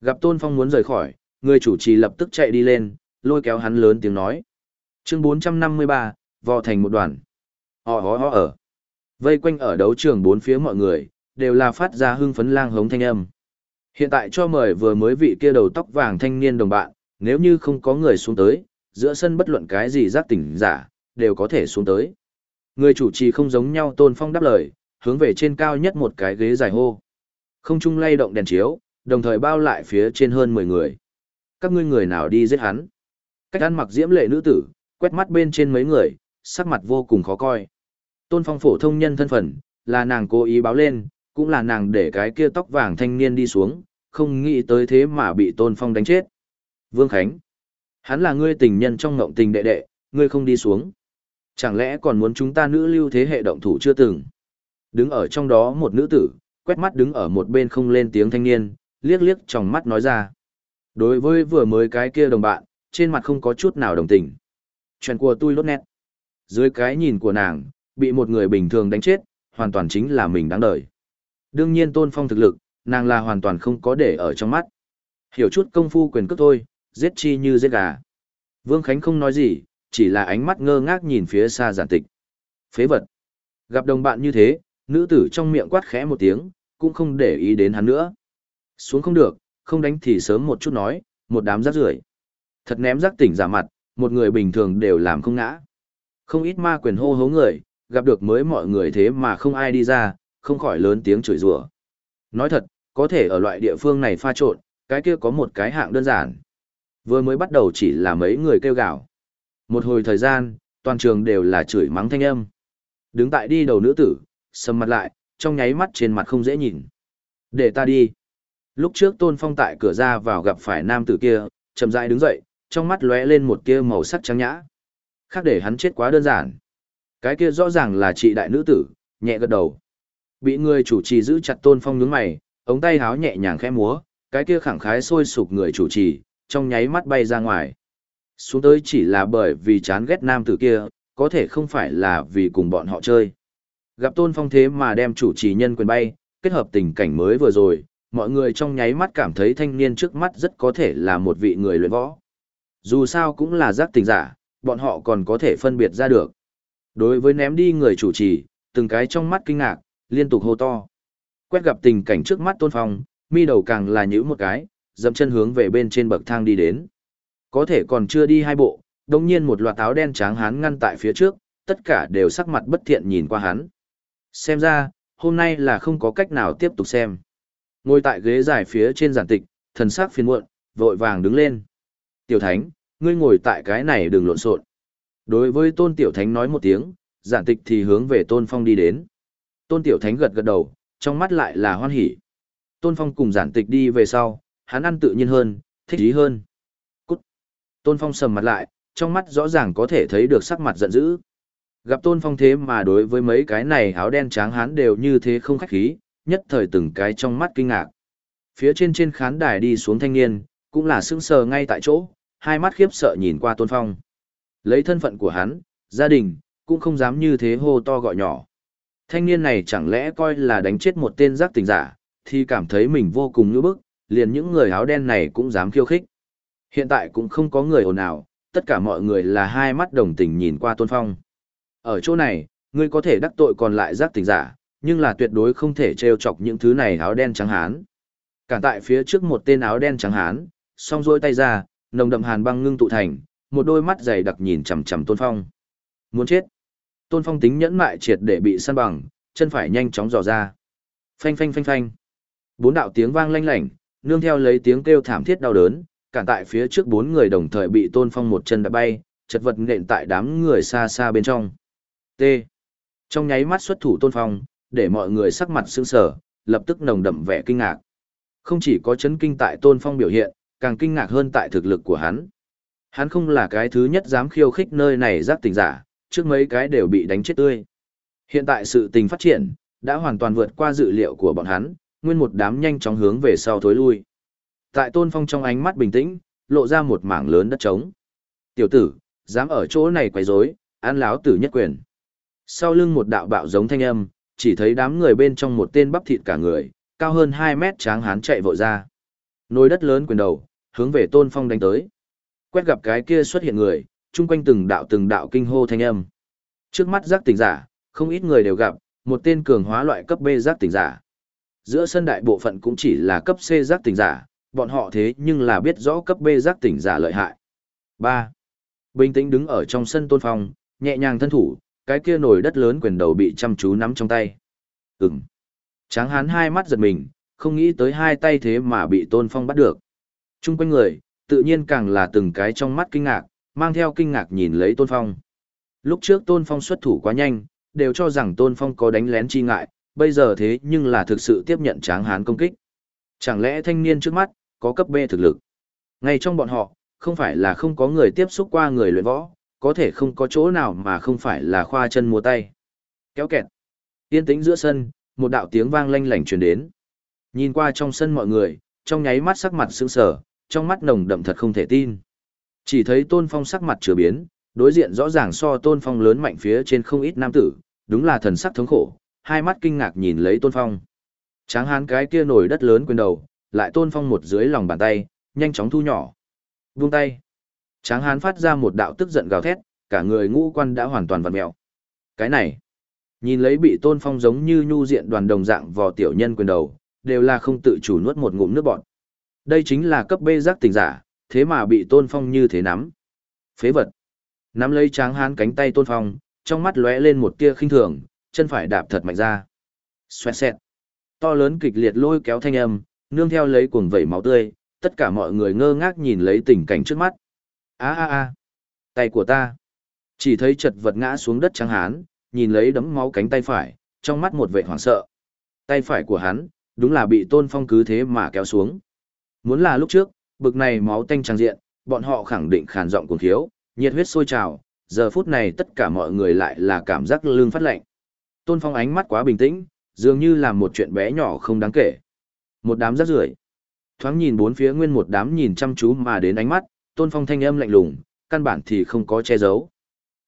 Gặp Tôn Phong muốn rời khỏi, người chủ trì lập tức chạy đi lên, lôi kéo hắn lớn tiếng nói. Chương 453, vò thành một đoàn. Họ hó hó ở. Vây quanh ở đấu trường bốn phía mọi người, đều là phát ra hưng phấn lang hống thanh âm. Hiện tại cho mời vừa mới vị kia đầu tóc vàng thanh niên đồng bạn, nếu như không có người xuống tới, giữa sân bất luận cái gì giác tỉnh giả, đều có thể xuống tới. Người chủ trì không giống nhau tôn phong đáp lời, hướng về trên cao nhất một cái ghế dài hô. Không trung lay động đèn chiếu, đồng thời bao lại phía trên hơn 10 người. Các ngươi người nào đi giết hắn? Cách ăn mặc diễm lệ nữ tử, quét mắt bên trên mấy người, sắc mặt vô cùng khó coi. Tôn Phong phổ thông nhân thân phận, là nàng cố ý báo lên, cũng là nàng để cái kia tóc vàng thanh niên đi xuống, không nghĩ tới thế mà bị Tôn Phong đánh chết. Vương Khánh, hắn là ngươi tình nhân trong ngộng tình đệ đệ, ngươi không đi xuống. Chẳng lẽ còn muốn chúng ta nữ lưu thế hệ động thủ chưa từng? Đứng ở trong đó một nữ tử, quét mắt đứng ở một bên không lên tiếng thanh niên, liếc liếc trong mắt nói ra. Đối với vừa mới cái kia đồng bạn, trên mặt không có chút nào đồng tình. Chuyện của tôi lốt nét. Dưới cái nhìn của nàng, bị một người bình thường đánh chết, hoàn toàn chính là mình đáng đời. Đương nhiên tôn phong thực lực, nàng là hoàn toàn không có để ở trong mắt. Hiểu chút công phu quyền cước thôi, giết chi như giết gà. Vương Khánh không nói gì, chỉ là ánh mắt ngơ ngác nhìn phía xa giản tịch. Phế vật. Gặp đồng bạn như thế, nữ tử trong miệng quát khẽ một tiếng, cũng không để ý đến hắn nữa. Xuống không được, không đánh thì sớm một chút nói, một đám rác rưởi. Thật ném rác tỉnh giả mặt, một người bình thường đều làm không ngã. Không ít ma quyền hô hố người, gặp được mới mọi người thế mà không ai đi ra, không khỏi lớn tiếng chửi rủa. Nói thật, có thể ở loại địa phương này pha trộn, cái kia có một cái hạng đơn giản. Vừa mới bắt đầu chỉ là mấy người kêu gào. Một hồi thời gian, toàn trường đều là chửi mắng thanh âm. Đứng tại đi đầu nữ tử, sầm mặt lại, trong nháy mắt trên mặt không dễ nhìn. Để ta đi. Lúc trước Tôn Phong tại cửa ra vào gặp phải nam tử kia, chậm rãi đứng dậy, trong mắt lóe lên một tia màu sắc trắng nhã. Khác để hắn chết quá đơn giản. Cái kia rõ ràng là chị đại nữ tử, nhẹ gật đầu. Bị người chủ trì giữ chặt Tôn Phong nhướng mày, ống tay háo nhẹ nhàng khẽ múa, cái kia khẳng khái sôi sục người chủ trì, trong nháy mắt bay ra ngoài. Xuống tới chỉ là bởi vì chán ghét nam tử kia, có thể không phải là vì cùng bọn họ chơi. Gặp Tôn Phong thế mà đem chủ trì nhân quyền bay, kết hợp tình cảnh mới vừa rồi, mọi người trong nháy mắt cảm thấy thanh niên trước mắt rất có thể là một vị người luyện võ. Dù sao cũng là giác tình giả, bọn họ còn có thể phân biệt ra được. Đối với ném đi người chủ trì, từng cái trong mắt kinh ngạc, liên tục hô to. Quét gặp tình cảnh trước mắt Tôn Phong, mi đầu càng là nhữ một cái, dậm chân hướng về bên trên bậc thang đi đến. Có thể còn chưa đi hai bộ, đồng nhiên một loạt áo đen trắng hắn ngăn tại phía trước, tất cả đều sắc mặt bất thiện nhìn qua hắn. Xem ra, hôm nay là không có cách nào tiếp tục xem. Ngồi tại ghế dài phía trên giản tịch, thần sắc phiền muộn, vội vàng đứng lên. Tiểu Thánh, ngươi ngồi tại cái này đừng lộn xộn. Đối với Tôn Tiểu Thánh nói một tiếng, giản tịch thì hướng về Tôn Phong đi đến. Tôn Tiểu Thánh gật gật đầu, trong mắt lại là hoan hỉ. Tôn Phong cùng giản tịch đi về sau, hắn ăn tự nhiên hơn, thích ý hơn. Cút. Tôn Phong sầm mặt lại, trong mắt rõ ràng có thể thấy được sắc mặt giận dữ. Gặp Tôn Phong thế mà đối với mấy cái này áo đen trắng hắn đều như thế không khách khí, nhất thời từng cái trong mắt kinh ngạc. Phía trên trên khán đài đi xuống thanh niên, cũng là sững sờ ngay tại chỗ, hai mắt khiếp sợ nhìn qua Tôn Phong. Lấy thân phận của hắn, gia đình, cũng không dám như thế hô to gọi nhỏ. Thanh niên này chẳng lẽ coi là đánh chết một tên giác tình giả, thì cảm thấy mình vô cùng như bức, liền những người áo đen này cũng dám khiêu khích. Hiện tại cũng không có người ồn ào, tất cả mọi người là hai mắt đồng tình nhìn qua Tôn Phong. Ở chỗ này, ngươi có thể đắc tội còn lại giác tình giả, nhưng là tuyệt đối không thể trêu chọc những thứ này áo đen trắng hán. Cản tại phía trước một tên áo đen trắng hán, song rôi tay ra, nồng đậm hàn băng ngưng tụ thành, một đôi mắt dày đặc nhìn chằm chằm Tôn Phong. Muốn chết. Tôn Phong tính nhẫn mại triệt để bị săn bằng, chân phải nhanh chóng dò ra. Phanh phanh phanh phanh. Bốn đạo tiếng vang lanh lảnh, nương theo lấy tiếng kêu thảm thiết đau đớn, cản tại phía trước bốn người đồng thời bị Tôn Phong một chân đã bay, chật vật nện tại đám người xa xa bên trong. T. Trong nháy mắt xuất thủ Tôn Phong, để mọi người sắc mặt sững sờ, lập tức nồng đậm vẻ kinh ngạc. Không chỉ có chấn kinh tại Tôn Phong biểu hiện, càng kinh ngạc hơn tại thực lực của hắn. Hắn không là cái thứ nhất dám khiêu khích nơi này giác tình giả, trước mấy cái đều bị đánh chết tươi. Hiện tại sự tình phát triển, đã hoàn toàn vượt qua dự liệu của bọn hắn, nguyên một đám nhanh chóng hướng về sau thối lui. Tại Tôn Phong trong ánh mắt bình tĩnh, lộ ra một mảng lớn đất trống. Tiểu tử, dám ở chỗ này quấy rối, ăn láo tử nhất quyền. Sau lưng một đạo bạo giống thanh âm, chỉ thấy đám người bên trong một tên bắp thịt cả người, cao hơn 2 mét tráng hán chạy vội ra. Nồi đất lớn quyền đầu, hướng về Tôn Phong đánh tới. Quét gặp cái kia xuất hiện người, chung quanh từng đạo từng đạo kinh hô thanh âm. Trước mắt giác tỉnh giả, không ít người đều gặp, một tên cường hóa loại cấp B giác tỉnh giả. Giữa sân đại bộ phận cũng chỉ là cấp C giác tỉnh giả, bọn họ thế nhưng là biết rõ cấp B giác tỉnh giả lợi hại. 3. Bình tĩnh đứng ở trong sân tôn phong, nhẹ nhàng thân thủ, cái kia nổi đất lớn quyền đầu bị chăm chú nắm trong tay. Ừm. Tráng hán hai mắt giật mình, không nghĩ tới hai tay thế mà bị tôn phong bắt được. Trung quanh người, tự nhiên càng là từng cái trong mắt kinh ngạc, mang theo kinh ngạc nhìn lấy tôn phong. Lúc trước tôn phong xuất thủ quá nhanh, đều cho rằng tôn phong có đánh lén chi ngại, bây giờ thế nhưng là thực sự tiếp nhận tráng hán công kích. Chẳng lẽ thanh niên trước mắt, có cấp B thực lực? Ngay trong bọn họ, không phải là không có người tiếp xúc qua người luyện võ, có thể không có chỗ nào mà không phải là khoa chân múa tay. Kéo kẹt. Yên tĩnh giữa sân, một đạo tiếng vang lanh lảnh truyền đến. Nhìn qua trong sân mọi người, trong nháy mắt sắc mặt sững sờ, trong mắt nồng đậm thật không thể tin. Chỉ thấy Tôn Phong sắc mặt chửa biến, đối diện rõ ràng so Tôn Phong lớn mạnh phía trên không ít nam tử, đúng là thần sắc thống khổ, hai mắt kinh ngạc nhìn lấy Tôn Phong. Tráng hán cái kia nổi đất lớn quyền đầu, lại Tôn Phong một dưới lòng bàn tay, nhanh chóng thu nhỏ. Buông tay. Tráng hán phát ra một đạo tức giận gào thét, cả người ngũ quan đã hoàn toàn vặn mẹo. Cái này, nhìn lấy bị Tôn Phong giống như nhu diện đoàn đồng dạng vò tiểu nhân quyền đầu, đều là không tự chủ nuốt một ngụm nước bọt. Đây chính là cấp bê giác tình giả, thế mà bị Tôn Phong như thế nắm. Phế vật. Nắm lấy tráng hán cánh tay Tôn Phong, trong mắt lóe lên một tia khinh thường, chân phải đạp thật mạnh ra. Xoẹt xẹt. To lớn kịch liệt lôi kéo thanh âm, nương theo lấy cuồng vẩy máu tươi, tất cả mọi người ngơ ngác nhìn lấy tình cảnh trước mắt. A a a, tay của ta. Chỉ thấy chật vật ngã xuống đất trắng hán, nhìn lấy đấm máu cánh tay phải, trong mắt một vệ hoảng sợ. Tay phải của hắn, đúng là bị tôn phong cứ thế mà kéo xuống. Muốn là lúc trước, bực này máu tanh trang diện, bọn họ khẳng định khàn giọng cuồng thiếu, nhiệt huyết sôi trào, giờ phút này tất cả mọi người lại là cảm giác lương phát lạnh. Tôn phong ánh mắt quá bình tĩnh, dường như là một chuyện bé nhỏ không đáng kể. Một đám rác rưởi Thoáng nhìn bốn phía nguyên một đám nhìn chăm chú mà đến ánh mắt, tôn phong thanh âm lạnh lùng, căn bản thì không có che giấu.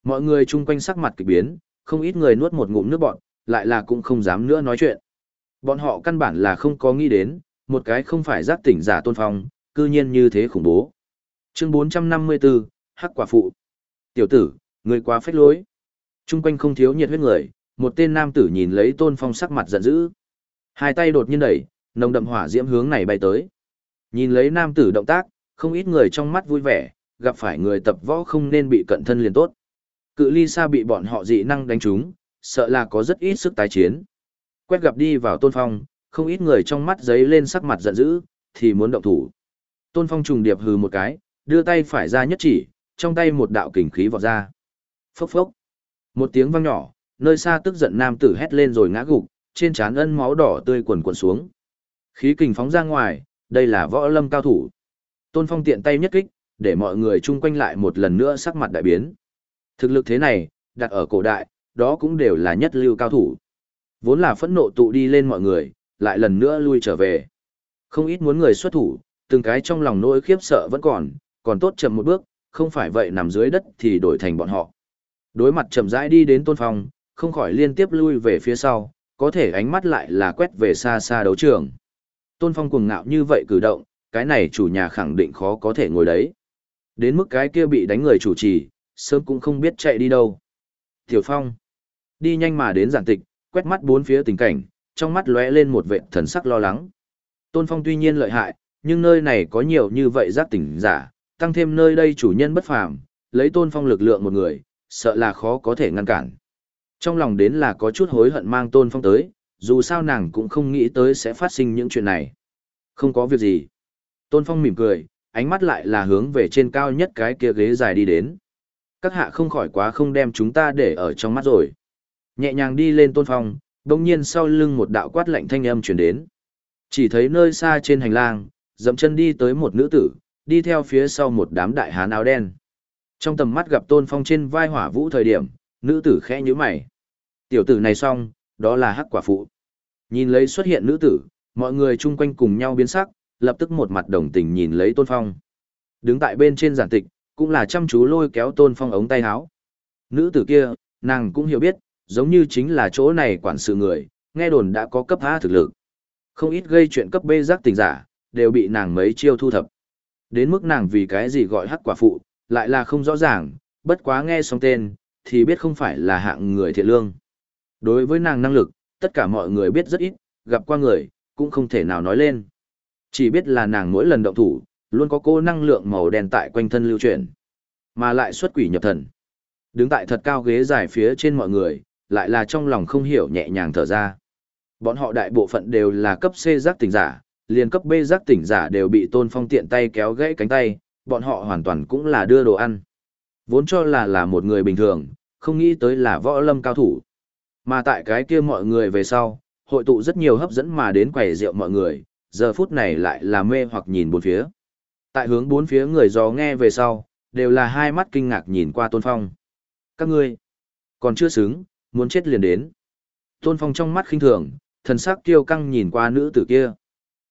Mọi người chung quanh sắc mặt kỳ biến, không ít người nuốt một ngụm nước bọn, lại là cũng không dám nữa nói chuyện. Bọn họ căn bản là không có nghĩ đến, một cái không phải giác tỉnh giả tôn phong, cư nhiên như thế khủng bố. Chương 454, Hắc quả phụ. Tiểu tử, người quá phách lối. Chung quanh không thiếu nhiệt huyết người, một tên nam tử nhìn lấy tôn phong sắc mặt giận dữ. Hai tay đột nhiên đẩy, nồng đậm hỏa diễm hướng này bay tới. Nhìn lấy nam tử động tác, không ít người trong mắt vui vẻ, gặp phải người tập võ không nên bị cận thân liền tốt. Cự ly xa bị bọn họ dị năng đánh trúng, sợ là có rất ít sức tái chiến. Quét gặp đi vào tôn phong, không ít người trong mắt giấy lên sắc mặt giận dữ, thì muốn động thủ. Tôn phong trùng điệp hừ một cái, đưa tay phải ra nhất chỉ, trong tay một đạo kình khí vọt ra. Phốc phốc. Một tiếng vang nhỏ, nơi xa tức giận nam tử hét lên rồi ngã gục, trên trán ân máu đỏ tươi quần quần xuống. Khí kình phóng ra ngoài, đây là võ lâm cao thủ. Tôn Phong tiện tay nhất kích, để mọi người chung quanh lại một lần nữa sắc mặt đại biến. Thực lực thế này, đặt ở cổ đại, đó cũng đều là nhất lưu cao thủ. Vốn là phẫn nộ tụ đi lên mọi người, lại lần nữa lui trở về. Không ít muốn người xuất thủ, từng cái trong lòng nỗi khiếp sợ vẫn còn, còn tốt chậm một bước, không phải vậy nằm dưới đất thì đổi thành bọn họ. Đối mặt chậm rãi đi đến Tôn Phong, không khỏi liên tiếp lui về phía sau, có thể ánh mắt lại là quét về xa xa đấu trường. Tôn Phong cuồng ngạo như vậy cử động, cái này chủ nhà khẳng định khó có thể ngồi đấy. Đến mức cái kia bị đánh người chủ trì, sớm cũng không biết chạy đi đâu. Tiểu Phong, đi nhanh mà đến giản tịch, quét mắt bốn phía tình cảnh, trong mắt lóe lên một vệ thần sắc lo lắng. Tôn Phong tuy nhiên lợi hại, nhưng nơi này có nhiều như vậy giác tỉnh giả, tăng thêm nơi đây chủ nhân bất phàm, lấy Tôn Phong lực lượng một người, sợ là khó có thể ngăn cản. Trong lòng đến là có chút hối hận mang Tôn Phong tới, dù sao nàng cũng không nghĩ tới sẽ phát sinh những chuyện này. Không có việc gì. Tôn Phong mỉm cười, ánh mắt lại là hướng về trên cao nhất cái kia ghế dài đi đến. Các hạ không khỏi quá không đem chúng ta để ở trong mắt rồi. Nhẹ nhàng đi lên Tôn Phong, đồng nhiên sau lưng một đạo quát lạnh thanh âm chuyển đến. Chỉ thấy nơi xa trên hành lang, dậm chân đi tới một nữ tử, đi theo phía sau một đám đại hán áo đen. Trong tầm mắt gặp Tôn Phong trên vai hỏa vũ thời điểm, nữ tử khẽ nhíu mày. Tiểu tử này xong, đó là hắc quả phụ. Nhìn lấy xuất hiện nữ tử, mọi người chung quanh cùng nhau biến sắc, lập tức một mặt đồng tình nhìn lấy Tôn Phong. Đứng tại bên trên giản tịch, cũng là chăm chú lôi kéo Tôn Phong ống tay áo. Nữ tử kia, nàng cũng hiểu biết, giống như chính là chỗ này quản sự người, nghe đồn đã có cấp A thực lực. Không ít gây chuyện cấp B giác tình giả, đều bị nàng mấy chiêu thu thập. Đến mức nàng vì cái gì gọi hắc quả phụ, lại là không rõ ràng, bất quá nghe xong tên, thì biết không phải là hạng người thiện lương. Đối với nàng năng lực, tất cả mọi người biết rất ít, gặp qua người, cũng không thể nào nói lên. Chỉ biết là nàng mỗi lần động thủ, luôn có cô năng lượng màu đen tại quanh thân lưu chuyển, mà lại xuất quỷ nhập thần. Đứng tại thật cao ghế dài phía trên mọi người, lại là trong lòng không hiểu nhẹ nhàng thở ra. Bọn họ đại bộ phận đều là cấp C giác tỉnh giả, liền cấp B giác tỉnh giả đều bị Tôn Phong tiện tay kéo gãy cánh tay, bọn họ hoàn toàn cũng là đưa đồ ăn. Vốn cho là là một người bình thường, không nghĩ tới là võ lâm cao thủ. Mà tại cái kia mọi người về sau, hội tụ rất nhiều hấp dẫn mà đến quầy rượu mọi người, giờ phút này lại là mê hoặc nhìn bốn phía. Tại hướng bốn phía người gió nghe về sau, đều là hai mắt kinh ngạc nhìn qua Tôn Phong. Các ngươi, còn chưa xứng, muốn chết liền đến. Tôn Phong trong mắt khinh thường, thần sắc kiêu căng nhìn qua nữ tử kia.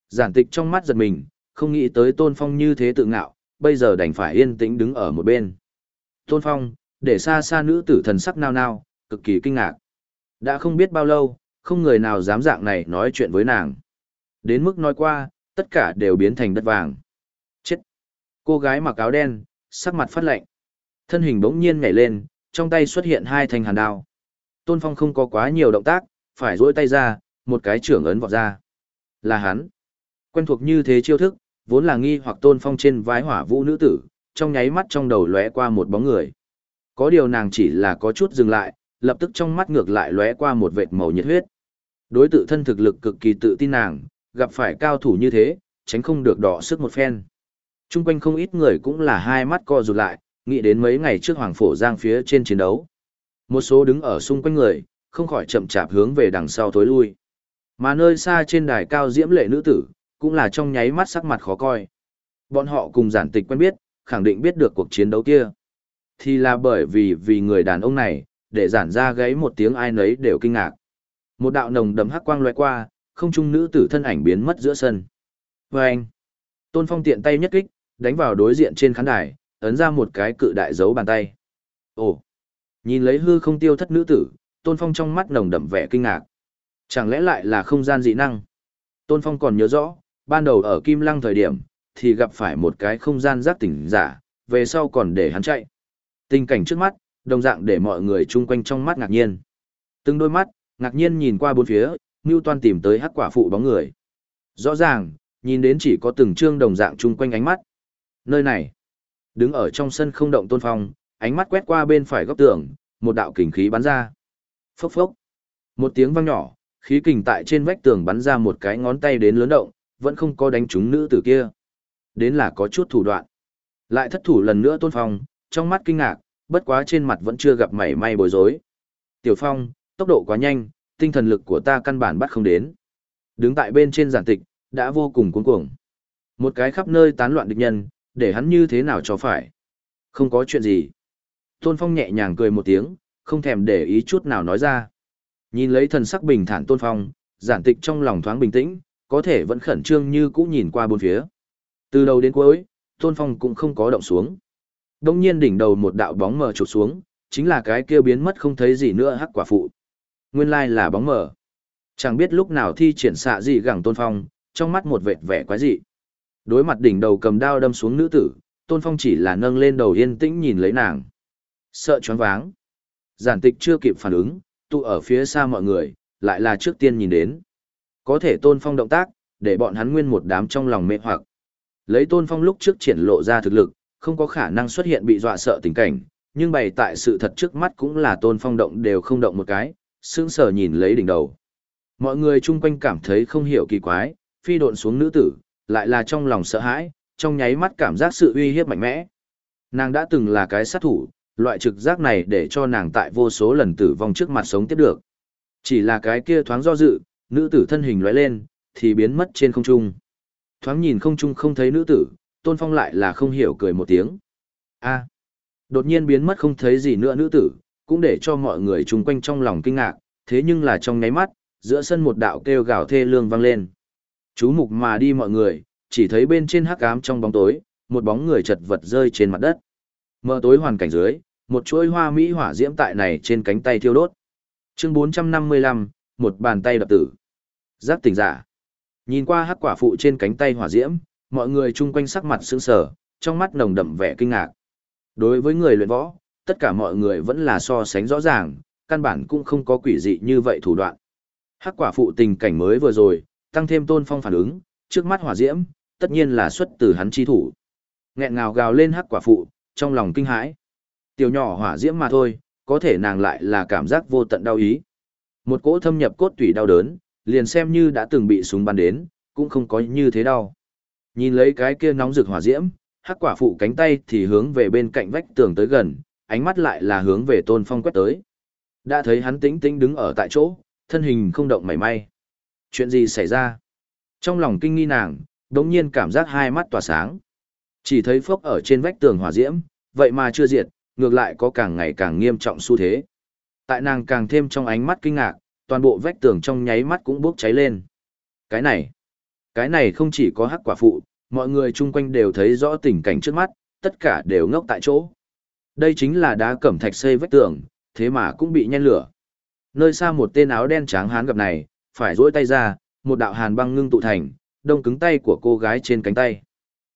Giản tịch trong mắt giật mình, không nghĩ tới Tôn Phong như thế tự ngạo, bây giờ đành phải yên tĩnh đứng ở một bên. Tôn Phong, để xa xa nữ tử thần sắc nao nao, cực kỳ kinh ngạc. Đã không biết bao lâu, không người nào dám dạng này nói chuyện với nàng. Đến mức nói qua, tất cả đều biến thành đất vàng. Chết! Cô gái mặc áo đen, sắc mặt phát lạnh. Thân hình bỗng nhiên nhảy lên, trong tay xuất hiện hai thanh hàn đao. Tôn Phong không có quá nhiều động tác, phải duỗi tay ra, một cái trưởng ấn vọt ra. Là hắn. Quen thuộc như thế chiêu thức, vốn là nghi hoặc Tôn Phong trên vai hỏa vũ nữ tử, trong nháy mắt trong đầu lóe qua một bóng người. Có điều nàng chỉ là có chút dừng lại, lập tức trong mắt ngược lại lóe qua một vệt màu nhiệt huyết. Đối tự thân thực lực cực kỳ tự tin nàng, gặp phải cao thủ như thế, tránh không được đỏ sức một phen. Trung quanh không ít người cũng là hai mắt co rụt lại, nghĩ đến mấy ngày trước Hoàng Phổ Giang phía trên chiến đấu. Một số đứng ở xung quanh người, không khỏi chậm chạp hướng về đằng sau thối lui. Mà nơi xa trên đài cao diễm lệ nữ tử, cũng là trong nháy mắt sắc mặt khó coi. Bọn họ cùng giản tịch quen biết, khẳng định biết được cuộc chiến đấu kia. Thì là bởi vì vì người đàn ông này, để giản ra gáy một tiếng ai nấy đều kinh ngạc. Một đạo nồng đầm hắc quang loại qua, không trung nữ tử thân ảnh biến mất giữa sân. Và anh, Tôn Phong tiện tay nhất kích, đánh vào đối diện trên khán đài, ấn ra một cái cự đại dấu bàn tay. Ồ, nhìn lấy hư không tiêu thất nữ tử, Tôn Phong trong mắt nồng đậm vẻ kinh ngạc. Chẳng lẽ lại là không gian dị năng? Tôn Phong còn nhớ rõ, ban đầu ở Kim Lăng thời điểm, thì gặp phải một cái không gian giác tỉnh giả, về sau còn để hắn chạy. Tình cảnh trước mắt, đồng dạng để mọi người chung quanh trong mắt ngạc nhiên. Từng đôi mắt, ngạc nhiên nhìn qua bốn phía, Ngưu Toan tìm tới hắc quả phụ bóng người. Rõ ràng, nhìn đến chỉ có từng trương đồng dạng chung quanh ánh mắt. Nơi này, đứng ở trong sân không động tôn phong, ánh mắt quét qua bên phải góc tường, một đạo kình khí bắn ra. Phốc phốc. Một tiếng vang nhỏ, khí kình tại trên vách tường bắn ra một cái ngón tay đến lớn động, vẫn không có đánh trúng nữ tử kia. Đến là có chút thủ đoạn. Lại thất thủ lần nữa tôn phong, trong mắt kinh ngạc, bất quá trên mặt vẫn chưa gặp mảy may bối rối. Tiểu Phong, tốc độ quá nhanh, tinh thần lực của ta căn bản bắt không đến. Đứng tại bên trên giản tịch, đã vô cùng cuống cuồng. Một cái khắp nơi tán loạn địch nhân, để hắn như thế nào cho phải. Không có chuyện gì. Tôn Phong nhẹ nhàng cười một tiếng, không thèm để ý chút nào nói ra. Nhìn lấy thần sắc bình thản Tôn Phong, giản tịch trong lòng thoáng bình tĩnh, có thể vẫn khẩn trương như cũ nhìn qua bốn phía. Từ đầu đến cuối, Tôn Phong cũng không có động xuống. Đông nhiên đỉnh đầu một đạo bóng mờ trụt xuống, chính là cái kia biến mất không thấy gì nữa hắc quả phụ. Nguyên lai là bóng mờ. Chẳng biết lúc nào thi triển xạ gì gẳng tôn phong, trong mắt một vệt vẻ quái dị. Đối mặt đỉnh đầu cầm đao đâm xuống nữ tử, tôn phong chỉ là nâng lên đầu yên tĩnh nhìn lấy nàng. Sợ choáng váng. Giản tịch chưa kịp phản ứng, tụ ở phía xa mọi người, lại là trước tiên nhìn đến. Có thể tôn phong động tác, để bọn hắn nguyên một đám trong lòng mê hoặc. Lấy tôn phong lúc trước triển lộ ra thực lực, không có khả năng xuất hiện bị dọa sợ tình cảnh, nhưng bày tại sự thật trước mắt cũng là tôn phong động đều không động một cái, sững sờ nhìn lấy đỉnh đầu. Mọi người chung quanh cảm thấy không hiểu kỳ quái, phi độn xuống nữ tử, lại là trong lòng sợ hãi, trong nháy mắt cảm giác sự uy hiếp mạnh mẽ. Nàng đã từng là cái sát thủ, loại trực giác này để cho nàng tại vô số lần tử vong trước mặt sống tiếp được. Chỉ là cái kia thoáng do dự, nữ tử thân hình lóe lên, thì biến mất trên không trung. Thoáng nhìn không trung không thấy nữ tử, Tôn Phong lại là không hiểu cười một tiếng. A. Đột nhiên biến mất không thấy gì nữa nữ tử, cũng để cho mọi người chung quanh trong lòng kinh ngạc, thế nhưng là trong nháy mắt, giữa sân một đạo kêu gào thê lương vang lên. Chú mục mà đi mọi người, chỉ thấy bên trên hắc ám trong bóng tối, một bóng người chật vật rơi trên mặt đất. Mờ tối hoàn cảnh dưới, một chuỗi hoa mỹ hỏa diễm tại này trên cánh tay thiêu đốt. Chương 455, một bàn tay đập tử. Giác tỉnh giả. Nhìn qua hắc quả phụ trên cánh tay hỏa diễm, mọi người chung quanh sắc mặt sững sờ, trong mắt nồng đậm vẻ kinh ngạc. Đối với người luyện võ, tất cả mọi người vẫn là so sánh rõ ràng, căn bản cũng không có quỷ dị như vậy thủ đoạn. Hắc quả phụ tình cảnh mới vừa rồi, tăng thêm tôn phong phản ứng, trước mắt hỏa diễm, tất nhiên là xuất từ hắn chi thủ. Nghẹn ngào gào lên hắc quả phụ, trong lòng kinh hãi. Tiểu nhỏ hỏa diễm mà thôi, có thể nàng lại là cảm giác vô tận đau ý. Một cỗ thâm nhập cốt tủy đau đớn, liền xem như đã từng bị súng bắn đến, cũng không có như thế đau. Nhìn lấy cái kia nóng rực hỏa diễm, hắc quả phụ cánh tay thì hướng về bên cạnh vách tường tới gần, ánh mắt lại là hướng về tôn phong quét tới. Đã thấy hắn tĩnh tĩnh đứng ở tại chỗ, thân hình không động mảy may. Chuyện gì xảy ra? Trong lòng kinh nghi nàng, đống nhiên cảm giác hai mắt tỏa sáng. Chỉ thấy phốc ở trên vách tường hỏa diễm, vậy mà chưa diệt, ngược lại có càng ngày càng nghiêm trọng xu thế. Tại nàng càng thêm trong ánh mắt kinh ngạc, toàn bộ vách tường trong nháy mắt cũng bốc cháy lên. Cái này, cái này không chỉ có hắc quả phụ, mọi người chung quanh đều thấy rõ tình cảnh trước mắt, tất cả đều ngốc tại chỗ. Đây chính là đá cẩm thạch xây vách tường, thế mà cũng bị nhen lửa. Nơi xa một tên áo đen trắng hán gặp này, phải duỗi tay ra, một đạo hàn băng ngưng tụ thành, đông cứng tay của cô gái trên cánh tay.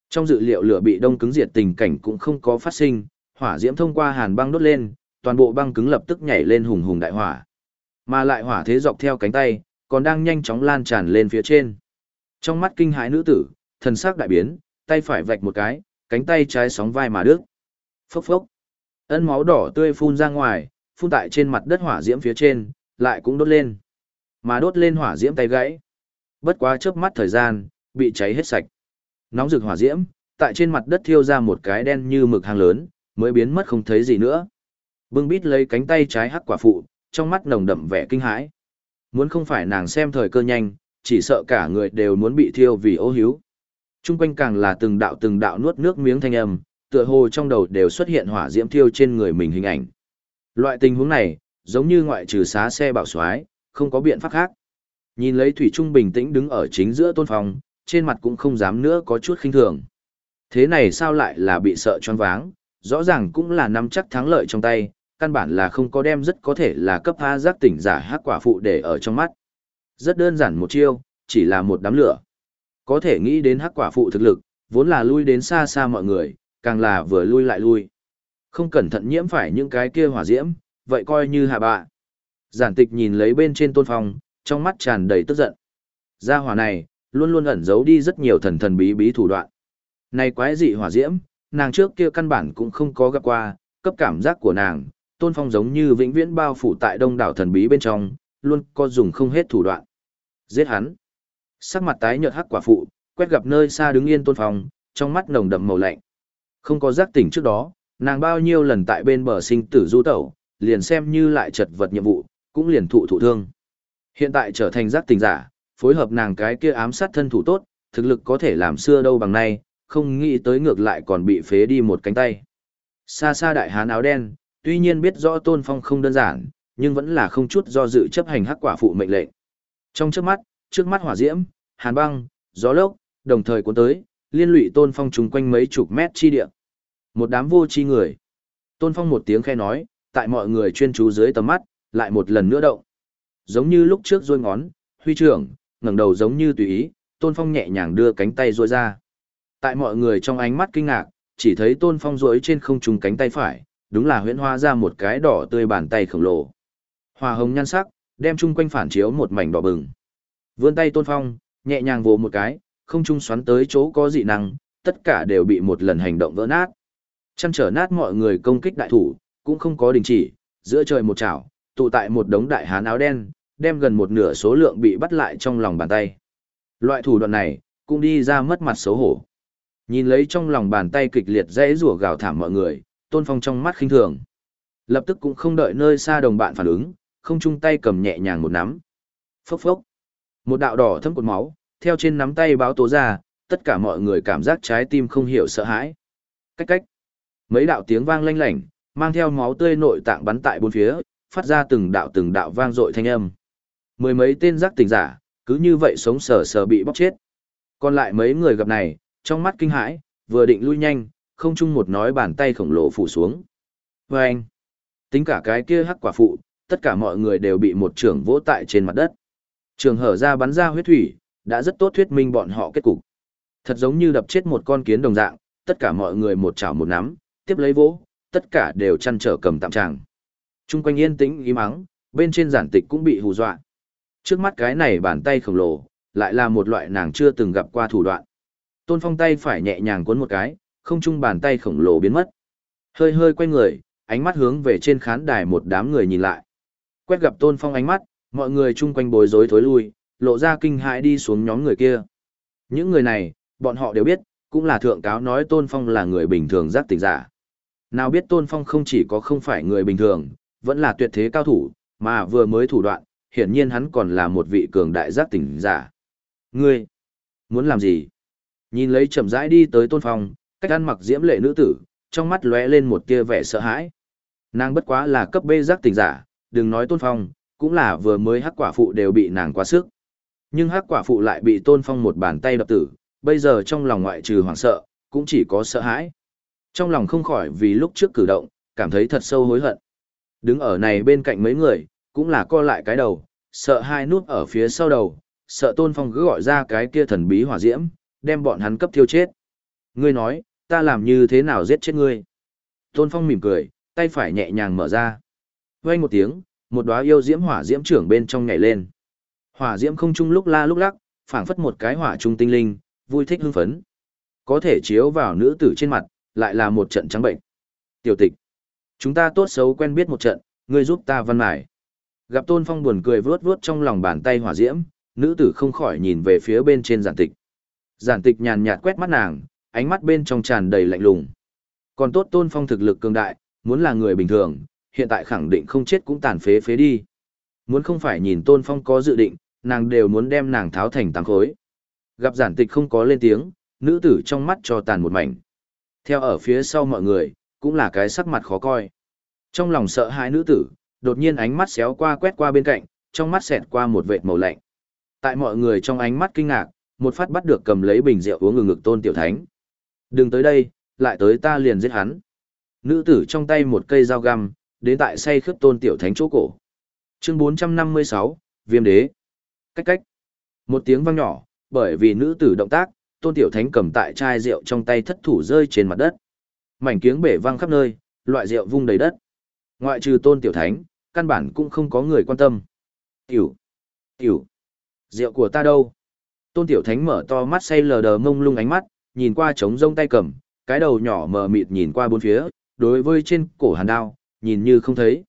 Trong dự liệu lửa bị đông cứng diệt tình cảnh cũng không có phát sinh, hỏa diễm thông qua hàn băng đốt lên, toàn bộ băng cứng lập tức nhảy lên hùng hùng đại hỏa. Mà lại hỏa thế dọc theo cánh tay, còn đang nhanh chóng lan tràn lên phía trên. Trong mắt kinh hãi nữ tử, thần sắc đại biến, tay phải vạch một cái, cánh tay trái sóng vai mà đứt. Phốc phốc. Ân máu đỏ tươi phun ra ngoài, phun tại trên mặt đất hỏa diễm phía trên, lại cũng đốt lên. Mà đốt lên hỏa diễm tay gãy. Bất quá chớp mắt thời gian, bị cháy hết sạch. Nóng rực hỏa diễm, tại trên mặt đất thiêu ra một cái đen như mực hàng lớn, mới biến mất không thấy gì nữa. Bưng bít lấy cánh tay trái hắc quả phụ, trong mắt nồng đậm vẻ kinh hãi. Muốn không phải nàng xem thời cơ nhanh, chỉ sợ cả người đều muốn bị thiêu vì ô hiếu. Trung quanh càng là từng đạo từng đạo nuốt nước miếng thanh âm, tựa hồ trong đầu đều xuất hiện hỏa diễm thiêu trên người mình hình ảnh. Loại tình huống này, giống như ngoại trừ xá xe bảo xoái, không có biện pháp khác. Nhìn lấy Thủy Trung bình tĩnh đứng ở chính giữa tôn phòng, trên mặt cũng không dám nữa có chút khinh thường. Thế này sao lại là bị sợ choáng váng, rõ ràng cũng là nắm chắc thắng lợi trong tay, căn bản là không có đem rất có thể là cấp A giác tỉnh giả hắc quả phụ để ở trong mắt. Rất đơn giản một chiêu, chỉ là một đám lửa. Có thể nghĩ đến hắc quả phụ thực lực, vốn là lui đến xa xa mọi người, càng là vừa lui lại lui. Không cẩn thận nhiễm phải những cái kia hỏa diễm, vậy coi như hạ bạ. Giản tịch nhìn lấy bên trên tôn phong, trong mắt tràn đầy tức giận. Gia hỏa này, luôn luôn ẩn giấu đi rất nhiều thần thần bí bí thủ đoạn. Này quái dị hỏa diễm, nàng trước kia căn bản cũng không có gặp qua, cấp cảm giác của nàng, tôn phong giống như vĩnh viễn bao phủ tại đông đảo thần bí bên trong, luôn có dùng không hết thủ đoạn. Giết hắn. Sắc mặt tái nhợt hắc quả phụ, quét gặp nơi xa đứng yên tôn phong, trong mắt nồng đậm màu lạnh. Không có giác tỉnh trước đó, nàng bao nhiêu lần tại bên bờ sinh tử du tẩu, liền xem như lại chật vật nhiệm vụ, cũng liền thụ thụ thương. Hiện tại trở thành giác tỉnh giả, phối hợp nàng cái kia ám sát thân thủ tốt, thực lực có thể làm xưa đâu bằng nay, không nghĩ tới ngược lại còn bị phế đi một cánh tay. Xa xa đại hán áo đen, tuy nhiên biết rõ tôn phong không đơn giản, nhưng vẫn là không chút do dự chấp hành hắc quả phụ mệnh lệnh. Trong trước mắt, trước mắt hỏa diễm, hàn băng, gió lốc, đồng thời cuốn tới, liên lụy tôn phong chung quanh mấy chục mét chi địa. Một đám vô chi người. Tôn phong một tiếng khe nói, tại mọi người chuyên chú dưới tầm mắt, lại một lần nữa động. Giống như lúc trước rôi ngón, huy trưởng, ngẩng đầu giống như tùy ý, tôn phong nhẹ nhàng đưa cánh tay rôi ra. Tại mọi người trong ánh mắt kinh ngạc, chỉ thấy tôn phong rỗi trên không trung cánh tay phải, đúng là huyễn hoa ra một cái đỏ tươi bàn tay khổng lồ. Hòa hồng nhan sắc, đem chung quanh phản chiếu một mảnh đỏ bừng. Vươn tay tôn phong, nhẹ nhàng vồ một cái, không trung xoắn tới chỗ có dị năng, tất cả đều bị một lần hành động vỡ nát. Chăn trở nát mọi người công kích đại thủ, cũng không có đình chỉ, giữa trời một chảo, tụ tại một đống đại hán áo đen, đem gần một nửa số lượng bị bắt lại trong lòng bàn tay. Loại thủ đoạn này, cũng đi ra mất mặt xấu hổ. Nhìn lấy trong lòng bàn tay kịch liệt dãy rủa gào thảm mọi người, Tôn Phong trong mắt khinh thường. Lập tức cũng không đợi nơi xa đồng bạn phản ứng, không chung tay cầm nhẹ nhàng một nắm. Phốc phốc. Một đạo đỏ thấm cột máu, theo trên nắm tay báo tố ra, tất cả mọi người cảm giác trái tim không hiểu sợ hãi. Cách cách. Mấy đạo tiếng vang lanh lảnh, mang theo máu tươi nội tạng bắn tại bốn phía, phát ra từng đạo từng đạo vang dội thanh âm. Mười mấy tên giác tỉnh giả, cứ như vậy sống sờ sờ bị bóc chết. Còn lại mấy người gặp này, trong mắt kinh hãi, vừa định lui nhanh, không chung một nói bàn tay khổng lồ phủ xuống. Và anh, tính cả cái kia hắc quả phụ, tất cả mọi người đều bị một trường vỗ tại trên mặt đất. Trường hở ra bắn ra huyết thủy, đã rất tốt thuyết minh bọn họ kết cục. Thật giống như đập chết một con kiến đồng dạng, tất cả mọi người một chảo một nắm, tiếp lấy vỗ, tất cả đều chăn trở cầm tạm tràng. Trung quanh yên tĩnh ý mắng, bên trên giản tịch cũng bị hù dọa. Trước mắt cái này bàn tay khổng lồ, lại là một loại nàng chưa từng gặp qua thủ đoạn. Tôn Phong tay phải nhẹ nhàng cuốn một cái, không trung bàn tay khổng lồ biến mất. Hơi hơi quay người, ánh mắt hướng về trên khán đài một đám người nhìn lại. Quét gặp Tôn Phong ánh mắt, mọi người chung quanh bối rối thối lui, lộ ra kinh hãi đi xuống nhóm người kia. Những người này, bọn họ đều biết, cũng là thượng cáo nói Tôn Phong là người bình thường giác tỉnh giả. Nào biết Tôn Phong không chỉ có không phải người bình thường, vẫn là tuyệt thế cao thủ, mà vừa mới thủ đoạn, hiển nhiên hắn còn là một vị cường đại giác tỉnh giả. Ngươi, muốn làm gì? Nhìn lấy chậm rãi đi tới Tôn Phong, cách ăn mặc diễm lệ nữ tử, trong mắt lóe lên một tia vẻ sợ hãi. Nàng bất quá là cấp bê giác tỉnh giả, đừng nói Tôn Phong, cũng là vừa mới hắc quả phụ đều bị nàng quá sức. Nhưng hắc quả phụ lại bị Tôn Phong một bàn tay đập tử, bây giờ trong lòng ngoại trừ hoảng sợ, cũng chỉ có sợ hãi. Trong lòng không khỏi vì lúc trước cử động, cảm thấy thật sâu hối hận. Đứng ở này bên cạnh mấy người, cũng là co lại cái đầu, sợ hai nút ở phía sau đầu, sợ Tôn Phong cứ gọi ra cái kia thần bí hỏa diễm, đem bọn hắn cấp thiêu chết. Ngươi nói, ta làm như thế nào giết chết ngươi? Tôn Phong mỉm cười, tay phải nhẹ nhàng mở ra. Vang một tiếng, một đóa yêu diễm hỏa diễm trưởng bên trong nhảy lên. Hỏa diễm không trung lúc la lúc lắc, phảng phất một cái hỏa trung tinh linh, vui thích hưng phấn. Có thể chiếu vào nữ tử trên mặt, lại là một trận trắng bệnh. Tiểu tịch, chúng ta tốt xấu quen biết một trận, ngươi giúp ta văn mải. Gặp Tôn Phong buồn cười vướt vướt trong lòng bàn tay hỏa diễm, nữ tử không khỏi nhìn về phía bên trên giản tịch. Giản tịch nhàn nhạt quét mắt nàng, ánh mắt bên trong tràn đầy lạnh lùng. Còn tốt Tôn Phong thực lực cường đại, muốn là người bình thường, hiện tại khẳng định không chết cũng tàn phế phế đi. Muốn không phải nhìn Tôn Phong có dự định, nàng đều muốn đem nàng tháo thành tám khối. Gặp giản tịch không có lên tiếng, nữ tử trong mắt cho tàn một mảnh. Theo ở phía sau mọi người, cũng là cái sắc mặt khó coi. Trong lòng sợ hãi nữ tử, đột nhiên ánh mắt xéo qua quét qua bên cạnh, trong mắt xẹt qua một vệt màu lạnh. Tại mọi người trong ánh mắt kinh ngạc, một phát bắt được cầm lấy bình rượu uống ngừng ngực tôn tiểu thánh. Đừng tới đây, lại tới ta liền giết hắn. Nữ tử trong tay một cây dao găm, đến tại say khướp tôn tiểu thánh chỗ cổ. Chương 456, Viêm đế. Cách cách. Một tiếng vang nhỏ, bởi vì nữ tử động tác, tôn tiểu thánh cầm tại chai rượu trong tay thất thủ rơi trên mặt đất. Mảnh kiếng bể vang khắp nơi, loại rượu vung đầy đất. Ngoại trừ tôn tiểu thánh, căn bản cũng không có người quan tâm. Tiểu, tiểu, rượu của ta đâu? Tôn tiểu thánh mở to mắt say lờ đờ mông lung ánh mắt, nhìn qua trống rông tay cầm, cái đầu nhỏ mờ mịt nhìn qua bốn phía, đối với trên cổ hàn đao, nhìn như không thấy.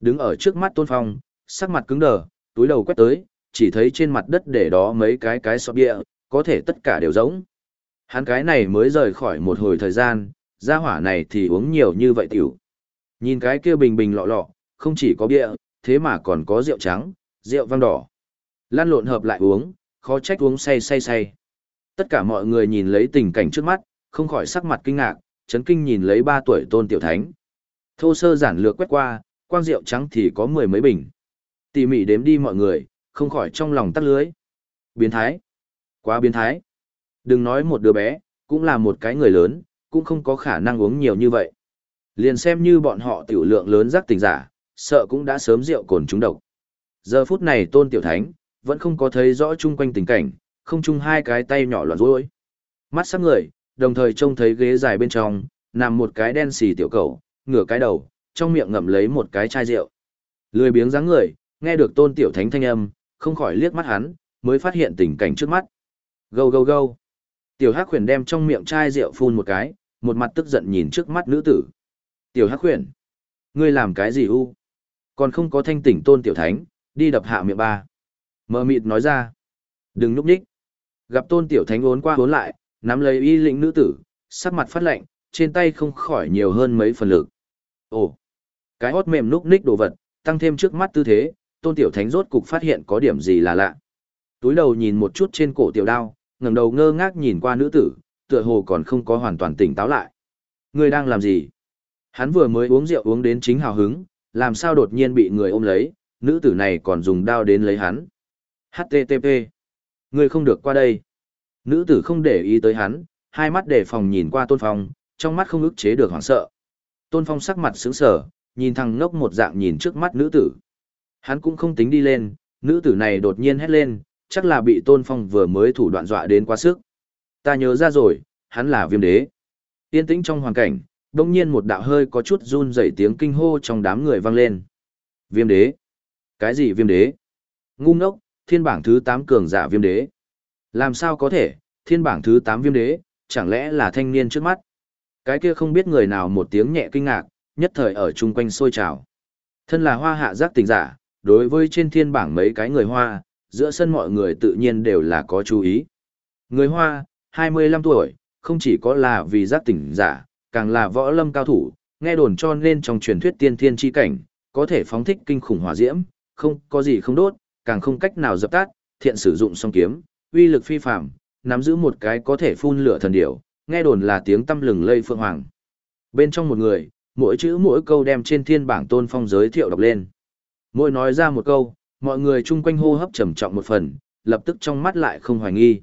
Đứng ở trước mắt tôn phong, sắc mặt cứng đờ, túi đầu quét tới, chỉ thấy trên mặt đất để đó mấy cái cái sọt địa, có thể tất cả đều giống. Hắn cái này mới rời khỏi một hồi thời gian, gia hỏa này thì uống nhiều như vậy tiểu. Nhìn cái kia bình bình lọ lọ, không chỉ có bia, thế mà còn có rượu trắng, rượu vang đỏ. Lan lộn hợp lại uống, khó trách uống say say say. Tất cả mọi người nhìn lấy tình cảnh trước mắt, không khỏi sắc mặt kinh ngạc, chấn kinh nhìn lấy ba tuổi tôn tiểu thánh. Thô sơ giản lược quét qua, quang rượu trắng thì có mười mấy bình. Tỉ mỉ đếm đi mọi người, không khỏi trong lòng tắt lưới. Biến thái. Quá biến thái. Đừng nói một đứa bé, cũng là một cái người lớn, cũng không có khả năng uống nhiều như vậy. Liền xem như bọn họ tiểu lượng lớn giác tỉnh giả, sợ cũng đã sớm rượu cồn trúng độc. Giờ phút này tôn tiểu thánh, vẫn không có thấy rõ chung quanh tình cảnh, không chung hai cái tay nhỏ loạn rối. Mắt sắc người, đồng thời trông thấy ghế dài bên trong, nằm một cái đen xì tiểu cầu, ngửa cái đầu, trong miệng ngậm lấy một cái chai rượu. Lười biếng dáng người, nghe được tôn tiểu thánh thanh âm, không khỏi liếc mắt hắn, mới phát hiện tình cảnh trước mắt. Gâu gâu gâu. Tiểu Hắc Huyền đem trong miệng chai rượu phun một cái, một mặt tức giận nhìn trước mắt nữ tử. Tiểu Hắc Huyền, ngươi làm cái gì u? Còn không có thanh tỉnh tôn tiểu thánh, đi đập hạ miệng ba. Mờ mịt nói ra. Đừng núp nhích. Gặp tôn tiểu thánh ốn qua ốn lại, nắm lấy y lĩnh nữ tử, sắc mặt phát lạnh, trên tay không khỏi nhiều hơn mấy phần lực. Ồ, cái hót mềm núp ních đồ vật, tăng thêm trước mắt tư thế, tôn tiểu thánh rốt cục phát hiện có điểm gì là lạ. Túi đầu nhìn một chút trên cổ tiểu đao, ngẩng đầu ngơ ngác nhìn qua nữ tử, tựa hồ còn không có hoàn toàn tỉnh táo lại. Ngươi đang làm gì? Hắn vừa mới uống rượu uống đến chính hào hứng, làm sao đột nhiên bị người ôm lấy, nữ tử này còn dùng đao đến lấy hắn. HTTP. Ngươi không được qua đây. Nữ tử không để ý tới hắn, hai mắt đề phòng nhìn qua tôn phong, trong mắt không ức chế được hoảng sợ. Tôn phong sắc mặt sững sờ, nhìn thằng ngốc một dạng nhìn trước mắt nữ tử. Hắn cũng không tính đi lên, nữ tử này đột nhiên hét lên, chắc là bị Tôn Phong vừa mới thủ đoạn dọa đến quá sức. Ta nhớ ra rồi, hắn là viêm đế. Yên tĩnh trong hoàn cảnh, đông nhiên một đạo hơi có chút run rẩy tiếng kinh hô trong đám người vang lên. Viêm đế? Cái gì viêm đế? Ngu ngốc, thiên bảng thứ 8 cường giả viêm đế. Làm sao có thể, thiên bảng thứ 8 viêm đế, chẳng lẽ là thanh niên trước mắt? Cái kia không biết người nào một tiếng nhẹ kinh ngạc, nhất thời ở chung quanh sôi trào. Thân là hoa hạ giác tình giả, đối với trên thiên bảng mấy cái người hoa, giữa sân mọi người tự nhiên đều là có chú ý. Người hoa, 25 tuổi, không chỉ có là vì giác tỉnh giả, càng là võ lâm cao thủ, nghe đồn cho nên trong truyền thuyết tiên thiên chi cảnh, có thể phóng thích kinh khủng hỏa diễm, không có gì không đốt, càng không cách nào dập tắt, thiện sử dụng song kiếm, uy lực phi phàm, nắm giữ một cái có thể phun lửa thần điểu, nghe đồn là tiếng tâm lừng lây phượng hoàng. Bên trong một người, mỗi chữ mỗi câu đem trên thiên bảng tôn phong giới thiệu đọc lên. Mỗi nói ra một câu, mọi người chung quanh hô hấp trầm trọng một phần, lập tức trong mắt lại không hoài nghi.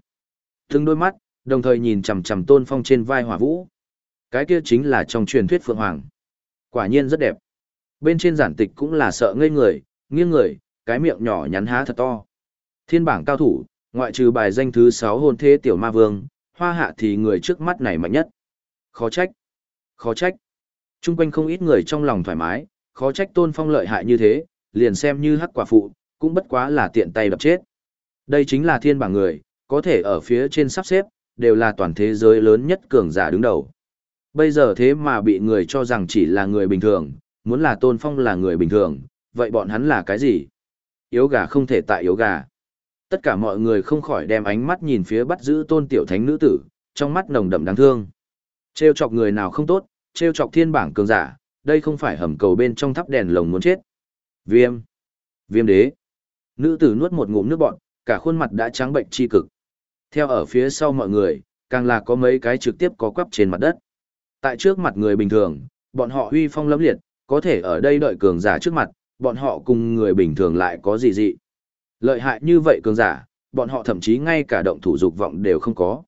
Từng đôi mắt, đồng thời nhìn chằm chằm tôn phong trên vai hỏa vũ. Cái kia chính là trong truyền thuyết Phượng Hoàng. Quả nhiên rất đẹp. Bên trên giản tịch cũng là sợ ngây người, nghiêng người, cái miệng nhỏ nhắn há thật to. Thiên bảng cao thủ, ngoại trừ bài danh thứ 6 hôn thế tiểu ma vương, hoa hạ thì người trước mắt này mạnh nhất. Khó trách. Khó trách. Trung quanh không ít người trong lòng thoải mái, khó trách tôn phong lợi hại như thế, liền xem như hắc quả phụ, cũng bất quá là tiện tay đập chết. Đây chính là thiên bảng người, có thể ở phía trên sắp xếp, đều là toàn thế giới lớn nhất cường giả đứng đầu. Bây giờ thế mà bị người cho rằng chỉ là người bình thường, muốn là tôn phong là người bình thường, vậy bọn hắn là cái gì? Yếu gà không thể tại yếu gà. Tất cả mọi người không khỏi đem ánh mắt nhìn phía bắt giữ tôn tiểu thánh nữ tử, trong mắt nồng đậm đáng thương. Trêu chọc người nào không tốt, trêu chọc thiên bảng cường giả, đây không phải hầm cầu bên trong thắp đèn lồng muốn chết. Viêm. Viêm đế. Nữ tử nuốt một ngụm nước bọn, cả khuôn mặt đã trắng bệnh chi cực. Theo ở phía sau mọi người, càng là có mấy cái trực tiếp có quắp trên mặt đất. Tại trước mặt người bình thường, bọn họ huy phong lẫm liệt, có thể ở đây đợi cường giả trước mặt, bọn họ cùng người bình thường lại có gì dị. Lợi hại như vậy cường giả, bọn họ thậm chí ngay cả động thủ dục vọng đều không có.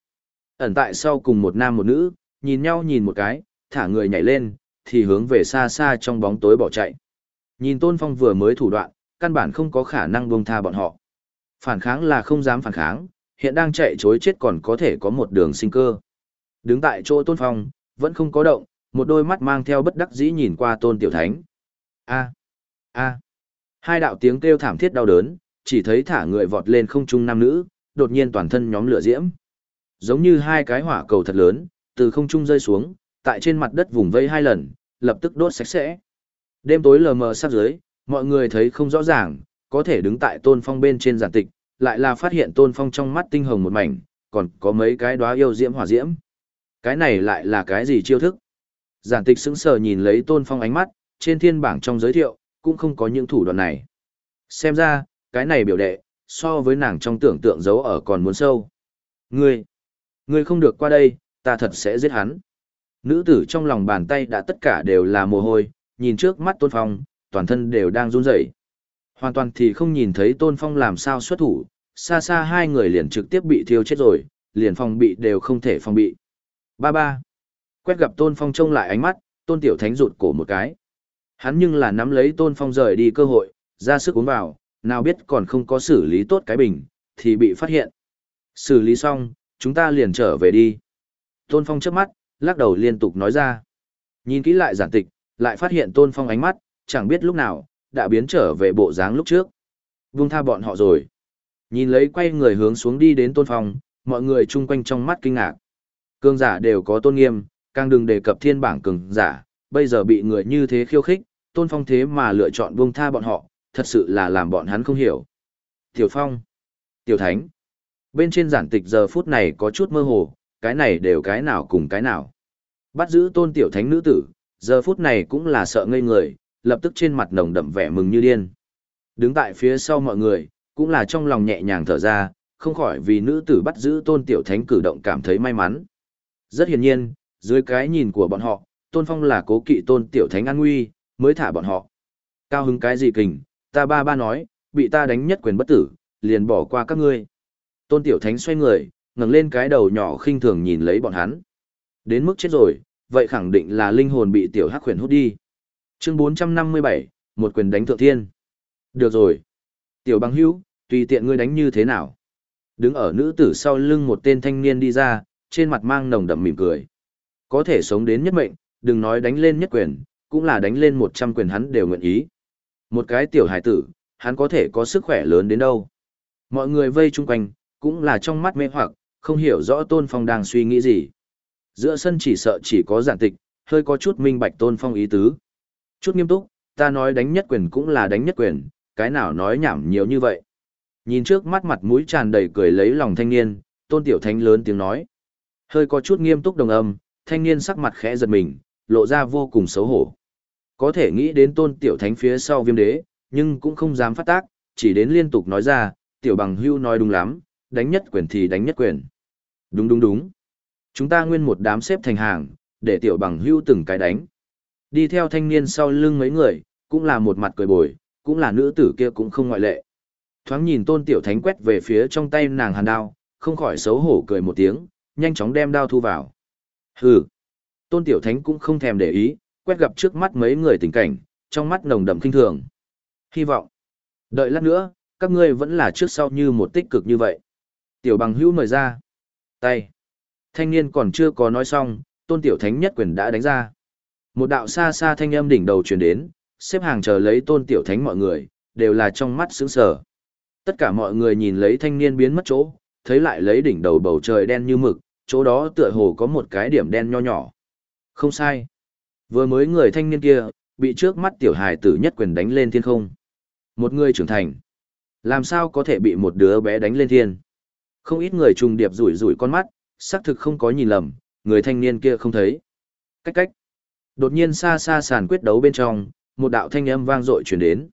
Ẩn tại sau cùng một nam một nữ, nhìn nhau nhìn một cái, thả người nhảy lên, thì hướng về xa xa trong bóng tối bỏ chạy. Nhìn Tôn Phong vừa mới thủ đoạn, căn bản không có khả năng buông tha bọn họ. Phản kháng là không dám phản kháng, hiện đang chạy chối chết còn có thể có một đường sinh cơ. Đứng tại chỗ Tôn Phong, vẫn không có động, một đôi mắt mang theo bất đắc dĩ nhìn qua Tôn Tiểu Thánh. A, a, hai đạo tiếng kêu thảm thiết đau đớn, chỉ thấy thả người vọt lên không trung nam nữ, đột nhiên toàn thân nhóm lửa diễm. Giống như hai cái hỏa cầu thật lớn, từ không trung rơi xuống, tại trên mặt đất vùng vây hai lần, lập tức đốt sạch sẽ. Đêm tối lờ mờ sát dưới, mọi người thấy không rõ ràng, có thể đứng tại tôn phong bên trên giản tịch, lại là phát hiện tôn phong trong mắt tinh hồng một mảnh, còn có mấy cái đóa yêu diễm hỏa diễm. Cái này lại là cái gì chiêu thức? Giản tịch sững sờ nhìn lấy tôn phong ánh mắt, trên thiên bảng trong giới thiệu, cũng không có những thủ đoạn này. Xem ra, cái này biểu đệ, so với nàng trong tưởng tượng giấu ở còn muốn sâu. Ngươi, ngươi không được qua đây, ta thật sẽ giết hắn. Nữ tử trong lòng bàn tay đã tất cả đều là mồ hôi, nhìn trước mắt tôn phong, toàn thân đều đang run rẩy. Hoàn toàn thì không nhìn thấy tôn phong làm sao xuất thủ, xa xa hai người liền trực tiếp bị thiêu chết rồi, liền phòng bị đều không thể phòng bị. Ba ba. Quét gặp tôn phong trông lại ánh mắt, tôn tiểu thánh rụt cổ một cái. Hắn nhưng là nắm lấy tôn phong rời đi cơ hội, ra sức uống vào, nào biết còn không có xử lý tốt cái bình, thì bị phát hiện. Xử lý xong, chúng ta liền trở về đi. Tôn phong chớp mắt, lắc đầu liên tục nói ra. Nhìn kỹ lại giản tịch, lại phát hiện tôn phong ánh mắt, chẳng biết lúc nào, đã biến trở về bộ dáng lúc trước. Vung tha bọn họ rồi. Nhìn lấy quay người hướng xuống đi đến tôn phong, mọi người chung quanh trong mắt kinh ngạc. Cường giả đều có tôn nghiêm, càng đừng đề cập thiên bảng cường giả, bây giờ bị người như thế khiêu khích, tôn phong thế mà lựa chọn buông tha bọn họ, thật sự là làm bọn hắn không hiểu. Tiểu Phong, Tiểu Thánh, bên trên giản tịch giờ phút này có chút mơ hồ, cái này đều cái nào cùng cái nào. Bắt giữ tôn Tiểu Thánh nữ tử, giờ phút này cũng là sợ ngây người, lập tức trên mặt nồng đậm vẻ mừng như điên. Đứng tại phía sau mọi người, cũng là trong lòng nhẹ nhàng thở ra, không khỏi vì nữ tử bắt giữ tôn Tiểu Thánh cử động cảm thấy may mắn. Rất hiển nhiên, dưới cái nhìn của bọn họ, tôn phong là cố kỵ tôn Tiểu Thánh an nguy, mới thả bọn họ. Cao hứng cái gì kình, ta ba ba nói, bị ta đánh nhất quyền bất tử, liền bỏ qua các ngươi. Tôn Tiểu Thánh xoay người, ngẩng lên cái đầu nhỏ khinh thường nhìn lấy bọn hắn. Đến mức chết rồi, vậy khẳng định là linh hồn bị Tiểu Hắc khuyển hút đi. Chương 457, một quyền đánh thượng thiên. Được rồi. Tiểu Băng Hữu, tùy tiện ngươi đánh như thế nào. Đứng ở nữ tử sau lưng một tên thanh niên đi ra, trên mặt mang nồng đậm mỉm cười. Có thể sống đến nhất mệnh, đừng nói đánh lên nhất quyền, cũng là đánh lên một trăm quyền hắn đều nguyện ý. Một cái tiểu hải tử, hắn có thể có sức khỏe lớn đến đâu. Mọi người vây chung quanh, cũng là trong mắt mê hoặc, không hiểu rõ Tôn Phong đang suy nghĩ gì. Giữa sân chỉ sợ chỉ có giản tịch, hơi có chút minh bạch Tôn Phong ý tứ. Chút nghiêm túc, ta nói đánh nhất quyền cũng là đánh nhất quyền, cái nào nói nhảm nhiều như vậy. Nhìn trước mắt mặt mũi tràn đầy cười lấy lòng thanh niên, Tôn Tiểu Thánh lớn tiếng nói. Hơi có chút nghiêm túc đồng âm, thanh niên sắc mặt khẽ giật mình, lộ ra vô cùng xấu hổ. Có thể nghĩ đến Tôn Tiểu Thánh phía sau viêm đế, nhưng cũng không dám phát tác, chỉ đến liên tục nói ra, Tiểu Bằng Hưu nói đúng lắm, đánh nhất quyền thì đánh nhất quyền. Đúng đúng đúng. Chúng ta nguyên một đám xếp thành hàng, để Tiểu Bằng Hưu từng cái đánh. Đi theo thanh niên sau lưng mấy người, cũng là một mặt cười bồi, cũng là nữ tử kia cũng không ngoại lệ. Thoáng nhìn tôn tiểu thánh quét về phía trong tay nàng hàn đao, không khỏi xấu hổ cười một tiếng, nhanh chóng đem đao thu vào. Hừ. Tôn tiểu thánh cũng không thèm để ý, quét gặp trước mắt mấy người tình cảnh, trong mắt nồng đậm kinh thường. Hy vọng. Đợi lát nữa, các ngươi vẫn là trước sau như một tích cực như vậy. Tiểu bằng hữu mời ra. Tay. Thanh niên còn chưa có nói xong, tôn tiểu thánh nhất quyền đã đánh ra. Một đạo xa xa thanh âm đỉnh đầu truyền đến, xếp hàng chờ lấy tôn tiểu thánh mọi người, đều là trong mắt sững sờ. Tất cả mọi người nhìn lấy thanh niên biến mất chỗ, thấy lại lấy đỉnh đầu bầu trời đen như mực, chỗ đó tựa hồ có một cái điểm đen nho nhỏ. Không sai. Vừa mới người thanh niên kia, bị trước mắt tiểu hài tử nhất quyền đánh lên thiên không. Một người trưởng thành. Làm sao có thể bị một đứa bé đánh lên thiên? Không ít người trùng điệp rủi rủi con mắt, xác thực không có nhìn lầm, người thanh niên kia không thấy. Cách cách. Đột nhiên xa xa sàn quyết đấu bên trong, một đạo thanh âm vang dội truyền đến.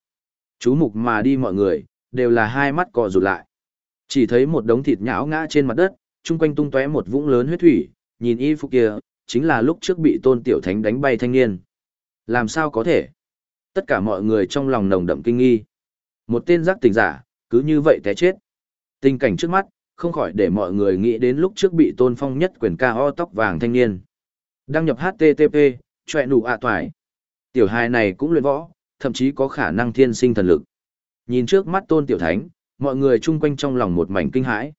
Chú mục mà đi mọi người, đều là hai mắt cò rụt lại. Chỉ thấy một đống thịt nhão ngã trên mặt đất, chung quanh tung tóe một vũng lớn huyết thủy, nhìn y phục kia, chính là lúc trước bị tôn tiểu thánh đánh bay thanh niên. Làm sao có thể? Tất cả mọi người trong lòng nồng đậm kinh nghi. Một tên giác tình giả, cứ như vậy té chết. Tình cảnh trước mắt, không khỏi để mọi người nghĩ đến lúc trước bị tôn phong nhất quyền ca ho tóc vàng thanh niên. Đăng nhập HTTP, chọe nụ ạ toài. Tiểu hài này cũng luyện võ, thậm chí có khả năng thiên sinh thần lực. Nhìn trước mắt tôn tiểu thánh, mọi người chung quanh trong lòng một mảnh kinh hãi.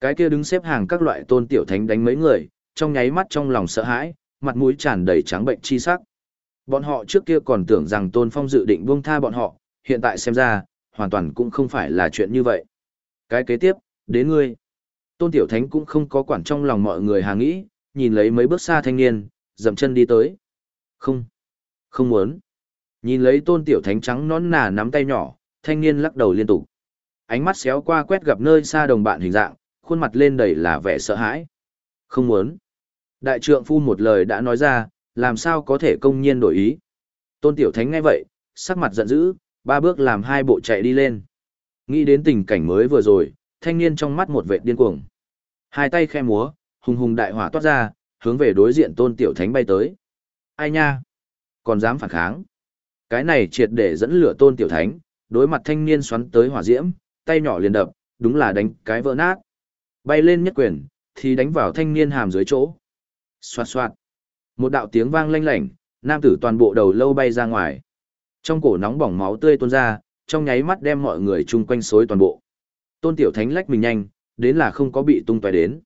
Cái kia đứng xếp hàng các loại tôn tiểu thánh đánh mấy người, trong nháy mắt trong lòng sợ hãi, mặt mũi tràn đầy trắng bệnh chi sắc. Bọn họ trước kia còn tưởng rằng tôn phong dự định buông tha bọn họ, hiện tại xem ra, hoàn toàn cũng không phải là chuyện như vậy. Cái kế tiếp, đến ngươi. Tôn tiểu thánh cũng không có quản trong lòng mọi người hà nghĩ, nhìn lấy mấy bước xa thanh niên, dậm chân đi tới. Không, không muốn. Nhìn lấy tôn tiểu thánh trắng nón nà nắm tay nhỏ, thanh niên lắc đầu liên tục. Ánh mắt xéo qua quét gặp nơi xa đồng bạn hình dạng, khuôn mặt lên đầy là vẻ sợ hãi. Không muốn. Đại trượng phu một lời đã nói ra, làm sao có thể công nhiên đổi ý. Tôn tiểu thánh nghe vậy, sắc mặt giận dữ, ba bước làm hai bộ chạy đi lên. Nghĩ đến tình cảnh mới vừa rồi, thanh niên trong mắt một vệ điên cuồng. Hai tay khe múa, hùng hùng đại hỏa toát ra, hướng về đối diện tôn tiểu thánh bay tới. Ai nha? Còn dám phản kháng? Cái này triệt để dẫn lửa tôn tiểu thánh, đối mặt thanh niên xoắn tới hỏa diễm, tay nhỏ liền đập, đúng là đánh cái vỡ nát. Bay lên nhất quyền, thì đánh vào thanh niên hàm dưới chỗ. Xoạt xoạt. Một đạo tiếng vang lanh lảnh, nam tử toàn bộ đầu lâu bay ra ngoài. Trong cổ nóng bỏng máu tươi tuôn ra, trong nháy mắt đem mọi người chung quanh xối toàn bộ. Tôn tiểu thánh lách mình nhanh, đến là không có bị tung tóe đến.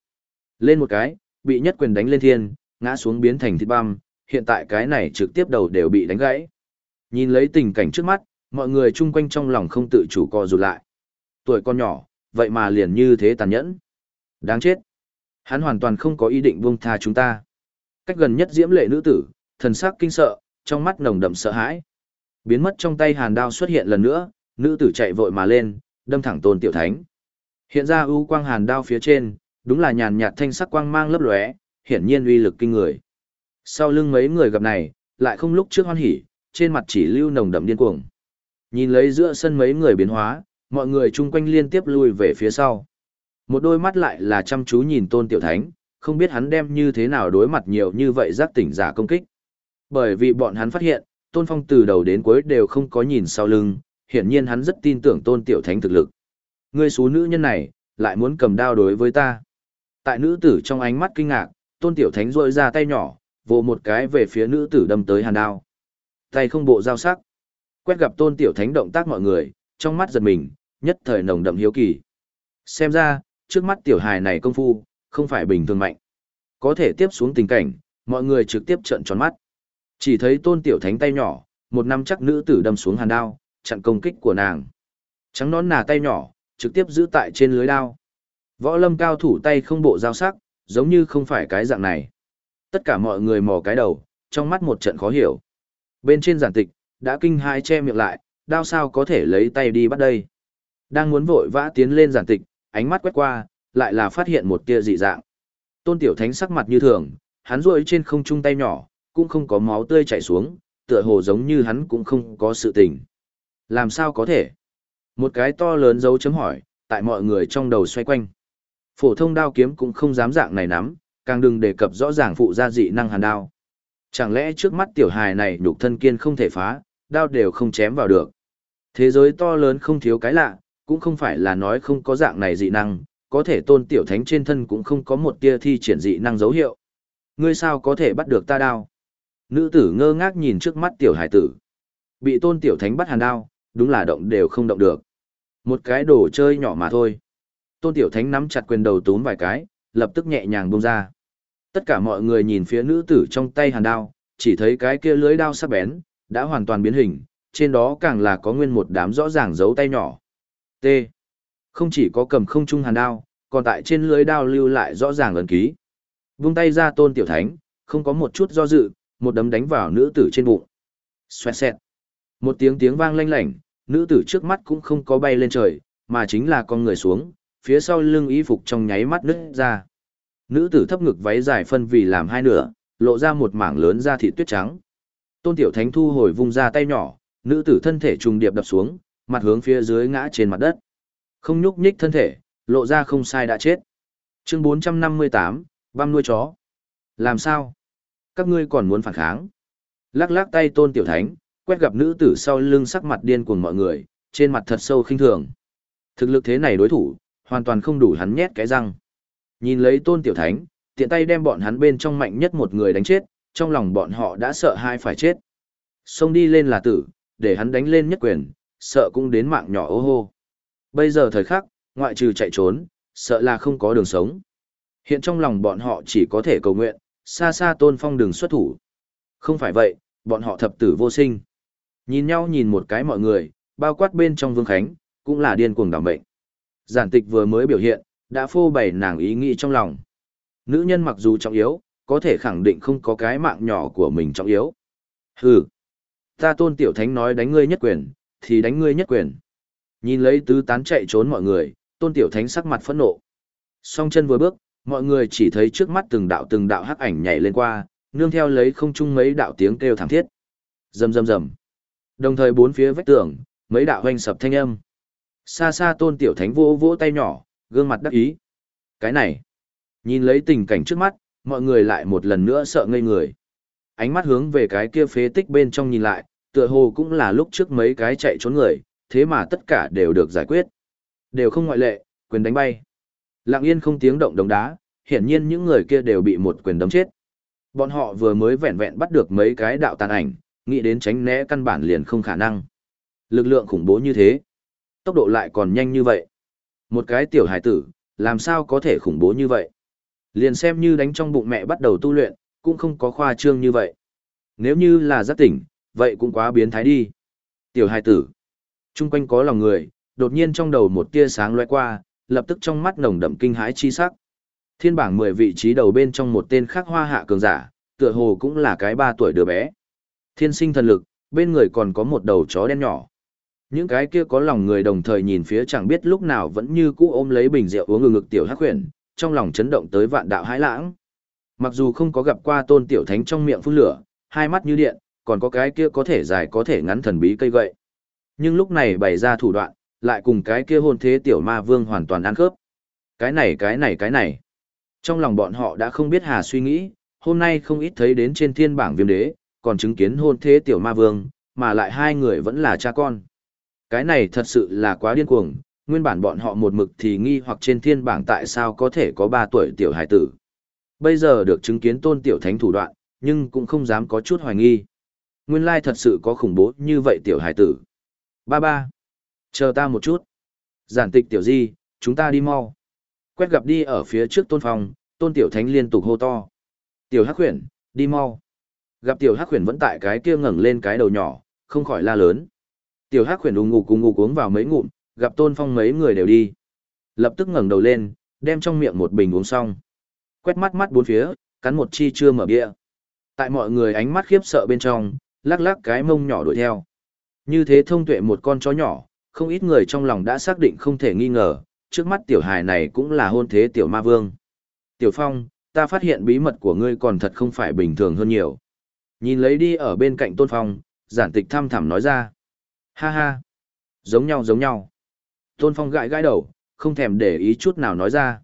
Lên một cái, bị nhất quyền đánh lên thiên, ngã xuống biến thành thịt băm, hiện tại cái này trực tiếp đầu đều bị đánh gãy. Nhìn lấy tình cảnh trước mắt, mọi người chung quanh trong lòng không tự chủ co rụt lại. Tuổi con nhỏ, vậy mà liền như thế tàn nhẫn. Đáng chết. Hắn hoàn toàn không có ý định buông tha chúng ta. Cách gần nhất diễm lệ nữ tử, thần sắc kinh sợ, trong mắt nồng đậm sợ hãi. Biến mất trong tay hàn đao xuất hiện lần nữa, nữ tử chạy vội mà lên, đâm thẳng tôn tiểu thánh. Hiện ra ưu quang hàn đao phía trên, đúng là nhàn nhạt thanh sắc quang mang lấp lóe, hiển nhiên uy lực kinh người. Sau lưng mấy người gặp này, lại không lúc trước hoan hỉ, trên mặt chỉ lưu nồng đậm điên cuồng. Nhìn lấy giữa sân mấy người biến hóa, mọi người chung quanh liên tiếp lui về phía sau. Một đôi mắt lại là chăm chú nhìn tôn tiểu thánh, không biết hắn đem như thế nào đối mặt nhiều như vậy giác tỉnh giả công kích. Bởi vì bọn hắn phát hiện, tôn phong từ đầu đến cuối đều không có nhìn sau lưng, hiển nhiên hắn rất tin tưởng tôn tiểu thánh thực lực. Ngươi số nữ nhân này, lại muốn cầm đao đối với ta. Tại nữ tử trong ánh mắt kinh ngạc, tôn tiểu thánh rôi ra tay nhỏ, vồ một cái về phía nữ tử đâm tới hàn đao. Tay không bộ dao sắc. Quét gặp tôn tiểu thánh động tác mọi người, trong mắt giật mình, nhất thời nồng đậm hiếu kỳ. Xem ra, trước mắt tiểu hài này công phu, không phải bình thường mạnh. Có thể tiếp xuống tình cảnh, mọi người trực tiếp trợn tròn mắt. Chỉ thấy tôn tiểu thánh tay nhỏ, một năm chắc nữ tử đâm xuống hàn đao, chặn công kích của nàng. Trắng nón nà tay nhỏ, trực tiếp giữ tại trên lưới đao. Võ lâm cao thủ tay không bộ dao sắc, giống như không phải cái dạng này. Tất cả mọi người mò cái đầu, trong mắt một trận khó hiểu. Bên trên giản tịch, đã kinh hai che miệng lại, đao sao có thể lấy tay đi bắt đây. Đang muốn vội vã tiến lên giản tịch, ánh mắt quét qua, lại là phát hiện một tia dị dạng. Tôn Tiểu Thánh sắc mặt như thường, hắn rôi trên không trung tay nhỏ, cũng không có máu tươi chảy xuống, tựa hồ giống như hắn cũng không có sự tình. Làm sao có thể? Một cái to lớn dấu chấm hỏi, tại mọi người trong đầu xoay quanh. Phổ thông đao kiếm cũng không dám dạng này nắm, càng đừng đề cập rõ ràng phụ gia dị năng hàn đao. Chẳng lẽ trước mắt tiểu hài này nhục thân kiên không thể phá, đao đều không chém vào được. Thế giới to lớn không thiếu cái lạ, cũng không phải là nói không có dạng này dị năng, có thể tôn tiểu thánh trên thân cũng không có một tia thi triển dị năng dấu hiệu. Ngươi sao có thể bắt được ta đao? Nữ tử ngơ ngác nhìn trước mắt tiểu hải tử. Bị tôn tiểu thánh bắt hàn đao, đúng là động đều không động được. Một cái đồ chơi nhỏ mà thôi. Tôn tiểu thánh nắm chặt quyền đầu túm vài cái, lập tức nhẹ nhàng buông ra. Tất cả mọi người nhìn phía nữ tử trong tay hàn đao, chỉ thấy cái kia lưới đao sắc bén, đã hoàn toàn biến hình, trên đó càng là có nguyên một đám rõ ràng dấu tay nhỏ. T. Không chỉ có cầm không trung hàn đao, còn tại trên lưới đao lưu lại rõ ràng ấn ký. Vung tay ra tôn tiểu thánh, không có một chút do dự, một đấm đánh vào nữ tử trên bụng. Xoẹt xẹt. Một tiếng tiếng vang lanh lảnh, nữ tử trước mắt cũng không có bay lên trời, mà chính là con người xuống, phía sau lưng y phục trong nháy mắt nứt ra. Nữ tử thấp ngực váy dài phân vì làm hai nửa, lộ ra một mảng lớn da thịt tuyết trắng. Tôn Tiểu Thánh thu hồi vung ra tay nhỏ, nữ tử thân thể trùng điệp đập xuống, mặt hướng phía dưới ngã trên mặt đất. Không nhúc nhích thân thể, lộ ra không sai đã chết. Chương 458, băm nuôi chó. Làm sao? Các ngươi còn muốn phản kháng? Lắc lắc tay Tôn Tiểu Thánh, quét gặp nữ tử sau lưng sắc mặt điên cuồng mọi người, trên mặt thật sâu khinh thường. Thực lực thế này đối thủ, hoàn toàn không đủ hắn nhét cái răng. Nhìn lấy Tôn Tiểu Thánh, tiện tay đem bọn hắn bên trong mạnh nhất một người đánh chết, trong lòng bọn họ đã sợ hai phải chết. Xông đi lên là tử, để hắn đánh lên nhất quyền, sợ cũng đến mạng nhỏ ô hô. Bây giờ thời khắc, ngoại trừ chạy trốn, sợ là không có đường sống. Hiện trong lòng bọn họ chỉ có thể cầu nguyện, xa xa tôn phong đường xuất thủ. Không phải vậy, bọn họ thập tử vô sinh. Nhìn nhau nhìn một cái mọi người, bao quát bên trong vương khánh, cũng là điên cuồng đảm bệnh. Giản tịch vừa mới biểu hiện, đã phô bày nàng ý nghĩ trong lòng. Nữ nhân mặc dù trọng yếu, có thể khẳng định không có cái mạng nhỏ của mình trọng yếu. Hừ, ta tôn tiểu thánh nói đánh ngươi nhất quyền, thì đánh ngươi nhất quyền. Nhìn lấy tứ tán chạy trốn mọi người, tôn tiểu thánh sắc mặt phẫn nộ. Song chân vừa bước, mọi người chỉ thấy trước mắt từng đạo từng đạo hắc ảnh nhảy lên qua, nương theo lấy không chung mấy đạo tiếng kêu thảm thiết. Rầm rầm rầm. Đồng thời bốn phía vách tường, mấy đạo hoanh sập thanh âm. Xa xa tôn tiểu thánh vỗ vỗ tay nhỏ, gương mặt đắc ý. Cái này, nhìn lấy tình cảnh trước mắt, mọi người lại một lần nữa sợ ngây người. Ánh mắt hướng về cái kia phế tích bên trong nhìn lại, tựa hồ cũng là lúc trước mấy cái chạy trốn người, thế mà tất cả đều được giải quyết. Đều không ngoại lệ, quyền đánh bay. Lặng yên không tiếng động đống đá, hiển nhiên những người kia đều bị một quyền đấm chết. Bọn họ vừa mới vẹn vẹn bắt được mấy cái đạo tàn ảnh, nghĩ đến tránh né căn bản liền không khả năng. Lực lượng khủng bố như thế, tốc độ lại còn nhanh như vậy. Một cái tiểu hải tử, làm sao có thể khủng bố như vậy? Liền xem như đánh trong bụng mẹ bắt đầu tu luyện, cũng không có khoa trương như vậy. Nếu như là giác tỉnh, vậy cũng quá biến thái đi. Tiểu hải tử. Trung quanh có lòng người, đột nhiên trong đầu một tia sáng lóe qua, lập tức trong mắt nồng đậm kinh hãi chi sắc. Thiên bảng 10 vị trí đầu bên trong một tên khác hoa hạ cường giả, tựa hồ cũng là cái ba tuổi đứa bé. Thiên sinh thần lực, bên người còn có một đầu chó đen nhỏ. Những cái kia có lòng người đồng thời nhìn phía chẳng biết lúc nào vẫn như cũ ôm lấy bình rượu uống ngực ngực tiểu hắc huyền, trong lòng chấn động tới vạn đạo hãi lãng. Mặc dù không có gặp qua tôn tiểu thánh trong miệng phun lửa, hai mắt như điện, còn có cái kia có thể dài có thể ngắn thần bí cây gậy. Nhưng lúc này bày ra thủ đoạn, lại cùng cái kia hôn thế tiểu ma vương hoàn toàn ăn khớp. Cái này cái này cái này. Trong lòng bọn họ đã không biết hà suy nghĩ, hôm nay không ít thấy đến trên thiên bảng viêm đế, còn chứng kiến hôn thế tiểu ma vương, mà lại hai người vẫn là cha con. Cái này thật sự là quá điên cuồng, nguyên bản bọn họ một mực thì nghi hoặc trên thiên bảng tại sao có thể có 3 tuổi tiểu hải tử. Bây giờ được chứng kiến tôn tiểu thánh thủ đoạn, nhưng cũng không dám có chút hoài nghi. Nguyên lai thật sự có khủng bố như vậy tiểu hải tử. Ba ba. Chờ ta một chút. Giản tịch tiểu di, chúng ta đi mau. Quét gặp đi ở phía trước tôn phòng tôn tiểu thánh liên tục hô to. Tiểu hắc huyền, đi mau. Gặp tiểu hắc huyền vẫn tại cái kia ngẩng lên cái đầu nhỏ, không khỏi la lớn. Tiểu hắc huyền ung ngục cùng ngục uống vào mấy ngụm, gặp tôn phong mấy người đều đi. Lập tức ngẩng đầu lên, đem trong miệng một bình uống xong. Quét mắt mắt bốn phía, cắn một chi chưa mở bia. Tại mọi người ánh mắt khiếp sợ bên trong, lắc lắc cái mông nhỏ đuổi theo. Như thế thông tuệ một con chó nhỏ, không ít người trong lòng đã xác định không thể nghi ngờ, trước mắt tiểu hài này cũng là hôn thế tiểu ma vương. Tiểu Phong, ta phát hiện bí mật của ngươi còn thật không phải bình thường hơn nhiều. Nhìn lấy đi ở bên cạnh Tôn Phong, giản tịch thăm thẳm nói ra. Ha ha, giống nhau giống nhau. Tôn Phong gãi gãi đầu, không thèm để ý chút nào nói ra.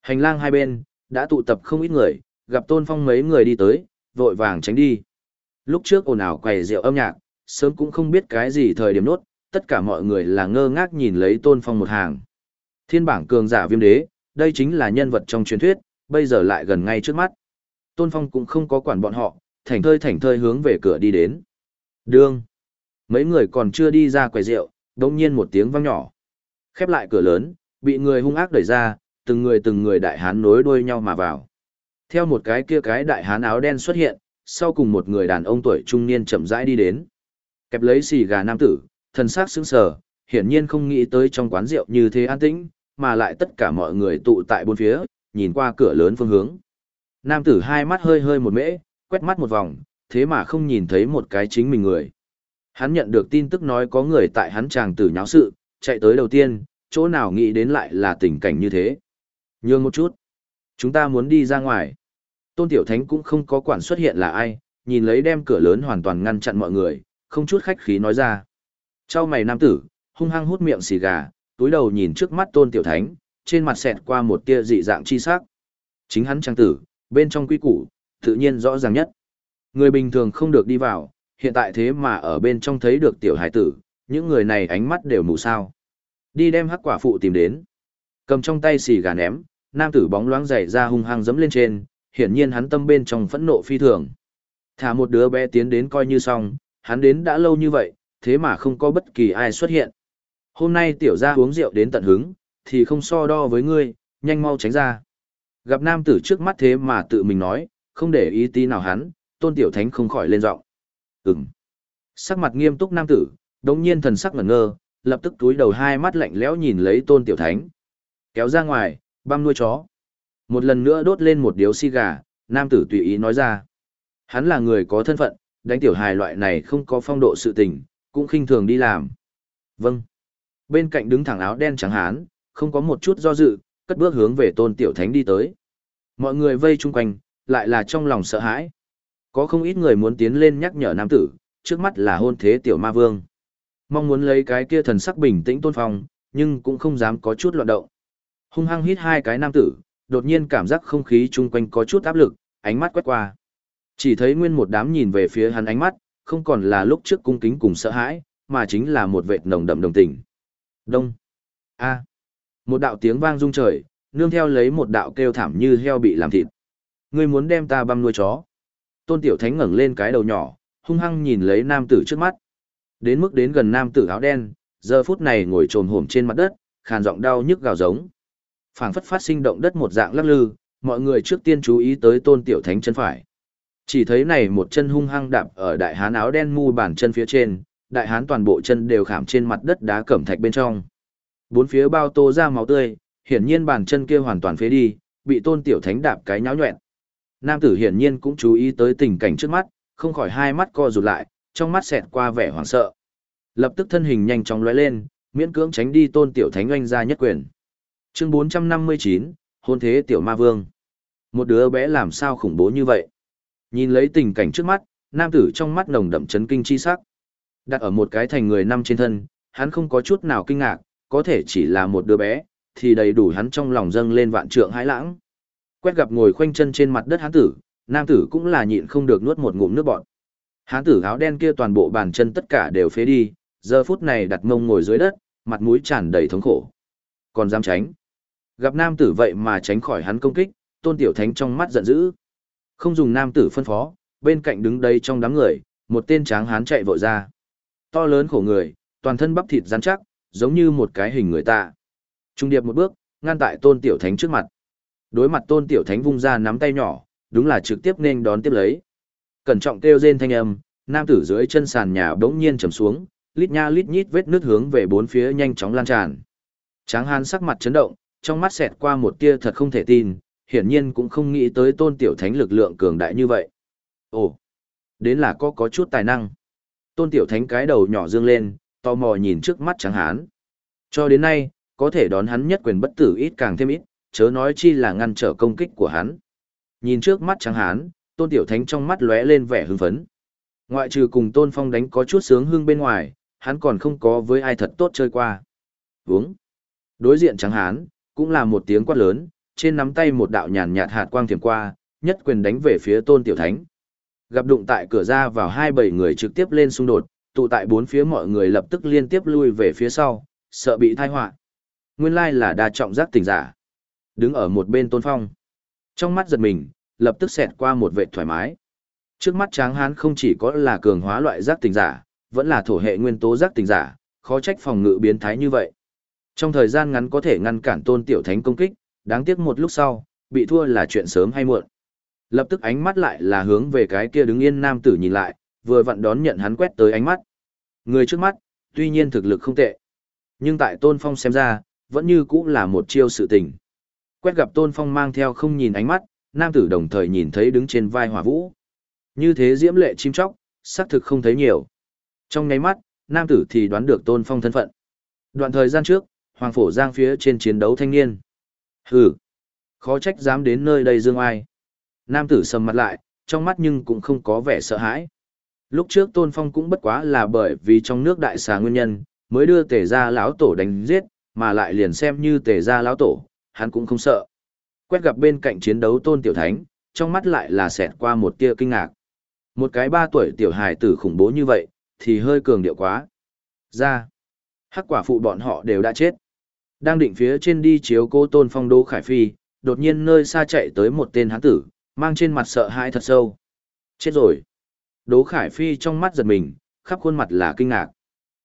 Hành lang hai bên, đã tụ tập không ít người, gặp Tôn Phong mấy người đi tới, vội vàng tránh đi. Lúc trước ồn ào quầy rượu âm nhạc, sớm cũng không biết cái gì thời điểm nốt, tất cả mọi người là ngơ ngác nhìn lấy Tôn Phong một hàng. Thiên bảng cường giả viêm đế, đây chính là nhân vật trong truyền thuyết, bây giờ lại gần ngay trước mắt. Tôn Phong cũng không có quản bọn họ, thảnh thơi thảnh thơi hướng về cửa đi đến. Đương. Mấy người còn chưa đi ra quầy rượu, đông nhiên một tiếng vang nhỏ. Khép lại cửa lớn, bị người hung ác đẩy ra, từng người từng người đại hán nối đuôi nhau mà vào. Theo một cái kia cái đại hán áo đen xuất hiện, sau cùng một người đàn ông tuổi trung niên chậm rãi đi đến. Kẹp lấy xì gà nam tử, thần sắc sững sờ, hiển nhiên không nghĩ tới trong quán rượu như thế an tĩnh, mà lại tất cả mọi người tụ tại bốn phía, nhìn qua cửa lớn phương hướng. Nam tử hai mắt hơi hơi một mễ, quét mắt một vòng, thế mà không nhìn thấy một cái chính mình người. Hắn nhận được tin tức nói có người tại hắn chàng tử nháo sự, chạy tới đầu tiên, chỗ nào nghĩ đến lại là tình cảnh như thế. Nhường một chút. Chúng ta muốn đi ra ngoài. Tôn Tiểu Thánh cũng không có quản xuất hiện là ai, nhìn lấy đem cửa lớn hoàn toàn ngăn chặn mọi người, không chút khách khí nói ra. Trong mày nam tử, hung hăng hút miệng xì gà, túi đầu nhìn trước mắt Tôn Tiểu Thánh, trên mặt xẹt qua một tia dị dạng chi sắc. Chính hắn trang tử, bên trong quy củ, tự nhiên rõ ràng nhất. Người bình thường không được đi vào, hiện tại thế mà ở bên trong thấy được tiểu hải tử, những người này ánh mắt đều mù sao. Đi đem hắc quả phụ tìm đến. Cầm trong tay xì gà ném, nam tử bóng loáng dày ra hung hăng dẫm lên trên, hiển nhiên hắn tâm bên trong phẫn nộ phi thường. Thả một đứa bé tiến đến coi như xong, hắn đến đã lâu như vậy, thế mà không có bất kỳ ai xuất hiện. Hôm nay tiểu gia uống rượu đến tận hứng, thì không so đo với ngươi, nhanh mau tránh ra. Gặp nam tử trước mắt thế mà tự mình nói, không để ý tí nào hắn, tôn tiểu thánh không khỏi lên giọng. Ừm. Sắc mặt nghiêm túc nam tử, đống nhiên thần sắc ngẩn ngơ, lập tức túi đầu hai mắt lạnh lẽo nhìn lấy tôn tiểu thánh. Kéo ra ngoài, băm nuôi chó. Một lần nữa đốt lên một điếu xi gà, nam tử tùy ý nói ra. Hắn là người có thân phận, đánh tiểu hài loại này không có phong độ sự tình, cũng khinh thường đi làm. Vâng. Bên cạnh đứng thẳng áo đen trắng hán, không có một chút do dự, cất bước hướng về tôn tiểu thánh đi tới. Mọi người vây chung quanh, lại là trong lòng sợ hãi. Có không ít người muốn tiến lên nhắc nhở nam tử, trước mắt là hôn thế tiểu ma vương. Mong muốn lấy cái kia thần sắc bình tĩnh tôn phong, nhưng cũng không dám có chút loạn động. Hung hăng hít hai cái nam tử, đột nhiên cảm giác không khí chung quanh có chút áp lực, ánh mắt quét qua. Chỉ thấy nguyên một đám nhìn về phía hắn ánh mắt, không còn là lúc trước cung kính cùng sợ hãi, mà chính là một vệt nồng đậm đồng tình. Đông. A. Một đạo tiếng vang rung trời, nương theo lấy một đạo kêu thảm như heo bị làm thịt. Ngươi muốn đem ta băm nuôi chó. Tôn Tiểu Thánh ngẩng lên cái đầu nhỏ, hung hăng nhìn lấy nam tử trước mắt. Đến mức đến gần nam tử áo đen, giờ phút này ngồi trồm hổm trên mặt đất, khàn giọng đau nhức gào giống. Phảng phất phát sinh động đất một dạng lắc lư, mọi người trước tiên chú ý tới Tôn Tiểu Thánh chân phải. Chỉ thấy này một chân hung hăng đạp ở đại hán áo đen mu bàn chân phía trên, đại hán toàn bộ chân đều khảm trên mặt đất đá cẩm thạch bên trong. Bốn phía bao tô ra máu tươi, hiển nhiên bàn chân kia hoàn toàn phế đi, bị tôn tiểu thánh đạp cái nháo nhuẹn. Nam tử hiển nhiên cũng chú ý tới tình cảnh trước mắt, không khỏi hai mắt co rụt lại, trong mắt xẹt qua vẻ hoảng sợ. Lập tức thân hình nhanh chóng lóe lên, miễn cưỡng tránh đi tôn tiểu thánh oanh ra nhất quyền. Chương 459, hôn thế tiểu ma vương. Một đứa bé làm sao khủng bố như vậy? Nhìn lấy tình cảnh trước mắt, nam tử trong mắt nồng đậm chấn kinh chi sắc. Đặt ở một cái thành người năm trên thân, hắn không có chút nào kinh ngạc, có thể chỉ là một đứa bé, thì đầy đủ hắn trong lòng dâng lên vạn trượng hãi lãng. Quét gặp ngồi khoanh chân trên mặt đất hán tử, nam tử cũng là nhịn không được nuốt một ngụm nước bọt. Hán tử áo đen kia toàn bộ bàn chân tất cả đều phế đi, giờ phút này đặt mông ngồi dưới đất, mặt mũi tràn đầy thống khổ. Còn dám tránh. Gặp nam tử vậy mà tránh khỏi hắn công kích, tôn tiểu thánh trong mắt giận dữ. Không dùng nam tử phân phó, bên cạnh đứng đây trong đám người, một tên tráng hán chạy vội ra. To lớn khổ người, toàn thân bắp thịt rắn chắc, giống như một cái hình người ta. Trung điệp một bước, ngăn tại tôn tiểu thánh trước mặt. Đối mặt tôn tiểu thánh vung ra nắm tay nhỏ, đúng là trực tiếp nên đón tiếp lấy. Cẩn trọng kêu rên thanh âm, nam tử dưới chân sàn nhà bỗng nhiên trầm xuống, lít nha lít nhít vết nước hướng về bốn phía nhanh chóng lan tràn. Tráng Hán sắc mặt chấn động, trong mắt xẹt qua một tia thật không thể tin, hiển nhiên cũng không nghĩ tới tôn tiểu thánh lực lượng cường đại như vậy. Ồ, đến là có có chút tài năng. Tôn tiểu thánh cái đầu nhỏ dương lên, tò mò nhìn trước mắt Tráng Hán. Cho đến nay, có thể đón hắn nhất quyền bất tử ít càng thêm ít, chớ nói chi là ngăn trở công kích của hắn. Nhìn trước mắt trắng Hán, tôn tiểu thánh trong mắt lóe lên vẻ hưng phấn. Ngoại trừ cùng tôn phong đánh có chút sướng hương bên ngoài, hắn còn không có với ai thật tốt chơi qua. Uống. Đối diện trắng hán, cũng là một tiếng quát lớn, trên nắm tay một đạo nhàn nhạt hạt quang thiểm qua, nhất quyền đánh về phía tôn tiểu thánh. Gặp đụng tại cửa ra vào hai bảy người trực tiếp lên xung đột, tụ tại bốn phía mọi người lập tức liên tiếp lui về phía sau, sợ bị thai họa. Nguyên lai là đa trọng giác tỉnh giả. Đứng ở một bên tôn phong. Trong mắt giật mình, lập tức xẹt qua một vệ thoải mái. Trước mắt tráng hán không chỉ có là cường hóa loại giác tình giả, vẫn là thổ hệ nguyên tố giác tình giả, khó trách phòng ngự biến thái như vậy. Trong thời gian ngắn có thể ngăn cản tôn tiểu thánh công kích, đáng tiếc một lúc sau, bị thua là chuyện sớm hay muộn. Lập tức ánh mắt lại là hướng về cái kia đứng yên nam tử nhìn lại, vừa vặn đón nhận hắn quét tới ánh mắt. Người trước mắt, tuy nhiên thực lực không tệ. Nhưng tại tôn phong xem ra, vẫn như cũng là một chiêu sự tình. Quét gặp tôn phong mang theo không nhìn ánh mắt, nam tử đồng thời nhìn thấy đứng trên vai hỏa vũ. Như thế diễm lệ chim chóc, xác thực không thấy nhiều. Trong nháy mắt, nam tử thì đoán được tôn phong thân phận. Đoạn thời gian trước, Hoàng Phổ Giang phía trên chiến đấu thanh niên. Hừ, khó trách dám đến nơi đây dương ai. Nam tử sầm mặt lại, trong mắt nhưng cũng không có vẻ sợ hãi. Lúc trước Tôn Phong cũng bất quá là bởi vì trong nước đại xà nguyên nhân, mới đưa tể ra lão tổ đánh giết, mà lại liền xem như tể ra lão tổ, hắn cũng không sợ. Quét gặp bên cạnh chiến đấu Tôn Tiểu Thánh, trong mắt lại là xẹt qua một tia kinh ngạc. Một cái ba tuổi tiểu hài tử khủng bố như vậy, thì hơi cường điệu quá. Ra, hắc quả phụ bọn họ đều đã chết. Đang định phía trên đi chiếu cô tôn phong đô khải phi, đột nhiên nơi xa chạy tới một tên hán tử, mang trên mặt sợ hãi thật sâu. Chết rồi. Đỗ Khải Phi trong mắt giật mình, khắp khuôn mặt là kinh ngạc.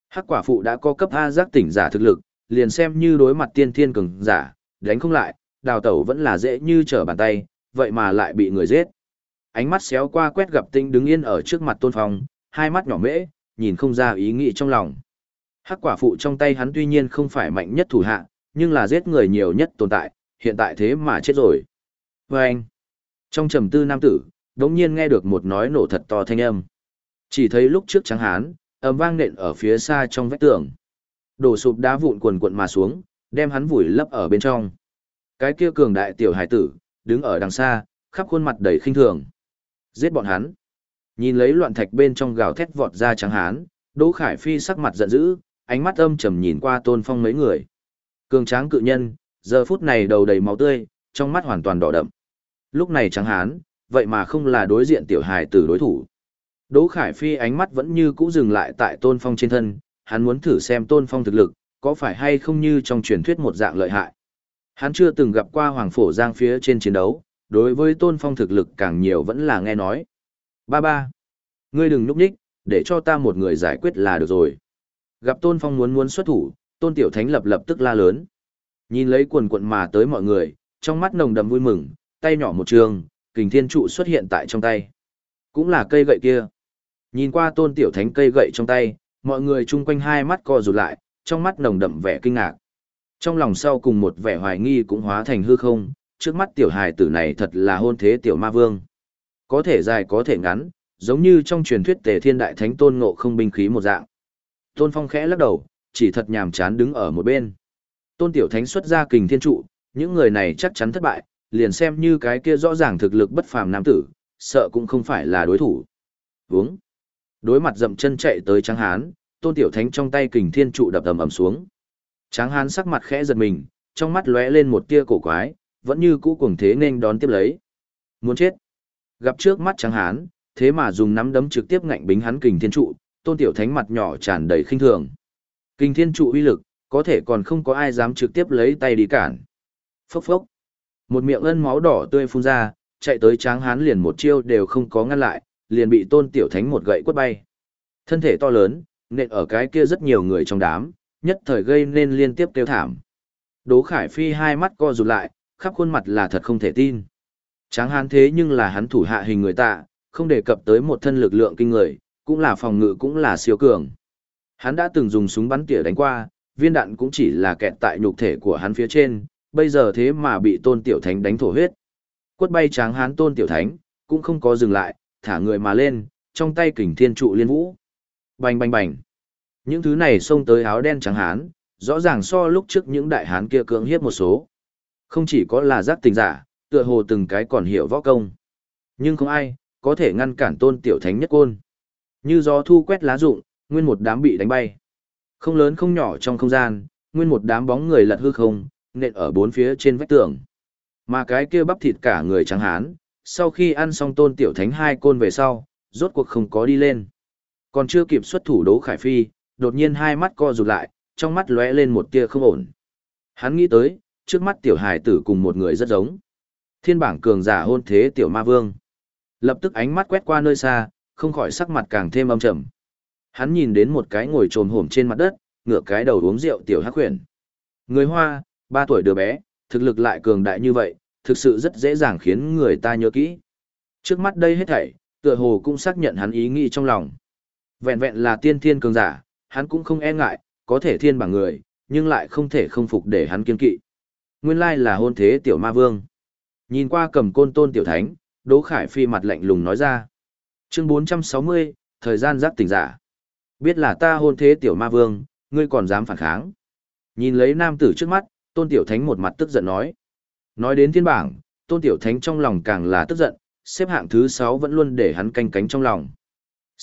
Hắc quả phụ đã có cấp A giác tỉnh giả thực lực, liền xem như đối mặt tiên thiên cường giả, đánh không lại, đào tẩu vẫn là dễ như trở bàn tay, vậy mà lại bị người giết. Ánh mắt xéo qua quét gặp tinh đứng yên ở trước mặt tôn phong, hai mắt nhỏ mễ, nhìn không ra ý nghĩ trong lòng. Hắc quả phụ trong tay hắn tuy nhiên không phải mạnh nhất thủ hạ, nhưng là giết người nhiều nhất tồn tại, hiện tại thế mà chết rồi. Và anh, trong trầm tư nam tử, đống nhiên nghe được một nói nổ thật to thanh âm. Chỉ thấy lúc trước trắng hán, ầm vang nện ở phía xa trong vách tường. Đổ sụp đá vụn quần quận mà xuống, đem hắn vùi lấp ở bên trong. Cái kia cường đại tiểu hải tử, đứng ở đằng xa, khắp khuôn mặt đầy khinh thường. Giết bọn hắn. Nhìn lấy loạn thạch bên trong gào thét vọt ra trắng hán, Đỗ Khải Phi sắc mặt giận dữ, ánh mắt âm trầm nhìn qua Tôn Phong mấy người. Cường tráng cự nhân, giờ phút này đầu đầy máu tươi, trong mắt hoàn toàn đỏ đậm. Lúc này trắng hán, vậy mà không là đối diện tiểu hài tử đối thủ. Đỗ Khải Phi ánh mắt vẫn như cũ dừng lại tại Tôn Phong trên thân, hắn muốn thử xem Tôn Phong thực lực, có phải hay không như trong truyền thuyết một dạng lợi hại. Hắn chưa từng gặp qua Hoàng Phổ Giang phía trên chiến đấu, đối với Tôn Phong thực lực càng nhiều vẫn là nghe nói. Ba ba, ngươi đừng núp nhích, để cho ta một người giải quyết là được rồi. Gặp Tôn Phong muốn muốn xuất thủ, Tôn Tiểu Thánh lập lập tức la lớn. Nhìn lấy quần quận mà tới mọi người, trong mắt nồng đầm vui mừng, tay nhỏ một trường, kình thiên trụ xuất hiện tại trong tay. Cũng là cây gậy kia. Nhìn qua Tôn Tiểu Thánh cây gậy trong tay, mọi người chung quanh hai mắt co rụt lại, trong mắt nồng đậm vẻ kinh ngạc. Trong lòng sau cùng một vẻ hoài nghi cũng hóa thành hư không, trước mắt tiểu hài tử này thật là hôn thế tiểu ma vương. Có thể dài có thể ngắn, giống như trong truyền thuyết tề thiên đại thánh tôn ngộ không binh khí một dạng. Tôn Phong khẽ lắc đầu, chỉ thật nhàm chán đứng ở một bên. Tôn Tiểu Thánh xuất ra kình thiên trụ, những người này chắc chắn thất bại, liền xem như cái kia rõ ràng thực lực bất phàm nam tử, sợ cũng không phải là đối thủ. Vướng. Đối mặt dậm chân chạy tới trắng Hán, Tôn Tiểu Thánh trong tay kình thiên trụ đập ầm ầm xuống. Tráng Hán sắc mặt khẽ giật mình, trong mắt lóe lên một tia cổ quái, vẫn như cũ cuồng thế nên đón tiếp lấy. Muốn chết. Gặp trước mắt Tráng Hán, thế mà dùng nắm đấm trực tiếp ngạnh bính hắn kình thiên trụ, tôn tiểu thánh mặt nhỏ tràn đầy khinh thường. Kình thiên trụ uy lực, có thể còn không có ai dám trực tiếp lấy tay đi cản. Phốc phốc. Một miệng ân máu đỏ tươi phun ra, chạy tới tráng hán liền một chiêu đều không có ngăn lại, liền bị tôn tiểu thánh một gậy quất bay. Thân thể to lớn, nện ở cái kia rất nhiều người trong đám, nhất thời gây nên liên tiếp kêu thảm. Đỗ Khải Phi hai mắt co rụt lại, khắp khuôn mặt là thật không thể tin. Tráng hán thế nhưng là hắn thủ hạ hình người tạ, không đề cập tới một thân lực lượng kinh người, cũng là phòng ngự cũng là siêu cường. Hắn đã từng dùng súng bắn tỉa đánh qua, viên đạn cũng chỉ là kẹt tại nhục thể của hắn phía trên, bây giờ thế mà bị tôn tiểu thánh đánh thổ huyết. Quất bay tráng hán tôn tiểu thánh, cũng không có dừng lại, thả người mà lên, trong tay kình thiên trụ liên vũ. Bành bành bành. Những thứ này xông tới áo đen trắng hán, rõ ràng so lúc trước những đại hán kia cưỡng hiếp một số. Không chỉ có là giác tình giả, tựa hồ từng cái còn hiểu võ công. Nhưng không ai, có thể ngăn cản tôn tiểu thánh nhất côn. Như gió thu quét lá rụng, nguyên một đám bị đánh bay. Không lớn không nhỏ trong không gian, nguyên một đám bóng người lật hư không, nện ở bốn phía trên vách tường. Mà cái kia bắp thịt cả người trắng hán, sau khi ăn xong tôn tiểu thánh hai côn về sau, rốt cuộc không có đi lên. Còn chưa kịp xuất thủ đấu Khải Phi, đột nhiên hai mắt co rụt lại, trong mắt lóe lên một tia không ổn. Hắn nghĩ tới, trước mắt tiểu hài tử cùng một người rất giống. Thiên bảng cường giả hôn thế tiểu ma vương. Lập tức ánh mắt quét qua nơi xa, không khỏi sắc mặt càng thêm âm trầm. Hắn nhìn đến một cái ngồi trồm hổm trên mặt đất, ngửa cái đầu uống rượu tiểu hắc huyền. Người Hoa, ba tuổi đứa bé, thực lực lại cường đại như vậy, thực sự rất dễ dàng khiến người ta nhớ kỹ. Trước mắt đây hết thảy, tựa hồ cũng xác nhận hắn ý nghĩ trong lòng. Vẹn vẹn là tiên thiên cường giả, hắn cũng không e ngại, có thể thiên bằng người, nhưng lại không thể không phục để hắn kiên kỵ. Nguyên lai là hôn thế tiểu ma vương. Nhìn qua cầm côn tôn tiểu thánh, Đỗ Khải Phi mặt lạnh lùng nói ra. Chương 460, thời gian giác tỉnh giả. Biết là ta hôn thế tiểu ma vương, ngươi còn dám phản kháng. Nhìn lấy nam tử trước mắt, tôn tiểu thánh một mặt tức giận nói. Nói đến thiên bảng, tôn tiểu thánh trong lòng càng là tức giận, xếp hạng thứ 6 vẫn luôn để hắn canh cánh trong lòng.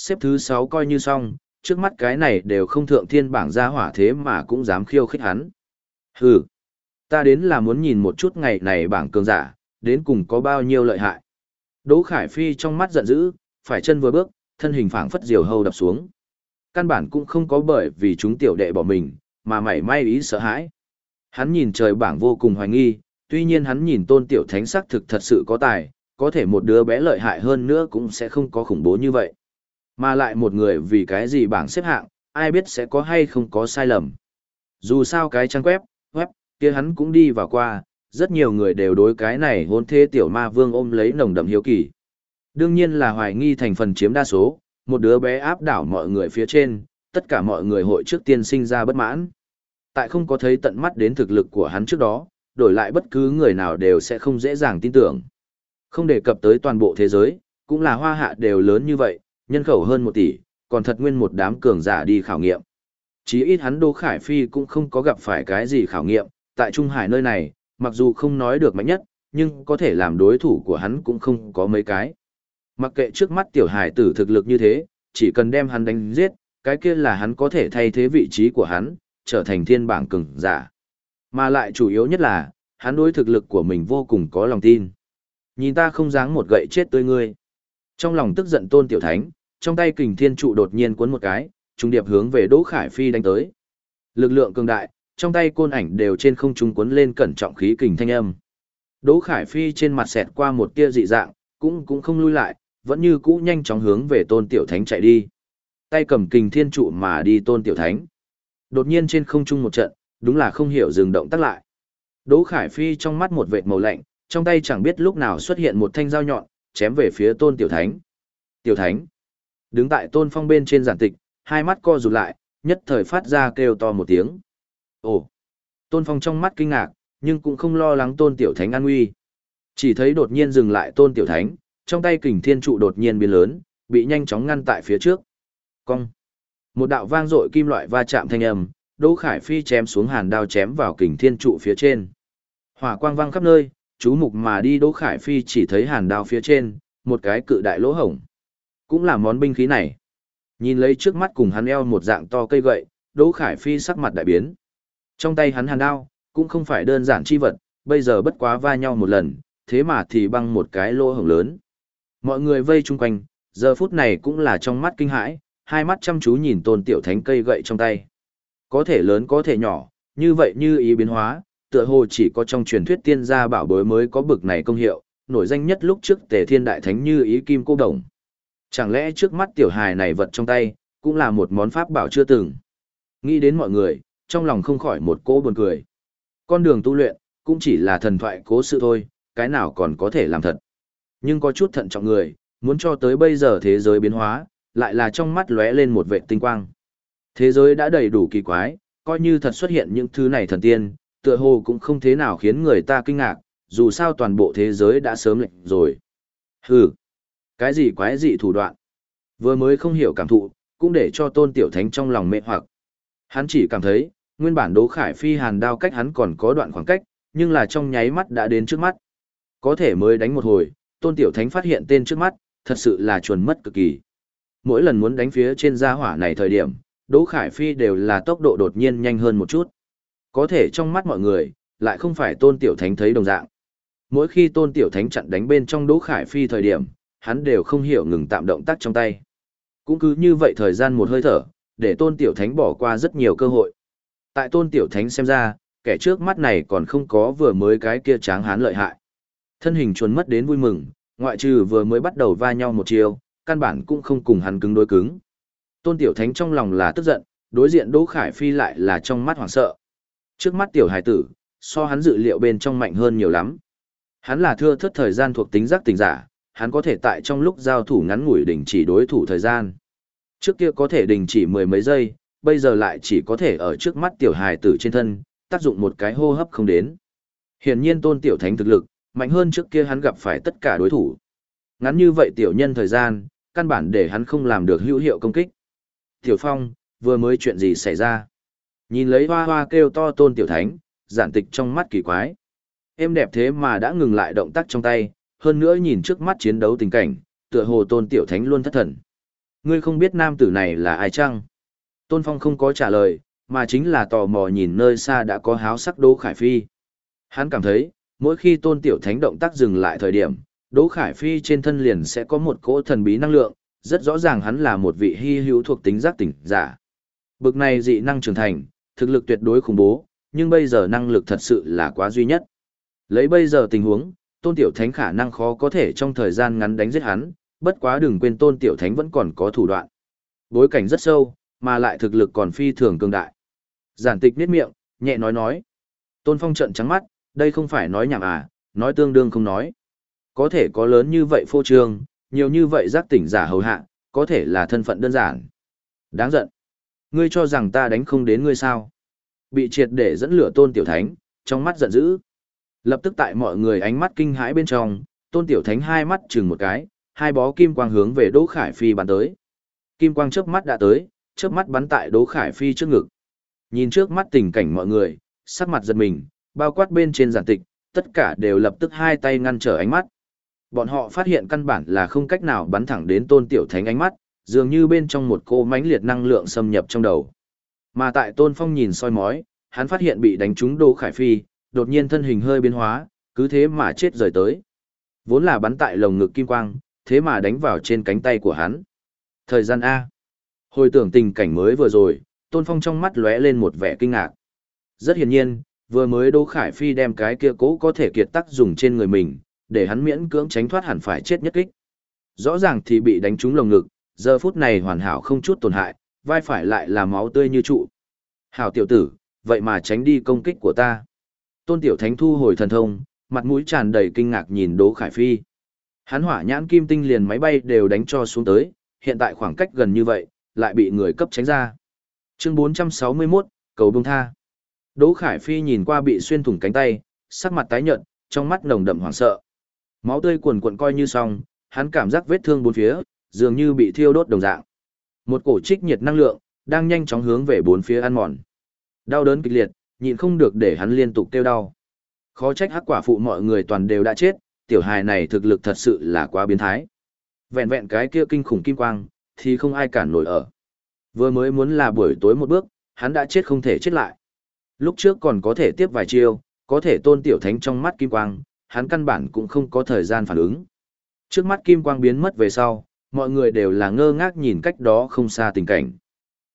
Xếp thứ sáu coi như xong, trước mắt cái này đều không thượng thiên bảng ra hỏa thế mà cũng dám khiêu khích hắn. Hừ, ta đến là muốn nhìn một chút ngày này bảng cường giả, đến cùng có bao nhiêu lợi hại. Đỗ Khải Phi trong mắt giận dữ, phải chân vừa bước, thân hình phảng phất diều hâu đập xuống. Căn bản cũng không có bởi vì chúng tiểu đệ bỏ mình, mà mảy may ý sợ hãi. Hắn nhìn trời bảng vô cùng hoài nghi, tuy nhiên hắn nhìn tôn tiểu thánh sắc thực thật sự có tài, có thể một đứa bé lợi hại hơn nữa cũng sẽ không có khủng bố như vậy. Mà lại một người vì cái gì bảng xếp hạng, ai biết sẽ có hay không có sai lầm. Dù sao cái trang web, web, kia hắn cũng đi vào qua, rất nhiều người đều đối cái này hôn thế tiểu ma vương ôm lấy nồng đậm hiếu kỳ. Đương nhiên là hoài nghi thành phần chiếm đa số, một đứa bé áp đảo mọi người phía trên, tất cả mọi người hội trước tiên sinh ra bất mãn. Tại không có thấy tận mắt đến thực lực của hắn trước đó, đổi lại bất cứ người nào đều sẽ không dễ dàng tin tưởng. Không đề cập tới toàn bộ thế giới, cũng là hoa hạ đều lớn như vậy, nhân khẩu hơn một tỷ, còn thật nguyên một đám cường giả đi khảo nghiệm. Chí ít hắn Đỗ Khải Phi cũng không có gặp phải cái gì khảo nghiệm, tại Trung Hải nơi này, mặc dù không nói được mạnh nhất, nhưng có thể làm đối thủ của hắn cũng không có mấy cái. Mặc kệ trước mắt tiểu hải tử thực lực như thế, chỉ cần đem hắn đánh giết, cái kia là hắn có thể thay thế vị trí của hắn, trở thành thiên bảng cường giả. Mà lại chủ yếu nhất là, hắn đối thực lực của mình vô cùng có lòng tin. Nhìn ta không dáng một gậy chết tươi ngươi. Trong lòng tức giận tôn tiểu thánh, trong tay kình thiên trụ đột nhiên cuốn một cái, trung điệp hướng về Đỗ Khải Phi đánh tới. Lực lượng cường đại, trong tay côn ảnh đều trên không trung cuốn lên cẩn trọng khí kình thanh âm. Đỗ Khải Phi trên mặt xẹt qua một tia dị dạng, cũng cũng không lui lại, vẫn như cũ nhanh chóng hướng về Tôn Tiểu Thánh chạy đi. Tay cầm kình thiên trụ mà đi Tôn Tiểu Thánh. Đột nhiên trên không trung một trận, đúng là không hiểu dừng động tác lại. Đỗ Khải Phi trong mắt một vệt màu lạnh, trong tay chẳng biết lúc nào xuất hiện một thanh dao nhọn, chém về phía Tôn Tiểu Thánh. Tiểu Thánh. Đứng tại Tôn Phong bên trên giản tịch, hai mắt co rụt lại, nhất thời phát ra kêu to một tiếng. Ồ! Tôn Phong trong mắt kinh ngạc, nhưng cũng không lo lắng Tôn Tiểu Thánh an nguy. Chỉ thấy đột nhiên dừng lại Tôn Tiểu Thánh, trong tay kình thiên trụ đột nhiên biến lớn, bị nhanh chóng ngăn tại phía trước. Cong! Một đạo vang dội kim loại va chạm thanh âm, Đỗ Khải Phi chém xuống hàn đao chém vào kình thiên trụ phía trên. Hỏa quang vang khắp nơi, chú mục mà đi Đỗ Khải Phi chỉ thấy hàn đao phía trên, một cái cự đại lỗ hổng. Cũng là món binh khí này. Nhìn lấy trước mắt cùng hắn eo một dạng to cây gậy, Đỗ Khải Phi sắc mặt đại biến. Trong tay hắn hàn đao, cũng không phải đơn giản chi vật, bây giờ bất quá va nhau một lần, thế mà thì băng một cái lỗ hổng lớn. Mọi người vây chung quanh, giờ phút này cũng là trong mắt kinh hãi, hai mắt chăm chú nhìn tôn tiểu thánh cây gậy trong tay. Có thể lớn có thể nhỏ, như vậy như ý biến hóa, tựa hồ chỉ có trong truyền thuyết tiên gia bảo bối mới có bực này công hiệu, nổi danh nhất lúc trước tề thiên đại thánh như ý kim cô đồng. Chẳng lẽ trước mắt tiểu hài này vật trong tay, cũng là một món pháp bảo chưa từng. Nghĩ đến mọi người, trong lòng không khỏi một cỗ buồn cười. Con đường tu luyện, cũng chỉ là thần thoại cố sự thôi, cái nào còn có thể làm thật. Nhưng có chút thận trọng người, muốn cho tới bây giờ thế giới biến hóa, lại là trong mắt lóe lên một vệ tinh quang. Thế giới đã đầy đủ kỳ quái, coi như thật xuất hiện những thứ này thần tiên, tựa hồ cũng không thế nào khiến người ta kinh ngạc, dù sao toàn bộ thế giới đã sớm lệnh rồi. Hừ, cái gì quái dị thủ đoạn? Vừa mới không hiểu cảm thụ, cũng để cho tôn tiểu thánh trong lòng mê hoặc. Hắn chỉ cảm thấy, nguyên bản đố khải phi hàn đao cách hắn còn có đoạn khoảng cách, nhưng là trong nháy mắt đã đến trước mắt. Có thể mới đánh một hồi, tôn tiểu thánh phát hiện tên trước mắt, thật sự là chuồn mất cực kỳ. Mỗi lần muốn đánh phía trên gia hỏa này thời điểm, Đỗ Khải Phi đều là tốc độ đột nhiên nhanh hơn một chút. Có thể trong mắt mọi người, lại không phải tôn tiểu thánh thấy đồng dạng. Mỗi khi tôn tiểu thánh chặn đánh bên trong Đỗ Khải Phi thời điểm, hắn đều không hiểu ngừng tạm động tác trong tay. Cũng cứ như vậy thời gian một hơi thở, để tôn tiểu thánh bỏ qua rất nhiều cơ hội. Tại tôn tiểu thánh xem ra, kẻ trước mắt này còn không có vừa mới cái kia tráng hán lợi hại. Thân hình chuồn mất đến vui mừng, ngoại trừ vừa mới bắt đầu va nhau một chiều, căn bản cũng không cùng hắn cứng đối cứng. Tôn tiểu thánh trong lòng là tức giận, đối diện Đỗ Khải Phi lại là trong mắt hoảng sợ. Trước mắt tiểu hải tử, so hắn dự liệu bên trong mạnh hơn nhiều lắm. Hắn là thưa thất thời gian thuộc tính giác tình giả, hắn có thể tại trong lúc giao thủ ngắn ngủi đình chỉ đối thủ thời gian. Trước kia có thể đình chỉ mười mấy giây, bây giờ lại chỉ có thể ở trước mắt tiểu hài tử trên thân, tác dụng một cái hô hấp không đến. Hiển nhiên tôn tiểu thánh thực lực, mạnh hơn trước kia hắn gặp phải tất cả đối thủ. Ngắn như vậy tiểu nhân thời gian, căn bản để hắn không làm được hữu hiệu công kích. Tiểu Phong, vừa mới chuyện gì xảy ra? Nhìn lấy hoa hoa kêu to tôn tiểu thánh, giản tịch trong mắt kỳ quái. Em đẹp thế mà đã ngừng lại động tác trong tay, hơn nữa nhìn trước mắt chiến đấu tình cảnh, tựa hồ tôn tiểu thánh luôn thất thần. Ngươi không biết nam tử này là ai chăng? Tôn Phong không có trả lời, mà chính là tò mò nhìn nơi xa đã có háo sắc Đỗ Khải Phi. Hắn cảm thấy, mỗi khi tôn tiểu thánh động tác dừng lại thời điểm, Đỗ Khải Phi trên thân liền sẽ có một cỗ thần bí năng lượng, rất rõ ràng hắn là một vị hy hữu thuộc tính giác tỉnh giả. Bực này dị năng trưởng thành, thực lực tuyệt đối khủng bố, nhưng bây giờ năng lực thật sự là quá duy nhất. Lấy bây giờ tình huống, Tôn Tiểu Thánh khả năng khó có thể trong thời gian ngắn đánh giết hắn, bất quá đừng quên Tôn Tiểu Thánh vẫn còn có thủ đoạn. Bối cảnh rất sâu, mà lại thực lực còn phi thường cường đại. Giản tịch niết miệng, nhẹ nói nói. Tôn Phong trận trắng mắt, đây không phải nói nhảm à, nói tương đương không nói. Có thể có lớn như vậy phô trương, nhiều như vậy giác tỉnh giả hầu hạ, có thể là thân phận đơn giản. Đáng giận. Ngươi cho rằng ta đánh không đến ngươi sao? Bị triệt để dẫn lửa tôn tiểu thánh, trong mắt giận dữ. Lập tức tại mọi người ánh mắt kinh hãi bên trong, tôn tiểu thánh hai mắt chừng một cái, hai bó kim quang hướng về Đỗ Khải Phi bắn tới. Kim quang chớp mắt đã tới, chớp mắt bắn tại Đỗ Khải Phi trước ngực. Nhìn trước mắt tình cảnh mọi người, sắc mặt giật mình, bao quát bên trên giản tịch, tất cả đều lập tức hai tay ngăn trở ánh mắt. Bọn họ phát hiện căn bản là không cách nào bắn thẳng đến tôn tiểu thánh ánh mắt, dường như bên trong một cô mãnh liệt năng lượng xâm nhập trong đầu. Mà tại tôn phong nhìn soi mói, hắn phát hiện bị đánh trúng Đỗ Khải Phi, đột nhiên thân hình hơi biến hóa, cứ thế mà chết rời tới. Vốn là bắn tại lồng ngực kim quang, thế mà đánh vào trên cánh tay của hắn. Thời gian A. Hồi tưởng tình cảnh mới vừa rồi, Tôn Phong trong mắt lóe lên một vẻ kinh ngạc. Rất hiển nhiên, vừa mới Đỗ Khải Phi đem cái kia cố có thể kiệt tác dùng trên người mình, để hắn miễn cưỡng tránh thoát hẳn phải chết nhất kích. Rõ ràng thì bị đánh trúng lồng ngực, giờ phút này hoàn hảo không chút tổn hại, vai phải lại là máu tươi như trụ. Hảo tiểu tử, vậy mà tránh đi công kích của ta. Tôn Tiểu Thánh thu hồi thần thông, mặt mũi tràn đầy kinh ngạc nhìn Đỗ Khải Phi. Hắn hỏa nhãn kim tinh liền máy bay đều đánh cho xuống tới, hiện tại khoảng cách gần như vậy, lại bị người cấp tránh ra. Chương 461, cầu bông tha. Đỗ Khải Phi nhìn qua bị xuyên thủng cánh tay, sắc mặt tái nhợt, trong mắt nồng đậm hoảng sợ. Máu tươi cuồn cuộn coi như xong, hắn cảm giác vết thương bốn phía, dường như bị thiêu đốt đồng dạng. Một cổ trích nhiệt năng lượng, đang nhanh chóng hướng về bốn phía ăn mòn. Đau đớn kịch liệt, nhịn không được để hắn liên tục kêu đau. Khó trách hắc quả phụ mọi người toàn đều đã chết, tiểu hài này thực lực thật sự là quá biến thái. Vẹn vẹn cái kia kinh khủng kim quang, thì không ai cản nổi ở. Vừa mới muốn là buổi tối một bước, hắn đã chết không thể chết lại. Lúc trước còn có thể tiếp vài chiêu, có thể tôn tiểu thánh trong mắt kim quang, hắn căn bản cũng không có thời gian phản ứng. Trước mắt kim quang biến mất về sau, mọi người đều là ngơ ngác nhìn cách đó không xa tình cảnh.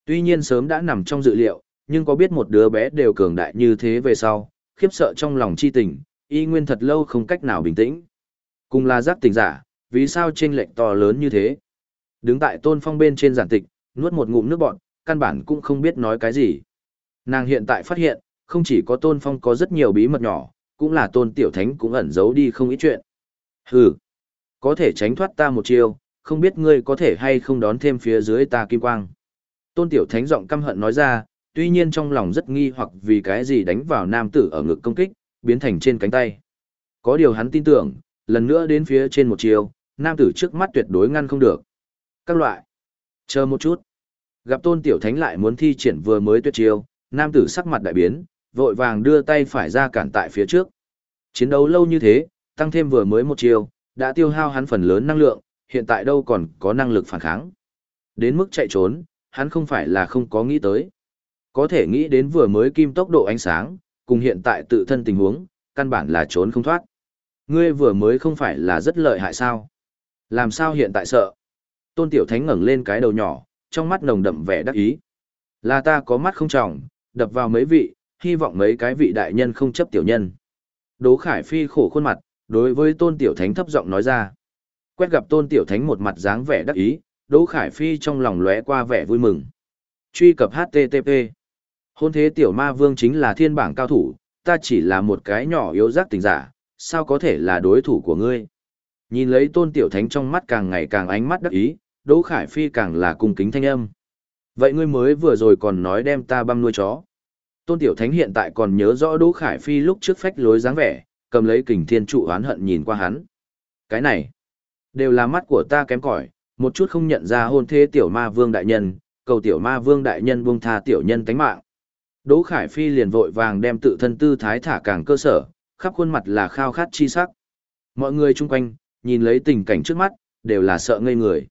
Tuy nhiên sớm đã nằm trong dự liệu, nhưng có biết một đứa bé đều cường đại như thế về sau, khiếp sợ trong lòng chi tình, y nguyên thật lâu không cách nào bình tĩnh. Cùng là giác tình giả, vì sao chênh lệch to lớn như thế? Đứng tại tôn phong bên trên giản tịch, nuốt một ngụm nước bọn, căn bản cũng không biết nói cái gì. Nàng hiện tại phát hiện, không chỉ có tôn phong có rất nhiều bí mật nhỏ, cũng là tôn tiểu thánh cũng ẩn giấu đi không ít chuyện. Hừ, có thể tránh thoát ta một chiêu, không biết ngươi có thể hay không đón thêm phía dưới ta kim quang. Tôn tiểu thánh giọng căm hận nói ra, tuy nhiên trong lòng rất nghi hoặc vì cái gì đánh vào nam tử ở ngực công kích, biến thành trên cánh tay. Có điều hắn tin tưởng, lần nữa đến phía trên một chiều, nam tử trước mắt tuyệt đối ngăn không được. Các loại. Chờ một chút. Gặp tôn tiểu thánh lại muốn thi triển vừa mới tuyệt chiêu, nam tử sắc mặt đại biến, vội vàng đưa tay phải ra cản tại phía trước. Chiến đấu lâu như thế, tăng thêm vừa mới một chiều đã tiêu hao hắn phần lớn năng lượng, hiện tại đâu còn có năng lực phản kháng. Đến mức chạy trốn, hắn không phải là không có nghĩ tới. Có thể nghĩ đến vừa mới kim tốc độ ánh sáng, cùng hiện tại tự thân tình huống, căn bản là trốn không thoát. Ngươi vừa mới không phải là rất lợi hại sao? Làm sao hiện tại sợ? Tôn Tiểu Thánh ngẩng lên cái đầu nhỏ, trong mắt nồng đậm vẻ đắc ý. Là ta có mắt không trọng, đập vào mấy vị, hy vọng mấy cái vị đại nhân không chấp tiểu nhân. Đỗ Khải Phi khổ khuôn mặt, đối với Tôn Tiểu Thánh thấp giọng nói ra. Quét gặp Tôn Tiểu Thánh một mặt dáng vẻ đắc ý, Đỗ Khải Phi trong lòng lóe qua vẻ vui mừng. Truy cập HTTP. Hôn thế Tiểu Ma Vương chính là thiên bảng cao thủ, ta chỉ là một cái nhỏ yếu giác tình giả, sao có thể là đối thủ của ngươi? Nhìn lấy Tôn Tiểu Thánh trong mắt càng ngày càng ánh mắt đắc ý, Đỗ Khải Phi càng là cung kính thanh âm. Vậy ngươi mới vừa rồi còn nói đem ta băm nuôi chó. Tôn Tiểu Thánh hiện tại còn nhớ rõ Đỗ Khải Phi lúc trước phách lối dáng vẻ, cầm lấy kình thiên trụ oán hận nhìn qua hắn. Cái này, đều là mắt của ta kém cỏi, một chút không nhận ra hôn thế tiểu ma vương đại nhân, cầu tiểu ma vương đại nhân buông tha tiểu nhân tánh mạng. Đỗ Khải Phi liền vội vàng đem tự thân tư thái thả càng cơ sở, khắp khuôn mặt là khao khát chi sắc. Mọi người chung quanh, nhìn lấy tình cảnh trước mắt, đều là sợ ngây người.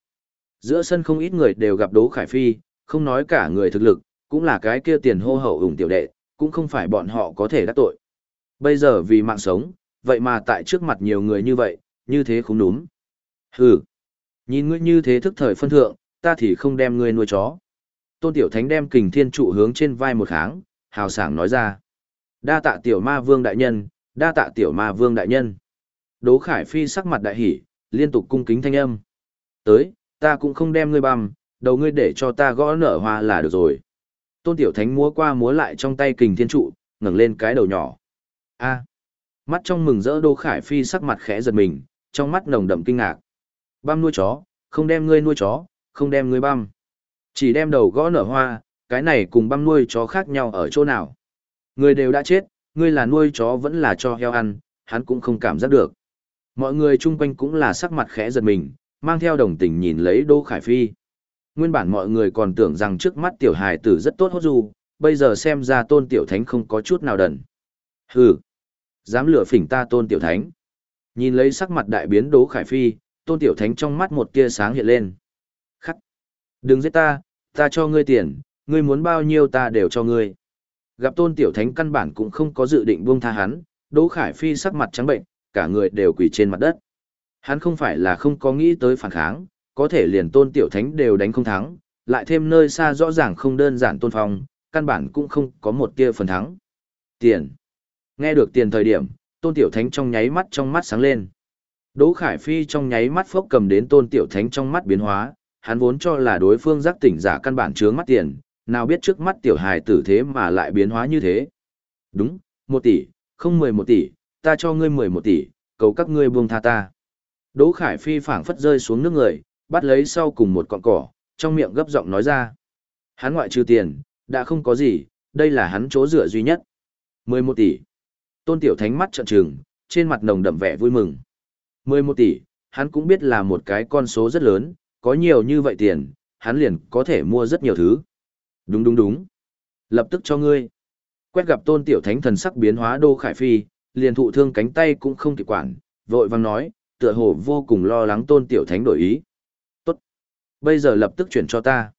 Giữa sân không ít người đều gặp Đỗ Khải Phi, không nói cả người thực lực, cũng là cái kia tiền hô hậu ủng tiểu đệ, cũng không phải bọn họ có thể đắc tội. Bây giờ vì mạng sống, vậy mà tại trước mặt nhiều người như vậy, như thế không đúng. Hừ, nhìn ngươi như thế thức thời phân thượng, ta thì không đem ngươi nuôi chó. Tôn Tiểu Thánh đem kình thiên trụ hướng trên vai một kháng, hào sảng nói ra. Đa tạ tiểu ma vương đại nhân, đa tạ tiểu ma vương đại nhân. Đỗ Khải Phi sắc mặt đại hỉ, liên tục cung kính thanh âm. Tới, ta cũng không đem ngươi băm, đầu ngươi để cho ta gõ nở hoa là được rồi. Tôn Tiểu Thánh múa qua múa lại trong tay kình thiên trụ, ngẩng lên cái đầu nhỏ. A. Mắt trong mừng rỡ Đỗ Khải Phi sắc mặt khẽ giật mình, trong mắt nồng đậm kinh ngạc. Băm nuôi chó, không đem ngươi nuôi chó, không đem ngươi băm. Chỉ đem đầu gõ nở hoa, cái này cùng băm nuôi chó khác nhau ở chỗ nào. Người đều đã chết, ngươi là nuôi chó vẫn là cho heo ăn, hắn cũng không cảm giác được. Mọi người chung quanh cũng là sắc mặt khẽ giật mình, mang theo đồng tình nhìn lấy Đỗ Khải Phi. Nguyên bản mọi người còn tưởng rằng trước mắt tiểu hài tử rất tốt hốt du, bây giờ xem ra tôn tiểu thánh không có chút nào đần. Hừ, dám lừa phỉnh ta tôn tiểu thánh. Nhìn lấy sắc mặt đại biến Đỗ Khải Phi, tôn tiểu thánh trong mắt một tia sáng hiện lên. Khắc, đừng giết ta, ta cho ngươi tiền, ngươi muốn bao nhiêu ta đều cho ngươi. Gặp tôn tiểu thánh căn bản cũng không có dự định buông tha hắn, Đỗ Khải Phi sắc mặt trắng bệnh, cả người đều quỳ trên mặt đất. Hắn không phải là không có nghĩ tới phản kháng, có thể liền tôn tiểu thánh đều đánh không thắng, lại thêm nơi xa rõ ràng không đơn giản tôn phong, căn bản cũng không có một tia phần thắng. Tiền. Nghe được tiền thời điểm, tôn tiểu thánh trong nháy mắt trong mắt sáng lên. Đỗ Khải Phi trong nháy mắt phốc cầm đến tôn tiểu thánh trong mắt biến hóa, hắn vốn cho là đối phương giác tỉnh giả căn bản chướng mắt tiền, nào biết trước mắt tiểu hài tử thế mà lại biến hóa như thế. Đúng, một tỷ, không mười một tỷ, ta cho ngươi mười một tỷ, cầu các ngươi buông tha ta. Đỗ Khải Phi phảng phất rơi xuống nước người, bắt lấy sau cùng một cọng cỏ, trong miệng gấp giọng nói ra. Hắn ngoại trừ tiền, đã không có gì, đây là hắn chỗ dựa duy nhất. 11 tỷ. Tôn Tiểu Thánh mắt trợn trừng, trên mặt nồng đậm vẻ vui mừng. 11 tỷ, hắn cũng biết là một cái con số rất lớn, có nhiều như vậy tiền, hắn liền có thể mua rất nhiều thứ. Đúng đúng đúng. Lập tức cho ngươi. Quét gặp Tôn Tiểu Thánh thần sắc biến hóa Đô Khải Phi, liền thụ thương cánh tay cũng không kịp quản, vội vang nói, tựa hồ vô cùng lo lắng Tôn Tiểu Thánh đổi ý tốt bây giờ lập tức chuyển cho ta.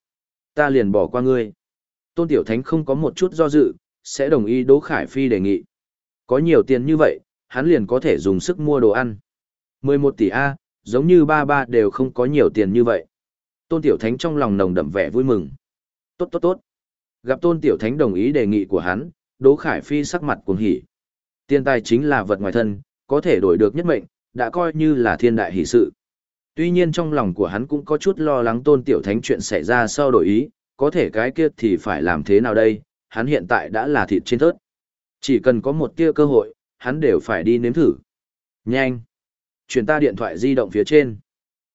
Ta liền bỏ qua ngươi. Tôn Tiểu Thánh không có một chút do dự, sẽ đồng ý Đỗ Khải Phi đề nghị. Có nhiều tiền như vậy, hắn liền có thể dùng sức mua đồ ăn. 11 tỷ A, giống như ba ba đều không có nhiều tiền như vậy. Tôn Tiểu Thánh trong lòng nồng đậm vẻ vui mừng. Tốt tốt tốt. Gặp Tôn Tiểu Thánh đồng ý đề nghị của hắn, Đỗ Khải Phi sắc mặt cuồng hỉ. Tiền tài chính là vật ngoài thân, có thể đổi được nhất mệnh, đã coi như là thiên đại hỷ sự. Tuy nhiên trong lòng của hắn cũng có chút lo lắng tôn tiểu thánh chuyện xảy ra sau đổi ý, có thể cái kia thì phải làm thế nào đây, hắn hiện tại đã là thịt trên thớt. Chỉ cần có một tia cơ hội, hắn đều phải đi nếm thử. Nhanh! Chuyển ta điện thoại di động phía trên.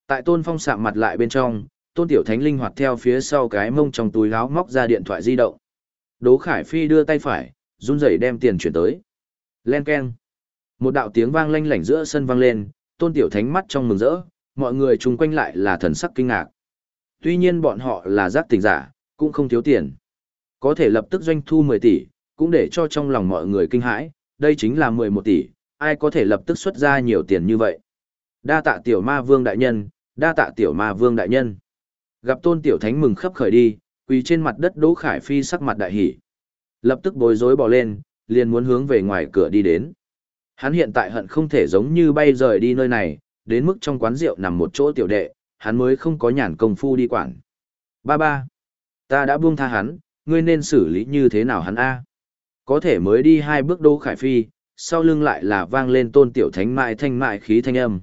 Tại tôn phong sạm mặt lại bên trong, tôn tiểu thánh linh hoạt theo phía sau cái mông trong túi áo móc ra điện thoại di động. Đỗ Khải Phi đưa tay phải, run rẩy đem tiền chuyển tới. Len keng. Một đạo tiếng vang lanh lảnh giữa sân vang lên, tôn tiểu thánh mắt trong mừng rỡ, mọi người chung quanh lại là thần sắc kinh ngạc. Tuy nhiên bọn họ là giác tình giả, cũng không thiếu tiền. Có thể lập tức doanh thu 10 tỷ, cũng để cho trong lòng mọi người kinh hãi, đây chính là 11 tỷ, ai có thể lập tức xuất ra nhiều tiền như vậy. Đa tạ tiểu ma vương đại nhân, đa tạ tiểu ma vương đại nhân. Gặp tôn tiểu thánh mừng khắp khởi đi, quỳ trên mặt đất Đỗ Khải Phi sắc mặt đại hỉ. Lập tức bối rối bỏ lên, liền muốn hướng về ngoài cửa đi đến. Hắn hiện tại hận không thể giống như bay rời đi nơi này, đến mức trong quán rượu nằm một chỗ tiểu đệ, hắn mới không có nhàn công phu đi quản. Ba ba, ta đã buông tha hắn, ngươi nên xử lý như thế nào hắn a? Có thể mới đi hai bước Đỗ Khải Phi, sau lưng lại là vang lên tôn tiểu thánh mại thanh mại khí thanh âm.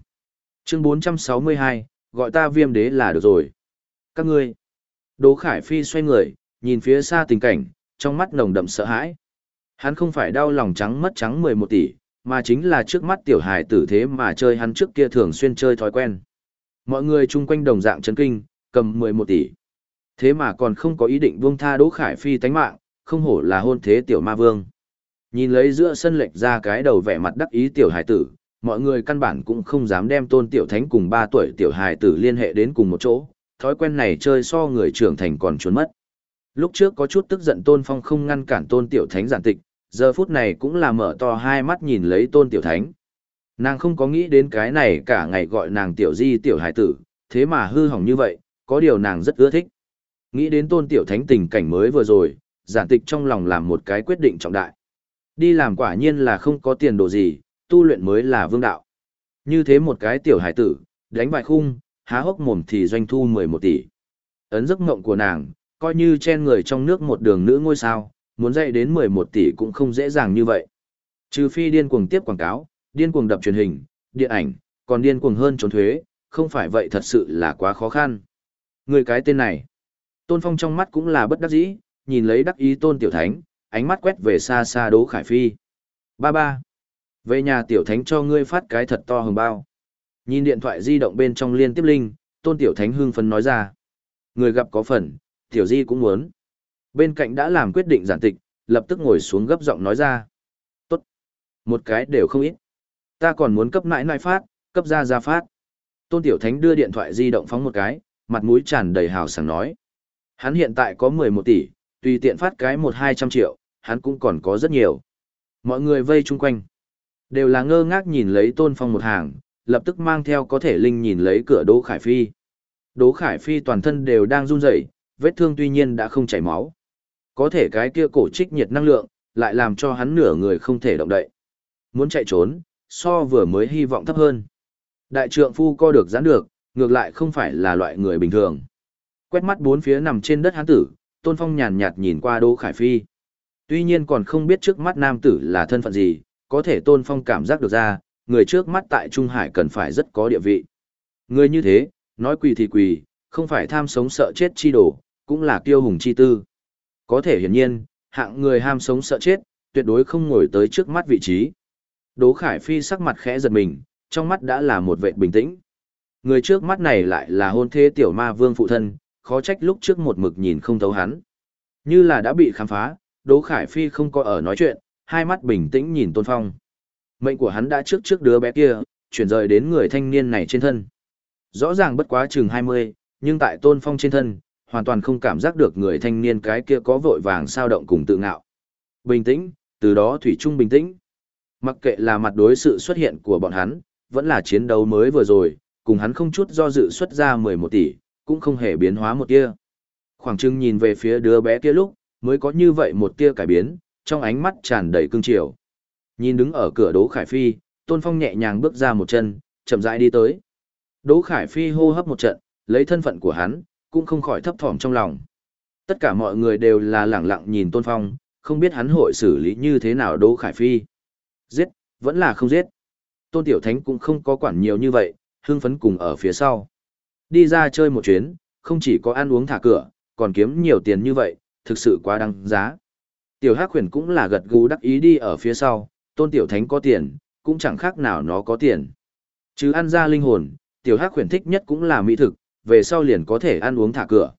Chương 462, gọi ta viêm đế là được rồi. Các ngươi. Đỗ Khải Phi xoay người, nhìn phía xa tình cảnh, trong mắt nồng đậm sợ hãi. Hắn không phải đau lòng trắng mất trắng 11 tỷ, mà chính là trước mắt tiểu hài tử thế mà chơi hắn trước kia thường xuyên chơi thói quen. Mọi người chung quanh đồng dạng chấn kinh, cầm 11 tỷ. Thế mà còn không có ý định buông tha Đỗ Khải Phi tánh mạng, không hổ là hôn thế tiểu ma vương. Nhìn lấy giữa sân lệch ra cái đầu vẻ mặt đắc ý tiểu hài tử, mọi người căn bản cũng không dám đem tôn tiểu thánh cùng ba tuổi tiểu hài tử liên hệ đến cùng một chỗ, thói quen này chơi so người trưởng thành còn trốn mất. Lúc trước có chút tức giận tôn phong không ngăn cản tôn tiểu thánh giản tịch, giờ phút này cũng là mở to hai mắt nhìn lấy tôn tiểu thánh. Nàng không có nghĩ đến cái này cả ngày gọi nàng tiểu di tiểu hải tử, thế mà hư hỏng như vậy, có điều nàng rất ưa thích. Nghĩ đến tôn tiểu thánh tình cảnh mới vừa rồi, giản tịch trong lòng làm một cái quyết định trọng đại. Đi làm quả nhiên là không có tiền đồ gì, tu luyện mới là vương đạo. Như thế một cái tiểu hải tử, đánh vài khung, há hốc mồm thì doanh thu 11 tỷ. Ấn giấc mộng của nàng, coi như chen người trong nước một đường nữ ngôi sao, muốn dạy đến 11 tỷ cũng không dễ dàng như vậy. Trừ phi điên cuồng tiếp quảng cáo, điên cuồng đập truyền hình, điện ảnh, còn điên cuồng hơn trốn thuế, không phải vậy thật sự là quá khó khăn. Người cái tên này, Tôn Phong trong mắt cũng là bất đắc dĩ, nhìn lấy đắc ý Tôn Tiểu Thánh, ánh mắt quét về xa xa Đỗ Khải Phi. Ba ba, về nhà Tiểu Thánh cho ngươi phát cái thật to hồng bao. Nhìn điện thoại di động bên trong liên tiếp linh, Tôn Tiểu Thánh hưng phấn nói ra. Người gặp có phần, Tiểu Di cũng muốn. Bên cạnh đã làm quyết định giản tịch, lập tức ngồi xuống gấp giọng nói ra. Tốt. Một cái đều không ít. Ta còn muốn cấp nãi nãi phát, cấp ra ra phát. Tôn Tiểu Thánh đưa điện thoại di động phóng một cái, mặt mũi tràn đầy hào sảng nói. Hắn hiện tại có 11 tỷ, tùy tiện phát cái 1-200 triệu, hắn cũng còn có rất nhiều. Mọi người vây chung quanh. Đều là ngơ ngác nhìn lấy Tôn Phong một hàng, lập tức mang theo có thể linh nhìn lấy cửa Đỗ Khải Phi. Đỗ Khải Phi toàn thân đều đang run rẩy, vết thương tuy nhiên đã không chảy máu. Có thể cái kia cổ trích nhiệt năng lượng, lại làm cho hắn nửa người không thể động đậy. Muốn chạy trốn, so vừa mới hy vọng thấp hơn. Đại trượng phu co được giãn được, ngược lại không phải là loại người bình thường. Quét mắt bốn phía nằm trên đất hắn tử, Tôn Phong nhàn nhạt nhìn qua Đỗ Khải Phi. Tuy nhiên còn không biết trước mắt nam tử là thân phận gì, có thể Tôn Phong cảm giác được ra, người trước mắt tại Trung Hải cần phải rất có địa vị. Người như thế, nói quỳ thì quỳ, không phải tham sống sợ chết chi đồ, cũng là kiêu hùng chi tư. Có thể hiển nhiên, hạng người ham sống sợ chết, tuyệt đối không ngồi tới trước mắt vị trí. Đỗ Khải Phi sắc mặt khẽ giật mình, trong mắt đã là một vệ bình tĩnh. Người trước mắt này lại là hôn thế tiểu ma vương phụ thân, khó trách lúc trước một mực nhìn không thấu hắn. Như là đã bị khám phá, Đỗ Khải Phi không có ở nói chuyện, hai mắt bình tĩnh nhìn Tôn Phong. Mệnh của hắn đã trước trước đứa bé kia, chuyển rời đến người thanh niên này trên thân. Rõ ràng bất quá chừng 20, nhưng tại Tôn Phong trên thân, hoàn toàn không cảm giác được người thanh niên cái kia có vội vàng sao động cùng tự ngạo. Bình tĩnh, từ đó Thủy Trung bình tĩnh. Mặc kệ là mặt đối sự xuất hiện của bọn hắn, vẫn là chiến đấu mới vừa rồi, cùng hắn không chút do dự xuất ra 11 tỷ, cũng không hề biến hóa một tia. Khoảng trưng nhìn về phía đứa bé kia lúc, mới có như vậy một tia cải biến, trong ánh mắt tràn đầy cương triều. Nhìn đứng ở cửa Đỗ Khải Phi, Tôn Phong nhẹ nhàng bước ra một chân, chậm rãi đi tới. Đỗ Khải Phi hô hấp một trận, lấy thân phận của hắn, cũng không khỏi thấp thỏm trong lòng. Tất cả mọi người đều là lẳng lặng nhìn Tôn Phong, không biết hắn hội xử lý như thế nào Đỗ Khải Phi. Giết, vẫn là không giết. Tôn Tiểu Thánh cũng không có quản nhiều như vậy, hương phấn cùng ở phía sau. Đi ra chơi một chuyến, không chỉ có ăn uống thả cửa, còn kiếm nhiều tiền như vậy, thực sự quá đáng giá. Tiểu Hắc Huyền cũng là gật gù đắc ý đi ở phía sau, Tôn Tiểu Thánh có tiền, cũng chẳng khác nào nó có tiền. Chứ ăn ra linh hồn, Tiểu Hắc Huyền thích nhất cũng là mỹ thực, về sau liền có thể ăn uống thả cửa.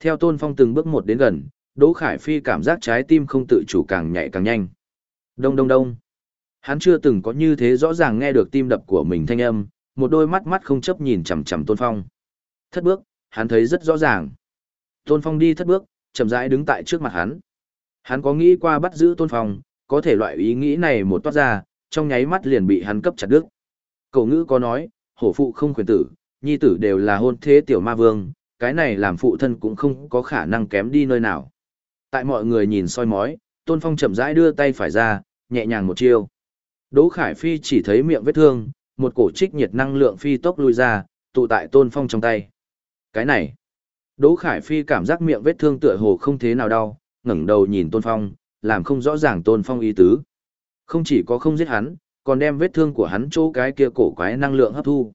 Theo Tôn Phong từng bước một đến gần, Đỗ Khải Phi cảm giác trái tim không tự chủ càng nhạy càng nhanh. Đông đông đông. Hắn chưa từng có như thế rõ ràng nghe được tim đập của mình thanh âm, một đôi mắt mắt không chấp nhìn chằm chằm Tôn Phong. Thất bước, hắn thấy rất rõ ràng. Tôn Phong đi thất bước, chậm rãi đứng tại trước mặt hắn. Hắn có nghĩ qua bắt giữ Tôn Phong, có thể loại ý nghĩ này một toát ra, trong nháy mắt liền bị hắn cấp chặt đứt. Cậu ngữ có nói, hổ phụ không quyền tử, nhi tử đều là hôn thế tiểu ma vương, cái này làm phụ thân cũng không có khả năng kém đi nơi nào. Tại mọi người nhìn soi mói, Tôn Phong chậm rãi đưa tay phải ra, nhẹ nhàng một chiêu. Đỗ Khải Phi chỉ thấy miệng vết thương, một cổ trích nhiệt năng lượng phi tốc lui ra, tụ tại Tôn Phong trong tay. Cái này, Đỗ Khải Phi cảm giác miệng vết thương tựa hồ không thế nào đau, ngẩng đầu nhìn Tôn Phong, làm không rõ ràng Tôn Phong ý tứ. Không chỉ có không giết hắn, còn đem vết thương của hắn chỗ cái kia cổ quái năng lượng hấp thu.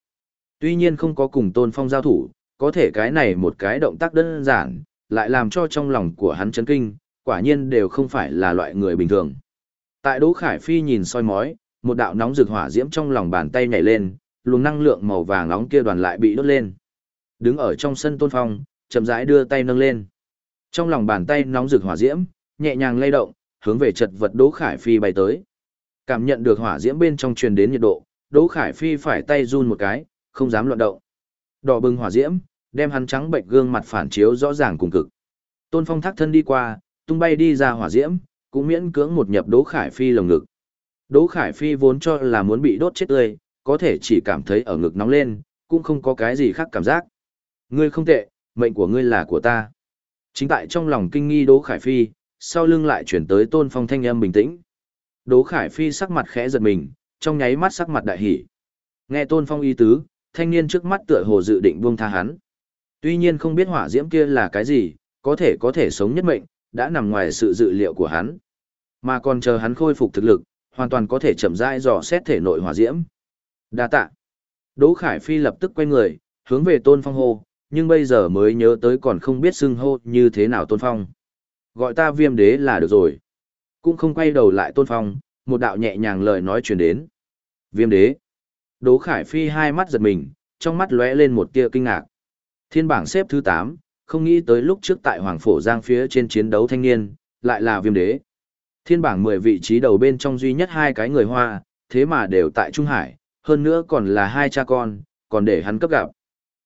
Tuy nhiên không có cùng Tôn Phong giao thủ, có thể cái này một cái động tác đơn giản, lại làm cho trong lòng của hắn chấn kinh, quả nhiên đều không phải là loại người bình thường. Tại Đỗ Khải Phi nhìn soi mói, một đạo nóng rực hỏa diễm trong lòng bàn tay nhảy lên, luồng năng lượng màu vàng nóng kia đoàn lại bị đốt lên. Đứng ở trong sân Tôn Phong, chậm rãi đưa tay nâng lên. Trong lòng bàn tay nóng rực hỏa diễm, nhẹ nhàng lay động, hướng về chật vật Đỗ Khải Phi bay tới. Cảm nhận được hỏa diễm bên trong truyền đến nhiệt độ, Đỗ Khải Phi phải tay run một cái, không dám loạn động. Đỏ bừng hỏa diễm, đem hắn trắng bệnh gương mặt phản chiếu rõ ràng cùng cực. Tôn Phong thác thân đi qua, tung bay đi ra hỏa diễm, cũng miễn cưỡng một nhập Đỗ Khải Phi lồng ngực. Đỗ Khải Phi vốn cho là muốn bị đốt chết tươi, có thể chỉ cảm thấy ở ngực nóng lên, cũng không có cái gì khác cảm giác. Ngươi không tệ, mệnh của ngươi là của ta. Chính tại trong lòng kinh nghi Đỗ Khải Phi, sau lưng lại chuyển tới Tôn Phong thanh âm bình tĩnh. Đỗ Khải Phi sắc mặt khẽ giật mình, trong nháy mắt sắc mặt đại hỉ. Nghe Tôn Phong ý tứ, thanh niên trước mắt tựa hồ dự định buông tha hắn. Tuy nhiên không biết hỏa diễm kia là cái gì, có thể có thể sống nhất mệnh, đã nằm ngoài sự dự liệu của hắn. Mà còn chờ hắn khôi phục thực lực, hoàn toàn có thể chậm rãi dò xét thể nội hỏa diễm. Đa tạ. Đỗ Khải Phi lập tức quay người, hướng về Tôn Phong hô, nhưng bây giờ mới nhớ tới còn không biết xưng hô như thế nào Tôn Phong. Gọi ta viêm đế là được rồi. Cũng không quay đầu lại Tôn Phong, một đạo nhẹ nhàng lời nói truyền đến. Viêm đế. Đỗ Khải Phi hai mắt giật mình, trong mắt lóe lên một tia kinh ngạc. Thiên bảng xếp thứ 8, không nghĩ tới lúc trước tại Hoàng Phổ Giang phía trên chiến đấu thanh niên, lại là viêm đế. Thiên bảng 10 vị trí đầu bên trong duy nhất hai cái người Hoa, thế mà đều tại Trung Hải, hơn nữa còn là hai cha con, còn để hắn cấp gặp.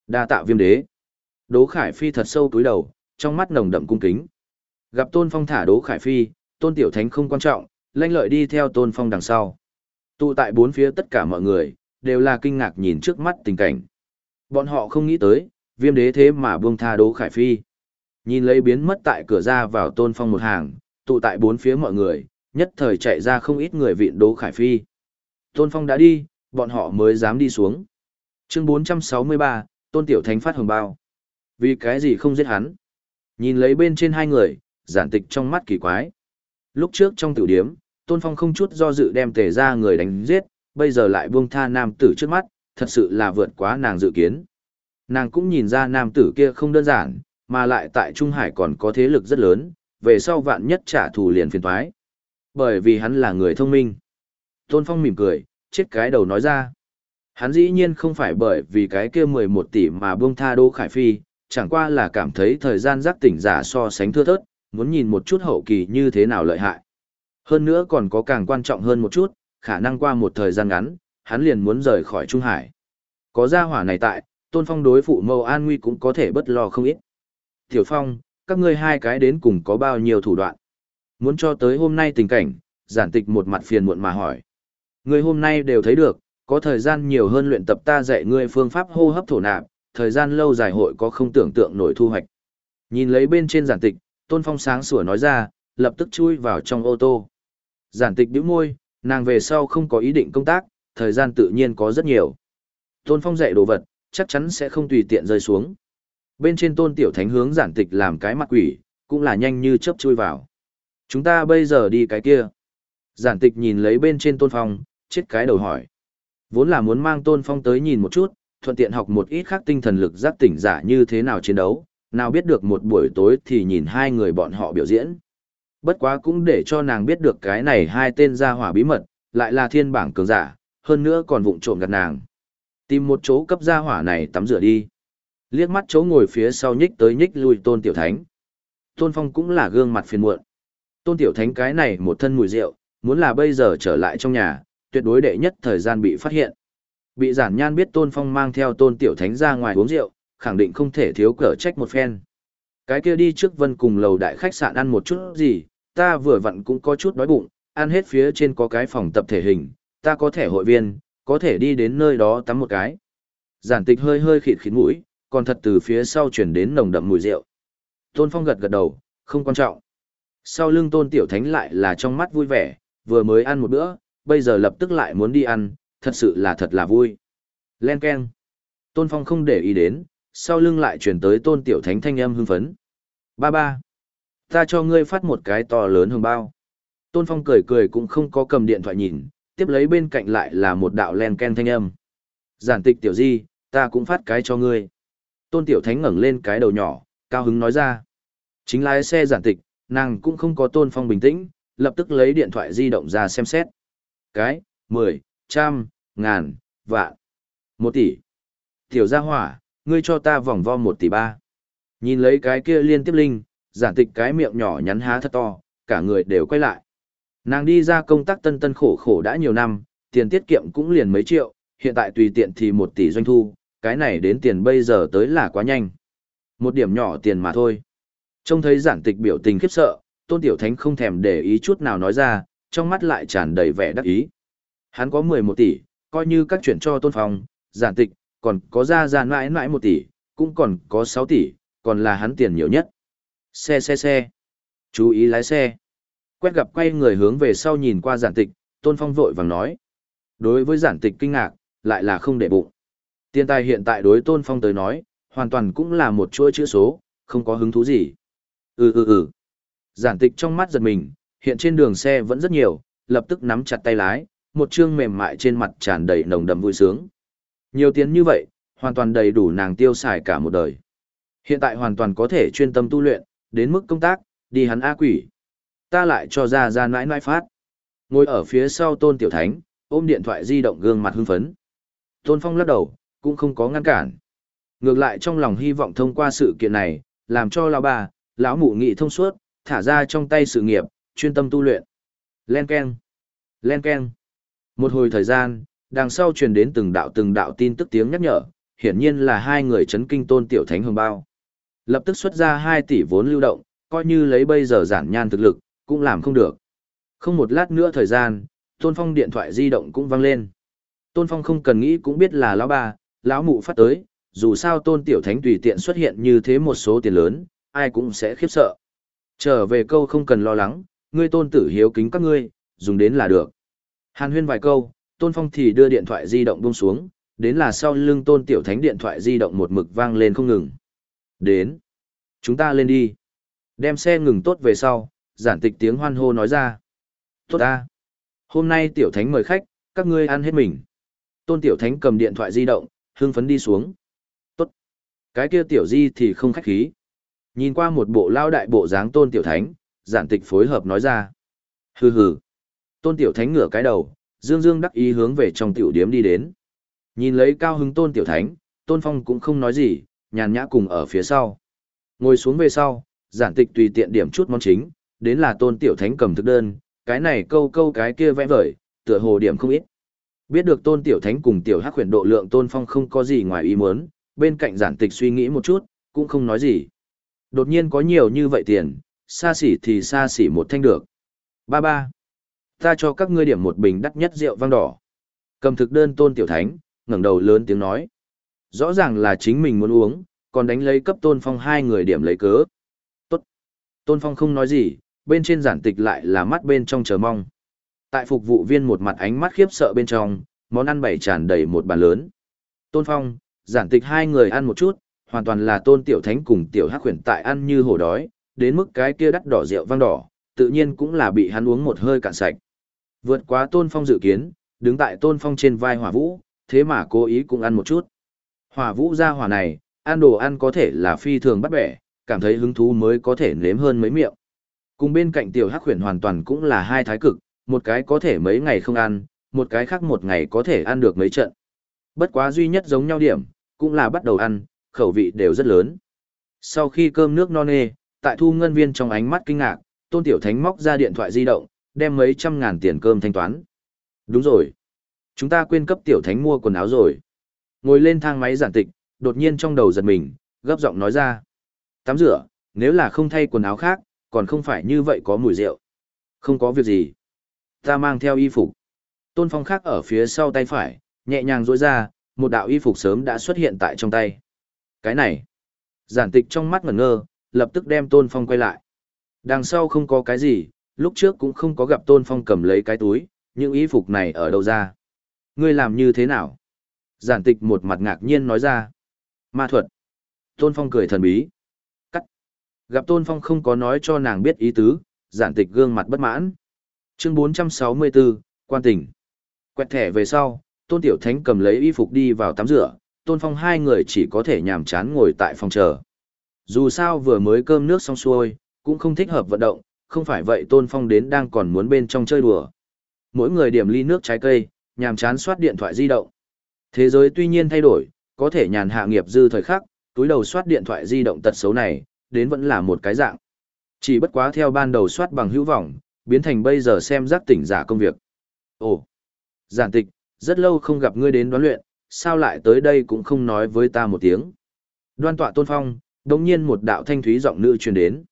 Đa tạ viêm đế. Đỗ Khải Phi thật sâu túi đầu, trong mắt nồng đậm cung kính. Gặp Tôn Phong thả Đỗ Khải Phi, Tôn Tiểu Thánh không quan trọng, lanh lợi đi theo Tôn Phong đằng sau. Tụ tại bốn phía tất cả mọi người, đều là kinh ngạc nhìn trước mắt tình cảnh. Bọn họ không nghĩ tới, viêm đế thế mà buông tha Đỗ Khải Phi. Nhìn lấy biến mất tại cửa ra vào Tôn Phong một hàng, tụ tại bốn phía mọi người, nhất thời chạy ra không ít người vịn Đỗ Khải Phi. Tôn Phong đã đi, bọn họ mới dám đi xuống. Chương 463, Tôn Tiểu Thánh phát hồng bao. Vì cái gì không giết hắn? Nhìn lấy bên trên hai người, giản tịch trong mắt kỳ quái. Lúc trước trong tiểu điếm, Tôn Phong không chút do dự đem tề ra người đánh giết, bây giờ lại buông tha nam tử trước mắt, thật sự là vượt quá nàng dự kiến. Nàng cũng nhìn ra nam tử kia không đơn giản, mà lại tại Trung Hải còn có thế lực rất lớn, về sau vạn nhất trả thù liền phiền toái. Bởi vì hắn là người thông minh. Tôn Phong mỉm cười, chết cái đầu nói ra. Hắn dĩ nhiên không phải bởi vì cái kia 11 tỷ mà buông tha Đỗ Khải Phi, chẳng qua là cảm thấy thời gian giác tỉnh giả so sánh thưa thớt, muốn nhìn một chút hậu kỳ như thế nào lợi hại. Hơn nữa còn có càng quan trọng hơn một chút, khả năng qua một thời gian ngắn, hắn liền muốn rời khỏi Trung Hải. Có gia hỏa này tại, Tôn Phong đối phụ mâu an nguy cũng có thể bất lo không ít. Tiểu Phong, các ngươi hai cái đến cùng có bao nhiêu thủ đoạn? Muốn cho tới hôm nay tình cảnh, giản tịch một mặt phiền muộn mà hỏi. Ngươi hôm nay đều thấy được, có thời gian nhiều hơn luyện tập ta dạy ngươi phương pháp hô hấp thổ nạp, thời gian lâu dài hội có không tưởng tượng nổi thu hoạch. Nhìn lấy bên trên giản tịch, Tôn Phong sáng sủa nói ra, lập tức chui vào trong ô tô. Giản tịch bĩu môi, nàng về sau không có ý định công tác, thời gian tự nhiên có rất nhiều. Tôn Phong dạy đồ vật, chắc chắn sẽ không tùy tiện rơi xuống. Bên trên tôn tiểu thánh hướng giản tịch làm cái mặt quỷ, cũng là nhanh như chớp chui vào. Chúng ta bây giờ đi cái kia. Giản tịch nhìn lấy bên trên tôn phong, chết cái đầu hỏi. Vốn là muốn mang tôn phong tới nhìn một chút, thuận tiện học một ít khác tinh thần lực giác tỉnh giả như thế nào chiến đấu, nào biết được một buổi tối thì nhìn hai người bọn họ biểu diễn. Bất quá cũng để cho nàng biết được cái này hai tên gia hỏa bí mật, lại là thiên bảng cường giả, hơn nữa còn vụng trộm gạt nàng. Tìm một chỗ cấp gia hỏa này tắm rửa đi. Liếc mắt chỗ ngồi phía sau nhích tới nhích lui tôn tiểu thánh. Tôn Phong cũng là gương mặt phiền muộn. Tôn tiểu thánh cái này một thân mùi rượu, muốn là bây giờ trở lại trong nhà, tuyệt đối đệ nhất thời gian bị phát hiện. Bị giản nhan biết Tôn Phong mang theo Tôn Tiểu Thánh ra ngoài uống rượu, khẳng định không thể thiếu cỡ trách một phen. Cái kia đi trước vân cùng lầu đại khách sạn ăn một chút gì, ta vừa vặn cũng có chút đói bụng, ăn hết phía trên có cái phòng tập thể hình, ta có thể hội viên, có thể đi đến nơi đó tắm một cái. Giản tịch hơi hơi khịt khịt mũi, còn thật từ phía sau chuyển đến nồng đậm mùi rượu. Tôn Phong gật gật đầu, không quan trọng. Sau lưng Tôn Tiểu Thánh lại là trong mắt vui vẻ, vừa mới ăn một bữa, bây giờ lập tức lại muốn đi ăn, thật sự là thật là vui. Len Ken. Tôn Phong không để ý đến, sau lưng lại chuyển tới Tôn Tiểu Thánh thanh âm hưng phấn. Ba ba. Ta cho ngươi phát một cái to lớn hồng bao. Tôn Phong cười cười cũng không có cầm điện thoại nhìn, tiếp lấy bên cạnh lại là một đạo len ken thanh âm. Giản tịch tiểu di, ta cũng phát cái cho ngươi. Tôn Tiểu Thánh ngẩng lên cái đầu nhỏ, cao hứng nói ra. Chính lái xe giản tịch, nàng cũng không có Tôn Phong bình tĩnh, lập tức lấy điện thoại di động ra xem xét. Cái, mười, trăm, ngàn, vạn, một tỷ. Tiểu gia hỏa, ngươi cho ta vòng vo một tỷ ba. Nhìn lấy cái kia liên tiếp linh, giản tịch cái miệng nhỏ nhắn há thật to, cả người đều quay lại. Nàng đi ra công tác tân tân khổ khổ đã nhiều năm, tiền tiết kiệm cũng liền mấy triệu, hiện tại tùy tiện thì một tỷ doanh thu, cái này đến tiền bây giờ tới là quá nhanh. Một điểm nhỏ tiền mà thôi. Trông thấy giản tịch biểu tình khiếp sợ, tôn tiểu thánh không thèm để ý chút nào nói ra, trong mắt lại tràn đầy vẻ đắc ý. Hắn có 11 tỷ, coi như các chuyển cho tôn phong, giản tịch, còn có ra ra mãi mãi 1 tỷ, cũng còn có 6 tỷ, còn là hắn tiền nhiều nhất. Xe xe xe. Chú ý lái xe. Quét gặp quay người hướng về sau nhìn qua giản tịch, tôn phong vội vàng nói. Đối với giản tịch kinh ngạc, lại là không để bụng. Tiền tài hiện tại đối tôn phong tới nói, hoàn toàn cũng là một chuỗi chữ số, không có hứng thú gì. Ừ ừ ừ. Giản tịch trong mắt giật mình, hiện trên đường xe vẫn rất nhiều, lập tức nắm chặt tay lái, một chương mềm mại trên mặt tràn đầy nồng đậm vui sướng. Nhiều tiền như vậy, hoàn toàn đầy đủ nàng tiêu xài cả một đời. Hiện tại hoàn toàn có thể chuyên tâm tu luyện, đến mức công tác, đi hắn A quỷ. Ta lại cho ra ra nãi nãi phát. Ngồi ở phía sau tôn tiểu thánh, ôm điện thoại di động gương mặt hưng phấn. Tôn Phong lắc đầu, cũng không có ngăn cản. Ngược lại trong lòng hy vọng thông qua sự kiện này, làm cho lão bà, lão mụ nghị thông suốt, thả ra trong tay sự nghiệp, chuyên tâm tu luyện. Len Ken. Len Ken. Một hồi thời gian, đằng sau truyền đến từng đạo từng đạo tin tức tiếng nhắc nhở, hiển nhiên là hai người chấn kinh tôn tiểu thánh hồng bao. Lập tức xuất ra 2 tỷ vốn lưu động, coi như lấy bây giờ giản nhan thực lực, cũng làm không được. Không một lát nữa thời gian, Tôn Phong điện thoại di động cũng vang lên. Tôn Phong không cần nghĩ cũng biết là lão bà, lão mụ phát tới, dù sao Tôn Tiểu Thánh tùy tiện xuất hiện như thế một số tiền lớn, ai cũng sẽ khiếp sợ. Trở về câu không cần lo lắng, ngươi tôn tử hiếu kính các ngươi, dùng đến là được. Hàn huyên vài câu, Tôn Phong thì đưa điện thoại di động buông xuống, đến là sau lưng Tôn Tiểu Thánh điện thoại di động một mực vang lên không ngừng. Đến. Chúng ta lên đi. Đem xe ngừng tốt về sau, giản tịch tiếng hoan hô nói ra. Tốt ta. Hôm nay Tiểu Thánh mời khách, các ngươi ăn hết mình. Tôn Tiểu Thánh cầm điện thoại di động, hưng phấn đi xuống. Tốt. Cái kia Tiểu Di thì không khách khí. Nhìn qua một bộ lao đại bộ dáng Tôn Tiểu Thánh, giản tịch phối hợp nói ra. Hừ hừ. Tôn Tiểu Thánh ngửa cái đầu, dương dương đắc ý hướng về trong tiểu điếm đi đến. Nhìn lấy cao hứng Tôn Tiểu Thánh, Tôn Phong cũng không nói gì, nhàn nhã cùng ở phía sau. Ngồi xuống về sau, giản tịch tùy tiện điểm chút món chính, đến là Tôn Tiểu Thánh cầm thực đơn, cái này câu câu cái kia vẽ vời, tựa hồ điểm không ít. Biết được Tôn Tiểu Thánh cùng Tiểu Hắc huyền độ lượng Tôn Phong không có gì ngoài ý muốn, bên cạnh giản tịch suy nghĩ một chút, cũng không nói gì. Đột nhiên có nhiều như vậy tiền, xa xỉ thì xa xỉ một thanh được. Ba ba. Ta cho các ngươi điểm một bình đắt nhất rượu vang đỏ. Cầm thực đơn Tôn Tiểu Thánh, ngẩng đầu lớn tiếng nói. Rõ ràng là chính mình muốn uống, còn đánh lấy cấp Tôn Phong hai người điểm lấy cớ. Tốt. Tôn Phong không nói gì, bên trên giản tịch lại là mắt bên trong chờ mong. Tại phục vụ viên một mặt ánh mắt khiếp sợ bên trong, món ăn bày tràn đầy một bàn lớn. Tôn Phong, giản tịch hai người ăn một chút, hoàn toàn là Tôn Tiểu Thánh cùng Tiểu Hắc khuyển tại ăn như hổ đói, đến mức cái kia đắt đỏ rượu vang đỏ, tự nhiên cũng là bị hắn uống một hơi cạn sạch. Vượt quá Tôn Phong dự kiến, đứng tại Tôn Phong trên vai Hỏa Vũ, thế mà cố ý cũng ăn một chút. Hỏa Vũ ra hỏa này, ăn đồ ăn có thể là phi thường bắt bẻ, cảm thấy hứng thú mới có thể nếm hơn mấy miệng. Cùng bên cạnh tiểu hắc huyền hoàn toàn cũng là hai thái cực, một cái có thể mấy ngày không ăn, một cái khác một ngày có thể ăn được mấy trận. Bất quá duy nhất giống nhau điểm, cũng là bắt đầu ăn, khẩu vị đều rất lớn. Sau khi cơm nước no nê, tại thu ngân viên trong ánh mắt kinh ngạc, tôn tiểu thánh móc ra điện thoại di động, đem mấy trăm ngàn tiền cơm thanh toán. Đúng rồi. Chúng ta quên cấp tiểu thánh mua quần áo rồi. Ngồi lên thang máy giản tịch, đột nhiên trong đầu giật mình, gấp giọng nói ra. Tắm rửa, nếu là không thay quần áo khác, còn không phải như vậy có mùi rượu. Không có việc gì. Ta mang theo y phục. Tôn Phong khác ở phía sau tay phải, nhẹ nhàng duỗi ra, một đạo y phục sớm đã xuất hiện tại trong tay. Cái này. Giản tịch trong mắt ngẩn ngơ, lập tức đem Tôn Phong quay lại. Đằng sau không có cái gì, lúc trước cũng không có gặp Tôn Phong cầm lấy cái túi, những y phục này ở đâu ra. Ngươi làm như thế nào? Giản tịch một mặt ngạc nhiên nói ra. Ma thuật. Tôn Phong cười thần bí. Cắt. Gặp Tôn Phong không có nói cho nàng biết ý tứ, giản tịch gương mặt bất mãn. Chương 464, quan tình. Quẹt thẻ về sau, Tôn Tiểu Thánh cầm lấy y phục đi vào tắm rửa, Tôn Phong hai người chỉ có thể nhàm chán ngồi tại phòng chờ. Dù sao vừa mới cơm nước xong xuôi, cũng không thích hợp vận động, không phải vậy Tôn Phong đến đang còn muốn bên trong chơi đùa. Mỗi người điểm ly nước trái cây, nhàm chán soát điện thoại di động. Thế giới tuy nhiên thay đổi, có thể nhàn hạ nghiệp dư thời khắc, túi đầu soát điện thoại di động tật xấu này, đến vẫn là một cái dạng. Chỉ bất quá theo ban đầu soát bằng hữu vọng, biến thành bây giờ xem giác tỉnh giả công việc. Ồ, giản tịch, rất lâu không gặp ngươi đến đoán luyện, sao lại tới đây cũng không nói với ta một tiếng. Đoan tọa tôn phong, đồng nhiên một đạo thanh thúy giọng nữ truyền đến.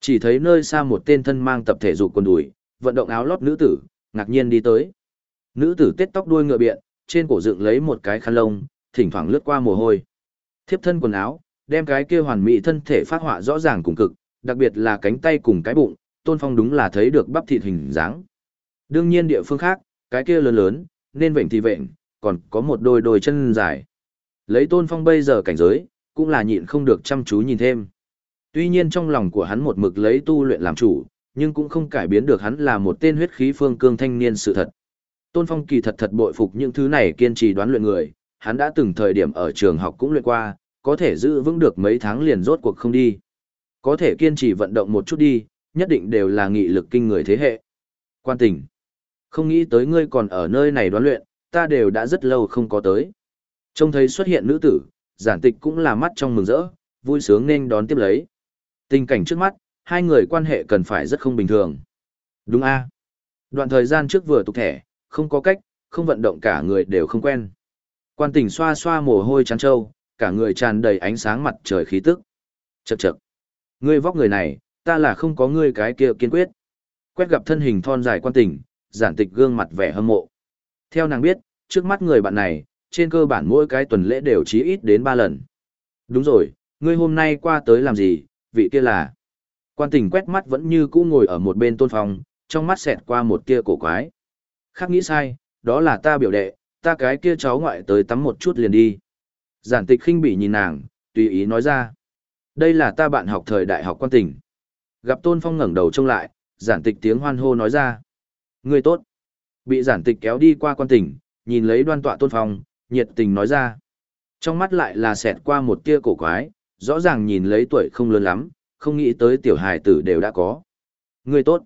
Chỉ thấy nơi xa một tên thân mang tập thể dục quần đùi, vận động áo lót nữ tử, ngạc nhiên đi tới. Nữ tử tết tóc đuôi ngựa biện, trên cổ dựng lấy một cái khăn lông, thỉnh thoảng lướt qua mồ hôi. Thiếp thân quần áo, đem cái kia hoàn mỹ thân thể phát họa rõ ràng cùng cực, đặc biệt là cánh tay cùng cái bụng, Tôn Phong đúng là thấy được bắp thịt hình dáng. Đương nhiên địa phương khác, cái kia lớn lớn, nên vệnh thì vệnh, còn có một đôi đôi chân dài. Lấy Tôn Phong bây giờ cảnh giới, cũng là nhịn không được chăm chú nhìn thêm. Tuy nhiên trong lòng của hắn một mực lấy tu luyện làm chủ, nhưng cũng không cải biến được hắn là một tên huyết khí phương cương thanh niên sự thật. Tôn Phong kỳ thật thật bội phục những thứ này kiên trì đoán luyện người, hắn đã từng thời điểm ở trường học cũng luyện qua, có thể giữ vững được mấy tháng liền rốt cuộc không đi. Có thể kiên trì vận động một chút đi, nhất định đều là nghị lực kinh người thế hệ. Quan tình. Không nghĩ tới ngươi còn ở nơi này đoán luyện, ta đều đã rất lâu không có tới. Trông thấy xuất hiện nữ tử, giản tịch cũng là mắt trong mừng rỡ, vui sướng nên đón tiếp lấy. Tình cảnh trước mắt, hai người quan hệ cần phải rất không bình thường. Đúng a Đoạn thời gian trước vừa tục thẻ, không có cách, không vận động cả người đều không quen. Quan tình xoa xoa mồ hôi chán trâu, cả người tràn đầy ánh sáng mặt trời khí tức. Chậc chậc. Ngươi vóc người này, ta là không có ngươi cái kia kiên quyết. Quét gặp thân hình thon dài quan tình, giản tịch gương mặt vẻ hâm mộ. Theo nàng biết, trước mắt người bạn này, trên cơ bản mỗi cái tuần lễ đều chí ít đến ba lần. Đúng rồi, ngươi hôm nay qua tới làm gì, vị kia là. Quan tình quét mắt vẫn như cũ ngồi ở một bên tôn phong trong mắt xẹt qua một tia cổ quái. Khác nghĩ sai, đó là ta biểu đệ, ta cái kia cháu ngoại tới tắm một chút liền đi. Giản tịch khinh bỉ nhìn nàng, tùy ý nói ra. Đây là ta bạn học thời đại học quan tình. Gặp tôn phong ngẩng đầu trông lại, giản tịch tiếng hoan hô nói ra. Người tốt. Bị giản tịch kéo đi qua quan tình, nhìn lấy đoan tọa tôn phong, nhiệt tình nói ra. Trong mắt lại là xẹt qua một tia cổ quái, rõ ràng nhìn lấy tuổi không lớn lắm, không nghĩ tới tiểu hài tử đều đã có. Người tốt.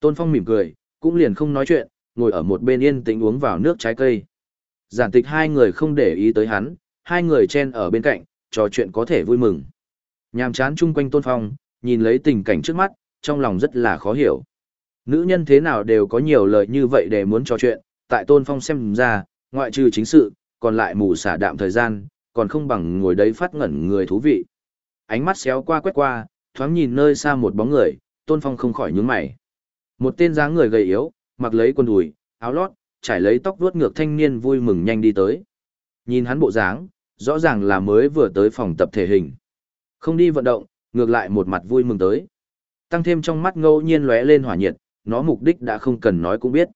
Tôn phong mỉm cười, cũng liền không nói chuyện, ngồi ở một bên yên tĩnh uống vào nước trái cây. Giản tịch hai người không để ý tới hắn, hai người chen ở bên cạnh, trò chuyện có thể vui mừng. Nhàm chán chung quanh tôn phong, nhìn lấy tình cảnh trước mắt, trong lòng rất là khó hiểu. Nữ nhân thế nào đều có nhiều lời như vậy để muốn trò chuyện, tại tôn phong xem ra, ngoại trừ chính sự, còn lại mù xả đạm thời gian, còn không bằng ngồi đấy phát ngẩn người thú vị. Ánh mắt xéo qua quét qua, thoáng nhìn nơi xa một bóng người, tôn phong không khỏi nhướng mày. Một tên dáng người gầy yếu, mặc lấy quần đùi, áo lót, trải lấy tóc vuốt ngược thanh niên vui mừng nhanh đi tới. Nhìn hắn bộ dáng, rõ ràng là mới vừa tới phòng tập thể hình. Không đi vận động, ngược lại một mặt vui mừng tới. Tăng thêm trong mắt ngẫu nhiên lóe lên hỏa nhiệt, nó mục đích đã không cần nói cũng biết.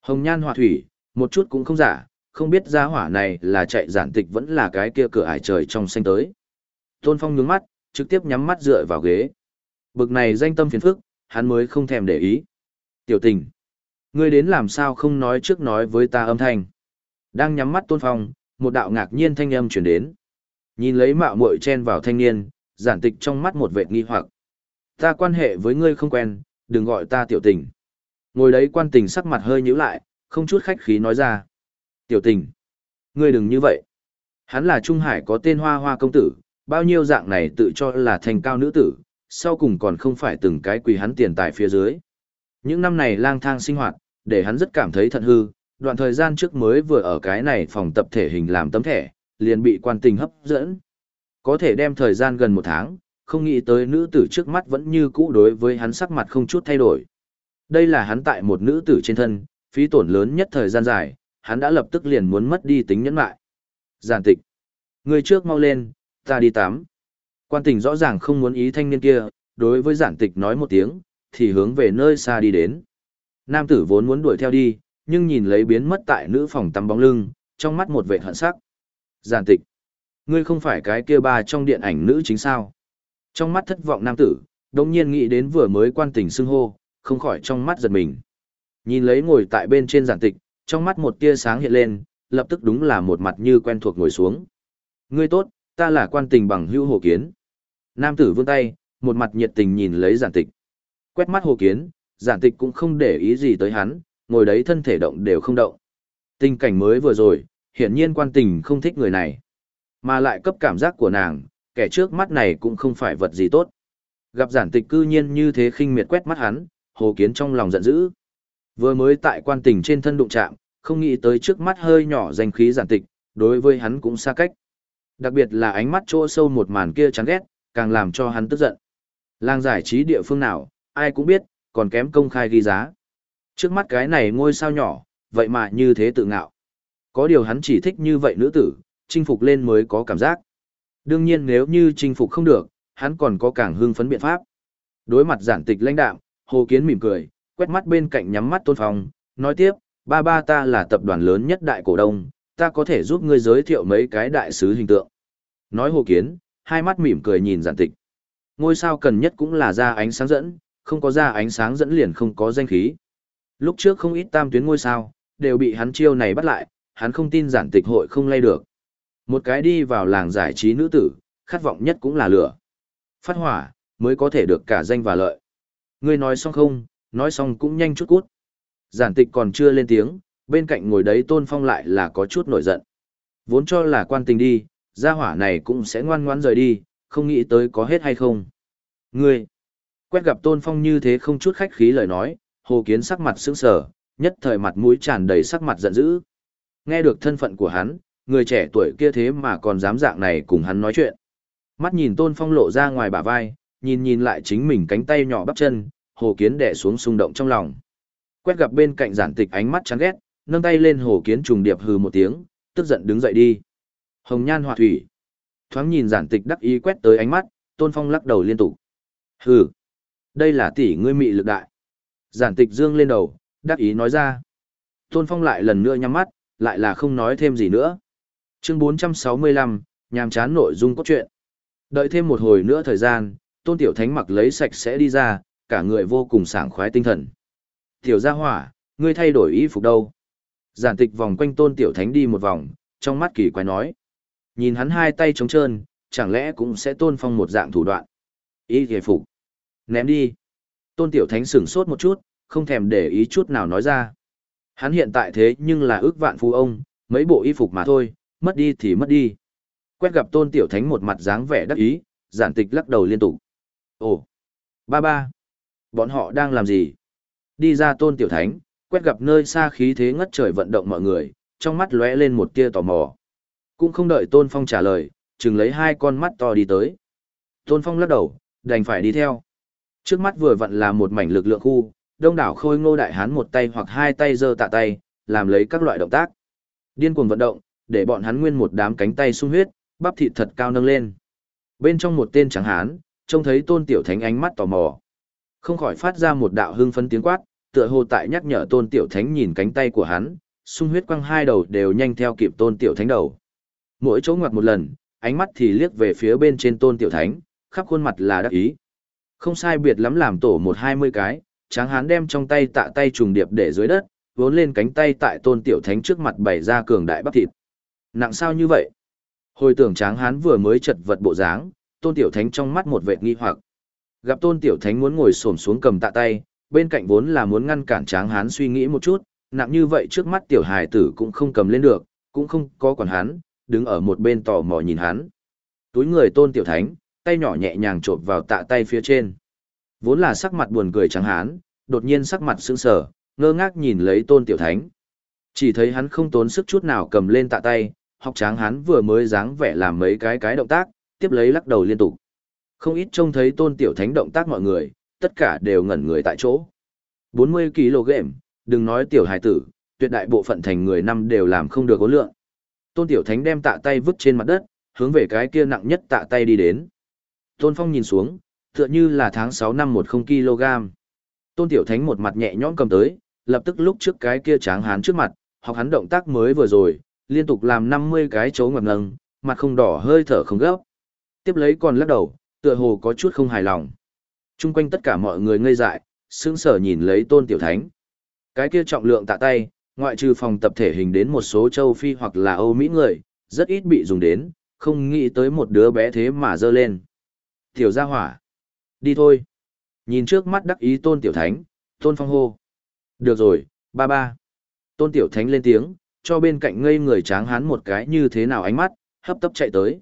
Hồng nhan hỏa thủy, một chút cũng không giả, không biết giá hỏa này là chạy giản tịch vẫn là cái kia cửa ải trời trong xanh tới. Tôn Phong nhướng mắt, trực tiếp nhắm mắt dựa vào ghế. Bực này danh tâm phiền phức, hắn mới không thèm để ý. Tiểu tình. Ngươi đến làm sao không nói trước nói với ta âm thanh. Đang nhắm mắt tôn phong, một đạo ngạc nhiên thanh âm chuyển đến. Nhìn lấy mạo muội chen vào thanh niên, giản tịch trong mắt một vệt nghi hoặc. ta quan hệ với ngươi không quen, đừng gọi ta tiểu tình. Ngồi đấy quan tình sắc mặt hơi nhíu lại, không chút khách khí nói ra. Tiểu tình, ngươi đừng như vậy. Hắn là Trung Hải có tên hoa hoa công tử, bao nhiêu dạng này tự cho là thành cao nữ tử, sau cùng còn không phải từng cái quỳ hắn tiền tài phía dưới. Những năm này lang thang sinh hoạt, để hắn rất cảm thấy thận hư, đoạn thời gian trước mới vừa ở cái này phòng tập thể hình làm tấm thẻ, liền bị quan tình hấp dẫn. Có thể đem thời gian gần một tháng, không nghĩ tới nữ tử trước mắt vẫn như cũ đối với hắn sắc mặt không chút thay đổi. Đây là hắn tại một nữ tử trên thân, phí tổn lớn nhất thời gian dài, hắn đã lập tức liền muốn mất đi tính nhẫn lại. Giản tịch. Người trước mau lên, ta đi tắm. Quan tình rõ ràng không muốn ý thanh niên kia, đối với giản tịch nói một tiếng, thì hướng về nơi xa đi đến. Nam tử vốn muốn đuổi theo đi, nhưng nhìn lấy biến mất tại nữ phòng tắm bóng lưng, trong mắt một vệ hận sắc. Giản tịch. Ngươi không phải cái kia ba trong điện ảnh nữ chính sao? Trong mắt thất vọng nam tử, đồng nhiên nghĩ đến vừa mới quan tình xưng hô, không khỏi trong mắt giật mình. Nhìn lấy ngồi tại bên trên giản tịch, trong mắt một tia sáng hiện lên, lập tức đúng là một mặt như quen thuộc ngồi xuống. Ngươi tốt, ta là quan tình bằng hữu hồ kiến. Nam tử vươn tay, một mặt nhiệt tình nhìn lấy giản tịch. Quét mắt hồ kiến, giản tịch cũng không để ý gì tới hắn, ngồi đấy thân thể động đều không động. Tình cảnh mới vừa rồi, hiển nhiên quan tình không thích người này. Mà lại cấp cảm giác của nàng, kẻ trước mắt này cũng không phải vật gì tốt. Gặp giản tịch cư nhiên như thế khinh miệt quét mắt hắn, hồ kiến trong lòng giận dữ. Vừa mới tại quan tình trên thân đụng chạm, không nghĩ tới trước mắt hơi nhỏ danh khí giản tịch, đối với hắn cũng xa cách. Đặc biệt là ánh mắt chỗ sâu một màn kia chán ghét, càng làm cho hắn tức giận. Làng giải trí địa phương nào, ai cũng biết, còn kém công khai ghi giá. Trước mắt cái này ngôi sao nhỏ, vậy mà như thế tự ngạo. Có điều hắn chỉ thích như vậy nữ tử, chinh phục lên mới có cảm giác. Đương nhiên nếu như chinh phục không được, hắn còn có càng hưng phấn biện pháp. Đối mặt giản tịch lãnh đạm, Hồ Kiến mỉm cười, quét mắt bên cạnh nhắm mắt tôn phong, nói tiếp, ba ba ta là tập đoàn lớn nhất đại cổ đông, ta có thể giúp ngươi giới thiệu mấy cái đại sứ hình tượng. Nói Hồ Kiến, hai mắt mỉm cười nhìn giản tịch. Ngôi sao cần nhất cũng là ra ánh sáng dẫn, không có ra ánh sáng dẫn liền không có danh khí. Lúc trước không ít tam tuyến ngôi sao, đều bị hắn chiêu này bắt lại, hắn không tin giản tịch hội không lay được. Một cái đi vào làng giải trí nữ tử, khát vọng nhất cũng là lửa. Phát hỏa, mới có thể được cả danh và lợi. Ngươi nói xong không, nói xong cũng nhanh chút cút. Giản tịch còn chưa lên tiếng, bên cạnh ngồi đấy tôn phong lại là có chút nổi giận. Vốn cho là quan tình đi, gia hỏa này cũng sẽ ngoan ngoãn rời đi, không nghĩ tới có hết hay không. Ngươi, quét gặp tôn phong như thế không chút khách khí lời nói, hồ kiến sắc mặt sững sờ, nhất thời mặt mũi tràn đầy sắc mặt giận dữ. Nghe được thân phận của hắn, người trẻ tuổi kia thế mà còn dám dạng này cùng hắn nói chuyện. Mắt nhìn tôn phong lộ ra ngoài bả vai, nhìn nhìn lại chính mình cánh tay nhỏ bắp chân, hồ kiến đẻ xuống xung động trong lòng. Quét gặp bên cạnh giản tịch ánh mắt chán ghét, nâng tay lên hồ kiến trùng điệp hừ một tiếng, tức giận đứng dậy đi. Hồng nhan họa thủy. Thoáng nhìn giản tịch đắc ý quét tới ánh mắt, tôn phong lắc đầu liên tục. Hừ, đây là tỷ ngươi mị lực đại. Giản tịch dương lên đầu, đắc ý nói ra. Tôn phong lại lần nữa nhắm mắt, lại là không nói thêm gì nữa. Chương 465, nhàm chán nội dung cốt truyện. Đợi thêm một hồi nữa thời gian, tôn tiểu thánh mặc lấy sạch sẽ đi ra, cả người vô cùng sảng khoái tinh thần. Tiểu gia hỏa, ngươi thay đổi y phục đâu? Giản tịch vòng quanh tôn tiểu thánh đi một vòng, trong mắt kỳ quái nói. Nhìn hắn hai tay trống trơn, chẳng lẽ cũng sẽ tôn phong một dạng thủ đoạn. Y hề phục. Ném đi. Tôn tiểu thánh sửng sốt một chút, không thèm để ý chút nào nói ra. Hắn hiện tại thế nhưng là ước vạn phu ông, mấy bộ y phục mà thôi, mất đi thì mất đi. Quét gặp tôn tiểu thánh một mặt dáng vẻ đắc ý, giản tịch lắc đầu liên tục. Ồ, ba ba, bọn họ đang làm gì? Đi ra tôn tiểu thánh, quét gặp nơi xa khí thế ngất trời vận động mọi người, trong mắt lóe lên một tia tò mò. Cũng không đợi tôn phong trả lời, chừng lấy hai con mắt to đi tới. Tôn phong lắc đầu, đành phải đi theo. Trước mắt vừa vặn là một mảnh lực lượng khu, đông đảo khôi ngô đại hán một tay hoặc hai tay giơ tạ tay, làm lấy các loại động tác. Điên cuồng vận động, để bọn hắn nguyên một đám cánh tay sung huyết, bắp thịt thật cao nâng lên. Bên trong một tên trắng hán, trông thấy tôn tiểu thánh ánh mắt tò mò. Không khỏi phát ra một đạo hưng phấn tiếng quát, tựa hồ tại nhắc nhở tôn tiểu thánh nhìn cánh tay của hắn, sung huyết quăng hai đầu đều nhanh theo kịp tôn tiểu thánh đầu. Mỗi chỗ ngoặt một lần, ánh mắt thì liếc về phía bên trên tôn tiểu thánh, khắp khuôn mặt là đắc ý. Không sai biệt lắm làm tổ một hai mươi cái, tráng hán đem trong tay tạ tay trùng điệp để dưới đất, vốn lên cánh tay tại tôn tiểu thánh trước mặt bày ra cường đại bắp thịt. Nặng sao như vậy? Hồi tưởng tráng hán vừa mới chật vật bộ dáng, tôn tiểu thánh trong mắt một vệt nghi hoặc. Gặp tôn tiểu thánh muốn ngồi xổm xuống cầm tạ tay, bên cạnh vốn là muốn ngăn cản tráng hán suy nghĩ một chút, nặng như vậy trước mắt tiểu hài tử cũng không cầm lên được, cũng không có quản hắn, đứng ở một bên tò mò nhìn hắn. Túi người tôn tiểu thánh, tay nhỏ nhẹ nhàng trộn vào tạ tay phía trên. Vốn là sắc mặt buồn cười trắng hán, đột nhiên sắc mặt sững sờ, ngơ ngác nhìn lấy tôn tiểu thánh. Chỉ thấy hắn không tốn sức chút nào cầm lên tạ tay, học tráng hán vừa mới dáng vẻ làm mấy cái cái động tác, tiếp lấy lắc đầu liên tục. Không ít trông thấy tôn tiểu thánh động tác mọi người, tất cả đều ngẩn người tại chỗ. 40 kg, đừng nói tiểu hài tử, tuyệt đại bộ phận thành người năm đều làm không được có lượng. Tôn tiểu thánh đem tạ tay vứt trên mặt đất, hướng về cái kia nặng nhất tạ tay đi đến. Tôn Phong nhìn xuống, tựa như là tháng 6 năm 10 kg. Tôn Tiểu Thánh một mặt nhẹ nhõm cầm tới, lập tức lúc trước cái kia tráng hán trước mặt, học hắn động tác mới vừa rồi, liên tục làm 50 cái chấu ngập ngâng, mặt không đỏ hơi thở không gấp. Tiếp lấy còn lắc đầu, tựa hồ có chút không hài lòng. Trung quanh tất cả mọi người ngây dại, sững sờ nhìn lấy Tôn Tiểu Thánh. Cái kia trọng lượng tạ tay, ngoại trừ phòng tập thể hình đến một số châu Phi hoặc là Âu Mỹ người, rất ít bị dùng đến, không nghĩ tới một đứa bé thế mà dơ lên. Tiểu gia hỏa. Đi thôi. Nhìn trước mắt đắc ý tôn tiểu thánh, tôn phong hô. Được rồi, ba ba. Tôn tiểu thánh lên tiếng, cho bên cạnh ngây người tráng hán một cái như thế nào ánh mắt, hấp tấp chạy tới.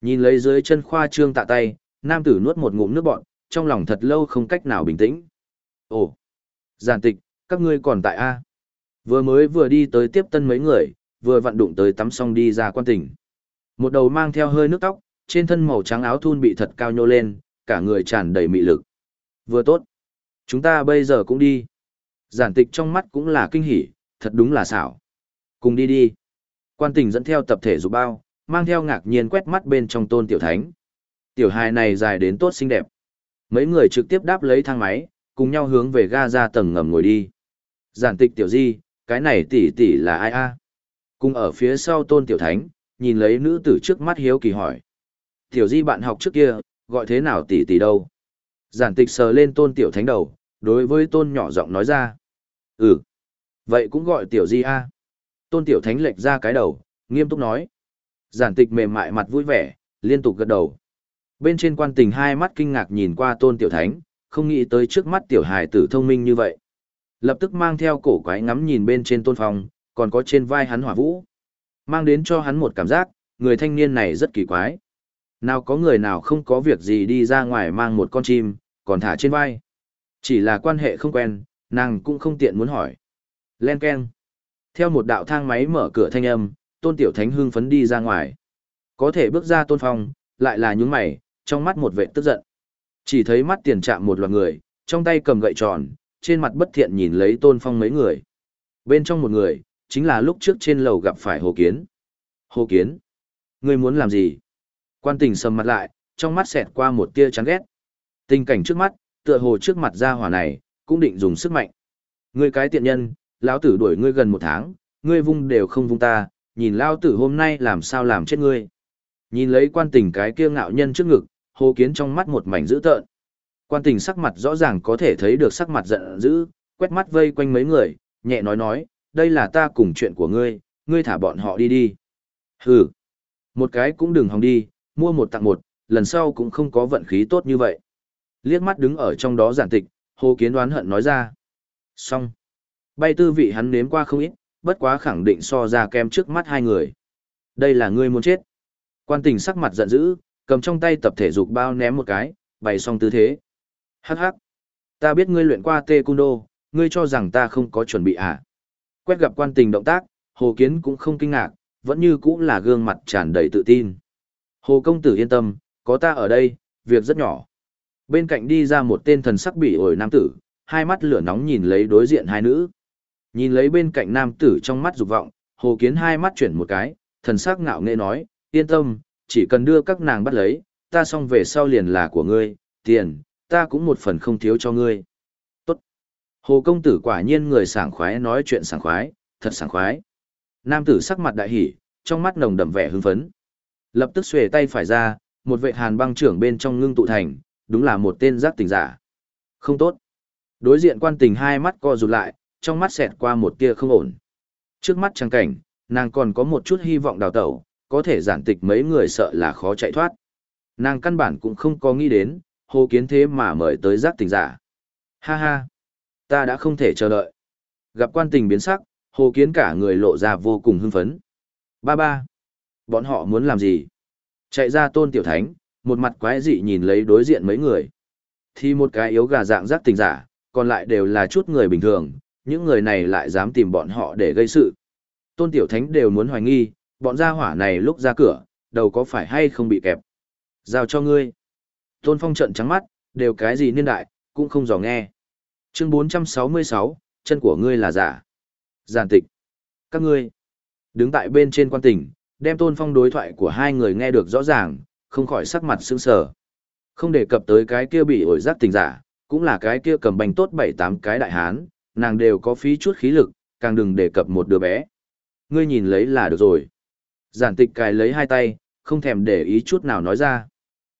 Nhìn lấy dưới chân khoa trương tạ tay, nam tử nuốt một ngụm nước bọn, trong lòng thật lâu không cách nào bình tĩnh. Ồ, giản tịch, các ngươi còn tại A. Vừa mới vừa đi tới tiếp tân mấy người, vừa vận đụng tới tắm xong đi ra quan tỉnh. Một đầu mang theo hơi nước tóc, trên thân màu trắng áo thun bị thật cao nhô lên, cả người tràn đầy mị lực. Vừa tốt. Chúng ta bây giờ cũng đi. Giản tịch trong mắt cũng là kinh hỉ, thật đúng là xảo. Cùng đi đi. Quan tình dẫn theo tập thể dục bao, mang theo ngạc nhiên quét mắt bên trong tôn tiểu thánh. Tiểu hài này dài đến tốt xinh đẹp. Mấy người trực tiếp đáp lấy thang máy, cùng nhau hướng về ga ra tầng ngầm ngồi đi. Giản tịch tiểu di, cái này tỷ tỷ là ai a? Cùng ở phía sau tôn tiểu thánh, nhìn lấy nữ tử trước mắt hiếu kỳ hỏi. Tiểu di bạn học trước kia, gọi thế nào tỷ tỷ đâu? Giản tịch sờ lên tôn tiểu thánh đầu, đối với tôn nhỏ giọng nói ra. Ừ, vậy cũng gọi tiểu di a. Tôn tiểu thánh lệch ra cái đầu, nghiêm túc nói. Giản tịch mềm mại mặt vui vẻ, liên tục gật đầu. Bên trên quan tình hai mắt kinh ngạc nhìn qua tôn tiểu thánh, không nghĩ tới trước mắt tiểu hài tử thông minh như vậy. Lập tức mang theo cổ quái ngắm nhìn bên trên tôn phong, còn có trên vai hắn hỏa vũ. Mang đến cho hắn một cảm giác, người thanh niên này rất kỳ quái. Nào có người nào không có việc gì đi ra ngoài mang một con chim, còn thả trên vai. Chỉ là quan hệ không quen, nàng cũng không tiện muốn hỏi. Len Ken. Theo một đạo thang máy mở cửa thanh âm, tôn tiểu thánh hưng phấn đi ra ngoài. Có thể bước ra tôn phong, lại là những mày, trong mắt một vệ tức giận. Chỉ thấy mắt tiền chạm một loạt người, trong tay cầm gậy tròn, trên mặt bất thiện nhìn lấy tôn phong mấy người. Bên trong một người, chính là lúc trước trên lầu gặp phải Hồ Kiến. Hồ Kiến, ngươi muốn làm gì? Quan tình sầm mặt lại, trong mắt xẹt qua một tia chán ghét. Tình cảnh trước mắt, tựa hồ trước mặt gia hỏa này, cũng định dùng sức mạnh. Ngươi cái tiện nhân, lão tử đuổi ngươi gần một tháng, ngươi vung đều không vung ta, nhìn lão tử hôm nay làm sao làm chết ngươi. Nhìn lấy quan tình cái kia ngạo nhân trước ngực, hồ kiến trong mắt một mảnh dữ tợn. Quan tình sắc mặt rõ ràng có thể thấy được sắc mặt giận dữ, quét mắt vây quanh mấy người, nhẹ nói nói, đây là ta cùng chuyện của ngươi, ngươi thả bọn họ đi đi. Hừ, một cái cũng đừng hòng đi, mua một tặng một, lần sau cũng không có vận khí tốt như vậy. Liếc mắt đứng ở trong đó giản tịch, Hồ Kiến đoán hận nói ra. Xong. Bay tư vị hắn nếm qua không ít, bất quá khẳng định so ra kem trước mắt hai người. Đây là ngươi muốn chết. Quan tình sắc mặt giận dữ, cầm trong tay tập thể dục bao ném một cái, bày xong tư thế. Hắc hắc. Ta biết ngươi luyện qua tê cung đô, ngươi cho rằng ta không có chuẩn bị à. Quét gặp quan tình động tác, Hồ Kiến cũng không kinh ngạc, vẫn như cũng là gương mặt tràn đầy tự tin. Hồ công tử yên tâm, có ta ở đây, việc rất nhỏ. Bên cạnh đi ra một tên thần sắc bị ổi nam tử, hai mắt lửa nóng nhìn lấy đối diện hai nữ. Nhìn lấy bên cạnh nam tử trong mắt dục vọng, hồ kiến hai mắt chuyển một cái, thần sắc ngạo nghệ nói, yên tâm, chỉ cần đưa các nàng bắt lấy, ta xong về sau liền là của ngươi, tiền, ta cũng một phần không thiếu cho ngươi. Tốt. Hồ công tử quả nhiên người sảng khoái nói chuyện sảng khoái, thật sảng khoái. Nam tử sắc mặt đại hỉ, trong mắt nồng đậm vẻ hưng phấn. Lập tức xuề tay phải ra, một vệ hàn băng trưởng bên trong ngưng tụ thành, đúng là một tên giác tình giả. Không tốt. Đối diện quan tình hai mắt co rụt lại, trong mắt xẹt qua một tia không ổn. Trước mắt trang cảnh, nàng còn có một chút hy vọng đào tẩu, có thể giản tịch mấy người sợ là khó chạy thoát. Nàng căn bản cũng không có nghĩ đến, hồ kiến thế mà mời tới giác tình giả. Ha ha, ta đã không thể chờ đợi. Gặp quan tình biến sắc, hồ kiến cả người lộ ra vô cùng hưng phấn. Ba ba, bọn họ muốn làm gì? Chạy ra tôn tiểu thánh, một mặt quái dị nhìn lấy đối diện mấy người. Thì một cái yếu gà dạng giác tình giả, còn lại đều là chút người bình thường, những người này lại dám tìm bọn họ để gây sự. Tôn tiểu thánh đều muốn hoài nghi, bọn gia hỏa này lúc ra cửa, đầu có phải hay không bị kẹp. Giao cho ngươi. Tôn phong trận trắng mắt, đều cái gì niên đại, cũng không dò nghe. Chương 466, chân của ngươi là giả. Giản tịch. Các ngươi. Đứng tại bên trên quan tỉnh, đem tôn phong đối thoại của hai người nghe được rõ ràng, không khỏi sắc mặt sững sờ. Không đề cập tới cái kia bị ổi giác tình giả, cũng là cái kia cầm bành tốt bảy tám cái đại hán, nàng đều có phí chút khí lực, càng đừng đề cập một đứa bé. Ngươi nhìn lấy là được rồi. Giản tịch cài lấy hai tay, không thèm để ý chút nào nói ra.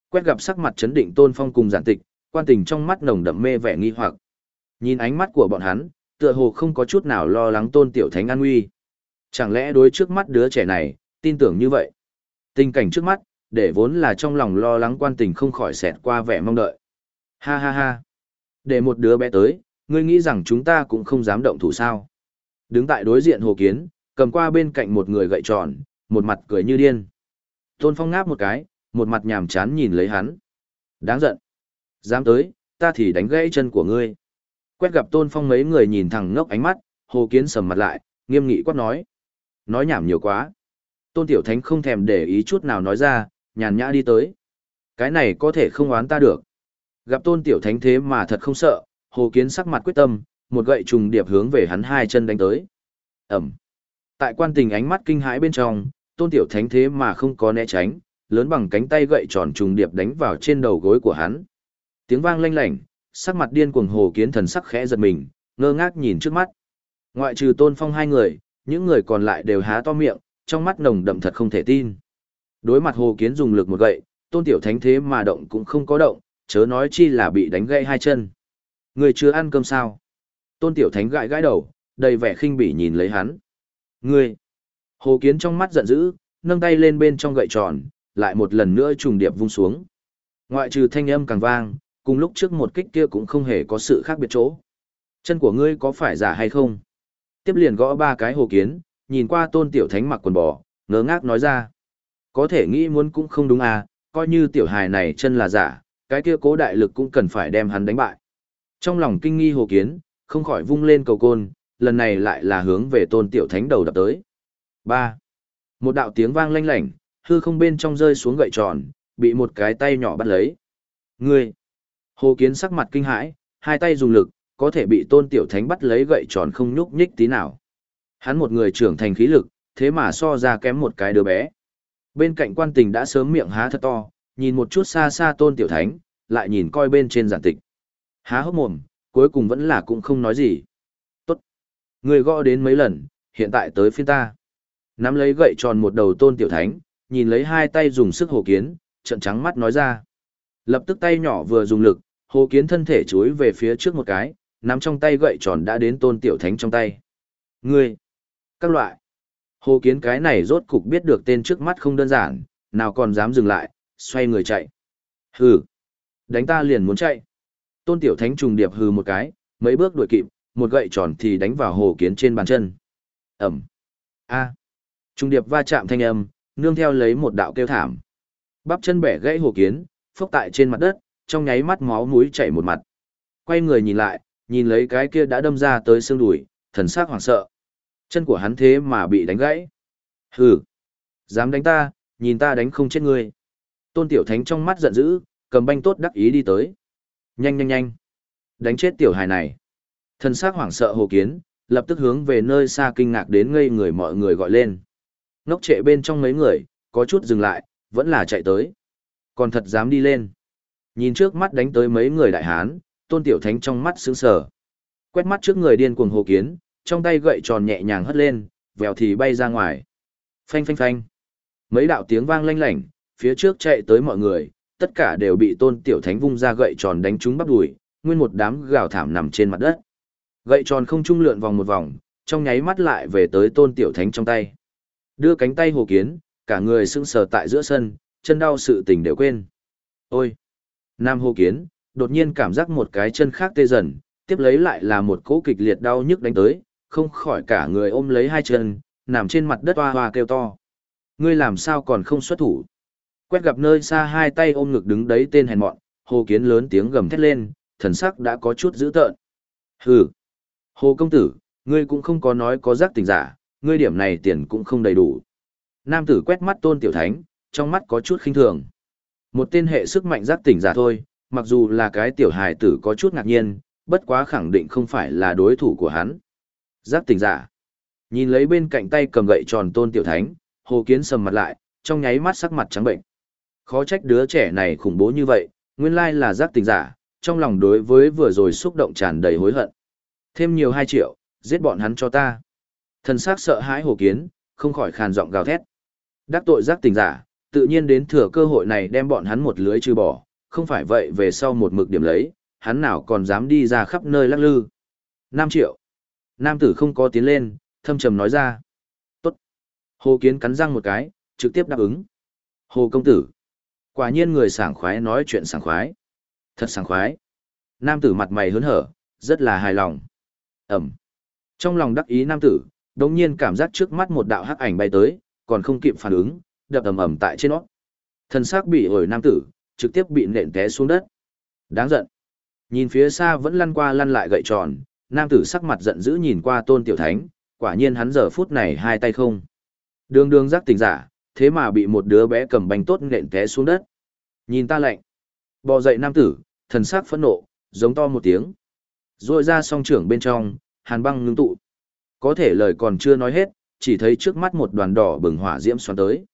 Quét gặp sắc mặt chấn định tôn phong cùng giản tịch, quan tình trong mắt nồng đậm mê vẻ nghi hoặc. Nhìn ánh mắt của bọn hắn, tựa hồ không có chút nào lo lắng tôn tiểu thánh an nguy. Chẳng lẽ đối trước mắt đứa trẻ này, tin tưởng như vậy? Tình cảnh trước mắt, để vốn là trong lòng lo lắng quan tình không khỏi xẹt qua vẻ mong đợi. Ha ha ha. Để một đứa bé tới, ngươi nghĩ rằng chúng ta cũng không dám động thủ sao. Đứng tại đối diện hồ kiến, cầm qua bên cạnh một người gậy tròn, một mặt cười như điên. Tôn Phong ngáp một cái, một mặt nhàm chán nhìn lấy hắn. Đáng giận. Dám tới, ta thì đánh gãy chân của ngươi. Quét gặp Tôn Phong mấy người nhìn thẳng ngốc ánh mắt, hồ kiến sầm mặt lại, nghiêm nghị quát nói. Nói nhảm nhiều quá. Tôn Tiểu Thánh không thèm để ý chút nào nói ra, nhàn nhã đi tới. Cái này có thể không oán ta được. Gặp Tôn Tiểu Thánh thế mà thật không sợ, hồ kiến sắc mặt quyết tâm, một gậy trùng điệp hướng về hắn hai chân đánh tới. Ẩm. Tại quan tình ánh mắt kinh hãi bên trong, tôn tiểu thánh thế mà không có né tránh, lớn bằng cánh tay gậy tròn trùng điệp đánh vào trên đầu gối của hắn. Tiếng vang lanh lảnh, sắc mặt điên cuồng hồ kiến thần sắc khẽ giật mình, ngơ ngác nhìn trước mắt. Ngoại trừ tôn phong hai người, những người còn lại đều há to miệng, trong mắt nồng đậm thật không thể tin. Đối mặt hồ kiến dùng lực một gậy, tôn tiểu thánh thế mà động cũng không có động, chớ nói chi là bị đánh gãy hai chân. Người chưa ăn cơm sao? Tôn tiểu thánh gãi gãi đầu, đầy vẻ khinh bỉ nhìn lấy hắn. Ngươi! Hồ Kiến trong mắt giận dữ, nâng tay lên bên trong gậy tròn, lại một lần nữa trùng điệp vung xuống. Ngoại trừ thanh âm càng vang, cùng lúc trước một kích kia cũng không hề có sự khác biệt chỗ. Chân của ngươi có phải giả hay không? Tiếp liền gõ ba cái Hồ Kiến, nhìn qua tôn tiểu thánh mặc quần bò, ngớ ngác nói ra. Có thể nghĩ muốn cũng không đúng à, coi như tiểu hài này chân là giả, cái kia cố đại lực cũng cần phải đem hắn đánh bại. Trong lòng kinh nghi Hồ Kiến, không khỏi vung lên cầu côn, lần này lại là hướng về tôn tiểu thánh đầu đập tới. Ba, Một đạo tiếng vang lanh lảnh, hư không bên trong rơi xuống gậy tròn, bị một cái tay nhỏ bắt lấy. Ngươi! Hồ Kiến sắc mặt kinh hãi, hai tay dùng lực, có thể bị tôn tiểu thánh bắt lấy gậy tròn không nhúc nhích tí nào. Hắn một người trưởng thành khí lực, thế mà so ra kém một cái đứa bé. Bên cạnh quan tình đã sớm miệng há thật to, nhìn một chút xa xa tôn tiểu thánh, lại nhìn coi bên trên giản tịch. Há hốc mồm, cuối cùng vẫn là cũng không nói gì. Người gõ đến mấy lần, hiện tại tới phiên ta. Nắm lấy gậy tròn một đầu tôn tiểu thánh, nhìn lấy hai tay dùng sức hồ kiến, trận trắng mắt nói ra. Lập tức tay nhỏ vừa dùng lực, hồ kiến thân thể chuối về phía trước một cái, nắm trong tay gậy tròn đã đến tôn tiểu thánh trong tay. Ngươi! Các loại! Hồ kiến cái này rốt cục biết được tên trước mắt không đơn giản, nào còn dám dừng lại, xoay người chạy. Hừ! Đánh ta liền muốn chạy. Tôn tiểu thánh trùng điệp hừ một cái, mấy bước đuổi kịp, một gậy tròn thì đánh vào hồ kiến trên bàn chân. Ẩm. A. Trung điệp va chạm thanh âm, nương theo lấy một đạo kêu thảm. Bắp chân bẻ gãy hồ kiến, phốc tại trên mặt đất, trong nháy mắt máu mũi chảy một mặt. Quay người nhìn lại, nhìn lấy cái kia đã đâm ra tới xương đùi, thần sắc hoảng sợ. Chân của hắn thế mà bị đánh gãy. Hừ. Dám đánh ta, nhìn ta đánh không chết ngươi. Tôn Tiểu Thánh trong mắt giận dữ, cầm banh tốt đắc ý đi tới. Nhanh nhanh nhanh. Đánh chết tiểu hài này. thần sắc hoảng sợ hồ kiến, lập tức hướng về nơi xa kinh ngạc đến ngây người mọi người gọi lên. Ngốc trệ bên trong mấy người, có chút dừng lại, vẫn là chạy tới. Còn thật dám đi lên. Nhìn trước mắt đánh tới mấy người đại hán, tôn tiểu thánh trong mắt sững sờ. Quét mắt trước người điên cuồng hồ kiến, trong tay gậy tròn nhẹ nhàng hất lên, vèo thì bay ra ngoài. Phanh phanh phanh. Mấy đạo tiếng vang lanh lảnh, phía trước chạy tới mọi người, tất cả đều bị tôn tiểu thánh vung ra gậy tròn đánh trúng bắp đùi, nguyên một đám gào thảm nằm trên mặt đất. Gậy tròn không trung lượn vòng một vòng, trong nháy mắt lại về tới tôn tiểu thánh trong tay. Đưa cánh tay hồ kiến, cả người sững sờ tại giữa sân, chân đau sự tình đều quên. Ôi! Nam Hồ Kiến, đột nhiên cảm giác một cái chân khác tê dần, tiếp lấy lại là một cỗ kịch liệt đau nhức đánh tới, không khỏi cả người ôm lấy hai chân, nằm trên mặt đất hoa hoa kêu to. Ngươi làm sao còn không xuất thủ? Quét gặp nơi xa hai tay ôm ngực đứng đấy tên hèn mọn, Hồ Kiến lớn tiếng gầm thét lên, thần sắc đã có chút dữ tợn. Hừ. Hồ công tử, ngươi cũng không có nói có giác tình giả, ngươi điểm này tiền cũng không đầy đủ. Nam tử quét mắt tôn tiểu thánh, trong mắt có chút khinh thường. Một tên hệ sức mạnh giác tỉnh giả thôi, mặc dù là cái tiểu hài tử có chút ngạc nhiên, bất quá khẳng định không phải là đối thủ của hắn. Giác tỉnh giả. Nhìn lấy bên cạnh tay cầm gậy tròn tôn tiểu thánh, hồ kiến sầm mặt lại, trong nháy mắt sắc mặt trắng bệnh. Khó trách đứa trẻ này khủng bố như vậy, nguyên lai là giác tỉnh giả, trong lòng đối với vừa rồi xúc động tràn đầy hối hận. Thêm nhiều hai triệu, giết bọn hắn cho ta. Thần sắc sợ hãi hồ kiến, không khỏi khàn giọng gào thét. Đắc tội giác tình giả, tự nhiên đến thừa cơ hội này đem bọn hắn một lưới trừ bỏ, không phải vậy về sau một mực điểm lấy, hắn nào còn dám đi ra khắp nơi lắc lư. 5 triệu. Nam tử không có tiến lên, thâm trầm nói ra. Tốt. Hồ Kiến cắn răng một cái, trực tiếp đáp ứng. Hồ công tử. Quả nhiên người sảng khoái nói chuyện sảng khoái. Thật sảng khoái. Nam tử mặt mày hớn hở, rất là hài lòng. Ẩm. Trong lòng đắc ý nam tử, đồng nhiên cảm giác trước mắt một đạo hắc ảnh bay tới, còn không kịp phản ứng, đập ầm ầm tại trên nó. Thân xác bị ổi nam tử, trực tiếp bị nện té xuống đất. Đáng giận. Nhìn phía xa vẫn lăn qua lăn lại gậy tròn, nam tử sắc mặt giận dữ nhìn qua tôn tiểu thánh, quả nhiên hắn giờ phút này hai tay không. Đường đường giác tình giả, thế mà bị một đứa bé cầm bánh tốt nện té xuống đất. Nhìn ta lạnh. Bò dậy nam tử, thần sắc phẫn nộ, giống to một tiếng. Rồi ra song trưởng bên trong, hàn băng ngưng tụ. Có thể lời còn chưa nói hết, chỉ thấy trước mắt một đoàn đỏ bừng hỏa diễm xoắn tới.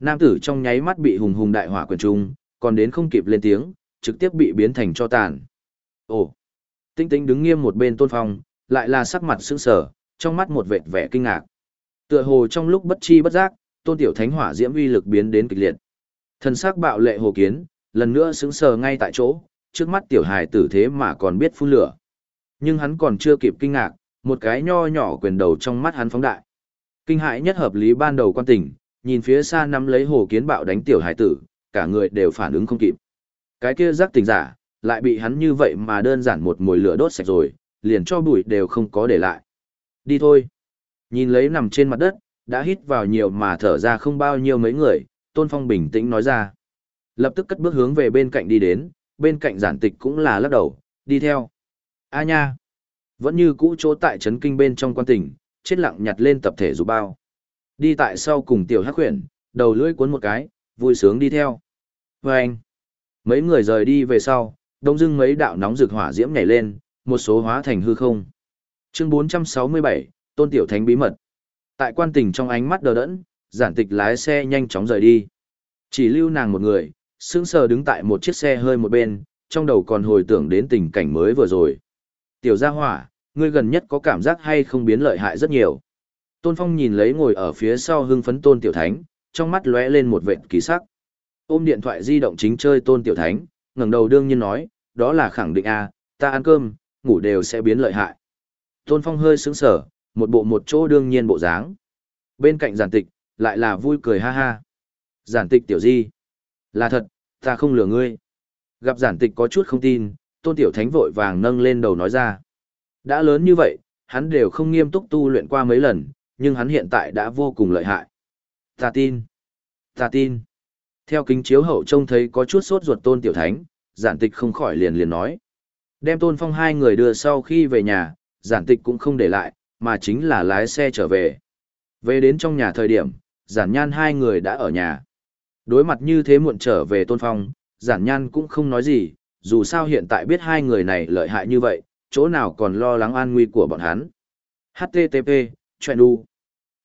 Nam tử trong nháy mắt bị hùng hùng đại hỏa quyền trung, còn đến không kịp lên tiếng, trực tiếp bị biến thành cho tàn. Ồ! Tinh tinh đứng nghiêm một bên tôn phong, lại là sắc mặt sững sờ, trong mắt một vệt vẻ kinh ngạc. Tựa hồ trong lúc bất chi bất giác, tôn tiểu thánh hỏa diễm uy lực biến đến kịch liệt. Thần sắc bạo lệ hồ kiến, lần nữa sững sờ ngay tại chỗ, trước mắt tiểu hài tử thế mà còn biết phun lửa. Nhưng hắn còn chưa kịp kinh ngạc, một cái nho nhỏ quyền đầu trong mắt hắn phóng đại. Kinh hãi nhất hợp lý ban đầu quan tình, nhìn phía xa nắm lấy hồ kiến bạo đánh tiểu hải tử, cả người đều phản ứng không kịp. Cái kia giác tình giả, lại bị hắn như vậy mà đơn giản một mùi lửa đốt sạch rồi, liền cho bụi đều không có để lại. Đi thôi. Nhìn lấy nằm trên mặt đất, đã hít vào nhiều mà thở ra không bao nhiêu mấy người, Tôn Phong bình tĩnh nói ra. Lập tức cất bước hướng về bên cạnh đi đến, bên cạnh giản tịch cũng là lắc đầu, đi theo. A nha. Vẫn như cũ chỗ tại trấn kinh bên trong quan tỉnh, chết lặng nhặt lên tập thể dù bao. Đi tại sau cùng tiểu hắc khuyển, đầu lưỡi cuốn một cái, vui sướng đi theo. Và anh, mấy người rời đi về sau, đông dưng mấy đạo nóng rực hỏa diễm nhảy lên, một số hóa thành hư không. Chương 467, Tôn Tiểu Thánh bí mật. Tại quan tỉnh trong ánh mắt đờ đẫn, giản tịch lái xe nhanh chóng rời đi. Chỉ lưu nàng một người, sững sờ đứng tại một chiếc xe hơi một bên, trong đầu còn hồi tưởng đến tình cảnh mới vừa rồi. Tiểu gia hỏa, ngươi gần nhất có cảm giác hay không biến lợi hại rất nhiều. Tôn Phong nhìn lấy ngồi ở phía sau hưng phấn Tôn Tiểu Thánh, trong mắt lóe lên một vệt kỳ sắc. Ôm điện thoại di động chính chơi Tôn Tiểu Thánh, ngẩng đầu đương nhiên nói, đó là khẳng định a, ta ăn cơm, ngủ đều sẽ biến lợi hại. Tôn Phong hơi sững sờ, một bộ một chỗ đương nhiên bộ dáng. Bên cạnh giản tịch, lại là vui cười ha ha. Giản tịch tiểu di. Là thật, ta không lừa ngươi. Gặp giản tịch có chút không tin, Tôn Tiểu Thánh vội vàng nâng lên đầu nói ra. Đã lớn như vậy, hắn đều không nghiêm túc tu luyện qua mấy lần, nhưng hắn hiện tại đã vô cùng lợi hại. Ta tin. Ta tin. Theo kính chiếu hậu trông thấy có chút sốt ruột tôn tiểu thánh, giản tịch không khỏi liền liền nói. Đem tôn phong hai người đưa sau khi về nhà, giản tịch cũng không để lại, mà chính là lái xe trở về. Về đến trong nhà thời điểm, giản nhan hai người đã ở nhà. Đối mặt như thế muộn trở về tôn phong, giản nhan cũng không nói gì, dù sao hiện tại biết hai người này lợi hại như vậy, chỗ nào còn lo lắng an nguy của bọn hắn. HTTP, chuyện đu.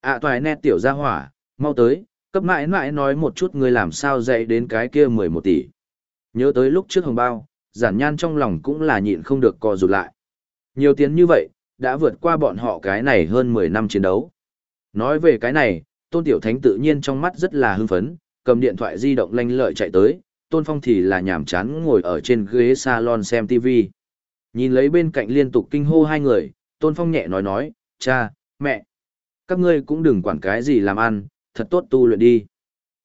À toài nét tiểu gia hỏa, mau tới, cấp mãi mãi nói một chút ngươi làm sao dạy đến cái kia 11 tỷ. Nhớ tới lúc trước hồng bao, giản nhan trong lòng cũng là nhịn không được co rụt lại. Nhiều tiền như vậy, đã vượt qua bọn họ cái này hơn 10 năm chiến đấu. Nói về cái này, Tôn Tiểu Thánh tự nhiên trong mắt rất là hưng phấn, cầm điện thoại di động lanh lợi chạy tới, Tôn Phong thì là nhàm chán ngồi ở trên ghế salon xem TV. Nhìn lấy bên cạnh liên tục kinh hô hai người, Tôn Phong nhẹ nói nói, cha, mẹ, các ngươi cũng đừng quản cái gì làm ăn, thật tốt tu luyện đi.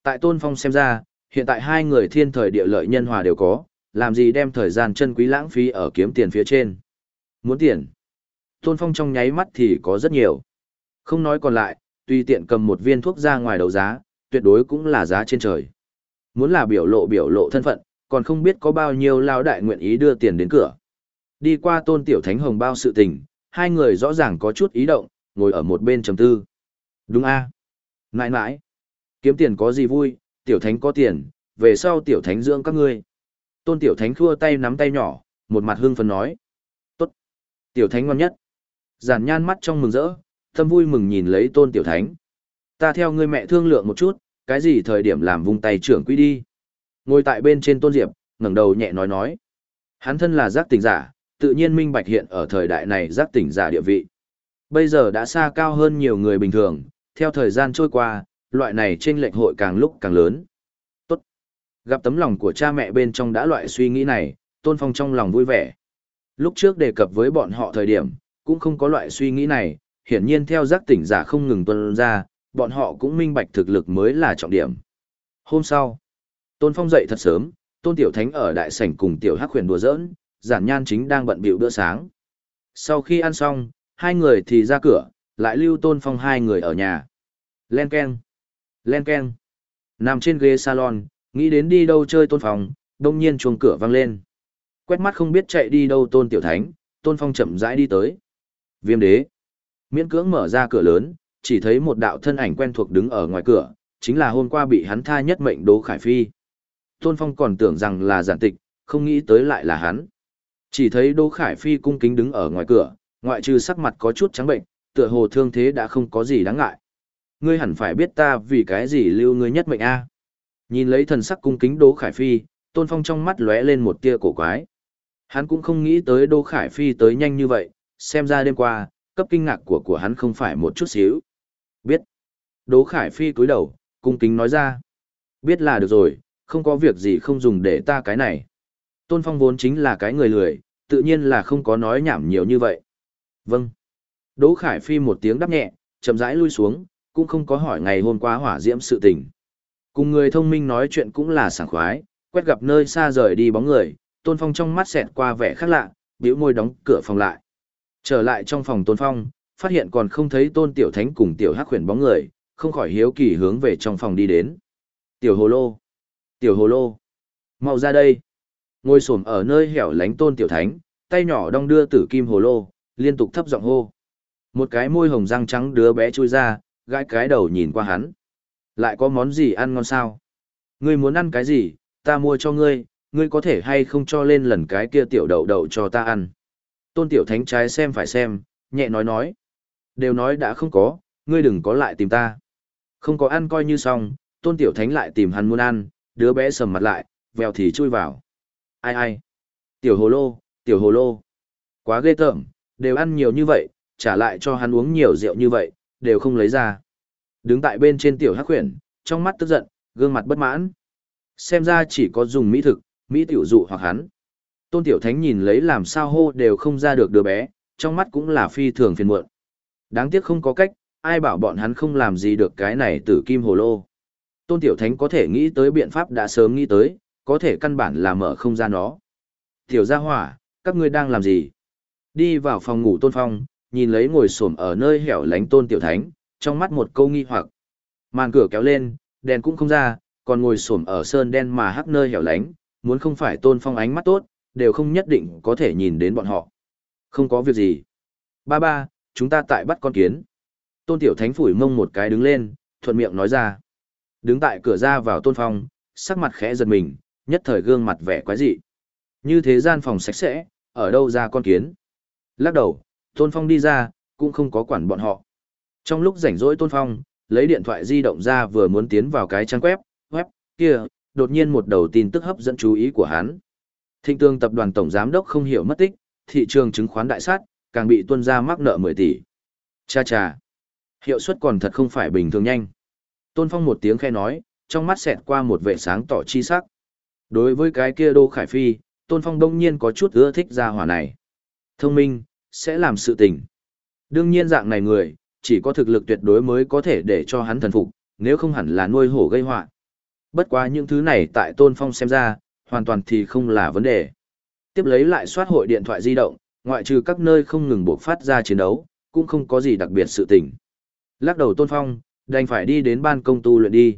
Tại Tôn Phong xem ra, hiện tại hai người thiên thời địa lợi nhân hòa đều có, làm gì đem thời gian chân quý lãng phí ở kiếm tiền phía trên. Muốn tiền. Tôn Phong trong nháy mắt thì có rất nhiều. Không nói còn lại, tuy tiện cầm một viên thuốc ra ngoài đấu giá, tuyệt đối cũng là giá trên trời. Muốn là biểu lộ biểu lộ thân phận, còn không biết có bao nhiêu lao đại nguyện ý đưa tiền đến cửa. Đi qua tôn tiểu thánh hồng bao sự tình, hai người rõ ràng có chút ý động, ngồi ở một bên trầm tư. Đúng a à? Nãi nãi. Kiếm tiền có gì vui, tiểu thánh có tiền, về sau tiểu thánh dưỡng các ngươi. Tôn tiểu thánh khua tay nắm tay nhỏ, một mặt hương phấn nói. Tốt. Tiểu thánh ngon nhất. Giản nhan mắt trong mừng rỡ, thâm vui mừng nhìn lấy tôn tiểu thánh. Ta theo ngươi mẹ thương lượng một chút, cái gì thời điểm làm vùng tay trưởng quy đi. Ngồi tại bên trên tôn diệp, ngẩng đầu nhẹ nói nói. Hắn thân là giác tình giả, tự nhiên minh bạch hiện ở thời đại này giác tỉnh giả địa vị. Bây giờ đã xa cao hơn nhiều người bình thường, theo thời gian trôi qua, loại này trên lệnh hội càng lúc càng lớn. Tốt. Gặp tấm lòng của cha mẹ bên trong đã loại suy nghĩ này, Tôn Phong trong lòng vui vẻ. Lúc trước đề cập với bọn họ thời điểm, cũng không có loại suy nghĩ này, hiển nhiên theo giác tỉnh giả không ngừng tuân ra, bọn họ cũng minh bạch thực lực mới là trọng điểm. Hôm sau, Tôn Phong dậy thật sớm, Tôn Tiểu Thánh ở đại sảnh cùng Tiểu Hắc huyền đùa giỡn, giản nhan chính đang bận bịu bữa sáng. Sau khi ăn xong, hai người thì ra cửa, lại lưu Tôn Phong hai người ở nhà. Len Ken. Len Ken. Nằm trên ghế salon, nghĩ đến đi đâu chơi Tôn Phong, đông nhiên chuông cửa vang lên. Quét mắt không biết chạy đi đâu Tôn Tiểu Thánh, Tôn Phong chậm rãi đi tới. Viêm đế. Miễn cưỡng mở ra cửa lớn, chỉ thấy một đạo thân ảnh quen thuộc đứng ở ngoài cửa, chính là hôm qua bị hắn tha nhất mệnh Đỗ Khải Phi. Tôn Phong còn tưởng rằng là giản tịch, không nghĩ tới lại là hắn. Chỉ thấy Đỗ Khải Phi cung kính đứng ở ngoài cửa, ngoại trừ sắc mặt có chút trắng bệnh, tựa hồ thương thế đã không có gì đáng ngại. Ngươi hẳn phải biết ta vì cái gì lưu ngươi nhất mệnh a. Nhìn lấy thần sắc cung kính Đỗ Khải Phi, Tôn Phong trong mắt lóe lên một tia cổ quái. Hắn cũng không nghĩ tới Đỗ Khải Phi tới nhanh như vậy, xem ra đêm qua, cấp kinh ngạc của của hắn không phải một chút xíu. Biết. Đỗ Khải Phi cúi đầu, cung kính nói ra. Biết là được rồi, không có việc gì không dùng để ta cái này. Tôn Phong vốn chính là cái người lười, tự nhiên là không có nói nhảm nhiều như vậy. Vâng. Đỗ Khải Phi một tiếng đáp nhẹ, chậm rãi lui xuống, cũng không có hỏi ngày hôm qua hỏa diễm sự tình. Cùng người thông minh nói chuyện cũng là sảng khoái, quét gặp nơi xa rời đi bóng người, Tôn Phong trong mắt xẹt qua vẻ khác lạ, bĩu môi đóng cửa phòng lại. Trở lại trong phòng Tôn Phong, phát hiện còn không thấy Tôn Tiểu Thánh cùng Tiểu Hắc Huyền bóng người, không khỏi hiếu kỳ hướng về trong phòng đi đến. Tiểu Hồ Lô! Tiểu Hồ Lô! mau ra đây! Ngồi xổm ở nơi hẻo lánh Tôn Tiểu Thánh, tay nhỏ đong đưa tử kim hồ lô, liên tục thấp giọng hô. Một cái môi hồng răng trắng đứa bé chui ra, gãi cái đầu nhìn qua hắn. Lại có món gì ăn ngon sao? Ngươi muốn ăn cái gì, ta mua cho ngươi, ngươi có thể hay không cho lên lần cái kia tiểu đậu đậu cho ta ăn. Tôn tiểu thánh trái xem phải xem, nhẹ nói nói. Đều nói đã không có, ngươi đừng có lại tìm ta. Không có ăn coi như xong, tôn tiểu thánh lại tìm hắn muốn ăn, đứa bé sầm mặt lại, vèo thì chui vào. Ai ai? Tiểu hồ lô, tiểu hồ lô. Quá ghê tởm, đều ăn nhiều như vậy, trả lại cho hắn uống nhiều rượu như vậy, đều không lấy ra. Đứng tại bên trên tiểu hắc khuyển, trong mắt tức giận, gương mặt bất mãn. Xem ra chỉ có dùng mỹ thực, mỹ tiểu dụ hoặc hắn. Tôn tiểu thánh nhìn lấy làm sao hô đều không ra được đứa bé, trong mắt cũng là phi thường phiền muộn. Đáng tiếc không có cách, ai bảo bọn hắn không làm gì được cái này tử kim hồ lô. Tôn tiểu thánh có thể nghĩ tới biện pháp đã sớm nghĩ tới, có thể căn bản là mở không ra nó. Tiểu gia hỏa, các ngươi đang làm gì? Đi vào phòng ngủ tôn phong, nhìn lấy ngồi xổm ở nơi hẻo lánh tôn tiểu thánh, trong mắt một câu nghi hoặc. Màn cửa kéo lên, đèn cũng không ra, còn ngồi xổm ở sơn đen mà hắc nơi hẻo lánh, muốn không phải tôn phong ánh mắt tốt, đều không nhất định có thể nhìn đến bọn họ. Không có việc gì. Ba ba, chúng ta tại bắt con kiến. Tôn tiểu thánh phủi mông một cái đứng lên, thuận miệng nói ra. Đứng tại cửa ra vào tôn phong, sắc mặt khẽ giật mình, nhất thời gương mặt vẻ quái dị. Như thế gian phòng sạch sẽ, ở đâu ra con kiến. Lắc đầu, Tôn Phong đi ra, cũng không có quản bọn họ. Trong lúc rảnh rỗi Tôn Phong, lấy điện thoại di động ra vừa muốn tiến vào cái trang web, web, kia, đột nhiên một đầu tin tức hấp dẫn chú ý của hắn. Thịnh tương tập đoàn tổng giám đốc không hiểu mất tích, thị trường chứng khoán đại sát, càng bị tuân ra mắc nợ 10 tỷ. Cha cha, hiệu suất còn thật không phải bình thường nhanh. Tôn Phong một tiếng khe nói, trong mắt xẹt qua một vệ sáng tỏ chi sắc. Đối với cái kia Đô Khải Phi, Tôn Phong đông nhiên có chút ưa thích ra hỏa này. Thông minh, sẽ làm sự tình. Đương nhiên dạng này người, chỉ có thực lực tuyệt đối mới có thể để cho hắn thần phục, nếu không hẳn là nuôi hổ gây họa. Bất quá những thứ này tại Tôn Phong xem ra, hoàn toàn thì không là vấn đề. Tiếp lấy lại soát hội điện thoại di động, ngoại trừ các nơi không ngừng buộc phát ra chiến đấu, cũng không có gì đặc biệt sự tình. Lắc đầu Tôn Phong, đành phải đi đến ban công tu luyện đi.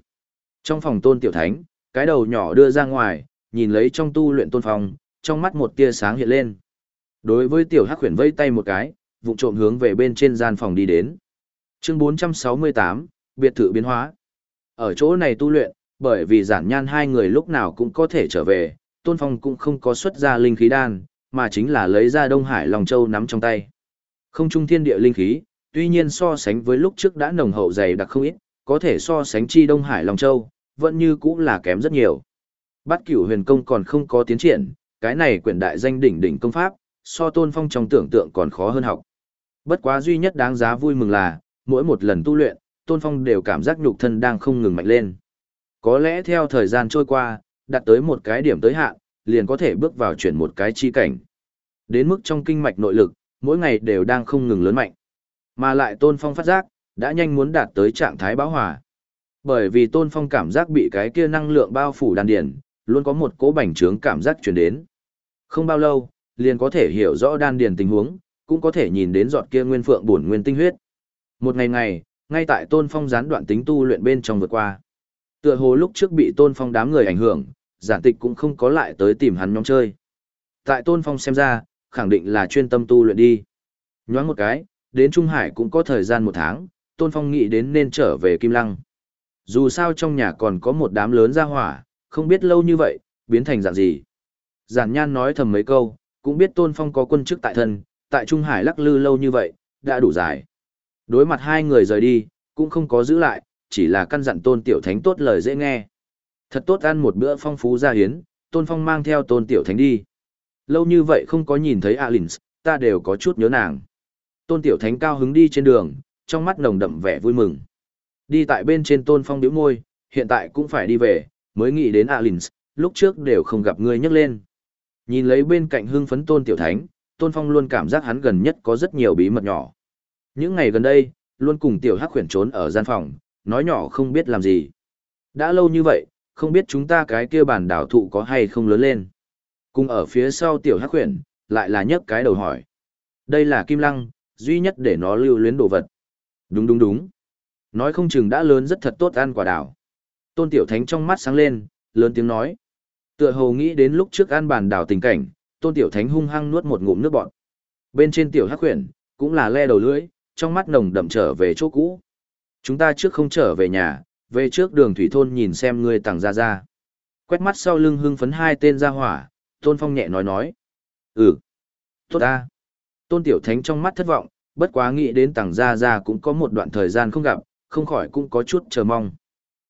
Trong phòng Tôn Tiểu Thánh, cái đầu nhỏ đưa ra ngoài, nhìn lấy trong tu luyện Tôn Phong, trong mắt một tia sáng hiện lên. Đối với Tiểu Hắc Huyền vây tay một cái, vụ trộm hướng về bên trên gian phòng đi đến. Chương 468, biệt thự biến hóa. Ở chỗ này tu luyện, bởi vì giản nhan hai người lúc nào cũng có thể trở về, Tôn Phong cũng không có xuất ra linh khí đan, mà chính là lấy ra Đông Hải Long Châu nắm trong tay. Không trung thiên địa linh khí, tuy nhiên so sánh với lúc trước đã nồng hậu dày đặc không ít, có thể so sánh chi Đông Hải Long Châu, vẫn như cũng là kém rất nhiều. Bát cửu huyền công còn không có tiến triển, cái này quyển đại danh đỉnh đỉnh công pháp, so tôn phong trong tưởng tượng còn khó hơn học. Bất quá duy nhất đáng giá vui mừng là, mỗi một lần tu luyện, tôn phong đều cảm giác nhục thân đang không ngừng mạnh lên. Có lẽ theo thời gian trôi qua, đạt tới một cái điểm tới hạn, liền có thể bước vào chuyển một cái chi cảnh. Đến mức trong kinh mạch nội lực, mỗi ngày đều đang không ngừng lớn mạnh. Mà lại tôn phong phát giác, đã nhanh muốn đạt tới trạng thái bão hòa. Bởi vì tôn phong cảm giác bị cái kia năng lượng bao phủ đan điền, luôn có một cỗ bành trướng cảm giác truyền đến. Không bao lâu, liền có thể hiểu rõ đan điền tình huống, cũng có thể nhìn đến giọt kia nguyên phượng bổn nguyên tinh huyết. Một ngày ngày, ngay tại Tôn Phong gián đoạn tính tu luyện bên trong vượt qua. Tựa hồ lúc trước bị Tôn Phong đám người ảnh hưởng, giản tịch cũng không có lại tới tìm hắn nhóm chơi. Tại Tôn Phong xem ra, khẳng định là chuyên tâm tu luyện đi. Nhoáng một cái, đến Trung Hải cũng có thời gian một tháng, Tôn Phong nghĩ đến nên trở về Kim Lăng. Dù sao trong nhà còn có một đám lớn ra hỏa, không biết lâu như vậy, biến thành dạng gì. Giản nhan nói thầm mấy câu, cũng biết Tôn Phong có quân chức tại thân, tại Trung Hải lắc lư lâu như vậy, đã đủ dài. Đối mặt hai người rời đi, cũng không có giữ lại, chỉ là căn dặn Tôn Tiểu Thánh tốt lời dễ nghe. Thật tốt ăn một bữa phong phú gia hiến, Tôn Phong mang theo Tôn Tiểu Thánh đi. Lâu như vậy không có nhìn thấy Alins, ta đều có chút nhớ nàng. Tôn Tiểu Thánh cao hứng đi trên đường, trong mắt nồng đậm vẻ vui mừng. Đi tại bên trên Tôn Phong điếu môi, hiện tại cũng phải đi về, mới nghĩ đến Alins, lúc trước đều không gặp ngươi nhắc lên. Nhìn lấy bên cạnh hưng phấn tôn tiểu thánh, tôn phong luôn cảm giác hắn gần nhất có rất nhiều bí mật nhỏ. Những ngày gần đây, luôn cùng tiểu hắc khuyển trốn ở gian phòng, nói nhỏ không biết làm gì. Đã lâu như vậy, không biết chúng ta cái kia bản đảo thụ có hay không lớn lên. Cùng ở phía sau tiểu hắc khuyển, lại là nhấc cái đầu hỏi. Đây là kim lăng, duy nhất để nó lưu luyến đồ vật. Đúng đúng đúng. Nói không chừng đã lớn rất thật tốt ăn quả đào Tôn tiểu thánh trong mắt sáng lên, lớn tiếng nói. Tựa hồ nghĩ đến lúc trước ăn bàn đào tình cảnh, tôn tiểu thánh hung hăng nuốt một ngụm nước bọt. Bên trên tiểu hắc huyền, cũng là le đầu lưỡi, trong mắt nồng đậm trở về chỗ cũ. Chúng ta trước không trở về nhà, về trước đường thủy thôn nhìn xem ngươi tàng ra ra. Quét mắt sau lưng hưng phấn hai tên ra hỏa, tôn phong nhẹ nói nói. Ừ, tốt ta. Tôn tiểu thánh trong mắt thất vọng, bất quá nghĩ đến tàng ra ra cũng có một đoạn thời gian không gặp, không khỏi cũng có chút chờ mong.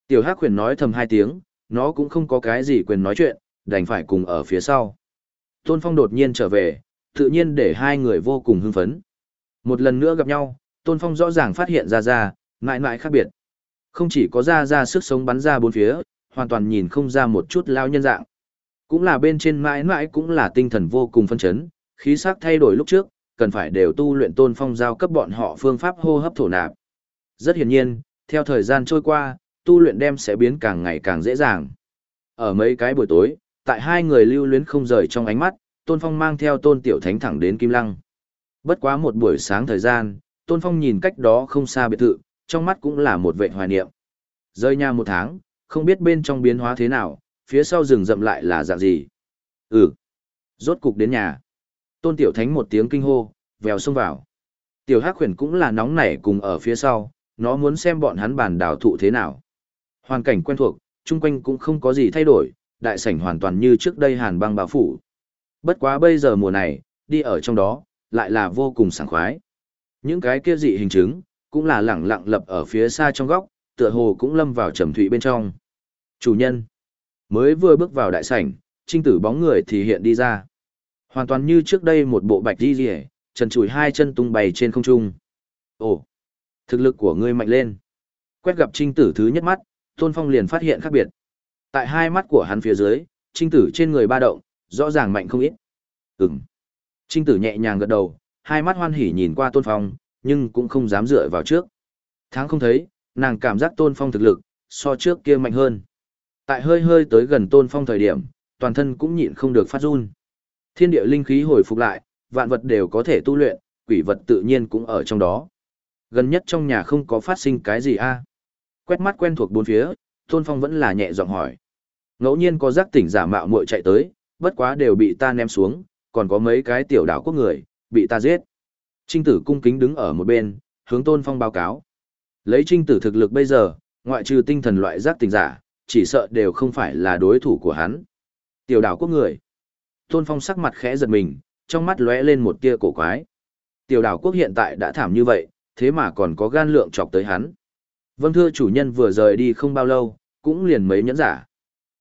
Tiểu hắc huyền nói thầm hai tiếng, nó cũng không có cái gì quyền nói chuyện, đành phải cùng ở phía sau. Tôn Phong đột nhiên trở về, tự nhiên để hai người vô cùng hưng phấn. Một lần nữa gặp nhau, Tôn Phong rõ ràng phát hiện ra ra, mãi mãi khác biệt. Không chỉ có ra ra sức sống bắn ra bốn phía, hoàn toàn nhìn không ra một chút lao nhân dạng. Cũng là bên trên mãi mãi cũng là tinh thần vô cùng phân chấn, khí sắc thay đổi lúc trước, cần phải đều tu luyện Tôn Phong giao cấp bọn họ phương pháp hô hấp thổ nạp. Rất hiển nhiên, theo thời gian trôi qua, tu luyện đem sẽ biến càng ngày càng dễ dàng. Ở mấy cái buổi tối, tại hai người lưu luyến không rời trong ánh mắt, Tôn Phong mang theo Tôn Tiểu Thánh thẳng đến Kim Lăng. Bất quá một buổi sáng thời gian, Tôn Phong nhìn cách đó không xa biệt thự, trong mắt cũng là một vệ hoài niệm. Rơi nhà một tháng, không biết bên trong biến hóa thế nào, phía sau rừng rậm lại là dạng gì. Ừ, rốt cục đến nhà. Tôn Tiểu Thánh một tiếng kinh hô, vèo xông vào. Tiểu Hắc Huyền cũng là nóng nảy cùng ở phía sau, nó muốn xem bọn hắn bàn đào thụ thế nào. Hoàn cảnh quen thuộc, chung quanh cũng không có gì thay đổi, đại sảnh hoàn toàn như trước đây hàn băng bao phủ. Bất quá bây giờ mùa này, đi ở trong đó, lại là vô cùng sảng khoái. Những cái kia dị hình chứng, cũng là lẳng lặng lập ở phía xa trong góc, tựa hồ cũng lâm vào trầm thụy bên trong. Chủ nhân, mới vừa bước vào đại sảnh, trinh tử bóng người thì hiện đi ra. Hoàn toàn như trước đây một bộ bạch đi rỉ, trần chùi hai chân tung bày trên không trung. Ồ, thực lực của ngươi mạnh lên. Quét gặp trinh tử thứ nhất mắt, Tôn Phong liền phát hiện khác biệt. Tại hai mắt của hắn phía dưới, trinh tử trên người ba động, rõ ràng mạnh không ít. Ừm. Trinh tử nhẹ nhàng gật đầu, hai mắt hoan hỉ nhìn qua Tôn Phong, nhưng cũng không dám dựa vào trước. Tháng không thấy, nàng cảm giác Tôn Phong thực lực, so trước kia mạnh hơn. Tại hơi hơi tới gần Tôn Phong thời điểm, toàn thân cũng nhịn không được phát run. Thiên địa linh khí hồi phục lại, vạn vật đều có thể tu luyện, quỷ vật tự nhiên cũng ở trong đó. Gần nhất trong nhà không có phát sinh cái gì a Quét mắt quen thuộc bốn phía, Tôn Phong vẫn là nhẹ giọng hỏi. Ngẫu nhiên có giác tỉnh giả mạo muội chạy tới, bất quá đều bị ta ném xuống, còn có mấy cái tiểu đảo quốc người, bị ta giết. Trinh tử cung kính đứng ở một bên, hướng Tôn Phong báo cáo. Lấy trinh tử thực lực bây giờ, ngoại trừ tinh thần loại giác tỉnh giả, chỉ sợ đều không phải là đối thủ của hắn. Tiểu đảo quốc người. Tôn Phong sắc mặt khẽ giật mình, trong mắt lóe lên một tia cổ quái. Tiểu đảo quốc hiện tại đã thảm như vậy, thế mà còn có gan lượng chọc tới hắn. Vâng thưa chủ nhân vừa rời đi không bao lâu, cũng liền mấy nhẫn giả.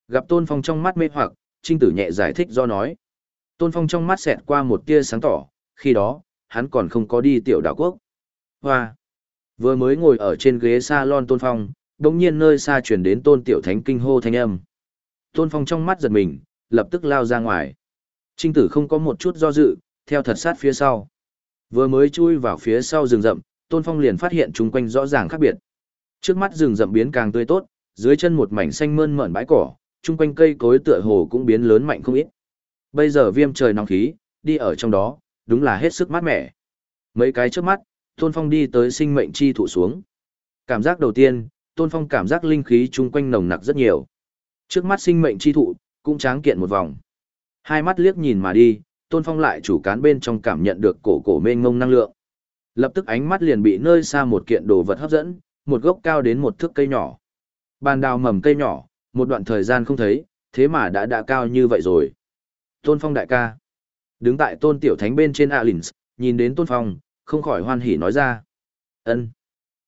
Gặp Tôn Phong trong mắt mê hoặc, Trinh Tử nhẹ giải thích do nói. Tôn Phong trong mắt xẹt qua một tia sáng tỏ, khi đó, hắn còn không có đi tiểu đảo quốc. Hoa! Vừa mới ngồi ở trên ghế salon Tôn Phong, đồng nhiên nơi xa chuyển đến Tôn Tiểu Thánh kinh hô thanh âm. Tôn Phong trong mắt giật mình, lập tức lao ra ngoài. Trinh Tử không có một chút do dự, theo thật sát phía sau. Vừa mới chui vào phía sau rừng rậm, Tôn Phong liền phát hiện chung quanh rõ ràng khác biệt. Trước mắt rừng rậm biến càng tươi tốt, dưới chân một mảnh xanh mơn mởn bãi cỏ, chung quanh cây cối tựa hồ cũng biến lớn mạnh không ít. Bây giờ viêm trời nóng khí, đi ở trong đó, đúng là hết sức mát mẻ. Mấy cái trước mắt, Tôn Phong đi tới sinh mệnh chi thụ xuống. Cảm giác đầu tiên, Tôn Phong cảm giác linh khí chung quanh nồng nặc rất nhiều. Trước mắt sinh mệnh chi thụ, cũng tráng kiện một vòng. Hai mắt liếc nhìn mà đi, Tôn Phong lại chủ cán bên trong cảm nhận được cổ cổ mênh ngông năng lượng. Lập tức ánh mắt liền bị nơi xa một kiện đồ vật hấp dẫn, một gốc cao đến một thước cây nhỏ. Bàn đào mầm cây nhỏ, một đoạn thời gian không thấy, thế mà đã đã cao như vậy rồi. Tôn Phong đại ca. Đứng tại Tôn Tiểu Thánh bên trên Alins, nhìn đến Tôn Phong, không khỏi hoan hỉ nói ra. ân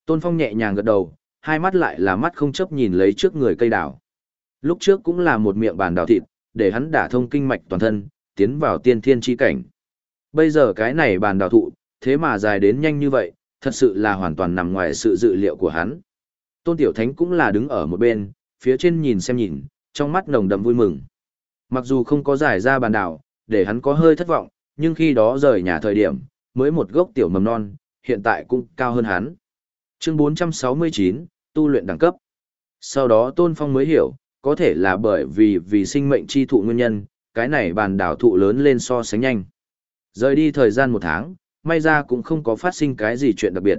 Tôn Phong nhẹ nhàng gật đầu, hai mắt lại là mắt không chấp nhìn lấy trước người cây đào. Lúc trước cũng là một miệng bàn đào thịt, để hắn đả thông kinh mạch toàn thân, tiến vào tiên thiên chi cảnh. Bây giờ cái này bàn đào thụ, thế mà dài đến nhanh như vậy, thật sự là hoàn toàn nằm ngoài sự dự liệu của hắn. Tôn Tiểu Thánh cũng là đứng ở một bên, phía trên nhìn xem nhìn, trong mắt nồng đậm vui mừng. Mặc dù không có giải ra bàn đảo, để hắn có hơi thất vọng, nhưng khi đó rời nhà thời điểm, mới một gốc tiểu mầm non, hiện tại cũng cao hơn hắn. Chương 469, tu luyện đẳng cấp. Sau đó Tôn Phong mới hiểu, có thể là bởi vì vì sinh mệnh chi thụ nguyên nhân, cái này bàn đảo thụ lớn lên so sánh nhanh. Rời đi thời gian một tháng, may ra cũng không có phát sinh cái gì chuyện đặc biệt.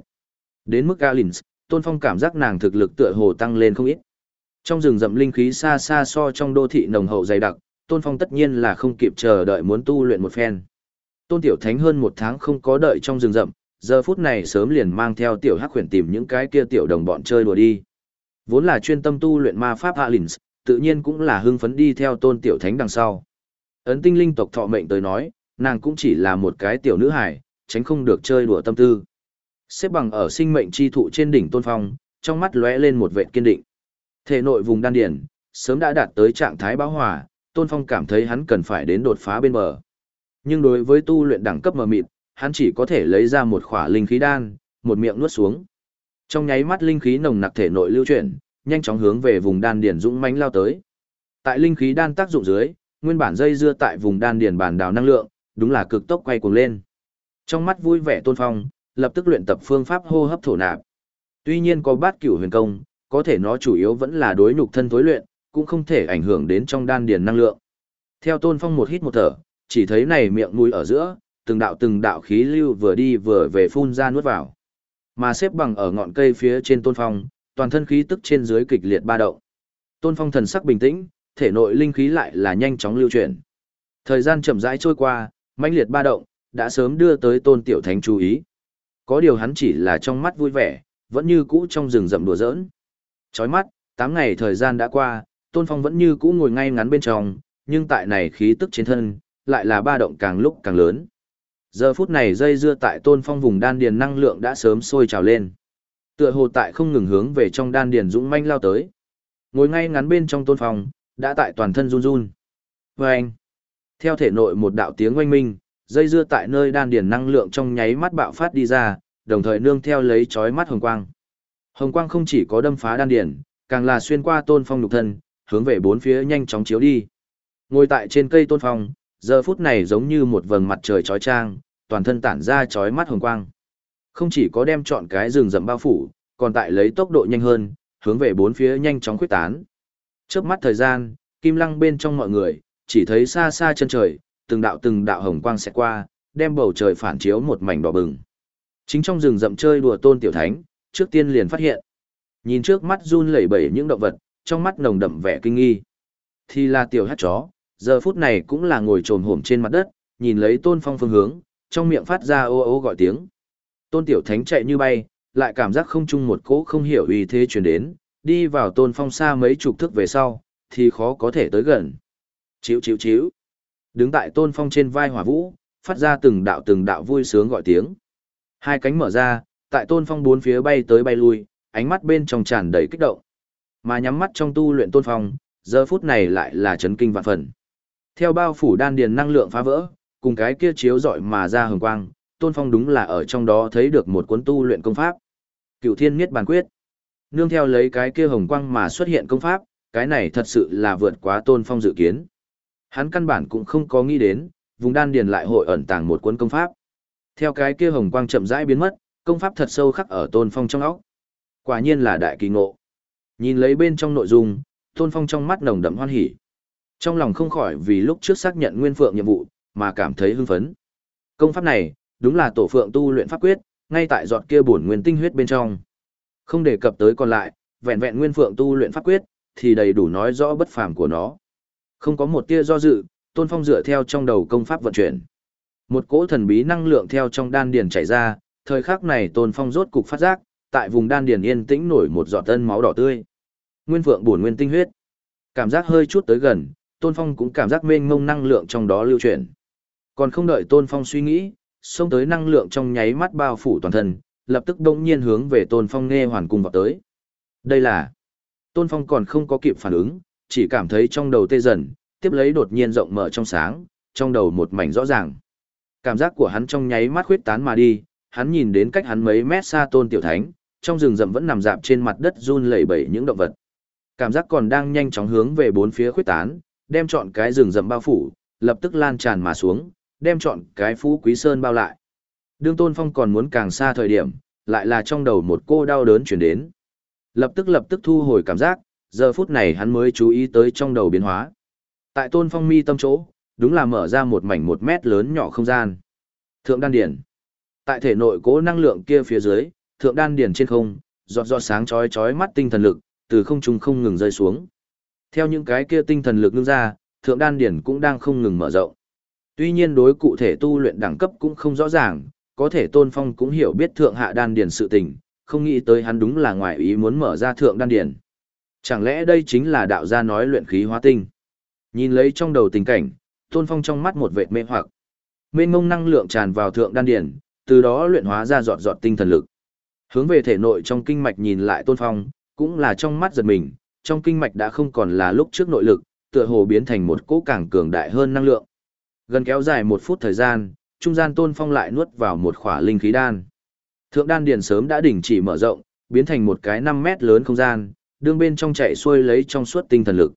Đến mức Alins, Tôn Phong cảm giác nàng thực lực tựa hồ tăng lên không ít. Trong rừng rậm linh khí xa xa so trong đô thị nồng hậu dày đặc, Tôn Phong tất nhiên là không kịp chờ đợi muốn tu luyện một phen. Tôn Tiểu Thánh hơn một tháng không có đợi trong rừng rậm, giờ phút này sớm liền mang theo Tiểu Hắc Huyền tìm những cái kia tiểu đồng bọn chơi đùa đi. Vốn là chuyên tâm tu luyện ma pháp Alins, tự nhiên cũng là hưng phấn đi theo Tôn Tiểu Thánh đằng sau. Ấn tinh linh tộc thọ mệnh tới nói, nàng cũng chỉ là một cái tiểu nữ hài, tránh không được chơi đùa tâm tư. Xếp bằng ở sinh mệnh chi thụ trên đỉnh tôn phong, trong mắt lóe lên một vẻ kiên định. Thể nội vùng đan điển, sớm đã đạt tới trạng thái bão hòa, tôn phong cảm thấy hắn cần phải đến đột phá bên bờ. Nhưng đối với tu luyện đẳng cấp mờ mịt, hắn chỉ có thể lấy ra một khỏa linh khí đan, một miệng nuốt xuống. Trong nháy mắt linh khí nồng nặc thể nội lưu chuyển, nhanh chóng hướng về vùng đan điển dũng mãnh lao tới. Tại linh khí đan tác dụng dưới, nguyên bản dây dưa tại vùng đan điển bản đào năng lượng, đúng là cực tốc quay cuồng lên. Trong mắt vui vẻ Tôn Phong, lập tức luyện tập phương pháp hô hấp thổ nạp. Tuy nhiên có bát cửu huyền công, có thể nó chủ yếu vẫn là đối nhục thân tối luyện, cũng không thể ảnh hưởng đến trong đan điền năng lượng. Theo Tôn Phong một hít một thở, chỉ thấy này miệng mũi ở giữa, từng đạo từng đạo khí lưu vừa đi vừa về phun ra nuốt vào. Mà xếp bằng ở ngọn cây phía trên Tôn Phong, toàn thân khí tức trên dưới kịch liệt ba động. Tôn Phong thần sắc bình tĩnh, thể nội linh khí lại là nhanh chóng lưu chuyển. Thời gian chậm rãi trôi qua, mãnh liệt ba động, đã sớm đưa tới tôn tiểu thánh chú ý. Có điều hắn chỉ là trong mắt vui vẻ, vẫn như cũ trong rừng rậm đùa giỡn. Chói mắt, 8 ngày thời gian đã qua, tôn phong vẫn như cũ ngồi ngay ngắn bên trong, nhưng tại này khí tức trên thân, lại là ba động càng lúc càng lớn. Giờ phút này dây dưa tại tôn phong vùng đan điền năng lượng đã sớm sôi trào lên. Tựa hồ tại không ngừng hướng về trong đan điền dũng manh lao tới. Ngồi ngay ngắn bên trong tôn phong, đã tại toàn thân run run. Vâng! Theo thể nội một đạo tiếng oanh minh, dây dưa tại nơi đan điền năng lượng trong nháy mắt bạo phát đi ra, đồng thời nương theo lấy chói mắt hồng quang. Hồng quang không chỉ có đâm phá đan điền, càng là xuyên qua tôn phong lục thân, hướng về bốn phía nhanh chóng chiếu đi. Ngồi tại trên cây tôn phong, giờ phút này giống như một vầng mặt trời chói chang, toàn thân tản ra chói mắt hồng quang. Không chỉ có đem chọn cái rừng rậm bao phủ, còn tại lấy tốc độ nhanh hơn, hướng về bốn phía nhanh chóng khuếch tán. Chớp mắt thời gian, kim lăng bên trong mọi người, chỉ thấy xa xa chân trời, từng đạo từng đạo hồng quang sẽ qua, đem bầu trời phản chiếu một mảnh đỏ bừng. Chính trong rừng rậm chơi đùa tôn tiểu thánh, trước tiên liền phát hiện. Nhìn trước mắt run lẩy bẩy những động vật, trong mắt nồng đậm vẻ kinh nghi. Thì là tiểu hát chó, giờ phút này cũng là ngồi trồm hổm trên mặt đất, nhìn lấy tôn phong phương hướng, trong miệng phát ra ô ô gọi tiếng. Tôn tiểu thánh chạy như bay, lại cảm giác không chung một cỗ không hiểu uy thế truyền đến, đi vào tôn phong xa mấy chục thước về sau, thì khó có thể tới gần. Chíu chíu chíu. Đứng tại tôn phong trên vai hỏa vũ, phát ra từng đạo từng đạo vui sướng gọi tiếng. Hai cánh mở ra, tại tôn phong bốn phía bay tới bay lui, ánh mắt bên trong tràn đầy kích động. Mà nhắm mắt trong tu luyện tôn phong, giờ phút này lại là chấn kinh vạn phần. Theo bao phủ đan điền năng lượng phá vỡ, cùng cái kia chiếu rọi mà ra hừng quang, tôn phong đúng là ở trong đó thấy được một cuốn tu luyện công pháp. Cựu thiên miết bàn quyết. Nương theo lấy cái kia hồng quang mà xuất hiện công pháp, cái này thật sự là vượt quá tôn phong dự kiến. Hắn căn bản cũng không có nghĩ đến, vùng đan điền lại hội ẩn tàng một cuốn công pháp. Theo cái kia hồng quang chậm rãi biến mất, công pháp thật sâu khắc ở tôn phong trong óc. Quả nhiên là đại kỳ ngộ. Nhìn lấy bên trong nội dung, tôn phong trong mắt nồng đậm hoan hỉ. Trong lòng không khỏi vì lúc trước xác nhận nguyên phượng nhiệm vụ, mà cảm thấy hưng phấn. Công pháp này, đúng là tổ phượng tu luyện pháp quyết, ngay tại giọt kia bổn nguyên tinh huyết bên trong. Không đề cập tới còn lại, vẹn vẹn nguyên phượng tu luyện pháp quyết, thì đầy đủ nói rõ bất phàm của nó. Không có một tia do dự, Tôn Phong dựa theo trong đầu công pháp vận chuyển. Một cỗ thần bí năng lượng theo trong đan điền chảy ra, thời khắc này Tôn Phong rốt cục phát giác, tại vùng đan điền yên tĩnh nổi một giọt tân máu đỏ tươi. Nguyên phượng bổn nguyên tinh huyết. Cảm giác hơi chút tới gần, Tôn Phong cũng cảm giác mênh mông năng lượng trong đó lưu chuyển. Còn không đợi Tôn Phong suy nghĩ, xông tới năng lượng trong nháy mắt bao phủ toàn thân, lập tức đông nhiên hướng về Tôn Phong nghe hoàn cung vào tới. Đây là... Tôn Phong còn không có kịp phản ứng, chỉ cảm thấy trong đầu tê dần, tiếp lấy đột nhiên rộng mở trong sáng, trong đầu một mảnh rõ ràng. Cảm giác của hắn trong nháy mắt khuyết tán mà đi, hắn nhìn đến cách hắn mấy mét xa Tôn Tiểu Thánh, trong rừng rậm vẫn nằm dạp trên mặt đất run lẩy bẩy những động vật. Cảm giác còn đang nhanh chóng hướng về bốn phía khuyết tán, đem chọn cái rừng rậm bao phủ, lập tức lan tràn mà xuống, đem chọn cái phú quý sơn bao lại. Đương Tôn Phong còn muốn càng xa thời điểm, lại là trong đầu một cô đau đớn chuyển đến. Lập tức lập tức thu hồi cảm giác, giờ phút này hắn mới chú ý tới trong đầu biến hóa. Tại Tôn Phong mi tâm chỗ, đúng là mở ra một mảnh một mét lớn nhỏ không gian. Thượng đan điển. Tại thể nội cố năng lượng kia phía dưới, thượng đan điển trên không, giọt giọt sáng chói chói mắt tinh thần lực, từ không trung không ngừng rơi xuống. Theo những cái kia tinh thần lực nương ra, thượng đan điển cũng đang không ngừng mở rộng. Tuy nhiên đối cụ thể tu luyện đẳng cấp cũng không rõ ràng, có thể Tôn Phong cũng hiểu biết thượng hạ đan điển sự tình, không nghĩ tới hắn đúng là ngoài ý muốn mở ra thượng đan điển. Chẳng lẽ đây chính là đạo gia nói luyện khí hóa tinh? Nhìn lấy trong đầu tình cảnh, Tôn Phong trong mắt một vệt mê hoặc. Mênh mông năng lượng tràn vào thượng đan điển, từ đó luyện hóa ra giọt giọt tinh thần lực. Hướng về thể nội trong kinh mạch nhìn lại Tôn Phong, cũng là trong mắt giật mình, trong kinh mạch đã không còn là lúc trước nội lực, tựa hồ biến thành một cỗ càng cường đại hơn năng lượng. Gần kéo dài một phút thời gian, trung gian Tôn Phong lại nuốt vào một khỏa linh khí đan. Thượng đan điền sớm đã đình chỉ mở rộng, biến thành một cái 5 mét lớn không gian, đương bên trong chạy xuôi lấy trong suốt tinh thần lực.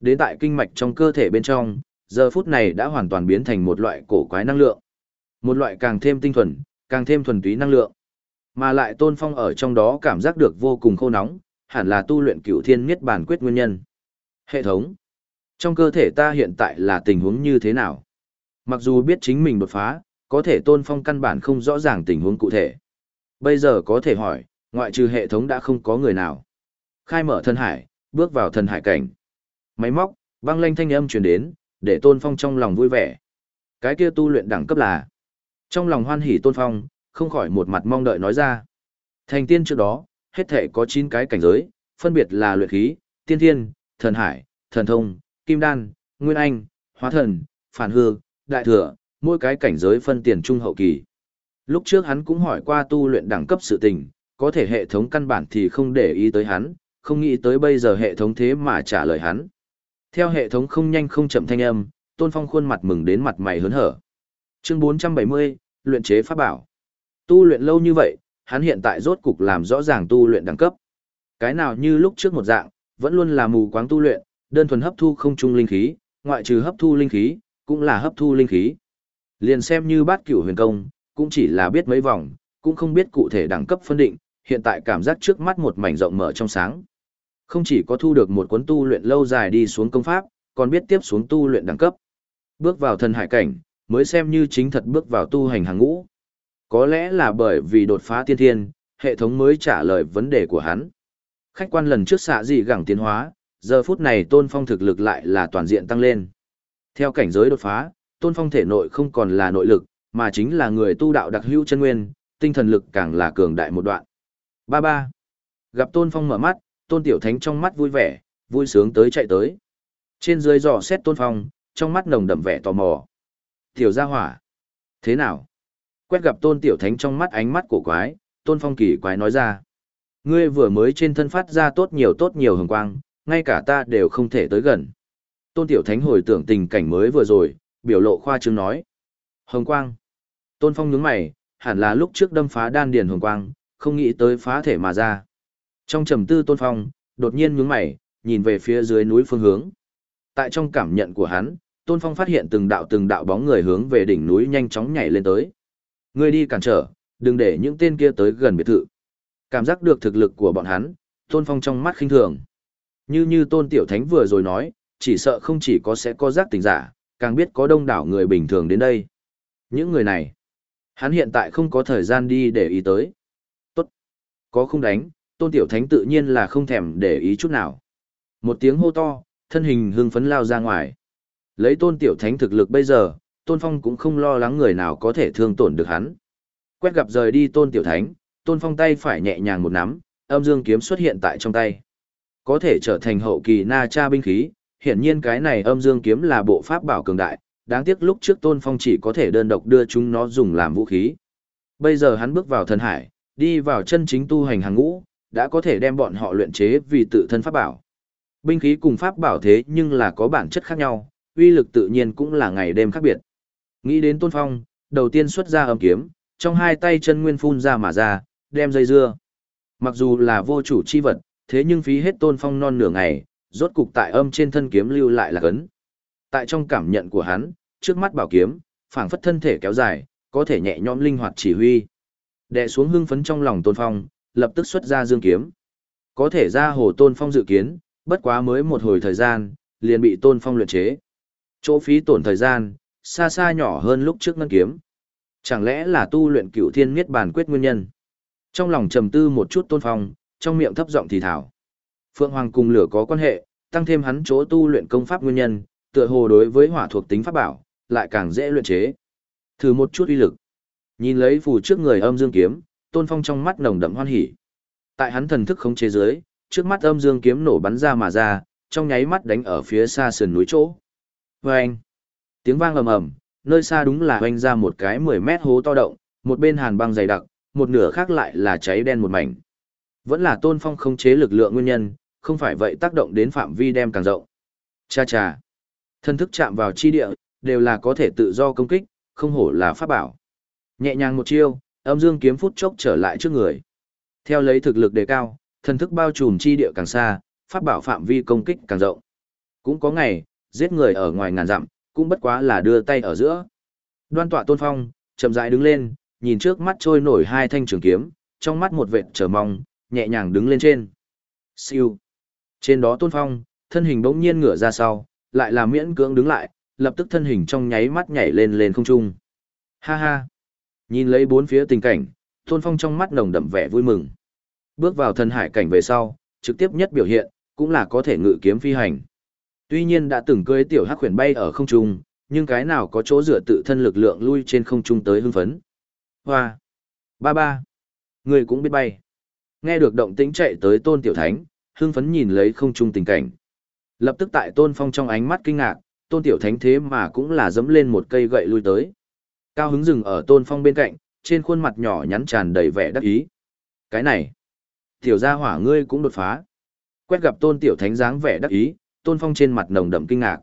Đến tại kinh mạch trong cơ thể bên trong, giờ phút này đã hoàn toàn biến thành một loại cổ quái năng lượng. Một loại càng thêm tinh thuần, càng thêm thuần túy năng lượng. Mà lại Tôn Phong ở trong đó cảm giác được vô cùng khô nóng, hẳn là tu luyện cửu thiên miết bản quyết nguyên nhân. Hệ thống. Trong cơ thể ta hiện tại là tình huống như thế nào? Mặc dù biết chính mình đột phá, có thể Tôn Phong căn bản không rõ ràng tình huống cụ thể. Bây giờ có thể hỏi, ngoại trừ hệ thống đã không có người nào. Khai mở thần hải, bước vào thần hải cảnh. Máy móc, vang lanh thanh âm truyền đến, để Tôn Phong trong lòng vui vẻ. Cái kia tu luyện đẳng cấp là. Trong lòng hoan hỉ Tôn Phong, không khỏi một mặt mong đợi nói ra. Thành tiên trước đó, hết thể có 9 cái cảnh giới, phân biệt là luyện khí, tiên thiên, thần hải, thần thông, kim đan, nguyên anh, hóa thần, phản hư, đại thừa, mỗi cái cảnh giới phân tiền trung hậu kỳ. Lúc trước hắn cũng hỏi qua tu luyện đẳng cấp sự tình, có thể hệ thống căn bản thì không để ý tới hắn, không nghĩ tới bây giờ hệ thống thế mà trả lời hắn. Theo hệ thống không nhanh không chậm thanh âm, Tôn Phong khuôn mặt mừng đến mặt mày hớn hở. Chương 470, luyện chế pháp bảo. Tu luyện lâu như vậy, hắn hiện tại rốt cục làm rõ ràng tu luyện đẳng cấp. Cái nào như lúc trước một dạng, vẫn luôn là mù quáng tu luyện, đơn thuần hấp thu không trung linh khí, ngoại trừ hấp thu linh khí, cũng là hấp thu linh khí. Liền xem như bát cửu huyền công, cũng chỉ là biết mấy vòng, cũng không biết cụ thể đẳng cấp phân định, hiện tại cảm giác trước mắt một mảnh rộng mở trong sáng. Không chỉ có thu được một cuốn tu luyện lâu dài đi xuống công pháp, còn biết tiếp xuống tu luyện đẳng cấp. Bước vào thần hải cảnh, mới xem như chính thật bước vào tu hành hàng ngũ. Có lẽ là bởi vì đột phá tiên thiên, hệ thống mới trả lời vấn đề của hắn. Khách quan lần trước xạ gì gẳng tiến hóa, giờ phút này tôn phong thực lực lại là toàn diện tăng lên. Theo cảnh giới đột phá, tôn phong thể nội không còn là nội lực, mà chính là người tu đạo đặc hữu chân nguyên, tinh thần lực càng là cường đại một đoạn. Ba ba. Gặp tôn phong mở mắt, tôn tiểu thánh trong mắt vui vẻ, vui sướng tới chạy tới. Trên dưới dò xét tôn phong, trong mắt nồng đậm vẻ tò mò. Tiểu gia hỏa. Thế nào? Quét gặp tôn tiểu thánh trong mắt ánh mắt cổ quái, tôn phong kỳ quái nói ra. Ngươi vừa mới trên thân phát ra tốt nhiều tốt nhiều hồng quang, ngay cả ta đều không thể tới gần. Tôn tiểu thánh hồi tưởng tình cảnh mới vừa rồi, biểu lộ khoa trương nói. Hồng quang. Tôn phong nhướng mày, hẳn là lúc trước đâm phá đan điền hồng quang, không nghĩ tới phá thể mà ra. Trong trầm tư tôn phong, đột nhiên nhướng mày, nhìn về phía dưới núi phương hướng. Tại trong cảm nhận của hắn, tôn phong phát hiện từng đạo từng đạo bóng người hướng về đỉnh núi nhanh chóng nhảy lên tới. người đi cản trở, đừng để những tên kia tới gần biệt thự. Cảm giác được thực lực của bọn hắn, tôn phong trong mắt khinh thường. Như như tôn tiểu thánh vừa rồi nói, chỉ sợ không chỉ có sẽ có giác tình giả, càng biết có đông đảo người bình thường đến đây. Những người này, hắn hiện tại không có thời gian đi để ý tới. Tốt. Có không đánh, tôn tiểu thánh tự nhiên là không thèm để ý chút nào. Một tiếng hô to, thân hình hưng phấn lao ra ngoài. Lấy tôn tiểu thánh thực lực bây giờ, tôn phong cũng không lo lắng người nào có thể thương tổn được hắn. Quét gặp rời đi tôn tiểu thánh, tôn phong tay phải nhẹ nhàng một nắm, âm dương kiếm xuất hiện tại trong tay. Có thể trở thành hậu kỳ na cha binh khí, hiển nhiên cái này âm dương kiếm là bộ pháp bảo cường đại, đáng tiếc lúc trước tôn phong chỉ có thể đơn độc đưa chúng nó dùng làm vũ khí. Bây giờ hắn bước vào thần hải, đi vào chân chính tu hành hàng ngũ, đã có thể đem bọn họ luyện chế vì tự thân pháp bảo. Binh khí cùng pháp bảo thế nhưng là có bản chất khác nhau, uy lực tự nhiên cũng là ngày đêm khác biệt. Nghĩ đến Tôn Phong, đầu tiên xuất ra âm kiếm, trong hai tay chân nguyên phun ra mà ra, đem dây dưa. Mặc dù là vô chủ chi vật, thế nhưng phí hết Tôn Phong non nửa ngày, rốt cục tại âm trên thân kiếm lưu lại là cấn. Tại trong cảm nhận của hắn, trước mắt bảo kiếm, phảng phất thân thể kéo dài, có thể nhẹ nhõm linh hoạt chỉ huy. Đè xuống hưng phấn trong lòng Tôn Phong, lập tức xuất ra dương kiếm. Có thể ra hồ Tôn Phong dự kiến, bất quá mới một hồi thời gian, liền bị Tôn Phong luyện chế. Chỗ phí tổn thời gian, xa xa nhỏ hơn lúc trước ngân kiếm. Chẳng lẽ là tu luyện cửu thiên miết bàn quyết nguyên nhân? Trong lòng trầm tư một chút Tôn Phong, trong miệng thấp giọng thì thảo. Phượng Hoàng cùng lửa có quan hệ, tăng thêm hắn chỗ tu luyện công pháp nguyên nhân, tựa hồ đối với hỏa thuộc tính pháp bảo, lại càng dễ luyện chế. Thử một chút uy lực. Nhìn lấy phù trước người âm dương kiếm, Tôn Phong trong mắt nồng đậm hoan hỉ. Tại hắn thần thức khống chế dưới, trước mắt âm dương kiếm nổ bắn ra mà ra, trong nháy mắt đánh ở phía xa sườn núi chỗ. Vâng! Tiếng vang ầm ầm, nơi xa đúng là oanh ra một cái 10 mét hố to động, một bên hàn băng dày đặc, một nửa khác lại là cháy đen một mảnh. Vẫn là tôn phong không chế lực lượng nguyên nhân, không phải vậy tác động đến phạm vi đem càng rộng. Cha cha! Thân thức chạm vào chi địa, đều là có thể tự do công kích, không hổ là pháp bảo. Nhẹ nhàng một chiêu, âm dương kiếm phút chốc trở lại trước người. Theo lấy thực lực đề cao, thần thức bao trùm chi địa càng xa, pháp bảo phạm vi công kích càng rộng. Cũng có ngày, giết người ở ngoài ngàn dặm, cũng bất quá là đưa tay ở giữa. Đoan tọa tôn phong, chậm rãi đứng lên, nhìn trước mắt trôi nổi hai thanh trường kiếm, trong mắt một vệt chờ mong, nhẹ nhàng đứng lên trên. Siêu. Trên đó tôn phong, thân hình bỗng nhiên ngửa ra sau, lại là miễn cưỡng đứng lại, lập tức thân hình trong nháy mắt nhảy lên lên không trung. Ha ha. Nhìn lấy bốn phía tình cảnh, tôn phong trong mắt nồng đậm vẻ vui mừng. Bước vào thần hải cảnh về sau, trực tiếp nhất biểu hiện, cũng là có thể ngự kiếm phi hành. Tuy nhiên đã từng cưới tiểu hắc huyền bay ở không trung, nhưng cái nào có chỗ dựa tự thân lực lượng lui trên không trung tới hưng phấn. Hoa! Ba ba! Người cũng biết bay. Nghe được động tĩnh chạy tới tôn tiểu thánh, hưng phấn nhìn lấy không trung tình cảnh. Lập tức tại tôn phong trong ánh mắt kinh ngạc, tôn tiểu thánh thế mà cũng là dẫm lên một cây gậy lui tới. Cao hứng dừng ở tôn phong bên cạnh, trên khuôn mặt nhỏ nhắn tràn đầy vẻ đắc ý. Cái này! Tiểu gia hỏa ngươi cũng đột phá. Quét gặp tôn tiểu thánh dáng vẻ đắc ý, tôn phong trên mặt nồng đậm kinh ngạc.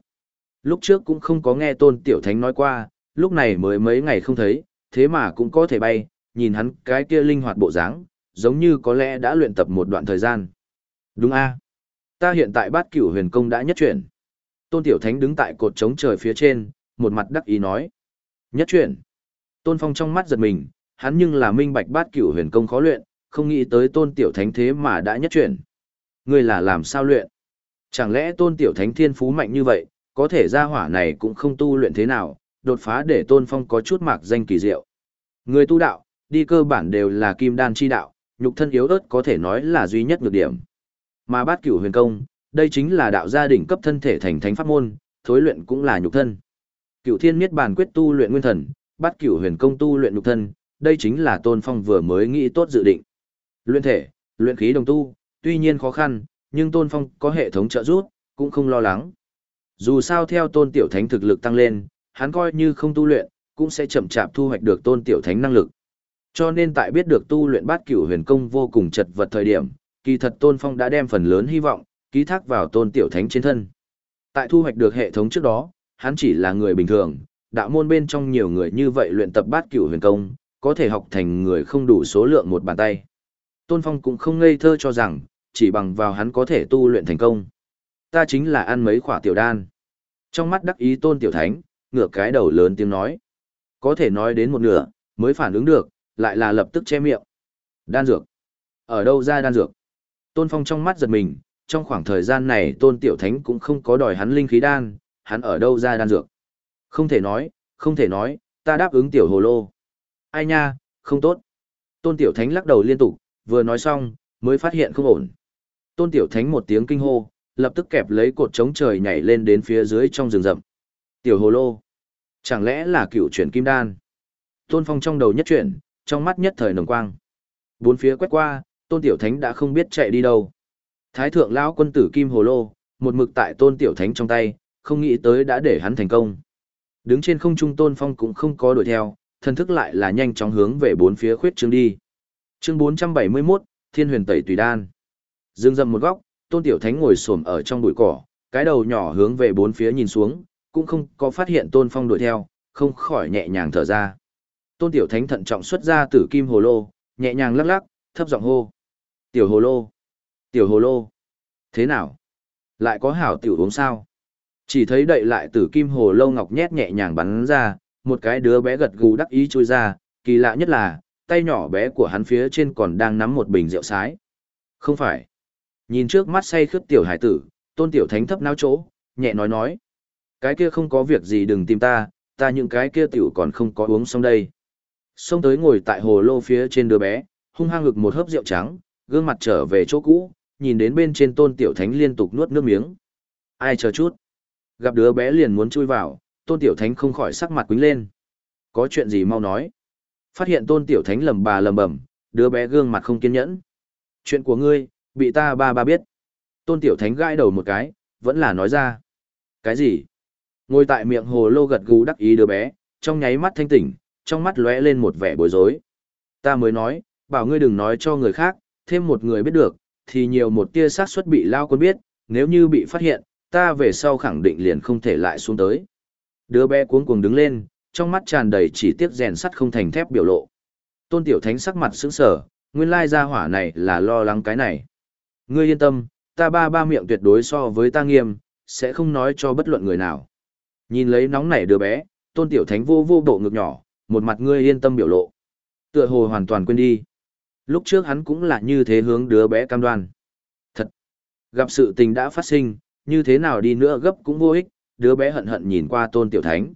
Lúc trước cũng không có nghe tôn tiểu thánh nói qua, lúc này mới mấy ngày không thấy, thế mà cũng có thể bay, nhìn hắn cái kia linh hoạt bộ dáng, giống như có lẽ đã luyện tập một đoạn thời gian. Đúng a Ta hiện tại bát cửu huyền công đã nhất chuyển. Tôn tiểu thánh đứng tại cột trống trời phía trên, một mặt đắc ý nói. Nhất chuyển. Tôn phong trong mắt giật mình, hắn nhưng là minh bạch bát cửu huyền công khó luyện, không nghĩ tới tôn tiểu thánh thế mà đã nhất chuyển. Ngươi là làm sao luyện? Chẳng lẽ tôn tiểu thánh thiên phú mạnh như vậy, có thể ra hỏa này cũng không tu luyện thế nào, đột phá để tôn phong có chút mạc danh kỳ diệu. Người tu đạo, đi cơ bản đều là kim đan chi đạo, nhục thân yếu ớt có thể nói là duy nhất nhược điểm. Mà bát cửu huyền công, đây chính là đạo gia đỉnh cấp thân thể thành thánh pháp môn, thối luyện cũng là nhục thân. Cửu thiên miết bàn quyết tu luyện nguyên thần, bát cửu huyền công tu luyện nhục thân, đây chính là tôn phong vừa mới nghĩ tốt dự định. Luyện thể, luyện khí đồng tu, tuy nhiên khó khăn, nhưng tôn phong có hệ thống trợ giúp, cũng không lo lắng. Dù sao theo tôn tiểu thánh thực lực tăng lên, hắn coi như không tu luyện, cũng sẽ chậm chạp thu hoạch được tôn tiểu thánh năng lực. Cho nên tại biết được tu luyện bát cửu huyền công vô cùng chật vật thời điểm, kỳ thật tôn phong đã đem phần lớn hy vọng, ký thác vào tôn tiểu thánh trên thân. Tại thu hoạch được hệ thống trước đó, hắn chỉ là người bình thường, đạo môn bên trong nhiều người như vậy luyện tập bát cửu huyền công, có thể học thành người không đủ số lượng một bàn tay. Tôn Phong cũng không ngây thơ cho rằng, chỉ bằng vào hắn có thể tu luyện thành công. Ta chính là ăn mấy khỏa tiểu đan. Trong mắt đắc ý Tôn Tiểu Thánh, ngửa cái đầu lớn tiếng nói. Có thể nói đến một nửa, mới phản ứng được, lại là lập tức che miệng. Đan dược. Ở đâu ra đan dược? Tôn Phong trong mắt giật mình, trong khoảng thời gian này Tôn Tiểu Thánh cũng không có đòi hắn linh khí đan, hắn ở đâu ra đan dược? Không thể nói, không thể nói, ta đáp ứng Tiểu Hồ Lô. Ai nha, không tốt. Tôn Tiểu Thánh lắc đầu liên tục, vừa nói xong, mới phát hiện không ổn. Tôn Tiểu Thánh một tiếng kinh hô, lập tức kẹp lấy cột chống trời nhảy lên đến phía dưới trong rừng rậm. Tiểu hồ lô. Chẳng lẽ là cựu chuyển kim đan? Tôn Phong trong đầu nhất chuyển, trong mắt nhất thời nồng quang. Bốn phía quét qua, Tôn Tiểu Thánh đã không biết chạy đi đâu. Thái thượng lão quân tử kim hồ lô, một mực tại Tôn Tiểu Thánh trong tay, không nghĩ tới đã để hắn thành công. Đứng trên không trung Tôn Phong cũng không có đuổi theo, thân thức lại là nhanh chóng hướng về bốn phía khuyết trương đi. Chương 471, Thiên Huyền Tẩy Tùy Đan. Dương dầm một góc, Tôn Tiểu Thánh ngồi xổm ở trong bụi cỏ, cái đầu nhỏ hướng về bốn phía nhìn xuống, cũng không có phát hiện Tôn Phong đuổi theo, không khỏi nhẹ nhàng thở ra. Tôn Tiểu Thánh thận trọng xuất ra tử kim hồ lô, nhẹ nhàng lắc lắc, thấp giọng hô. Tiểu hồ lô! Tiểu hồ lô! Thế nào? Lại có hảo tiểu uống sao? Chỉ thấy đậy lại tử kim hồ lâu ngọc nhét nhẹ nhàng bắn ra, một cái đứa bé gật gù đắc ý trôi ra, kỳ lạ nhất là, tay nhỏ bé của hắn phía trên còn đang nắm một bình rượu sái. Không phải. Nhìn trước mắt say khướt tiểu hải tử, tôn tiểu thánh thấp náo chỗ, nhẹ nói nói. Cái kia không có việc gì đừng tìm ta, ta những cái kia tiểu còn không có uống xong đây. Xông tới ngồi tại hồ lô phía trên đứa bé, hung hăng ngực một hớp rượu trắng, gương mặt trở về chỗ cũ, nhìn đến bên trên tôn tiểu thánh liên tục nuốt nước miếng. Ai chờ chút. Gặp đứa bé liền muốn chui vào, tôn tiểu thánh không khỏi sắc mặt quính lên. Có chuyện gì mau nói. Phát hiện tôn tiểu thánh lầm bà lầm bẩm, đứa bé gương mặt không kiên nhẫn. Chuyện của ngươi, bị ta ba ba biết. Tôn tiểu thánh gãi đầu một cái, vẫn là nói ra. Cái gì? Ngồi tại miệng hồ lô gật gù đắc ý đứa bé, trong nháy mắt thanh tỉnh, trong mắt lóe lên một vẻ bối rối. Ta mới nói, bảo ngươi đừng nói cho người khác, thêm một người biết được, thì nhiều một tia xác suất bị lao quân biết, nếu như bị phát hiện, ta về sau khẳng định liền không thể lại xuống tới. Đứa bé cuống cuồng đứng lên, trong mắt tràn đầy chỉ tiếc rèn sắt không thành thép biểu lộ. Tôn Tiểu Thánh sắc mặt sững sờ, nguyên lai gia hỏa này là lo lắng cái này. Ngươi yên tâm, ta ba ba miệng tuyệt đối so với ta nghiêm, sẽ không nói cho bất luận người nào. Nhìn lấy nóng nảy đứa bé, Tôn Tiểu Thánh vô vô độ ngực nhỏ, một mặt ngươi yên tâm biểu lộ. Tựa hồ hoàn toàn quên đi. Lúc trước hắn cũng là như thế hướng đứa bé cam đoan. Thật. Gặp sự tình đã phát sinh, như thế nào đi nữa gấp cũng vô ích, đứa bé hận hận nhìn qua Tôn Tiểu Thánh.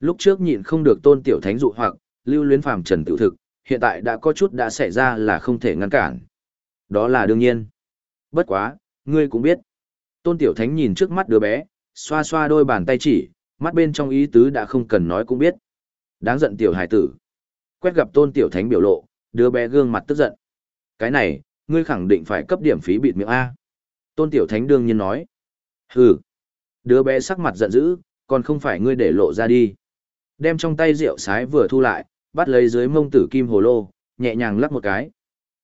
Lúc trước nhịn không được tôn tiểu thánh dụ hoặc, lưu luyến phàm trần tự thực, hiện tại đã có chút đã xảy ra là không thể ngăn cản. Đó là đương nhiên. Bất quá, ngươi cũng biết. Tôn tiểu thánh nhìn trước mắt đứa bé, xoa xoa đôi bàn tay chỉ, mắt bên trong ý tứ đã không cần nói cũng biết. Đáng giận tiểu hải tử. Quét gặp tôn tiểu thánh biểu lộ, đứa bé gương mặt tức giận. Cái này, ngươi khẳng định phải cấp điểm phí bịt miệng A. Tôn tiểu thánh đương nhiên nói. Hừ. Đứa bé sắc mặt giận dữ, còn không phải ngươi để lộ ra đi. Đem trong tay rượu sái vừa thu lại, bắt lấy dưới mông tử kim hồ lô, nhẹ nhàng lắc một cái.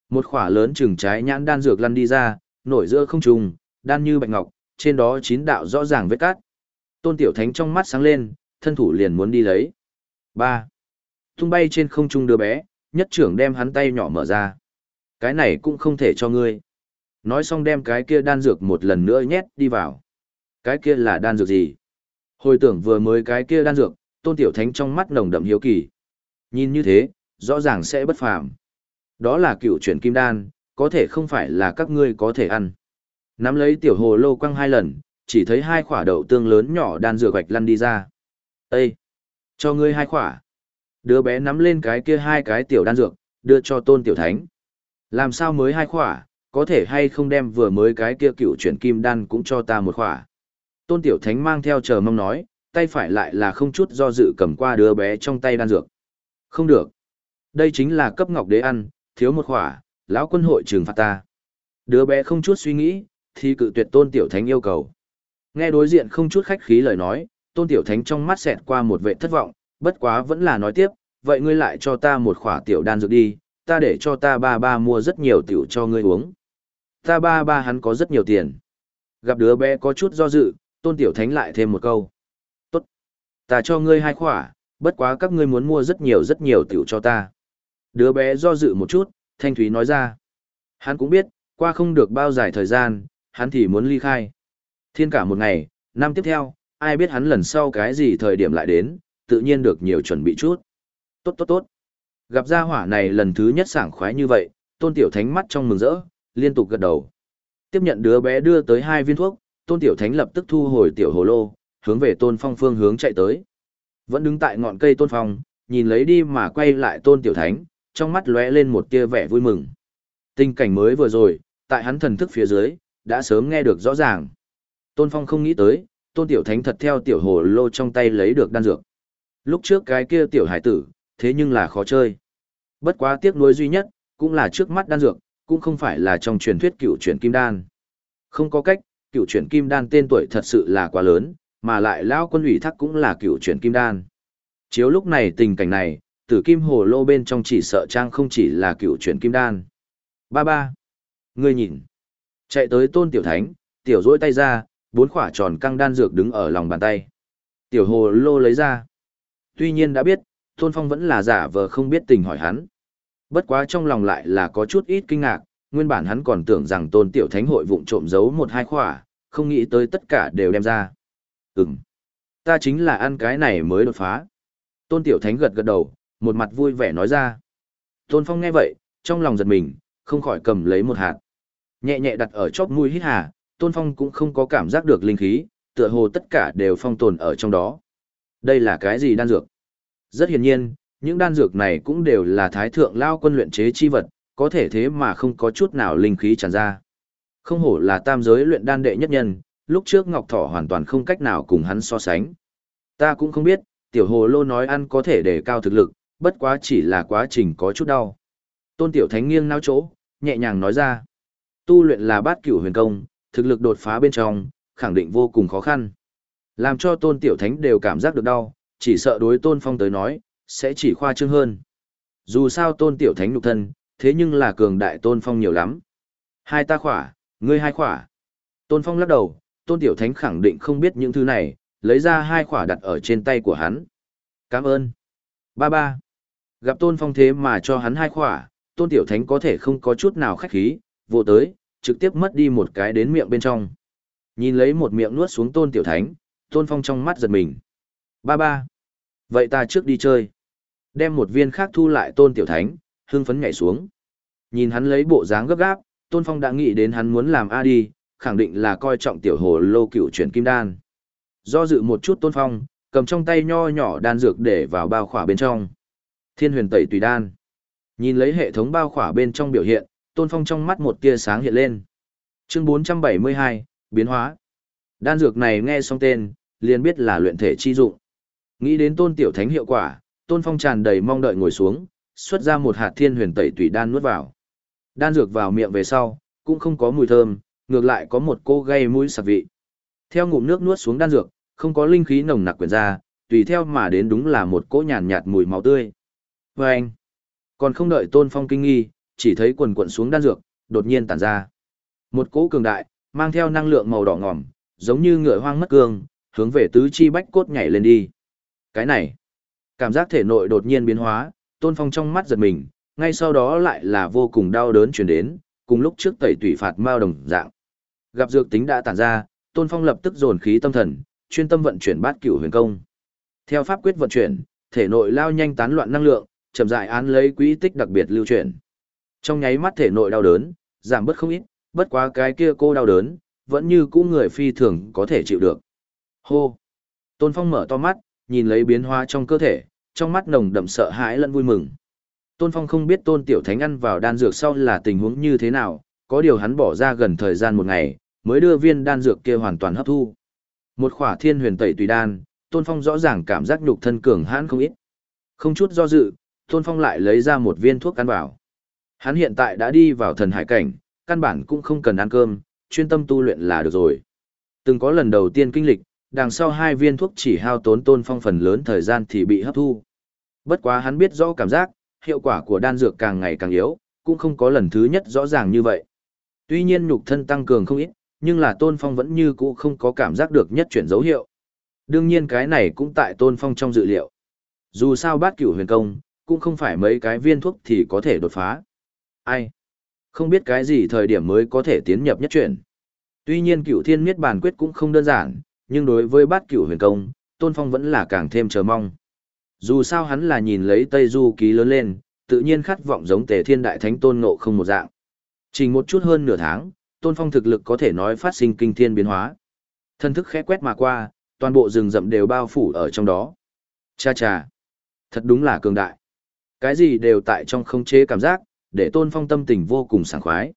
Một khỏa lớn chừng trái nhãn đan dược lăn đi ra, nổi giữa không trùng, đan như bạch ngọc, trên đó chín đạo rõ ràng vết cát. Tôn Tiểu Thánh trong mắt sáng lên, thân thủ liền muốn đi lấy. ba Tung bay trên không trung đứa bé, nhất trưởng đem hắn tay nhỏ mở ra. Cái này cũng không thể cho ngươi. Nói xong đem cái kia đan dược một lần nữa nhét đi vào. Cái kia là đan dược gì? Hồi tưởng vừa mới cái kia đan dược, tôn tiểu thánh trong mắt nồng đậm hiếu kỳ. Nhìn như thế, rõ ràng sẽ bất phàm. Đó là cựu chuyển kim đan, có thể không phải là các ngươi có thể ăn. Nắm lấy tiểu hồ lô quăng hai lần, chỉ thấy hai quả đậu tương lớn nhỏ đan dược gạch lăn đi ra. Ê! Cho ngươi hai quả. Đứa bé nắm lên cái kia hai cái tiểu đan dược, đưa cho tôn tiểu thánh. Làm sao mới hai quả, có thể hay không đem vừa mới cái kia cựu chuyển kim đan cũng cho ta một quả. Tôn tiểu thánh mang theo chờ mong nói, tay phải lại là không chút do dự cầm qua đứa bé trong tay đan dược. Không được. Đây chính là cấp ngọc đế ăn, thiếu một khỏa, lão quân hội trừng phạt ta. Đứa bé không chút suy nghĩ, thì cự tuyệt tôn tiểu thánh yêu cầu. Nghe đối diện không chút khách khí lời nói, tôn tiểu thánh trong mắt xẹt qua một vệ thất vọng, bất quá vẫn là nói tiếp, vậy ngươi lại cho ta một khỏa tiểu đan dược đi, ta để cho ta ba ba mua rất nhiều tiểu cho ngươi uống. Ta ba ba hắn có rất nhiều tiền. Gặp đứa bé có chút do dự, tôn tiểu thánh lại thêm một câu. Tốt. Ta cho ngươi hai khỏa, bất quá các ngươi muốn mua rất nhiều rất nhiều tiểu cho ta. Đứa bé do dự một chút, Thanh Thúy nói ra. Hắn cũng biết, qua không được bao dài thời gian, hắn thì muốn ly khai. Thiên cả một ngày, năm tiếp theo, ai biết hắn lần sau cái gì thời điểm lại đến, tự nhiên được nhiều chuẩn bị chút. Tốt tốt tốt. Gặp gia hỏa này lần thứ nhất sảng khoái như vậy, tôn tiểu thánh mắt trong mừng rỡ, liên tục gật đầu. Tiếp nhận đứa bé đưa tới hai viên thuốc, tôn tiểu thánh lập tức thu hồi tiểu hồ lô, hướng về tôn phong phương hướng chạy tới. Vẫn đứng tại ngọn cây tôn phong, nhìn lấy đi mà quay lại tôn tiểu thánh, trong mắt lóe lên một tia vẻ vui mừng. Tình cảnh mới vừa rồi, tại hắn thần thức phía dưới, đã sớm nghe được rõ ràng. Tôn Phong không nghĩ tới, Tôn Tiểu Thánh thật theo tiểu hồ lô trong tay lấy được đan dược. Lúc trước cái kia tiểu hải tử, thế nhưng là khó chơi. Bất quá tiếc nuối duy nhất, cũng là trước mắt đan dược, cũng không phải là trong truyền thuyết cựu truyền kim đan. Không có cách, cựu chuyển kim đan tên tuổi thật sự là quá lớn, mà lại lão quân ủy thác cũng là cựu chuyển kim đan. Chiếu lúc này tình cảnh này, tử kim hồ lô bên trong chỉ sợ trang không chỉ là cựu chuyển kim đan. Ba ba. Ngươi nhìn. Chạy tới tôn tiểu thánh, tiểu rỗi tay ra, bốn khỏa tròn căng đan dược đứng ở lòng bàn tay. Tiểu hồ lô lấy ra. Tuy nhiên đã biết, tôn phong vẫn là giả vờ không biết tình hỏi hắn. Bất quá trong lòng lại là có chút ít kinh ngạc, nguyên bản hắn còn tưởng rằng tôn tiểu thánh hội vụng trộm giấu một hai khỏa, không nghĩ tới tất cả đều đem ra. Ừm. Ta chính là ăn cái này mới đột phá. Tôn tiểu thánh gật gật đầu, một mặt vui vẻ nói ra. Tôn phong nghe vậy, trong lòng giật mình, không khỏi cầm lấy một hạt. Nhẹ nhẹ đặt ở chóp mũi hít hà, Tôn Phong cũng không có cảm giác được linh khí, tựa hồ tất cả đều phong tồn ở trong đó. Đây là cái gì đan dược? Rất hiển nhiên, những đan dược này cũng đều là thái thượng lao quân luyện chế chi vật, có thể thế mà không có chút nào linh khí tràn ra. Không hổ là tam giới luyện đan đệ nhất nhân, lúc trước Ngọc Thỏ hoàn toàn không cách nào cùng hắn so sánh. Ta cũng không biết, tiểu hồ lô nói ăn có thể để cao thực lực, bất quá chỉ là quá trình có chút đau. Tôn tiểu thánh nghiêng nao chỗ, nhẹ nhàng nói ra. Tu luyện là bát cửu huyền công, thực lực đột phá bên trong, khẳng định vô cùng khó khăn. Làm cho tôn tiểu thánh đều cảm giác được đau, chỉ sợ đối tôn phong tới nói, sẽ chỉ khoa trương hơn. Dù sao tôn tiểu thánh nhục thân, thế nhưng là cường đại tôn phong nhiều lắm. Hai ta khỏa, ngươi hai khỏa. Tôn phong lắc đầu, tôn tiểu thánh khẳng định không biết những thứ này, lấy ra hai khỏa đặt ở trên tay của hắn. Cảm ơn. Ba ba. Gặp tôn phong thế mà cho hắn hai khỏa, tôn tiểu thánh có thể không có chút nào khách khí, vô tới, trực tiếp mất đi một cái đến miệng bên trong. Nhìn lấy một miệng nuốt xuống tôn tiểu thánh, tôn phong trong mắt giật mình. Ba ba. Vậy ta trước đi chơi. Đem một viên khác thu lại tôn tiểu thánh, hưng phấn nhảy xuống. Nhìn hắn lấy bộ dáng gấp gáp, tôn phong đã nghĩ đến hắn muốn làm A đi, khẳng định là coi trọng tiểu hồ lô cựu chuyển kim đan. Do dự một chút tôn phong, cầm trong tay nho nhỏ đan dược để vào bao khỏa bên trong. Thiên huyền tẩy tùy đan. Nhìn lấy hệ thống bao khỏa bên trong biểu hiện, Tôn Phong trong mắt một tia sáng hiện lên. Chương 472, biến hóa. Đan dược này nghe xong tên, liền biết là luyện thể chi dụng. Nghĩ đến Tôn Tiểu Thánh hiệu quả, Tôn Phong tràn đầy mong đợi ngồi xuống, xuất ra một hạt thiên huyền tẩy tùy đan nuốt vào. Đan dược vào miệng về sau, cũng không có mùi thơm, ngược lại có một cô gây mũi sặc vị. Theo ngụm nước nuốt xuống đan dược, không có linh khí nồng nặc quyển ra, tùy theo mà đến đúng là một cỗ nhàn nhạt mùi máu tươi. Và anh, còn không đợi Tôn Phong kinh nghi, chỉ thấy quần quận xuống đan dược, đột nhiên tản ra. Một cỗ cường đại, mang theo năng lượng màu đỏ ngỏm, giống như ngựa hoang mất cương, hướng về tứ chi bách cốt nhảy lên đi. Cái này, cảm giác thể nội đột nhiên biến hóa, Tôn Phong trong mắt giật mình, ngay sau đó lại là vô cùng đau đớn truyền đến, cùng lúc trước tẩy tủy phạt mao đồng dạng. Gặp dược tính đã tản ra, Tôn Phong lập tức dồn khí tâm thần, chuyên tâm vận chuyển bát cửu huyền công. Theo pháp quyết vận chuyển, thể nội lao nhanh tán loạn năng lượng, chậm rãi án lấy quỹ tích đặc biệt lưu chuyển. Trong nháy mắt thể nội đau đớn, giảm bớt không ít, bất quá cái kia cô đau đớn, vẫn như cũ người phi thường có thể chịu được. Hô! Tôn Phong mở to mắt, nhìn lấy biến hóa trong cơ thể, trong mắt nồng đậm sợ hãi lẫn vui mừng. Tôn Phong không biết Tôn Tiểu Thánh ăn vào đan dược sau là tình huống như thế nào, có điều hắn bỏ ra gần thời gian một ngày, mới đưa viên đan dược kia hoàn toàn hấp thu. Một khỏa thiên huyền tẩy tùy đan, Tôn Phong rõ ràng cảm giác nhục thân cường hãn không ít. Không chút do dự, Tôn Phong lại lấy ra một viên thuốc ăn vào. Hắn hiện tại đã đi vào thần hải cảnh, căn bản cũng không cần ăn cơm, chuyên tâm tu luyện là được rồi. Từng có lần đầu tiên kinh lịch, đằng sau hai viên thuốc chỉ hao tốn Tôn Phong phần lớn thời gian thì bị hấp thu. Bất quá hắn biết rõ cảm giác, hiệu quả của đan dược càng ngày càng yếu, cũng không có lần thứ nhất rõ ràng như vậy. Tuy nhiên nhục thân tăng cường không ít, nhưng là Tôn Phong vẫn như cũ không có cảm giác được nhất chuyển dấu hiệu. Đương nhiên cái này cũng tại Tôn Phong trong dự liệu. Dù sao bát cửu huyền công, cũng không phải mấy cái viên thuốc thì có thể đột phá. Ai? Không biết cái gì thời điểm mới có thể tiến nhập nhất chuyển. Tuy nhiên cửu thiên miết bản quyết cũng không đơn giản, nhưng đối với bát cửu huyền công, Tôn Phong vẫn là càng thêm chờ mong. Dù sao hắn là nhìn lấy Tây Du ký lớn lên, tự nhiên khát vọng giống tề thiên đại thánh tôn ngộ không một dạng. Chỉ một chút hơn nửa tháng, Tôn Phong thực lực có thể nói phát sinh kinh thiên biến hóa. Thân thức khẽ quét mà qua, toàn bộ rừng rậm đều bao phủ ở trong đó. Cha cha, thật đúng là cường đại. Cái gì đều tại trong không chế cảm giác, để Tôn Phong tâm tình vô cùng sảng khoái.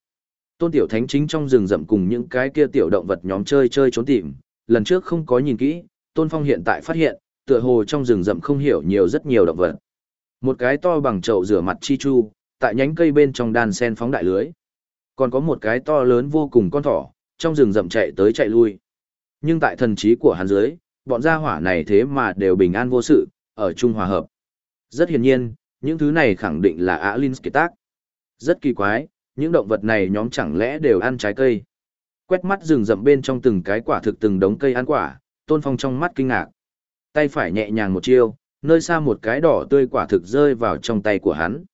Tôn Tiểu Thánh chính trong rừng rậm cùng những cái kia tiểu động vật nhóm chơi chơi trốn tìm, lần trước không có nhìn kỹ, Tôn Phong hiện tại phát hiện, tựa hồ trong rừng rậm không hiểu nhiều rất nhiều động vật. Một cái to bằng chậu rửa mặt chi chu, tại nhánh cây bên trong đàn sen phóng đại lưới. Còn có một cái to lớn vô cùng con thỏ, trong rừng rậm chạy tới chạy lui. Nhưng tại thần trí của hắn dưới, bọn gia hỏa này thế mà đều bình an vô sự, ở chung hòa hợp. Rất hiển nhiên, những thứ này khẳng định là Alin tác. Rất kỳ quái, những động vật này nhóm chẳng lẽ đều ăn trái cây. Quét mắt rừng rậm bên trong từng cái quả thực từng đống cây ăn quả, Tôn Phong trong mắt kinh ngạc. Tay phải nhẹ nhàng một chiêu, nơi xa một cái đỏ tươi quả thực rơi vào trong tay của hắn.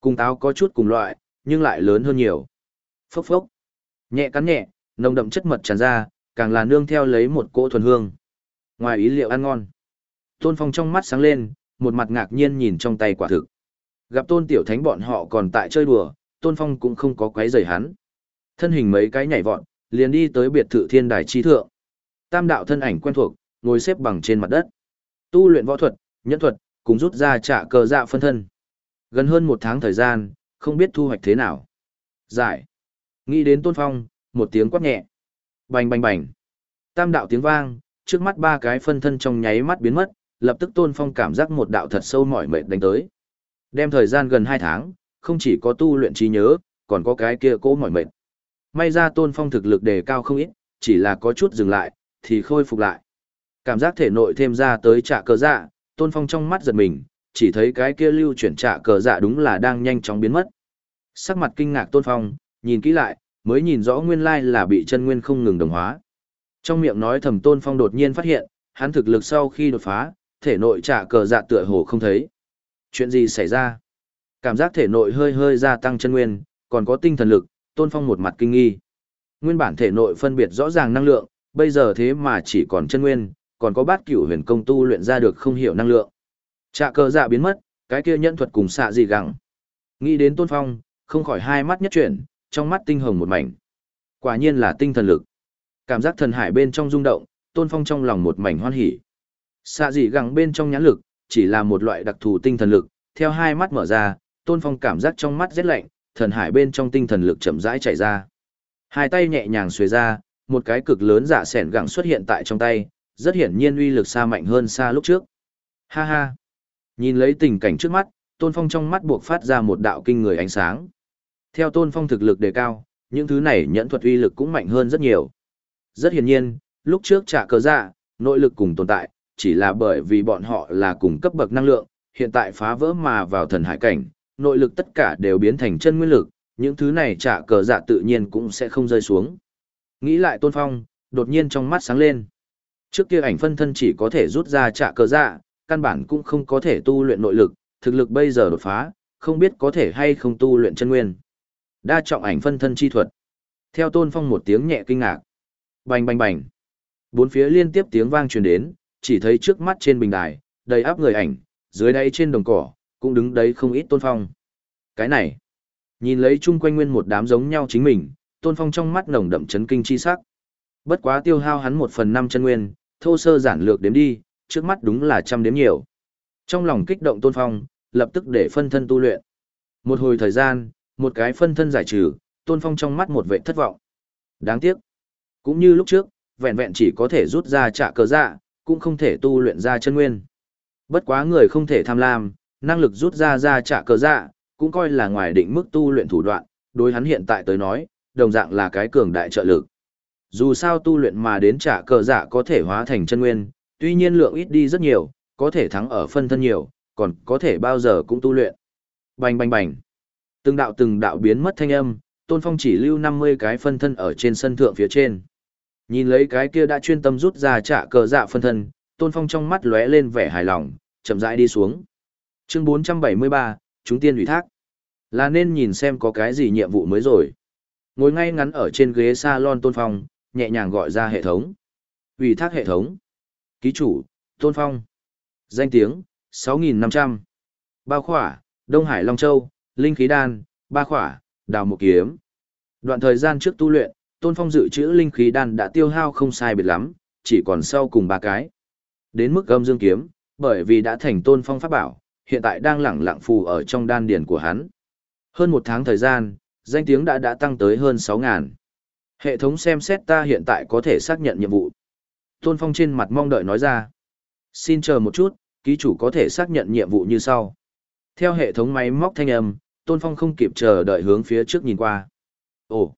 Cùng táo có chút cùng loại, nhưng lại lớn hơn nhiều. Phốc phốc. Nhẹ cắn nhẹ, nồng đậm chất mật tràn ra, càng là nương theo lấy một cỗ thuần hương. Ngoài ý liệu ăn ngon. Tôn Phong trong mắt sáng lên, một mặt ngạc nhiên nhìn trong tay quả thực. Gặp Tôn Tiểu Thánh bọn họ còn tại chơi đùa, Tôn Phong cũng không có quấy rầy hắn. Thân hình mấy cái nhảy vọt, liền đi tới biệt thự thiên đài chi thượng. Tam đạo thân ảnh quen thuộc, ngồi xếp bằng trên mặt đất. Tu luyện võ thuật, nhẫn thuật, cùng rút ra trả cờ dạ phân thân. Gần hơn một tháng thời gian, không biết thu hoạch thế nào. Giải. Nghĩ đến Tôn Phong, một tiếng quát nhẹ. Bành bành bành. Tam đạo tiếng vang, trước mắt ba cái phân thân trong nháy mắt biến mất, lập tức Tôn Phong cảm giác một đạo thật sâu mỏi mệt đánh tới. Đem thời gian gần hai tháng, không chỉ có tu luyện trí nhớ, còn có cái kia cố mỏi mệt. May ra Tôn Phong thực lực đề cao không ít, chỉ là có chút dừng lại, thì khôi phục lại. Cảm giác thể nội thêm ra tới trả cờ dạ, Tôn Phong trong mắt giật mình, chỉ thấy cái kia lưu chuyển trả cờ dạ đúng là đang nhanh chóng biến mất. Sắc mặt kinh ngạc Tôn Phong, nhìn kỹ lại, mới nhìn rõ nguyên lai là bị chân nguyên không ngừng đồng hóa. Trong miệng nói thầm Tôn Phong đột nhiên phát hiện, hắn thực lực sau khi đột phá, thể nội trả cờ dạ tựa hồ không thấy. Chuyện gì xảy ra? Cảm giác thể nội hơi hơi gia tăng chân nguyên, còn có tinh thần lực, Tôn Phong một mặt kinh nghi. Nguyên bản thể nội phân biệt rõ ràng năng lượng, bây giờ thế mà chỉ còn chân nguyên, còn có bát cửu huyền công tu luyện ra được không hiểu năng lượng. Trạ cờ dạ biến mất, cái kia nhân thuật cùng xạ gì gặng. Nghĩ đến Tôn Phong, không khỏi hai mắt nhất chuyển, trong mắt tinh hồng một mảnh. Quả nhiên là tinh thần lực. Cảm giác thần hải bên trong rung động, Tôn Phong trong lòng một mảnh hoan hỉ. Xạ dị gặng bên trong nhãn lực, chỉ là một loại đặc thù tinh thần lực, theo hai mắt mở ra, Tôn Phong cảm giác trong mắt rét lạnh, thần hải bên trong tinh thần lực chậm rãi chảy ra. Hai tay nhẹ nhàng xuề ra, một cái cực lớn giả sẻn gặng xuất hiện tại trong tay, rất hiển nhiên uy lực xa mạnh hơn xa lúc trước. Ha ha! Nhìn lấy tình cảnh trước mắt, Tôn Phong trong mắt buộc phát ra một đạo kinh người ánh sáng. Theo Tôn Phong thực lực đề cao, những thứ này nhẫn thuật uy lực cũng mạnh hơn rất nhiều. Rất hiển nhiên, lúc trước trả cờ dạ, nội lực cùng tồn tại, chỉ là bởi vì bọn họ là cùng cấp bậc năng lượng, hiện tại phá vỡ mà vào thần hải cảnh, nội lực tất cả đều biến thành chân nguyên lực, những thứ này trả cờ dạ tự nhiên cũng sẽ không rơi xuống. Nghĩ lại Tôn Phong, đột nhiên trong mắt sáng lên. Trước kia ảnh phân thân chỉ có thể rút ra trả cờ dạ, căn bản cũng không có thể tu luyện nội lực, thực lực bây giờ đột phá, không biết có thể hay không tu luyện chân nguyên. Đa trọng ảnh phân thân chi thuật. Theo Tôn Phong một tiếng nhẹ kinh ngạc. Bành bành bành. Bốn phía liên tiếp tiếng vang truyền đến, chỉ thấy trước mắt trên bình đài, đầy áp người ảnh, dưới đáy trên đồng cỏ, cũng đứng đấy không ít Tôn Phong. Cái này, nhìn lấy chung quanh nguyên một đám giống nhau chính mình, Tôn Phong trong mắt nồng đậm chấn kinh chi sắc. Bất quá tiêu hao hắn một phần năm chân nguyên, thô sơ giản lược đếm đi, trước mắt đúng là trăm đếm nhiều. Trong lòng kích động Tôn Phong, lập tức để phân thân tu luyện. Một hồi thời gian, một cái phân thân giải trừ, Tôn Phong trong mắt một vệ thất vọng. Đáng tiếc. Cũng như lúc trước, vẹn vẹn chỉ có thể rút ra trả cờ dạ, cũng không thể tu luyện ra chân nguyên. Bất quá người không thể tham lam, năng lực rút ra ra trả cờ dạ, cũng coi là ngoài định mức tu luyện thủ đoạn, đối hắn hiện tại tới nói, đồng dạng là cái cường đại trợ lực. Dù sao tu luyện mà đến trả cờ dạ có thể hóa thành chân nguyên, tuy nhiên lượng ít đi rất nhiều, có thể thắng ở phân thân nhiều, còn có thể bao giờ cũng tu luyện. Bành bành bành. Từng đạo từng đạo biến mất thanh âm, Tôn Phong chỉ lưu 50 cái phân thân ở trên sân thượng phía trên. Nhìn lấy cái kia đã chuyên tâm rút ra trả cờ dạ phân thân, Tôn Phong trong mắt lóe lên vẻ hài lòng, chậm rãi đi xuống. Chương 473, chúng tiên ủy thác. Là nên nhìn xem có cái gì nhiệm vụ mới rồi. Ngồi ngay ngắn ở trên ghế salon Tôn Phong, nhẹ nhàng gọi ra hệ thống. Ủy thác hệ thống. Ký chủ, Tôn Phong. Danh tiếng, 6.500. Bao khỏa, Đông Hải Long Châu, Linh Khí Đan, Ba khỏa, Đào Một Kiếm. Đoạn thời gian trước tu luyện, Tôn Phong dự trữ Linh Khí Đan đã tiêu hao không sai biệt lắm, chỉ còn sau cùng ba cái. Đến mức âm dương kiếm, bởi vì đã thành Tôn Phong pháp bảo, hiện tại đang lẳng lặng phù ở trong đan điển của hắn. Hơn một tháng thời gian, danh tiếng đã đã tăng tới hơn 6.000. Hệ thống xem xét ta hiện tại có thể xác nhận nhiệm vụ. Tôn Phong trên mặt mong đợi nói ra. Xin chờ một chút, ký chủ có thể xác nhận nhiệm vụ như sau. Theo hệ thống máy móc thanh âm, Tôn Phong không kịp chờ đợi hướng phía trước nhìn qua. Ồ,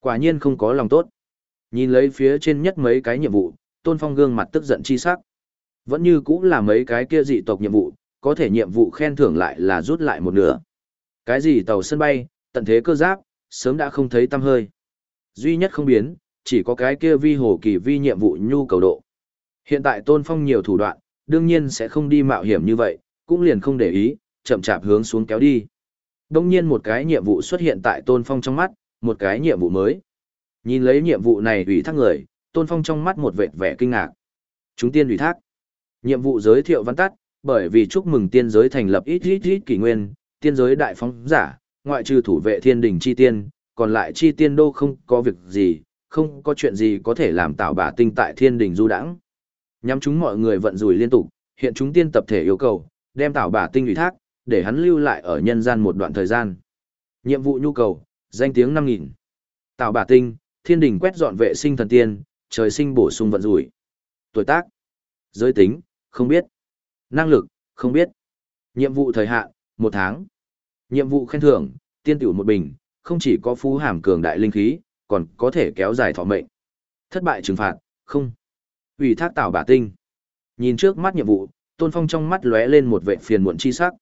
quả nhiên không có lòng tốt. Nhìn lấy phía trên nhất mấy cái nhiệm vụ, Tôn Phong gương mặt tức giận chi sắc. Vẫn như cũng là mấy cái kia dị tộc nhiệm vụ, có thể nhiệm vụ khen thưởng lại là rút lại một nửa. Cái gì tàu sân bay, tận thế cơ giáp, sớm đã không thấy tăm hơi. Duy nhất không biến, chỉ có cái kia vi hồ kỳ vi nhiệm vụ nhu cầu độ. Hiện tại Tôn Phong nhiều thủ đoạn, đương nhiên sẽ không đi mạo hiểm như vậy, cũng liền không để ý, chậm chạp hướng xuống kéo đi. Đông nhiên một cái nhiệm vụ xuất hiện tại Tôn Phong trong mắt, một cái nhiệm vụ mới. Nhìn lấy nhiệm vụ này ủy thác người, Tôn Phong trong mắt một vệt vẻ kinh ngạc. Chúng tiên ủy thác. Nhiệm vụ giới thiệu văn tắt, bởi vì chúc mừng tiên giới thành lập ít ít ít kỷ nguyên, tiên giới đại phóng giả, ngoại trừ thủ vệ thiên đình chi tiên, còn lại chi tiên đô không có việc gì, không có chuyện gì có thể làm tạo bà tinh tại thiên đình du đãng. Nhắm chúng mọi người vận rủi liên tục, hiện chúng tiên tập thể yêu cầu, đem tạo bà tinh ủy thác, để hắn lưu lại ở nhân gian một đoạn thời gian. Nhiệm vụ nhu cầu, danh tiếng 5.000. Tạo bà tinh, thiên đình quét dọn vệ sinh thần tiên, trời sinh bổ sung vận rủi. Tuổi tác, giới tính, không biết. Năng lực, không biết. Nhiệm vụ thời hạn, một tháng. Nhiệm vụ khen thưởng, tiên tiểu một bình, không chỉ có phú hàm cường đại linh khí, còn có thể kéo dài thọ mệnh. Thất bại trừng phạt, không. Ủy thác tạo bà tinh. Nhìn trước mắt nhiệm vụ, Tôn Phong trong mắt lóe lên một vệ phiền muộn chi sắc.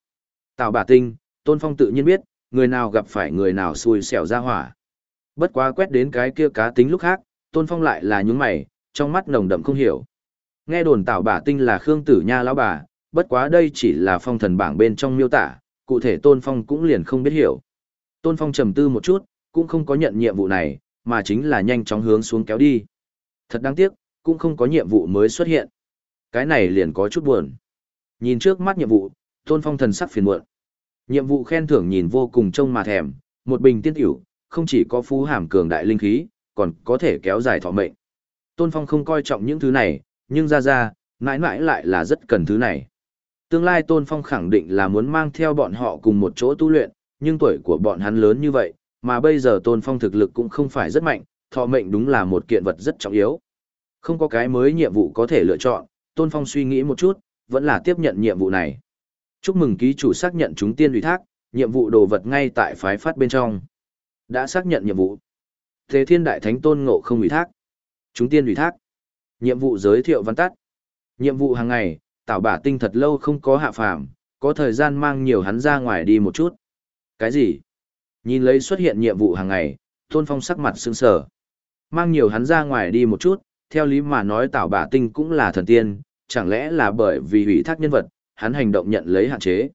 Tạo bà tinh, Tôn Phong tự nhiên biết, người nào gặp phải người nào xui xẻo ra hỏa. Bất quá quét đến cái kia cá tính lúc khác, Tôn Phong lại là nhúng mày, trong mắt nồng đậm không hiểu. Nghe đồn tạo bà tinh là Khương Tử Nha lão bà, bất quá đây chỉ là phong thần bảng bên trong miêu tả, cụ thể Tôn Phong cũng liền không biết hiểu. Tôn Phong trầm tư một chút, cũng không có nhận nhiệm vụ này, mà chính là nhanh chóng hướng xuống kéo đi. Thật đáng tiếc, cũng không có nhiệm vụ mới xuất hiện. Cái này liền có chút buồn. Nhìn trước mắt nhiệm vụ, Tôn Phong thần sắc phiền muộn. Nhiệm vụ khen thưởng nhìn vô cùng trông mà thèm, một bình tiên tiểu, không chỉ có phú hàm cường đại linh khí, còn có thể kéo dài thọ mệnh. Tôn Phong không coi trọng những thứ này, nhưng ra ra, mãi mãi lại là rất cần thứ này. Tương lai Tôn Phong khẳng định là muốn mang theo bọn họ cùng một chỗ tu luyện, nhưng tuổi của bọn hắn lớn như vậy, mà bây giờ Tôn Phong thực lực cũng không phải rất mạnh, thọ mệnh đúng là một kiện vật rất trọng yếu. Không có cái mới nhiệm vụ có thể lựa chọn, Tôn Phong suy nghĩ một chút, vẫn là tiếp nhận nhiệm vụ này. Chúc mừng ký chủ xác nhận chúng tiên ủy thác, nhiệm vụ đồ vật ngay tại phái phát bên trong. Đã xác nhận nhiệm vụ. Thế Thiên Đại Thánh Tôn Ngộ không ủy thác. Chúng tiên ủy thác. Nhiệm vụ giới thiệu văn tắt. Nhiệm vụ hàng ngày, tạo bả tinh thật lâu không có hạ phàm, có thời gian mang nhiều hắn ra ngoài đi một chút. Cái gì? Nhìn lấy xuất hiện nhiệm vụ hàng ngày, Tôn Phong sắc mặt sững sờ. Mang nhiều hắn ra ngoài đi một chút, theo lý mà nói tạo bả tinh cũng là thần tiên, chẳng lẽ là bởi vì ủy thác nhân vật, hắn hành động nhận lấy hạn chế.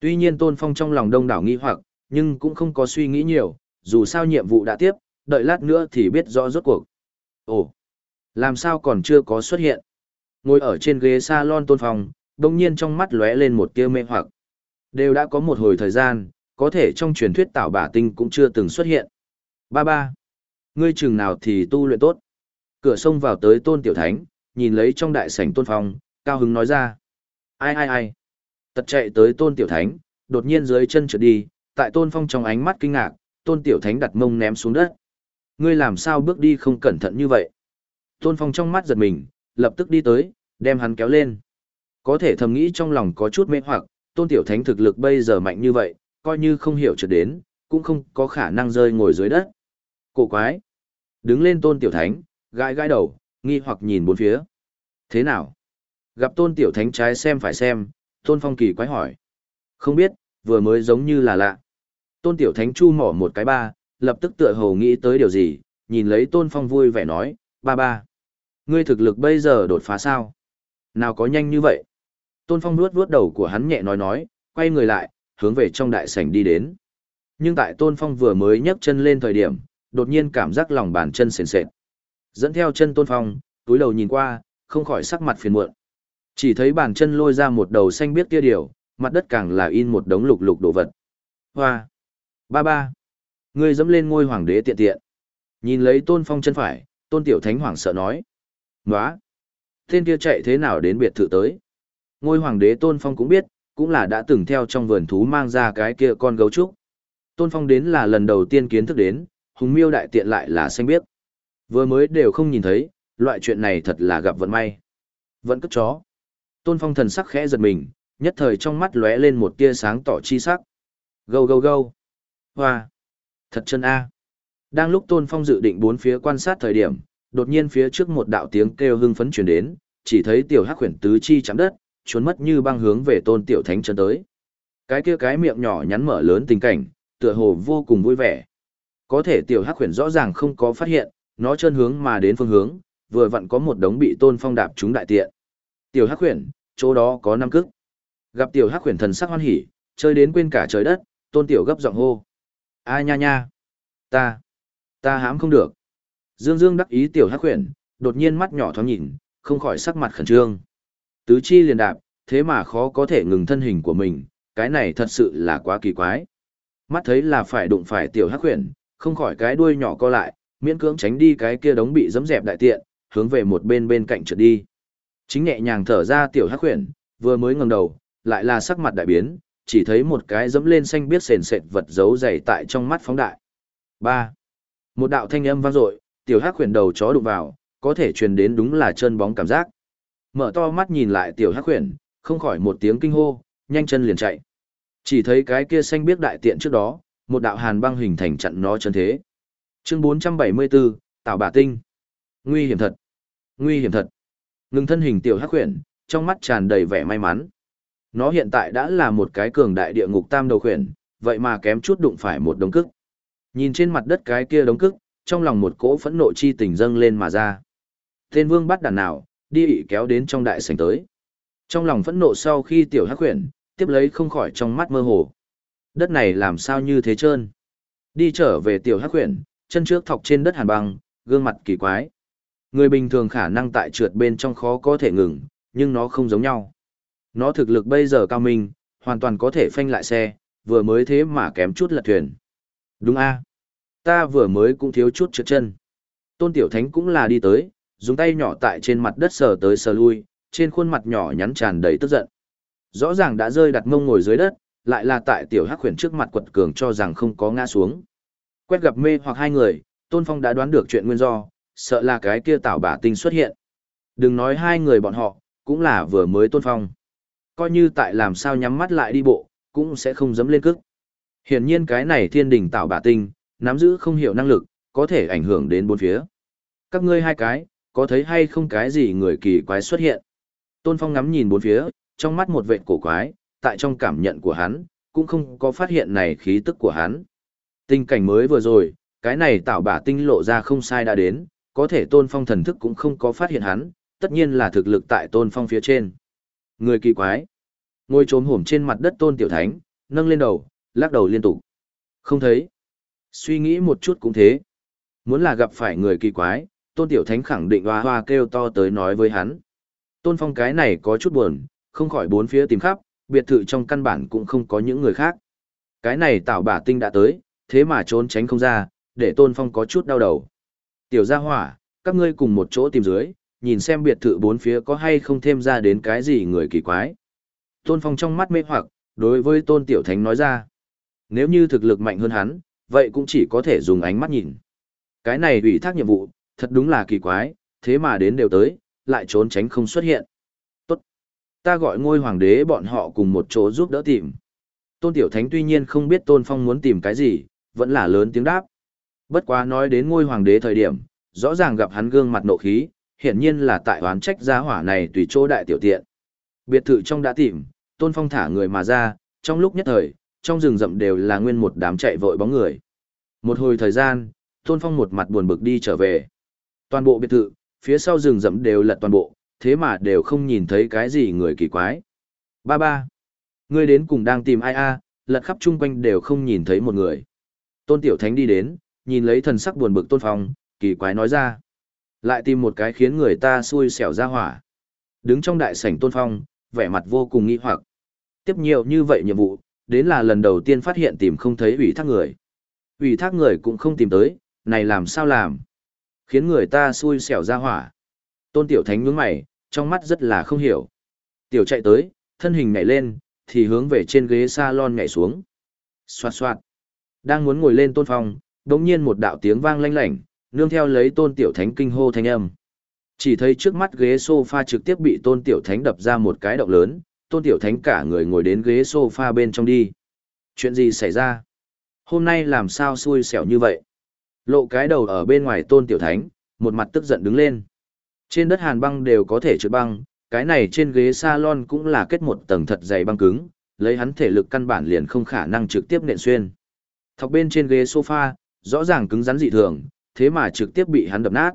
Tuy nhiên Tôn Phong trong lòng đông đảo nghi hoặc, nhưng cũng không có suy nghĩ nhiều, dù sao nhiệm vụ đã tiếp, đợi lát nữa thì biết rõ rốt cuộc. Ồ, làm sao còn chưa có xuất hiện? Ngồi ở trên ghế salon Tôn Phong, đồng nhiên trong mắt lóe lên một tia mê hoặc. Đều đã có một hồi thời gian, có thể trong truyền thuyết tạo bả tinh cũng chưa từng xuất hiện. Ba ba, ngươi chừng nào thì tu luyện tốt. Cửa sông vào tới tôn tiểu thánh, nhìn lấy trong đại sảnh tôn phong, cao hứng nói ra. Ai ai ai. Tật chạy tới tôn tiểu thánh, đột nhiên dưới chân trượt đi, tại tôn phong trong ánh mắt kinh ngạc, tôn tiểu thánh đặt mông ném xuống đất. Ngươi làm sao bước đi không cẩn thận như vậy? Tôn phong trong mắt giật mình, lập tức đi tới, đem hắn kéo lên. Có thể thầm nghĩ trong lòng có chút mê hoặc, tôn tiểu thánh thực lực bây giờ mạnh như vậy, coi như không hiểu trượt đến, cũng không có khả năng rơi ngồi dưới đất. Cổ quái. Đứng lên tôn tiểu thánh, gãi gãi đầu, nghi hoặc nhìn bốn phía. Thế nào? Gặp tôn tiểu thánh trái xem phải xem, tôn phong kỳ quái hỏi. Không biết, vừa mới giống như là lạ. Tôn tiểu thánh chu mỏ một cái ba, lập tức tựa hồ nghĩ tới điều gì, nhìn lấy tôn phong vui vẻ nói, ba ba. Ngươi thực lực bây giờ đột phá sao? Nào có nhanh như vậy? Tôn phong nuốt vuốt đầu của hắn nhẹ nói nói, quay người lại, hướng về trong đại sảnh đi đến. Nhưng tại tôn phong vừa mới nhấc chân lên thời điểm, đột nhiên cảm giác lòng bàn chân sền sệt. Dẫn theo chân tôn phong, túi đầu nhìn qua, không khỏi sắc mặt phiền muộn. Chỉ thấy bàn chân lôi ra một đầu xanh biết kia điều, mặt đất càng là in một đống lục lục đồ vật. Hoa! Ba ba! Ngươi dẫm lên ngôi hoàng đế tiện tiện. Nhìn lấy tôn phong chân phải, tôn tiểu thánh hoàng sợ nói. Nóa! Tên kia chạy thế nào đến biệt thự tới? Ngôi hoàng đế tôn phong cũng biết, cũng là đã từng theo trong vườn thú mang ra cái kia con gấu trúc. Tôn phong đến là lần đầu tiên kiến thức đến, hùng miêu đại tiện lại là xanh biết. Vừa mới đều không nhìn thấy, loại chuyện này thật là gặp vận may. Vẫn cất chó. Tôn Phong thần sắc khẽ giật mình, nhất thời trong mắt lóe lên một tia sáng tỏ chi sắc. Gâu gâu gâu. Hoa. Thật chân A. Đang lúc Tôn Phong dự định bốn phía quan sát thời điểm, đột nhiên phía trước một đạo tiếng kêu hưng phấn truyền đến, chỉ thấy tiểu hắc khuyển tứ chi chạm đất, trốn mất như băng hướng về Tôn Tiểu Thánh chân tới. Cái kia cái miệng nhỏ nhắn mở lớn tình cảnh, tựa hồ vô cùng vui vẻ. Có thể tiểu hắc huyền rõ ràng không có phát hiện, nó chân hướng mà đến phương hướng, vừa vặn có một đống bị Tôn Phong đạp chúng đại tiện. Tiểu hắc huyền, chỗ đó có năm cức. Gặp tiểu hắc huyền thần sắc hoan hỉ, chơi đến quên cả trời đất, tôn tiểu gấp giọng hô. A nha nha, ta, ta hãm không được. Dương Dương đắc ý tiểu hắc huyền, đột nhiên mắt nhỏ thoáng nhìn, không khỏi sắc mặt khẩn trương. Tứ chi liền đạp, thế mà khó có thể ngừng thân hình của mình, cái này thật sự là quá kỳ quái. Mắt thấy là phải đụng phải tiểu hắc huyền, không khỏi cái đuôi nhỏ co lại, miễn cưỡng tránh đi cái kia đống bị dẫm dẹp đại tiện, hướng về một bên bên cạnh trượt đi. Chính nhẹ nhàng thở ra tiểu hắc huyền, vừa mới ngẩng đầu, lại là sắc mặt đại biến, chỉ thấy một cái dẫm lên xanh biết sền sệt vật giấu dày tại trong mắt phóng đại. ba Một đạo thanh âm vang dội, tiểu hắc huyền đầu chó đụng vào, có thể truyền đến đúng là chân bóng cảm giác. Mở to mắt nhìn lại tiểu hắc khuyển, không khỏi một tiếng kinh hô, nhanh chân liền chạy. Chỉ thấy cái kia xanh biết đại tiện trước đó, một đạo hàn băng hình thành chặn nó chân thế. Chương 474, Tạo Bà Tinh. Nguy hiểm thật. Nguy hiểm thật. Ngừng thân hình tiểu hắc khuyển, trong mắt tràn đầy vẻ may mắn. Nó hiện tại đã là một cái cường đại địa ngục tam đầu khuyển, vậy mà kém chút đụng phải một đống cức. Nhìn trên mặt đất cái kia đống cức, trong lòng một cỗ phẫn nộ chi tình dâng lên mà ra. Tên vương bắt đàn nào, đi ị kéo đến trong đại sảnh tới. Trong lòng phẫn nộ sau khi tiểu hắc huyền, tiếp lấy không khỏi trong mắt mơ hồ. Đất này làm sao như thế trơn. Đi trở về tiểu hắc huyền, chân trước thọc trên đất hàn băng, gương mặt kỳ quái. Người bình thường khả năng tại trượt bên trong khó có thể ngừng, nhưng nó không giống nhau. Nó thực lực bây giờ cao minh, hoàn toàn có thể phanh lại xe, vừa mới thế mà kém chút lật thuyền. Đúng a Ta vừa mới cũng thiếu chút trượt chân. Tôn Tiểu Thánh cũng là đi tới, dùng tay nhỏ tại trên mặt đất sờ tới sờ lui, trên khuôn mặt nhỏ nhắn tràn đầy tức giận. Rõ ràng đã rơi đặt mông ngồi dưới đất, lại là tại Tiểu Hắc Huyền trước mặt quật cường cho rằng không có ngã xuống. Quét gặp mê hoặc hai người, Tôn Phong đã đoán được chuyện nguyên do, sợ là cái kia tạo bả tinh xuất hiện. Đừng nói hai người bọn họ, cũng là vừa mới tôn phong. Coi như tại làm sao nhắm mắt lại đi bộ, cũng sẽ không dấm lên cước. Hiển nhiên cái này thiên đình tạo bả tinh, nắm giữ không hiểu năng lực, có thể ảnh hưởng đến bốn phía. Các ngươi hai cái, có thấy hay không cái gì người kỳ quái xuất hiện? Tôn Phong ngắm nhìn bốn phía, trong mắt một vệt cổ quái, tại trong cảm nhận của hắn, cũng không có phát hiện này khí tức của hắn. Tình cảnh mới vừa rồi, cái này tạo bả tinh lộ ra không sai đã đến, có thể tôn phong thần thức cũng không có phát hiện hắn, tất nhiên là thực lực tại tôn phong phía trên. Người kỳ quái. Ngồi trốn hổm trên mặt đất tôn tiểu thánh, nâng lên đầu, lắc đầu liên tục. Không thấy. Suy nghĩ một chút cũng thế. Muốn là gặp phải người kỳ quái, tôn tiểu thánh khẳng định hoa hoa kêu to tới nói với hắn. Tôn phong cái này có chút buồn, không khỏi bốn phía tìm khắp, biệt thự trong căn bản cũng không có những người khác. Cái này tạo bả tinh đã tới, thế mà trốn tránh không ra, để tôn phong có chút đau đầu. Tiểu gia hỏa, Các ngươi cùng một chỗ tìm dưới, nhìn xem biệt thự bốn phía có hay không thêm ra đến cái gì người kỳ quái. Tôn Phong trong mắt mê hoặc, đối với Tôn Tiểu Thánh nói ra. Nếu như thực lực mạnh hơn hắn, vậy cũng chỉ có thể dùng ánh mắt nhìn. Cái này ủy thác nhiệm vụ, thật đúng là kỳ quái, thế mà đến đều tới, lại trốn tránh không xuất hiện. Tốt. Ta gọi ngôi hoàng đế bọn họ cùng một chỗ giúp đỡ tìm. Tôn Tiểu Thánh tuy nhiên không biết Tôn Phong muốn tìm cái gì, vẫn là lớn tiếng đáp. Bất quá nói đến ngôi hoàng đế thời điểm, rõ ràng gặp hắn gương mặt nộ khí, hiển nhiên là tại oán trách gia hỏa này tùy chỗ đại tiểu tiện. Biệt thự trong đã tìm, Tôn Phong thả người mà ra, trong lúc nhất thời, trong rừng rậm đều là nguyên một đám chạy vội bóng người. Một hồi thời gian, Tôn Phong một mặt buồn bực đi trở về. Toàn bộ biệt thự, phía sau rừng rậm đều lật toàn bộ, thế mà đều không nhìn thấy cái gì người kỳ quái. Ba ba. Ngươi đến cùng đang tìm ai a? lật khắp chung quanh đều không nhìn thấy một người. Tôn Tiểu Thánh đi đến, nhìn lấy thần sắc buồn bực Tôn Phong, kỳ quái nói ra. Lại tìm một cái khiến người ta xui xẻo ra hỏa. Đứng trong đại sảnh Tôn Phong, vẻ mặt vô cùng nghi hoặc. Tiếp nhiều như vậy nhiệm vụ, đến là lần đầu tiên phát hiện tìm không thấy ủy thác người. Ủy thác người cũng không tìm tới, này làm sao làm? Khiến người ta xui xẻo ra hỏa. Tôn Tiểu Thánh nhướng mày, trong mắt rất là không hiểu. Tiểu chạy tới, thân hình nhảy lên, thì hướng về trên ghế salon nhảy xuống. Xoạt xoạt. Đang muốn ngồi lên Tôn Phong, đột nhiên một đạo tiếng vang lanh lảnh, nương theo lấy Tôn Tiểu Thánh kinh hô thanh âm. Chỉ thấy trước mắt ghế sofa trực tiếp bị Tôn Tiểu Thánh đập ra một cái động lớn, Tôn Tiểu Thánh cả người ngồi đến ghế sofa bên trong đi. Chuyện gì xảy ra? Hôm nay làm sao xui xẻo như vậy? Lộ cái đầu ở bên ngoài Tôn Tiểu Thánh, một mặt tức giận đứng lên. Trên đất hàn băng đều có thể trượt băng, cái này trên ghế salon cũng là kết một tầng thật dày băng cứng, lấy hắn thể lực căn bản liền không khả năng trực tiếp nện xuyên. Thọc bên trên ghế sofa, rõ ràng cứng rắn dị thường, thế mà trực tiếp bị hắn đập nát.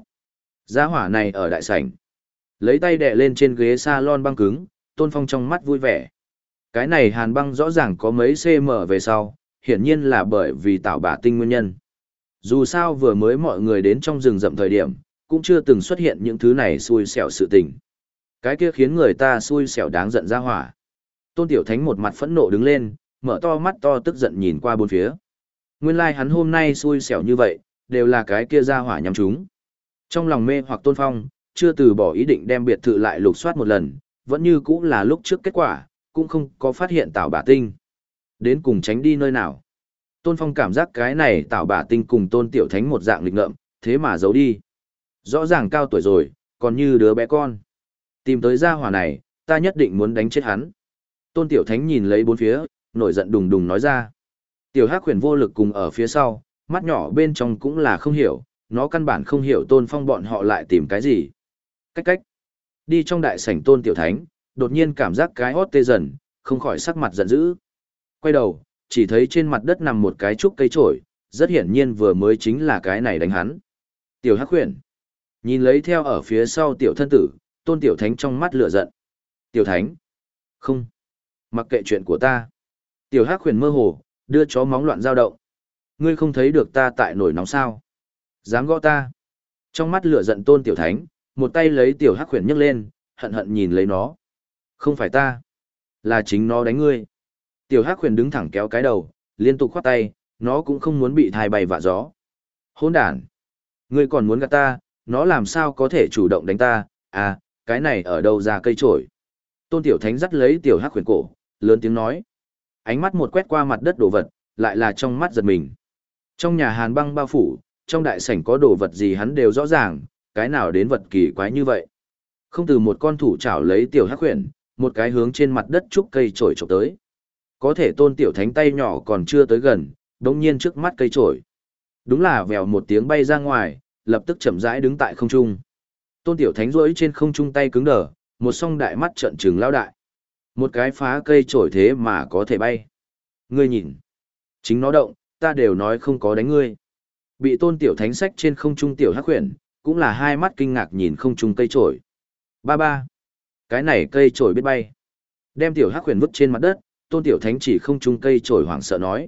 gia hỏa này ở đại sảnh. Lấy tay đè lên trên ghế salon băng cứng, Tôn Phong trong mắt vui vẻ. Cái này hàn băng rõ ràng có mấy cm về sau, hiển nhiên là bởi vì tạo bả tinh nguyên nhân. Dù sao vừa mới mọi người đến trong rừng rậm thời điểm, cũng chưa từng xuất hiện những thứ này xui xẻo sự tình. Cái kia khiến người ta xui xẻo đáng giận ra hỏa. Tôn Tiểu Thánh một mặt phẫn nộ đứng lên, mở to mắt to tức giận nhìn qua bốn phía. Nguyên lai like hắn hôm nay xui xẻo như vậy, đều là cái kia ra hỏa nhắm chúng. Trong lòng mê hoặc Tôn Phong, chưa từ bỏ ý định đem biệt thự lại lục soát một lần, vẫn như cũng là lúc trước kết quả, cũng không có phát hiện tạo Bà tinh. Đến cùng tránh đi nơi nào. Tôn Phong cảm giác cái này tạo bả tinh cùng Tôn Tiểu Thánh một dạng lịch ngợm, thế mà giấu đi. Rõ ràng cao tuổi rồi, còn như đứa bé con. Tìm tới gia hỏa này, ta nhất định muốn đánh chết hắn. Tôn Tiểu Thánh nhìn lấy bốn phía, nổi giận đùng đùng nói ra. Tiểu Hắc huyền vô lực cùng ở phía sau, mắt nhỏ bên trong cũng là không hiểu, nó căn bản không hiểu Tôn Phong bọn họ lại tìm cái gì. Cách cách. Đi trong đại sảnh Tôn Tiểu Thánh, đột nhiên cảm giác cái hót tê dần, không khỏi sắc mặt giận dữ. Quay đầu, chỉ thấy trên mặt đất nằm một cái trúc cây trổi, rất hiển nhiên vừa mới chính là cái này đánh hắn. Tiểu Hắc huyền. Nhìn lấy theo ở phía sau tiểu thân tử, tôn tiểu thánh trong mắt lửa giận. Tiểu thánh. Không. Mặc kệ chuyện của ta. Tiểu hắc huyền mơ hồ, đưa chó móng loạn dao động. Ngươi không thấy được ta tại nổi nóng sao. Dám gõ ta. Trong mắt lửa giận tôn tiểu thánh, một tay lấy tiểu hắc huyền nhấc lên, hận hận nhìn lấy nó. Không phải ta. Là chính nó đánh ngươi. Tiểu hắc huyền đứng thẳng kéo cái đầu, liên tục khoát tay, nó cũng không muốn bị thai bay vạ gió. Hỗn đản. Ngươi còn muốn gạt ta, nó làm sao có thể chủ động đánh ta, à, cái này ở đâu ra cây trổi. Tôn Tiểu Thánh dắt lấy Tiểu Hắc huyền cổ, lớn tiếng nói. Ánh mắt một quét qua mặt đất đồ vật, lại là trong mắt giật mình. Trong nhà hàn băng bao phủ, trong đại sảnh có đồ vật gì hắn đều rõ ràng, cái nào đến vật kỳ quái như vậy. Không từ một con thủ chảo lấy Tiểu Hắc huyền, một cái hướng trên mặt đất trúc cây trổi trộm tới. Có thể Tôn Tiểu Thánh tay nhỏ còn chưa tới gần, đống nhiên trước mắt cây trổi. Đúng là vèo một tiếng bay ra ngoài, lập tức chậm rãi đứng tại không trung. Tôn Tiểu Thánh rỗi trên không trung tay cứng đờ, một song đại mắt trợn trừng lao đại. Một cái phá cây trổi thế mà có thể bay. Ngươi nhìn. Chính nó động, ta đều nói không có đánh ngươi. Bị Tôn Tiểu Thánh sách trên không trung tiểu hắc huyền, cũng là hai mắt kinh ngạc nhìn không trung cây trổi. Ba ba. Cái này cây trổi biết bay. Đem tiểu hắc huyền vứt trên mặt đất, Tôn Tiểu Thánh chỉ không trung cây trổi hoảng sợ nói.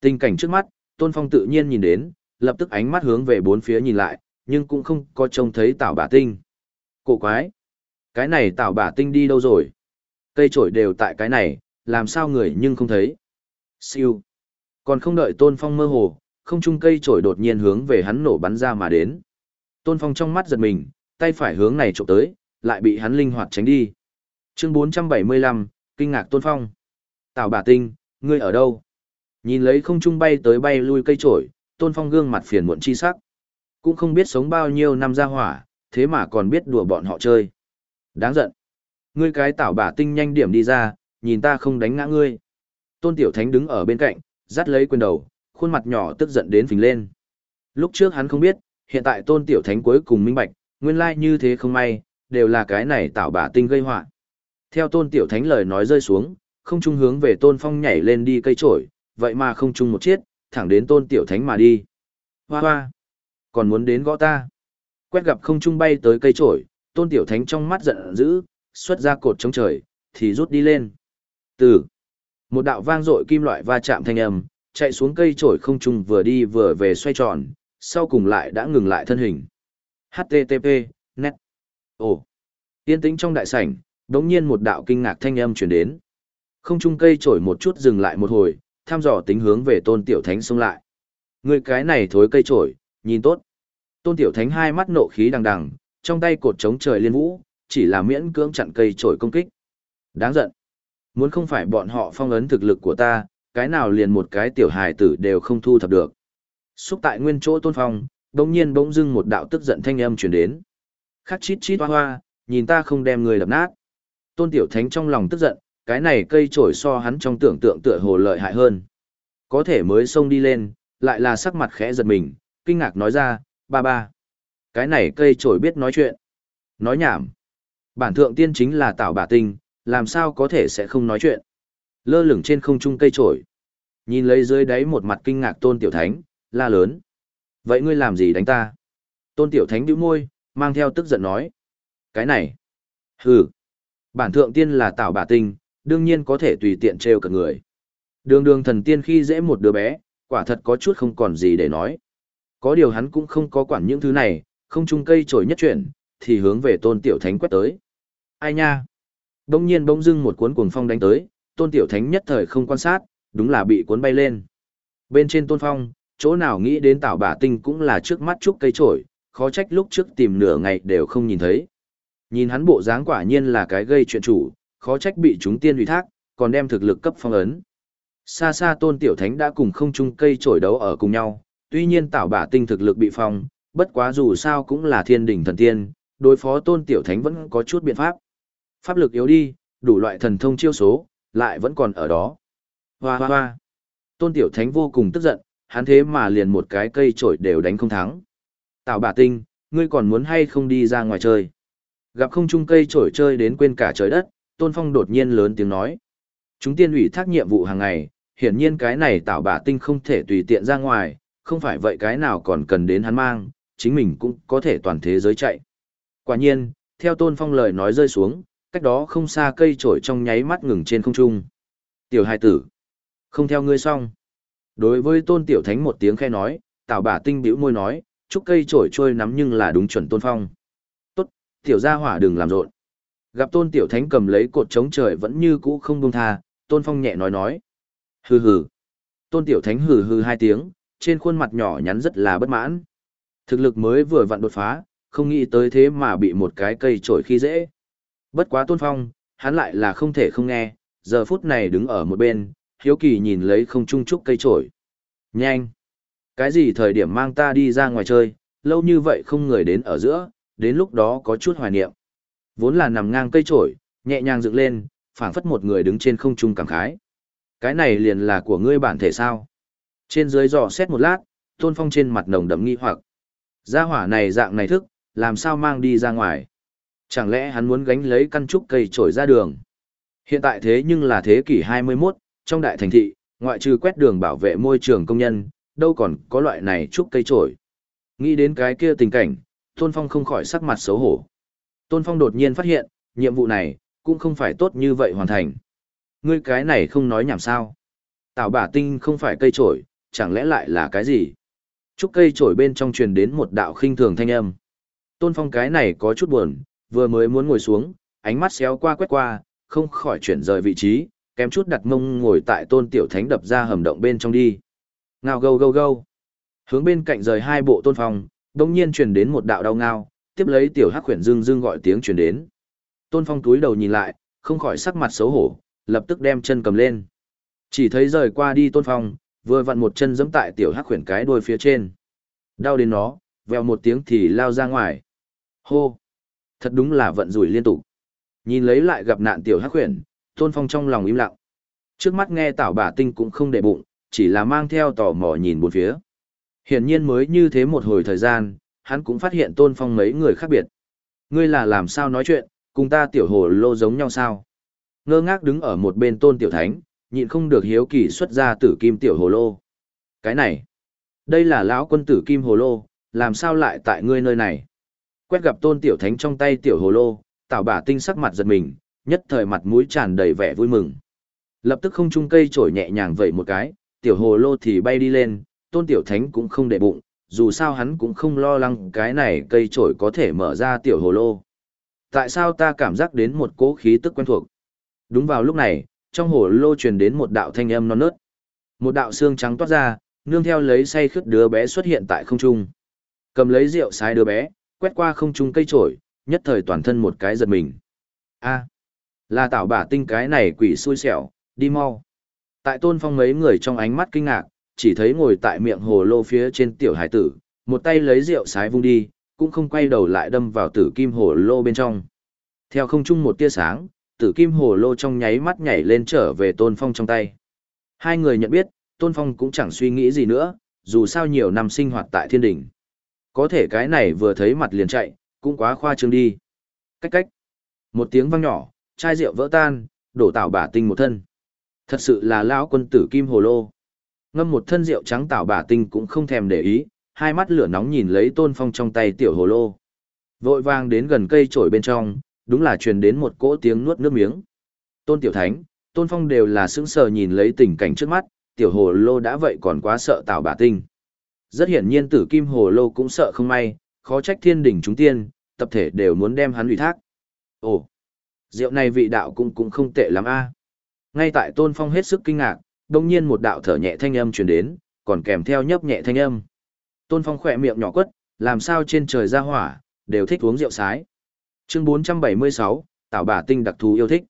Tình cảnh trước mắt, Tôn Phong tự nhiên nhìn đến, lập tức ánh mắt hướng về bốn phía nhìn lại, nhưng cũng không có trông thấy tảo bả tinh. Cổ quái! Cái này tảo bả tinh đi đâu rồi? Cây trổi đều tại cái này, làm sao người nhưng không thấy? Siêu! Còn không đợi tôn phong mơ hồ, không trung cây trổi đột nhiên hướng về hắn nổ bắn ra mà đến. Tôn Phong trong mắt giật mình, tay phải hướng này trộm tới, lại bị hắn linh hoạt tránh đi. Chương 475, kinh ngạc Tôn Phong. Tào bà tinh, ngươi ở đâu? Nhìn lấy không trung bay tới bay lui cây trổi, Tôn Phong gương mặt phiền muộn chi sắc. Cũng không biết sống bao nhiêu năm ra hỏa, thế mà còn biết đùa bọn họ chơi. Đáng giận. Ngươi cái tảo bà tinh nhanh điểm đi ra, nhìn ta không đánh ngã ngươi. Tôn Tiểu Thánh đứng ở bên cạnh, dắt lấy quyền đầu, khuôn mặt nhỏ tức giận đến phình lên. Lúc trước hắn không biết, hiện tại Tôn Tiểu Thánh cuối cùng minh bạch, nguyên lai như thế không may, đều là cái này tảo bà tinh gây họa. Theo Tôn Tiểu Thánh lời nói rơi xuống, không trung hướng về Tôn Phong nhảy lên đi cây trổi, vậy mà không trung một chiết, thẳng đến Tôn Tiểu Thánh mà đi. Hoa hoa, còn muốn đến gõ ta. Quét gặp không trung bay tới cây trổi, Tôn Tiểu Thánh trong mắt giận dữ, xuất ra cột chống trời, thì rút đi lên. Từ một đạo vang dội kim loại va chạm thanh âm, chạy xuống cây trổi không trung vừa đi vừa về xoay tròn, sau cùng lại đã ngừng lại thân hình. HTTP, net. Ồ. Yên tĩnh trong đại sảnh, đống nhiên một đạo kinh ngạc thanh âm truyền đến. Không trung cây trổi một chút dừng lại một hồi, tham dò tính hướng về tôn tiểu thánh xông lại. Người cái này thối cây trổi, nhìn tốt. Tôn tiểu thánh hai mắt nộ khí đằng đằng, trong tay cột chống trời liên vũ, chỉ là miễn cưỡng chặn cây trổi công kích. Đáng giận. Muốn không phải bọn họ phong ấn thực lực của ta, cái nào liền một cái tiểu hài tử đều không thu thập được. Xúc tại nguyên chỗ tôn phong, đồng nhiên bỗng dưng một đạo tức giận thanh âm chuyển đến. Khắc chít chít hoa hoa, nhìn ta không đem người đập nát. Tôn tiểu thánh trong lòng tức giận, cái này cây trổi so hắn trong tưởng tượng tựa hồ lợi hại hơn. Có thể mới xông đi lên, lại là sắc mặt khẽ giật mình, kinh ngạc nói ra, ba ba. Cái này cây trổi biết nói chuyện. Nói nhảm. Bản thượng tiên chính là tạo bà tinh, làm sao có thể sẽ không nói chuyện. Lơ lửng trên không trung cây trổi. Nhìn lấy dưới đáy một mặt kinh ngạc tôn tiểu thánh, la lớn. Vậy ngươi làm gì đánh ta? Tôn tiểu thánh bĩu môi, mang theo tức giận nói. Cái này. Hừ. Bản thượng tiên là tạo bà tinh, đương nhiên có thể tùy tiện trêu cả người. Đường đường thần tiên khi dễ một đứa bé, quả thật có chút không còn gì để nói. Có điều hắn cũng không có quản những thứ này, không trung cây trổi nhất chuyển, thì hướng về tôn tiểu thánh quét tới. Ai nha? Đông nhiên bỗng dưng một cuốn cuồng phong đánh tới, tôn tiểu thánh nhất thời không quan sát, đúng là bị cuốn bay lên. Bên trên tôn phong, chỗ nào nghĩ đến tảo bà tinh cũng là trước mắt trúc cây trổi, khó trách lúc trước tìm nửa ngày đều không nhìn thấy. Nhìn hắn bộ dáng quả nhiên là cái gây chuyện chủ, khó trách bị chúng tiên ủy thác, còn đem thực lực cấp phong ấn. Xa xa tôn tiểu thánh đã cùng không chung cây trổi đấu ở cùng nhau, tuy nhiên tạo bả tinh thực lực bị phong, bất quá dù sao cũng là thiên đỉnh thần tiên, đối phó tôn tiểu thánh vẫn có chút biện pháp. Pháp lực yếu đi, đủ loại thần thông chiêu số, lại vẫn còn ở đó. Hoa hoa hoa. Tôn Tiểu Thánh vô cùng tức giận, hắn thế mà liền một cái cây trổi đều đánh không thắng. Tạo bả tinh, ngươi còn muốn hay không đi ra ngoài chơi. Gặp không chung cây trổi chơi đến quên cả trời đất, Tôn Phong đột nhiên lớn tiếng nói. Chúng tiên ủy thác nhiệm vụ hàng ngày, hiển nhiên cái này tạo bà tinh không thể tùy tiện ra ngoài, không phải vậy cái nào còn cần đến hắn mang, chính mình cũng có thể toàn thế giới chạy. Quả nhiên, theo Tôn Phong lời nói rơi xuống, cách đó không xa cây trổi trong nháy mắt ngừng trên không trung. Tiểu hai tử, không theo ngươi xong. Đối với tôn tiểu thánh một tiếng khe nói, tào bà tinh bĩu môi nói, chúc cây trổi trôi nắm nhưng là đúng chuẩn tôn phong. Tốt, tiểu gia hỏa đừng làm rộn. Gặp tôn tiểu thánh cầm lấy cột chống trời vẫn như cũ không buông tha, tôn phong nhẹ nói nói. Hừ hừ. Tôn tiểu thánh hừ hừ hai tiếng, trên khuôn mặt nhỏ nhắn rất là bất mãn. Thực lực mới vừa vặn đột phá, không nghĩ tới thế mà bị một cái cây trổi khi dễ. Bất quá tôn phong, hắn lại là không thể không nghe, giờ phút này đứng ở một bên, hiếu kỳ nhìn lấy không trung trúc cây trổi. Nhanh! Cái gì thời điểm mang ta đi ra ngoài chơi, lâu như vậy không người đến ở giữa, đến lúc đó có chút hoài niệm. Vốn là nằm ngang cây trổi, nhẹ nhàng dựng lên, phảng phất một người đứng trên không trung cảm khái. Cái này liền là của ngươi bản thể sao? Trên dưới dò xét một lát, tôn phong trên mặt nồng đậm nghi hoặc. Gia hỏa này dạng này thức, làm sao mang đi ra ngoài? Chẳng lẽ hắn muốn gánh lấy căn trúc cây trổi ra đường? Hiện tại thế nhưng là thế kỷ 21, trong đại thành thị, ngoại trừ quét đường bảo vệ môi trường công nhân, đâu còn có loại này trúc cây trổi. Nghĩ đến cái kia tình cảnh, Tôn Phong không khỏi sắc mặt xấu hổ. Tôn Phong đột nhiên phát hiện, nhiệm vụ này, cũng không phải tốt như vậy hoàn thành. Ngươi cái này không nói nhảm sao. Tạo bả tinh không phải cây trổi, chẳng lẽ lại là cái gì? Trúc cây trổi bên trong truyền đến một đạo khinh thường thanh âm. Tôn Phong cái này có chút buồn, vừa mới muốn ngồi xuống, ánh mắt xéo qua quét qua, không khỏi chuyển rời vị trí, kém chút đặt mông ngồi tại tôn tiểu thánh đập ra hầm động bên trong đi. Ngao gâu gâu gâu. Hướng bên cạnh rời hai bộ tôn phong, đông nhiên truyền đến một đạo đau ngao, tiếp lấy tiểu hắc khuyển dương dương gọi tiếng truyền đến. Tôn Phong túi đầu nhìn lại, không khỏi sắc mặt xấu hổ, lập tức đem chân cầm lên. Chỉ thấy rời qua đi Tôn Phong, vừa vặn một chân giẫm tại tiểu hắc khuyển cái đuôi phía trên. Đau đến nó, vèo một tiếng thì lao ra ngoài. Hô! Thật đúng là vận rủi liên tục. Nhìn lấy lại gặp nạn tiểu hắc khuyển, Tôn Phong trong lòng im lặng. Trước mắt nghe tảo bà tinh cũng không để bụng, chỉ là mang theo tò mò nhìn bốn phía. Hiển nhiên mới như thế một hồi thời gian, hắn cũng phát hiện Tôn Phong mấy người khác biệt. Ngươi là làm sao nói chuyện, cùng ta tiểu hồ lô giống nhau sao? Ngơ ngác đứng ở một bên Tôn Tiểu Thánh, nhịn không được hiếu kỳ xuất ra tử kim tiểu hồ lô. Cái này, đây là lão quân tử kim hồ lô, làm sao lại tại ngươi nơi này? Quét gặp Tôn Tiểu Thánh trong tay tiểu hồ lô, Tào Bả Tinh sắc mặt giật mình, nhất thời mặt mũi tràn đầy vẻ vui mừng. Lập tức không trung cây trổi nhẹ nhàng vẩy một cái, tiểu hồ lô thì bay đi lên, tôn tiểu thánh cũng không để bụng, dù sao hắn cũng không lo lắng cái này cây trổi có thể mở ra tiểu hồ lô. Tại sao ta cảm giác đến một cỗ khí tức quen thuộc? Đúng vào lúc này, trong hồ lô truyền đến một đạo thanh âm non nớt. Một đạo xương trắng toát ra, nương theo lấy say khướt đứa bé xuất hiện tại không trung. Cầm lấy rượu sai đứa bé, quét qua không trung cây trổi, nhất thời toàn thân một cái giật mình. A, là tạo bả tinh cái này quỷ xui xẻo, đi mau. Tại tôn phong mấy người trong ánh mắt kinh ngạc, chỉ thấy ngồi tại miệng hồ lô phía trên tiểu hải tử, một tay lấy rượu sái vung đi, cũng không quay đầu lại đâm vào tử kim hồ lô bên trong. Theo không chung một tia sáng, tử kim hồ lô trong nháy mắt nhảy lên trở về tôn phong trong tay. Hai người nhận biết, tôn phong cũng chẳng suy nghĩ gì nữa, dù sao nhiều năm sinh hoạt tại thiên đỉnh. Có thể cái này vừa thấy mặt liền chạy, cũng quá khoa trương đi. Cách cách. Một tiếng vang nhỏ, chai rượu vỡ tan, đổ tạo bả tinh một thân. Thật sự là lão quân tử kim hồ lô. Ngâm một thân rượu trắng tảo bả tinh cũng không thèm để ý, hai mắt lửa nóng nhìn lấy tôn phong trong tay tiểu hồ lô. Vội vang đến gần cây trổi bên trong, đúng là truyền đến một cỗ tiếng nuốt nước miếng. Tôn tiểu thánh, tôn phong đều là sững sờ nhìn lấy tình cảnh trước mắt, tiểu hồ lô đã vậy còn quá sợ tảo bả tinh. Rất hiển nhiên tử kim hồ lô cũng sợ không may, khó trách thiên đỉnh chúng tiên, tập thể đều muốn đem hắn ủy thác. Ồ, rượu này vị đạo cũng cũng không tệ lắm a. Ngay tại Tôn Phong hết sức kinh ngạc, đồng nhiên một đạo thở nhẹ thanh âm truyền đến, còn kèm theo nhấp nhẹ thanh âm. Tôn Phong khỏe miệng nhỏ quất, làm sao trên trời ra hỏa, đều thích uống rượu sái. Chương 476, Tảo Bà Tinh đặc thù yêu thích.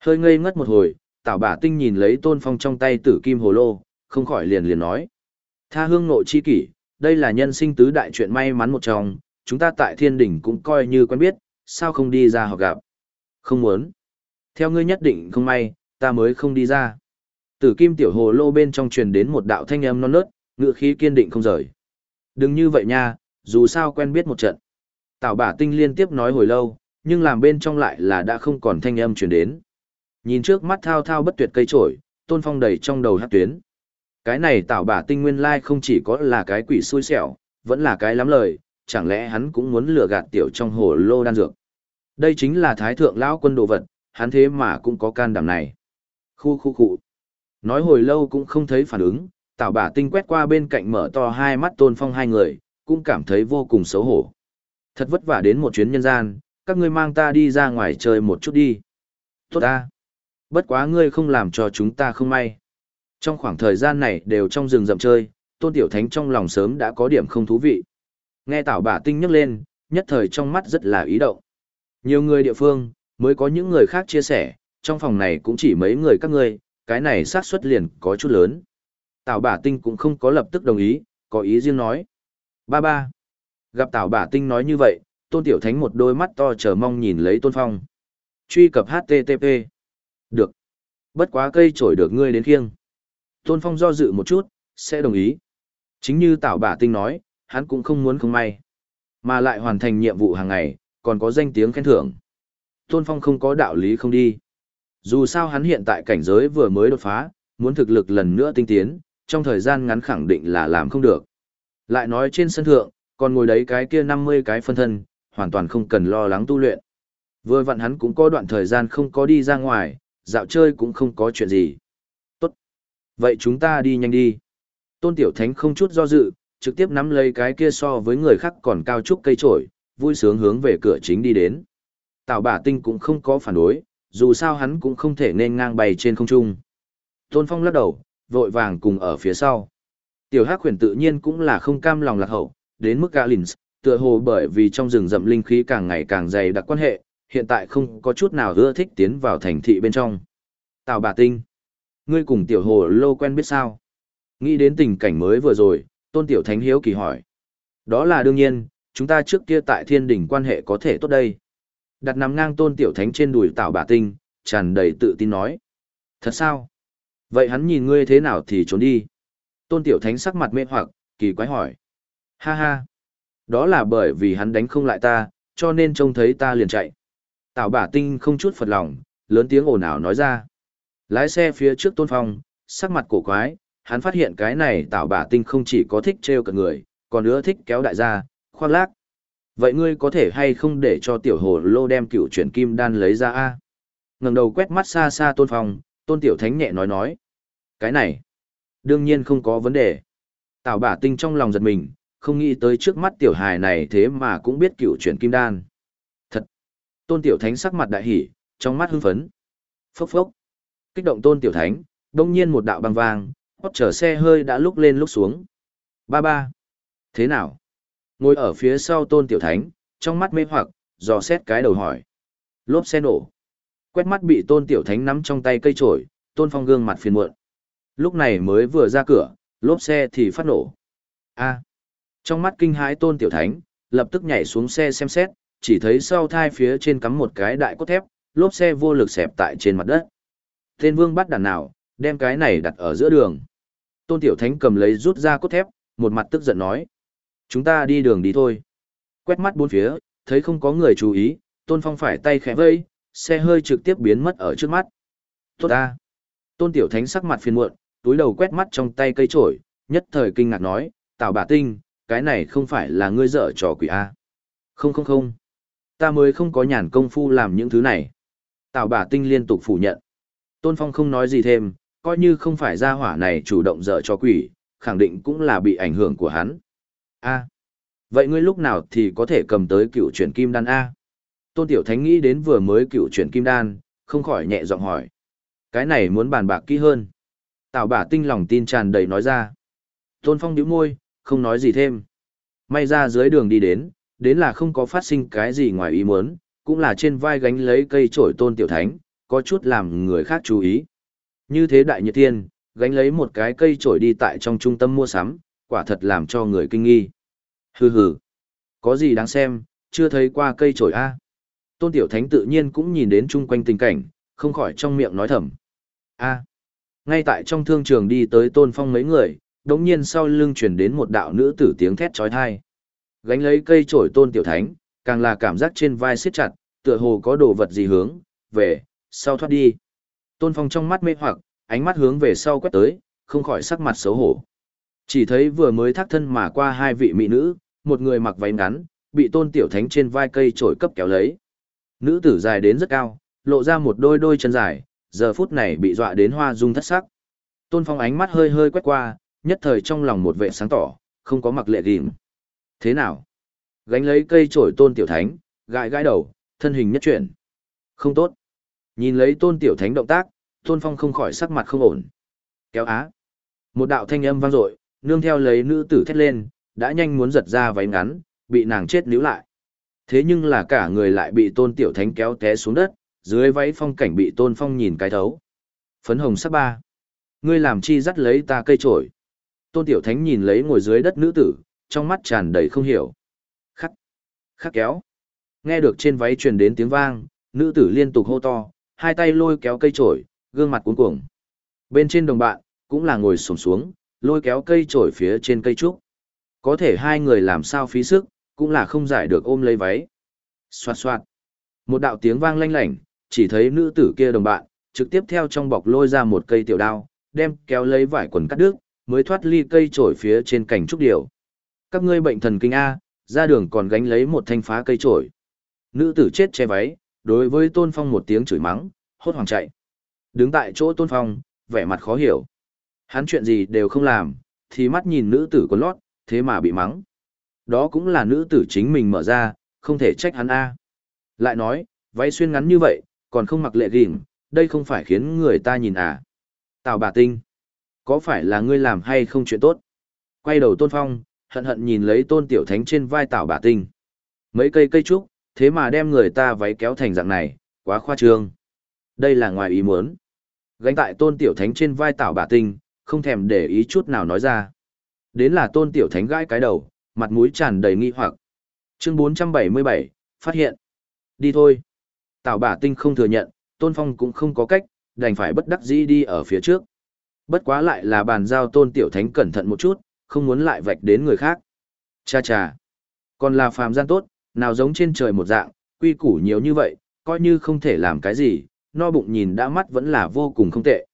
Hơi ngây ngất một hồi, Tảo Bà Tinh nhìn lấy Tôn Phong trong tay tử kim hồ lô, không khỏi liền liền nói. Tha hương nội chi kỷ, đây là nhân sinh tứ đại chuyện may mắn một trong, chúng ta tại thiên đỉnh cũng coi như quen biết, sao không đi ra họ gặp. Không muốn. Theo ngươi nhất định không may, ta mới không đi ra. Tử kim tiểu hồ lô bên trong truyền đến một đạo thanh âm non nớt, ngựa khí kiên định không rời. Đừng như vậy nha, dù sao quen biết một trận. Tào bả tinh liên tiếp nói hồi lâu, nhưng làm bên trong lại là đã không còn thanh âm truyền đến. Nhìn trước mắt thao thao bất tuyệt cây trổi, tôn phong đầy trong đầu hát tuyến. Cái này tào bả tinh nguyên lai không chỉ có là cái quỷ xui xẻo, vẫn là cái lắm lời, chẳng lẽ hắn cũng muốn lừa gạt tiểu trong hồ lô đan dược. Đây chính là thái thượng lão quân đồ vật, hắn thế mà cũng có can đảm này. Khu khu khu. Nói hồi lâu cũng không thấy phản ứng, tảo bả tinh quét qua bên cạnh mở to hai mắt tôn phong hai người, cũng cảm thấy vô cùng xấu hổ. Thật vất vả đến một chuyến nhân gian, các ngươi mang ta đi ra ngoài chơi một chút đi. Tốt ta. Bất quá ngươi không làm cho chúng ta không may. Trong khoảng thời gian này đều trong rừng rậm chơi, tôn tiểu thánh trong lòng sớm đã có điểm không thú vị. Nghe tảo bả tinh nhắc lên, nhất thời trong mắt rất là ý động. Nhiều người địa phương, mới có những người khác chia sẻ, trong phòng này cũng chỉ mấy người các ngươi, cái này xác suất liền có chút lớn. Tào Bả Tinh cũng không có lập tức đồng ý, có ý riêng nói. Ba ba. Gặp Tào Bả Tinh nói như vậy, Tôn Tiểu Thánh một đôi mắt to chờ mong nhìn lấy Tôn Phong. Truy cập HTTP. Được. Bất quá cây trổi được ngươi đến khiêng. Tôn Phong do dự một chút, sẽ đồng ý. Chính như Tào Bả Tinh nói, hắn cũng không muốn không may. Mà lại hoàn thành nhiệm vụ hàng ngày, còn có danh tiếng khen thưởng. Tôn Phong không có đạo lý không đi. Dù sao hắn hiện tại cảnh giới vừa mới đột phá, muốn thực lực lần nữa tinh tiến, trong thời gian ngắn khẳng định là làm không được. Lại nói trên sân thượng, còn ngồi đấy cái kia 50 cái phân thân, hoàn toàn không cần lo lắng tu luyện. Vừa vặn hắn cũng có đoạn thời gian không có đi ra ngoài, dạo chơi cũng không có chuyện gì. Tốt. Vậy chúng ta đi nhanh đi. Tôn Tiểu Thánh không chút do dự, trực tiếp nắm lấy cái kia so với người khác còn cao trúc cây trổi, vui sướng hướng về cửa chính đi đến. Tào Bả Tinh cũng không có phản đối, dù sao hắn cũng không thể nên ngang bay trên không trung. Tôn Phong lắc đầu, vội vàng cùng ở phía sau. Tiểu Hắc Huyền tự nhiên cũng là không cam lòng lạc hậu, đến mức Galins, tựa hồ bởi vì trong rừng rậm linh khí càng ngày càng dày đặc quan hệ, hiện tại không có chút nào ưa thích tiến vào thành thị bên trong. Tào bà tinh, ngươi cùng tiểu hồ lô quen biết sao? Nghĩ đến tình cảnh mới vừa rồi, tôn tiểu thánh hiếu kỳ hỏi. Đó là đương nhiên, chúng ta trước kia tại thiên đỉnh quan hệ có thể tốt đây. Đặt nằm ngang tôn tiểu thánh trên đùi tảo bà tinh, tràn đầy tự tin nói. Thật sao? Vậy hắn nhìn ngươi thế nào thì trốn đi. Tôn tiểu thánh sắc mặt mê hoặc, kỳ quái hỏi. Ha ha. Đó là bởi vì hắn đánh không lại ta, cho nên trông thấy ta liền chạy. tảo bà tinh không chút phật lòng, lớn tiếng ồn ào nói ra. Lái xe phía trước tôn phong, sắc mặt cổ quái, hắn phát hiện cái này tảo bà tinh không chỉ có thích trêu cận người, còn nữa thích kéo đại gia, khoác lác. Vậy ngươi có thể hay không để cho tiểu hồ lô đem cựu chuyển kim đan lấy ra a? Ngẩng đầu quét mắt xa xa tôn phong, tôn tiểu thánh nhẹ nói nói. Cái này, đương nhiên không có vấn đề. Tào bả tinh trong lòng giật mình, không nghĩ tới trước mắt tiểu hài này thế mà cũng biết cựu chuyển kim đan. Thật. Tôn tiểu thánh sắc mặt đại hỉ, trong mắt hưng phấn. Phốc phốc. Kích động tôn tiểu thánh, đông nhiên một đạo băng vang hót chở xe hơi đã lúc lên lúc xuống. Ba ba. Thế nào? Ngồi ở phía sau tôn tiểu thánh trong mắt mê hoặc dò xét cái đầu hỏi lốp xe nổ Quét mắt bị tôn tiểu thánh nắm trong tay cây trổi, tôn phong gương mặt phiền muộn. Lúc này mới vừa ra cửa, lốp xe thì phát nổ. a trong mắt kinh hãi tôn tiểu thánh, lập tức nhảy xuống xe xem xét, chỉ thấy sau thai phía trên cắm một cái đại cốt thép, lốp xe vô lực xẹp tại trên mặt đất. Tên vương bắt đàn nào, đem cái này đặt ở giữa đường. Tôn tiểu thánh cầm lấy rút ra cốt thép, một mặt tức giận nói. Chúng ta đi đường đi thôi. Quét mắt bốn phía, thấy không có người chú ý, tôn phong phải tay khẽ vây, xe hơi trực tiếp biến mất ở trước mắt. Tốt ta! Tôn Tiểu Thánh sắc mặt phiền muộn, túi đầu quét mắt trong tay cây trổi, nhất thời kinh ngạc nói, Tào bà tinh, cái này không phải là ngươi dở trò quỷ A. Không không không. Ta mới không có nhàn công phu làm những thứ này. Tào bà tinh liên tục phủ nhận. Tôn Phong không nói gì thêm, coi như không phải ra hỏa này chủ động dở trò quỷ, khẳng định cũng là bị ảnh hưởng của hắn. A. Vậy ngươi lúc nào thì có thể cầm tới cựu chuyển kim đan A? Tôn Tiểu Thánh nghĩ đến vừa mới cựu chuyển kim đan, không khỏi nhẹ giọng hỏi. Cái này muốn bàn bạc kỹ hơn. Tào bả tinh lòng tin tràn đầy nói ra. Tôn Phong nhíu môi, không nói gì thêm. May ra dưới đường đi đến, đến là không có phát sinh cái gì ngoài ý muốn, cũng là trên vai gánh lấy cây trổi Tôn Tiểu Thánh, có chút làm người khác chú ý. Như thế đại nhiệt thiên gánh lấy một cái cây trổi đi tại trong trung tâm mua sắm, quả thật làm cho người kinh nghi. Hừ hừ, có gì đáng xem, chưa thấy qua cây trổi a Tôn Tiểu Thánh tự nhiên cũng nhìn đến chung quanh tình cảnh, không khỏi trong miệng nói thầm. a ngay tại trong thương trường đi tới Tôn Phong mấy người, đống nhiên sau lưng chuyển đến một đạo nữ tử tiếng thét trói thai. Gánh lấy cây trổi Tôn Tiểu Thánh, càng là cảm giác trên vai siết chặt, tựa hồ có đồ vật gì hướng, về, sau thoát đi. Tôn Phong trong mắt mê hoặc, ánh mắt hướng về sau quét tới, không khỏi sắc mặt xấu hổ. Chỉ thấy vừa mới thác thân mà qua hai vị mỹ nữ, một người mặc váy ngắn, bị Tôn Tiểu Thánh trên vai cây trổi cấp kéo lấy. Nữ tử dài đến rất cao, lộ ra một đôi đôi chân dài, giờ phút này bị dọa đến hoa dung thất sắc. Tôn Phong ánh mắt hơi hơi quét qua, nhất thời trong lòng một vệ sáng tỏ, không có mặc lệ gìm. Thế nào? Gánh lấy cây trổi Tôn Tiểu Thánh, gãi gãi đầu, thân hình nhất chuyển. Không tốt. Nhìn lấy Tôn Tiểu Thánh động tác, Tôn Phong không khỏi sắc mặt không ổn. Kéo á. Một đạo thanh âm vang dội, nương theo lấy nữ tử thét lên, đã nhanh muốn giật ra váy ngắn, bị nàng chết níu lại. Thế nhưng là cả người lại bị tôn tiểu thánh kéo té xuống đất, dưới váy phong cảnh bị tôn phong nhìn cái thấu. Phấn hồng sắc ba. Ngươi làm chi dắt lấy ta cây trổi. Tôn tiểu thánh nhìn lấy ngồi dưới đất nữ tử, trong mắt tràn đầy không hiểu. Khắc. Khắc kéo. Nghe được trên váy truyền đến tiếng vang, nữ tử liên tục hô to, hai tay lôi kéo cây trổi, gương mặt cuống cuồng. Bên trên đồng bạn, cũng là ngồi sổm xuống, lôi kéo cây trổi phía trên cây trúc. Có thể hai người làm sao phí sức, cũng là không giải được ôm lấy váy. Xoạt xoạt. Một đạo tiếng vang lanh lảnh, chỉ thấy nữ tử kia đồng bạn, trực tiếp theo trong bọc lôi ra một cây tiểu đao, đem kéo lấy vải quần cắt đứt, mới thoát ly cây trổi phía trên cành trúc điều. Các ngươi bệnh thần kinh A, ra đường còn gánh lấy một thanh phá cây trổi. Nữ tử chết che váy, đối với Tôn Phong một tiếng chửi mắng, hốt hoảng chạy. Đứng tại chỗ Tôn Phong, vẻ mặt khó hiểu. Hắn chuyện gì đều không làm, thì mắt nhìn nữ tử còn lót, thế mà bị mắng. Đó cũng là nữ tử chính mình mở ra, không thể trách hắn A. Lại nói, váy xuyên ngắn như vậy, còn không mặc lệ ghiểm, đây không phải khiến người ta nhìn à. Tào bà tinh, có phải là ngươi làm hay không chuyện tốt? Quay đầu tôn phong, hận hận nhìn lấy tôn tiểu thánh trên vai Tào bà tinh. Mấy cây cây trúc, thế mà đem người ta váy kéo thành dạng này, quá khoa trương. Đây là ngoài ý muốn. Gánh tại tôn tiểu thánh trên vai tảo bà tinh, không thèm để ý chút nào nói ra. Đến là tôn tiểu thánh gãi cái đầu, mặt mũi tràn đầy nghi hoặc. Chương 477, phát hiện. Đi thôi. tào bà tinh không thừa nhận, tôn phong cũng không có cách, đành phải bất đắc dĩ đi ở phía trước. Bất quá lại là bàn giao tôn tiểu thánh cẩn thận một chút, không muốn lại vạch đến người khác. Cha cha. Còn là phàm gian tốt, nào giống trên trời một dạng, quy củ nhiều như vậy, coi như không thể làm cái gì, no bụng nhìn đã mắt vẫn là vô cùng không tệ.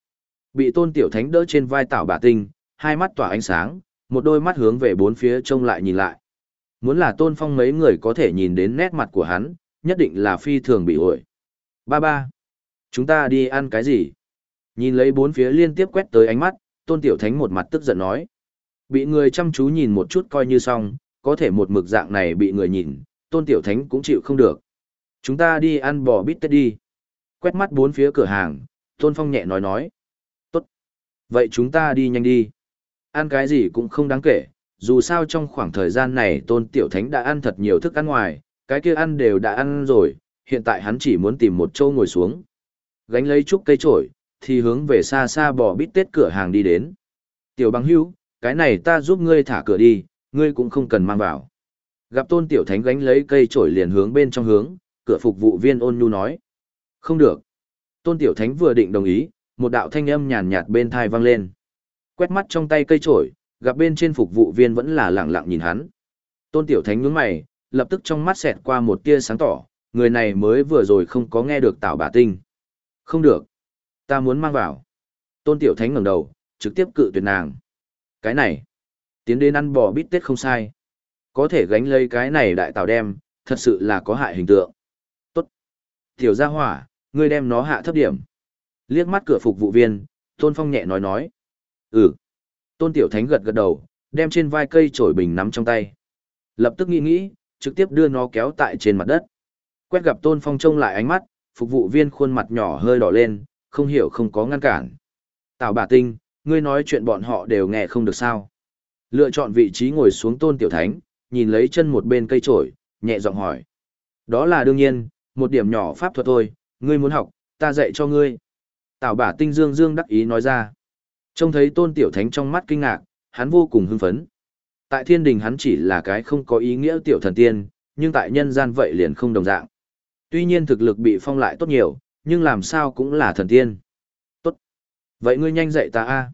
Bị tôn tiểu thánh đỡ trên vai tảo bà tinh, hai mắt tỏa ánh sáng, một đôi mắt hướng về bốn phía trông lại nhìn lại. Muốn là tôn phong mấy người có thể nhìn đến nét mặt của hắn, nhất định là phi thường bị ổi. Ba ba. Chúng ta đi ăn cái gì? Nhìn lấy bốn phía liên tiếp quét tới ánh mắt, tôn tiểu thánh một mặt tức giận nói. Bị người chăm chú nhìn một chút coi như xong, có thể một mực dạng này bị người nhìn, tôn tiểu thánh cũng chịu không được. Chúng ta đi ăn bò bít tết đi. Quét mắt bốn phía cửa hàng, tôn phong nhẹ nói nói. Tốt. Vậy chúng ta đi nhanh đi. Ăn cái gì cũng không đáng kể, dù sao trong khoảng thời gian này tôn tiểu thánh đã ăn thật nhiều thức ăn ngoài, cái kia ăn đều đã ăn rồi, hiện tại hắn chỉ muốn tìm một chỗ ngồi xuống. Gánh lấy chút cây trổi, thì hướng về xa xa bò bít tết cửa hàng đi đến. Tiểu bằng hữu, cái này ta giúp ngươi thả cửa đi, ngươi cũng không cần mang vào. Gặp tôn tiểu thánh gánh lấy cây trổi liền hướng bên trong hướng, cửa phục vụ viên ôn nhu nói. Không được. Tôn tiểu thánh vừa định đồng ý, một đạo thanh âm nhàn nhạt bên thai vang lên. Quét mắt trong tay cây trổi, gặp bên trên phục vụ viên vẫn là lặng lặng nhìn hắn. Tôn tiểu thánh nhướng mày, lập tức trong mắt xẹt qua một tia sáng tỏ, người này mới vừa rồi không có nghe được tạo bà tinh. Không được. Ta muốn mang vào. Tôn tiểu thánh ngẩng đầu, trực tiếp cự tuyệt nàng. Cái này. Tiến đến ăn bò bít tết không sai. Có thể gánh lấy cái này đại tào đem, thật sự là có hại hình tượng. Tốt. Tiểu gia hỏa, ngươi đem nó hạ thấp điểm. Liếc mắt cửa phục vụ viên, Tôn Phong nhẹ nói nói. Ừ. Tôn Tiểu Thánh gật gật đầu, đem trên vai cây trổi bình nắm trong tay. Lập tức nghĩ nghĩ, trực tiếp đưa nó kéo tại trên mặt đất. Quét gặp Tôn Phong trông lại ánh mắt, phục vụ viên khuôn mặt nhỏ hơi đỏ lên, không hiểu không có ngăn cản. Tào bà tinh, ngươi nói chuyện bọn họ đều nghe không được sao. Lựa chọn vị trí ngồi xuống Tôn Tiểu Thánh, nhìn lấy chân một bên cây trổi, nhẹ giọng hỏi. Đó là đương nhiên, một điểm nhỏ pháp thuật thôi, ngươi muốn học, ta dạy cho ngươi. Tào bả tinh dương dương đắc ý nói ra. Trông thấy tôn tiểu thánh trong mắt kinh ngạc, hắn vô cùng hưng phấn. Tại thiên đình hắn chỉ là cái không có ý nghĩa tiểu thần tiên, nhưng tại nhân gian vậy liền không đồng dạng. Tuy nhiên thực lực bị phong lại tốt nhiều, nhưng làm sao cũng là thần tiên. Tốt. Vậy ngươi nhanh dạy ta a.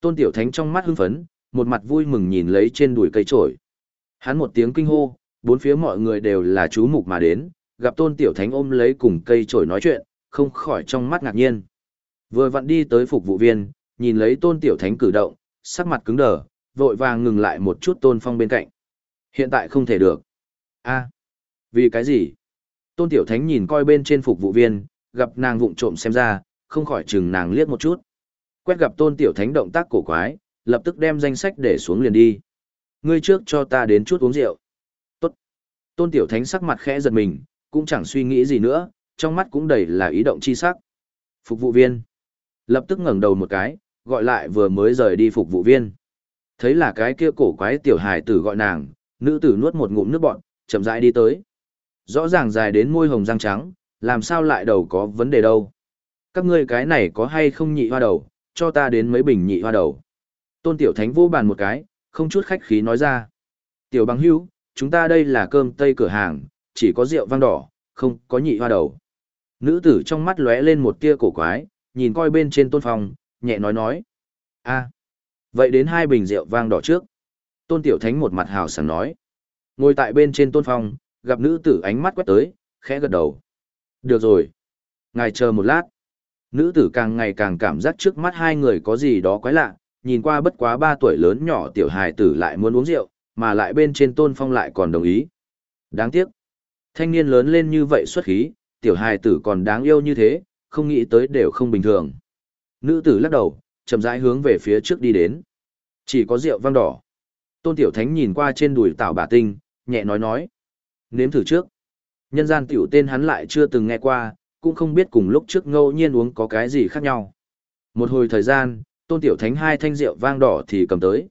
Tôn tiểu thánh trong mắt hưng phấn, một mặt vui mừng nhìn lấy trên đùi cây trổi. Hắn một tiếng kinh hô, bốn phía mọi người đều là chú mục mà đến, gặp tôn tiểu thánh ôm lấy cùng cây trổi nói chuyện, không khỏi trong mắt ngạc nhiên. Vừa vặn đi tới phục vụ viên, nhìn lấy tôn tiểu thánh cử động, sắc mặt cứng đờ, vội vàng ngừng lại một chút tôn phong bên cạnh. Hiện tại không thể được. a vì cái gì? Tôn tiểu thánh nhìn coi bên trên phục vụ viên, gặp nàng vụng trộm xem ra, không khỏi chừng nàng liếc một chút. Quét gặp tôn tiểu thánh động tác cổ quái, lập tức đem danh sách để xuống liền đi. Ngươi trước cho ta đến chút uống rượu. Tốt. Tôn tiểu thánh sắc mặt khẽ giật mình, cũng chẳng suy nghĩ gì nữa, trong mắt cũng đầy là ý động chi sắc. Phục vụ viên. Lập tức ngẩng đầu một cái, gọi lại vừa mới rời đi phục vụ viên. Thấy là cái kia cổ quái tiểu hài tử gọi nàng, nữ tử nuốt một ngụm nước bọt chậm rãi đi tới. Rõ ràng dài đến môi hồng răng trắng, làm sao lại đầu có vấn đề đâu. Các ngươi cái này có hay không nhị hoa đầu, cho ta đến mấy bình nhị hoa đầu. Tôn tiểu thánh vô bàn một cái, không chút khách khí nói ra. Tiểu bằng hữu, chúng ta đây là cơm tây cửa hàng, chỉ có rượu vang đỏ, không có nhị hoa đầu. Nữ tử trong mắt lóe lên một tia cổ quái, nhìn coi bên trên tôn phong, nhẹ nói nói. a vậy đến hai bình rượu vang đỏ trước. Tôn tiểu thánh một mặt hào sảng nói. Ngồi tại bên trên tôn phong, gặp nữ tử ánh mắt quét tới, khẽ gật đầu. Được rồi. Ngài chờ một lát. Nữ tử càng ngày càng cảm giác trước mắt hai người có gì đó quái lạ, nhìn qua bất quá ba tuổi lớn nhỏ tiểu hài tử lại muốn uống rượu, mà lại bên trên tôn phong lại còn đồng ý. Đáng tiếc. Thanh niên lớn lên như vậy xuất khí, tiểu hài tử còn đáng yêu như thế, không nghĩ tới đều không bình thường. Nữ tử lắc đầu, chậm rãi hướng về phía trước đi đến. Chỉ có rượu vang đỏ. Tôn Tiểu Thánh nhìn qua trên đùi tảo bà tinh, nhẹ nói nói. Nếm thử trước. Nhân gian tiểu tên hắn lại chưa từng nghe qua, cũng không biết cùng lúc trước ngẫu nhiên uống có cái gì khác nhau. Một hồi thời gian, Tôn Tiểu Thánh hai thanh rượu vang đỏ thì cầm tới.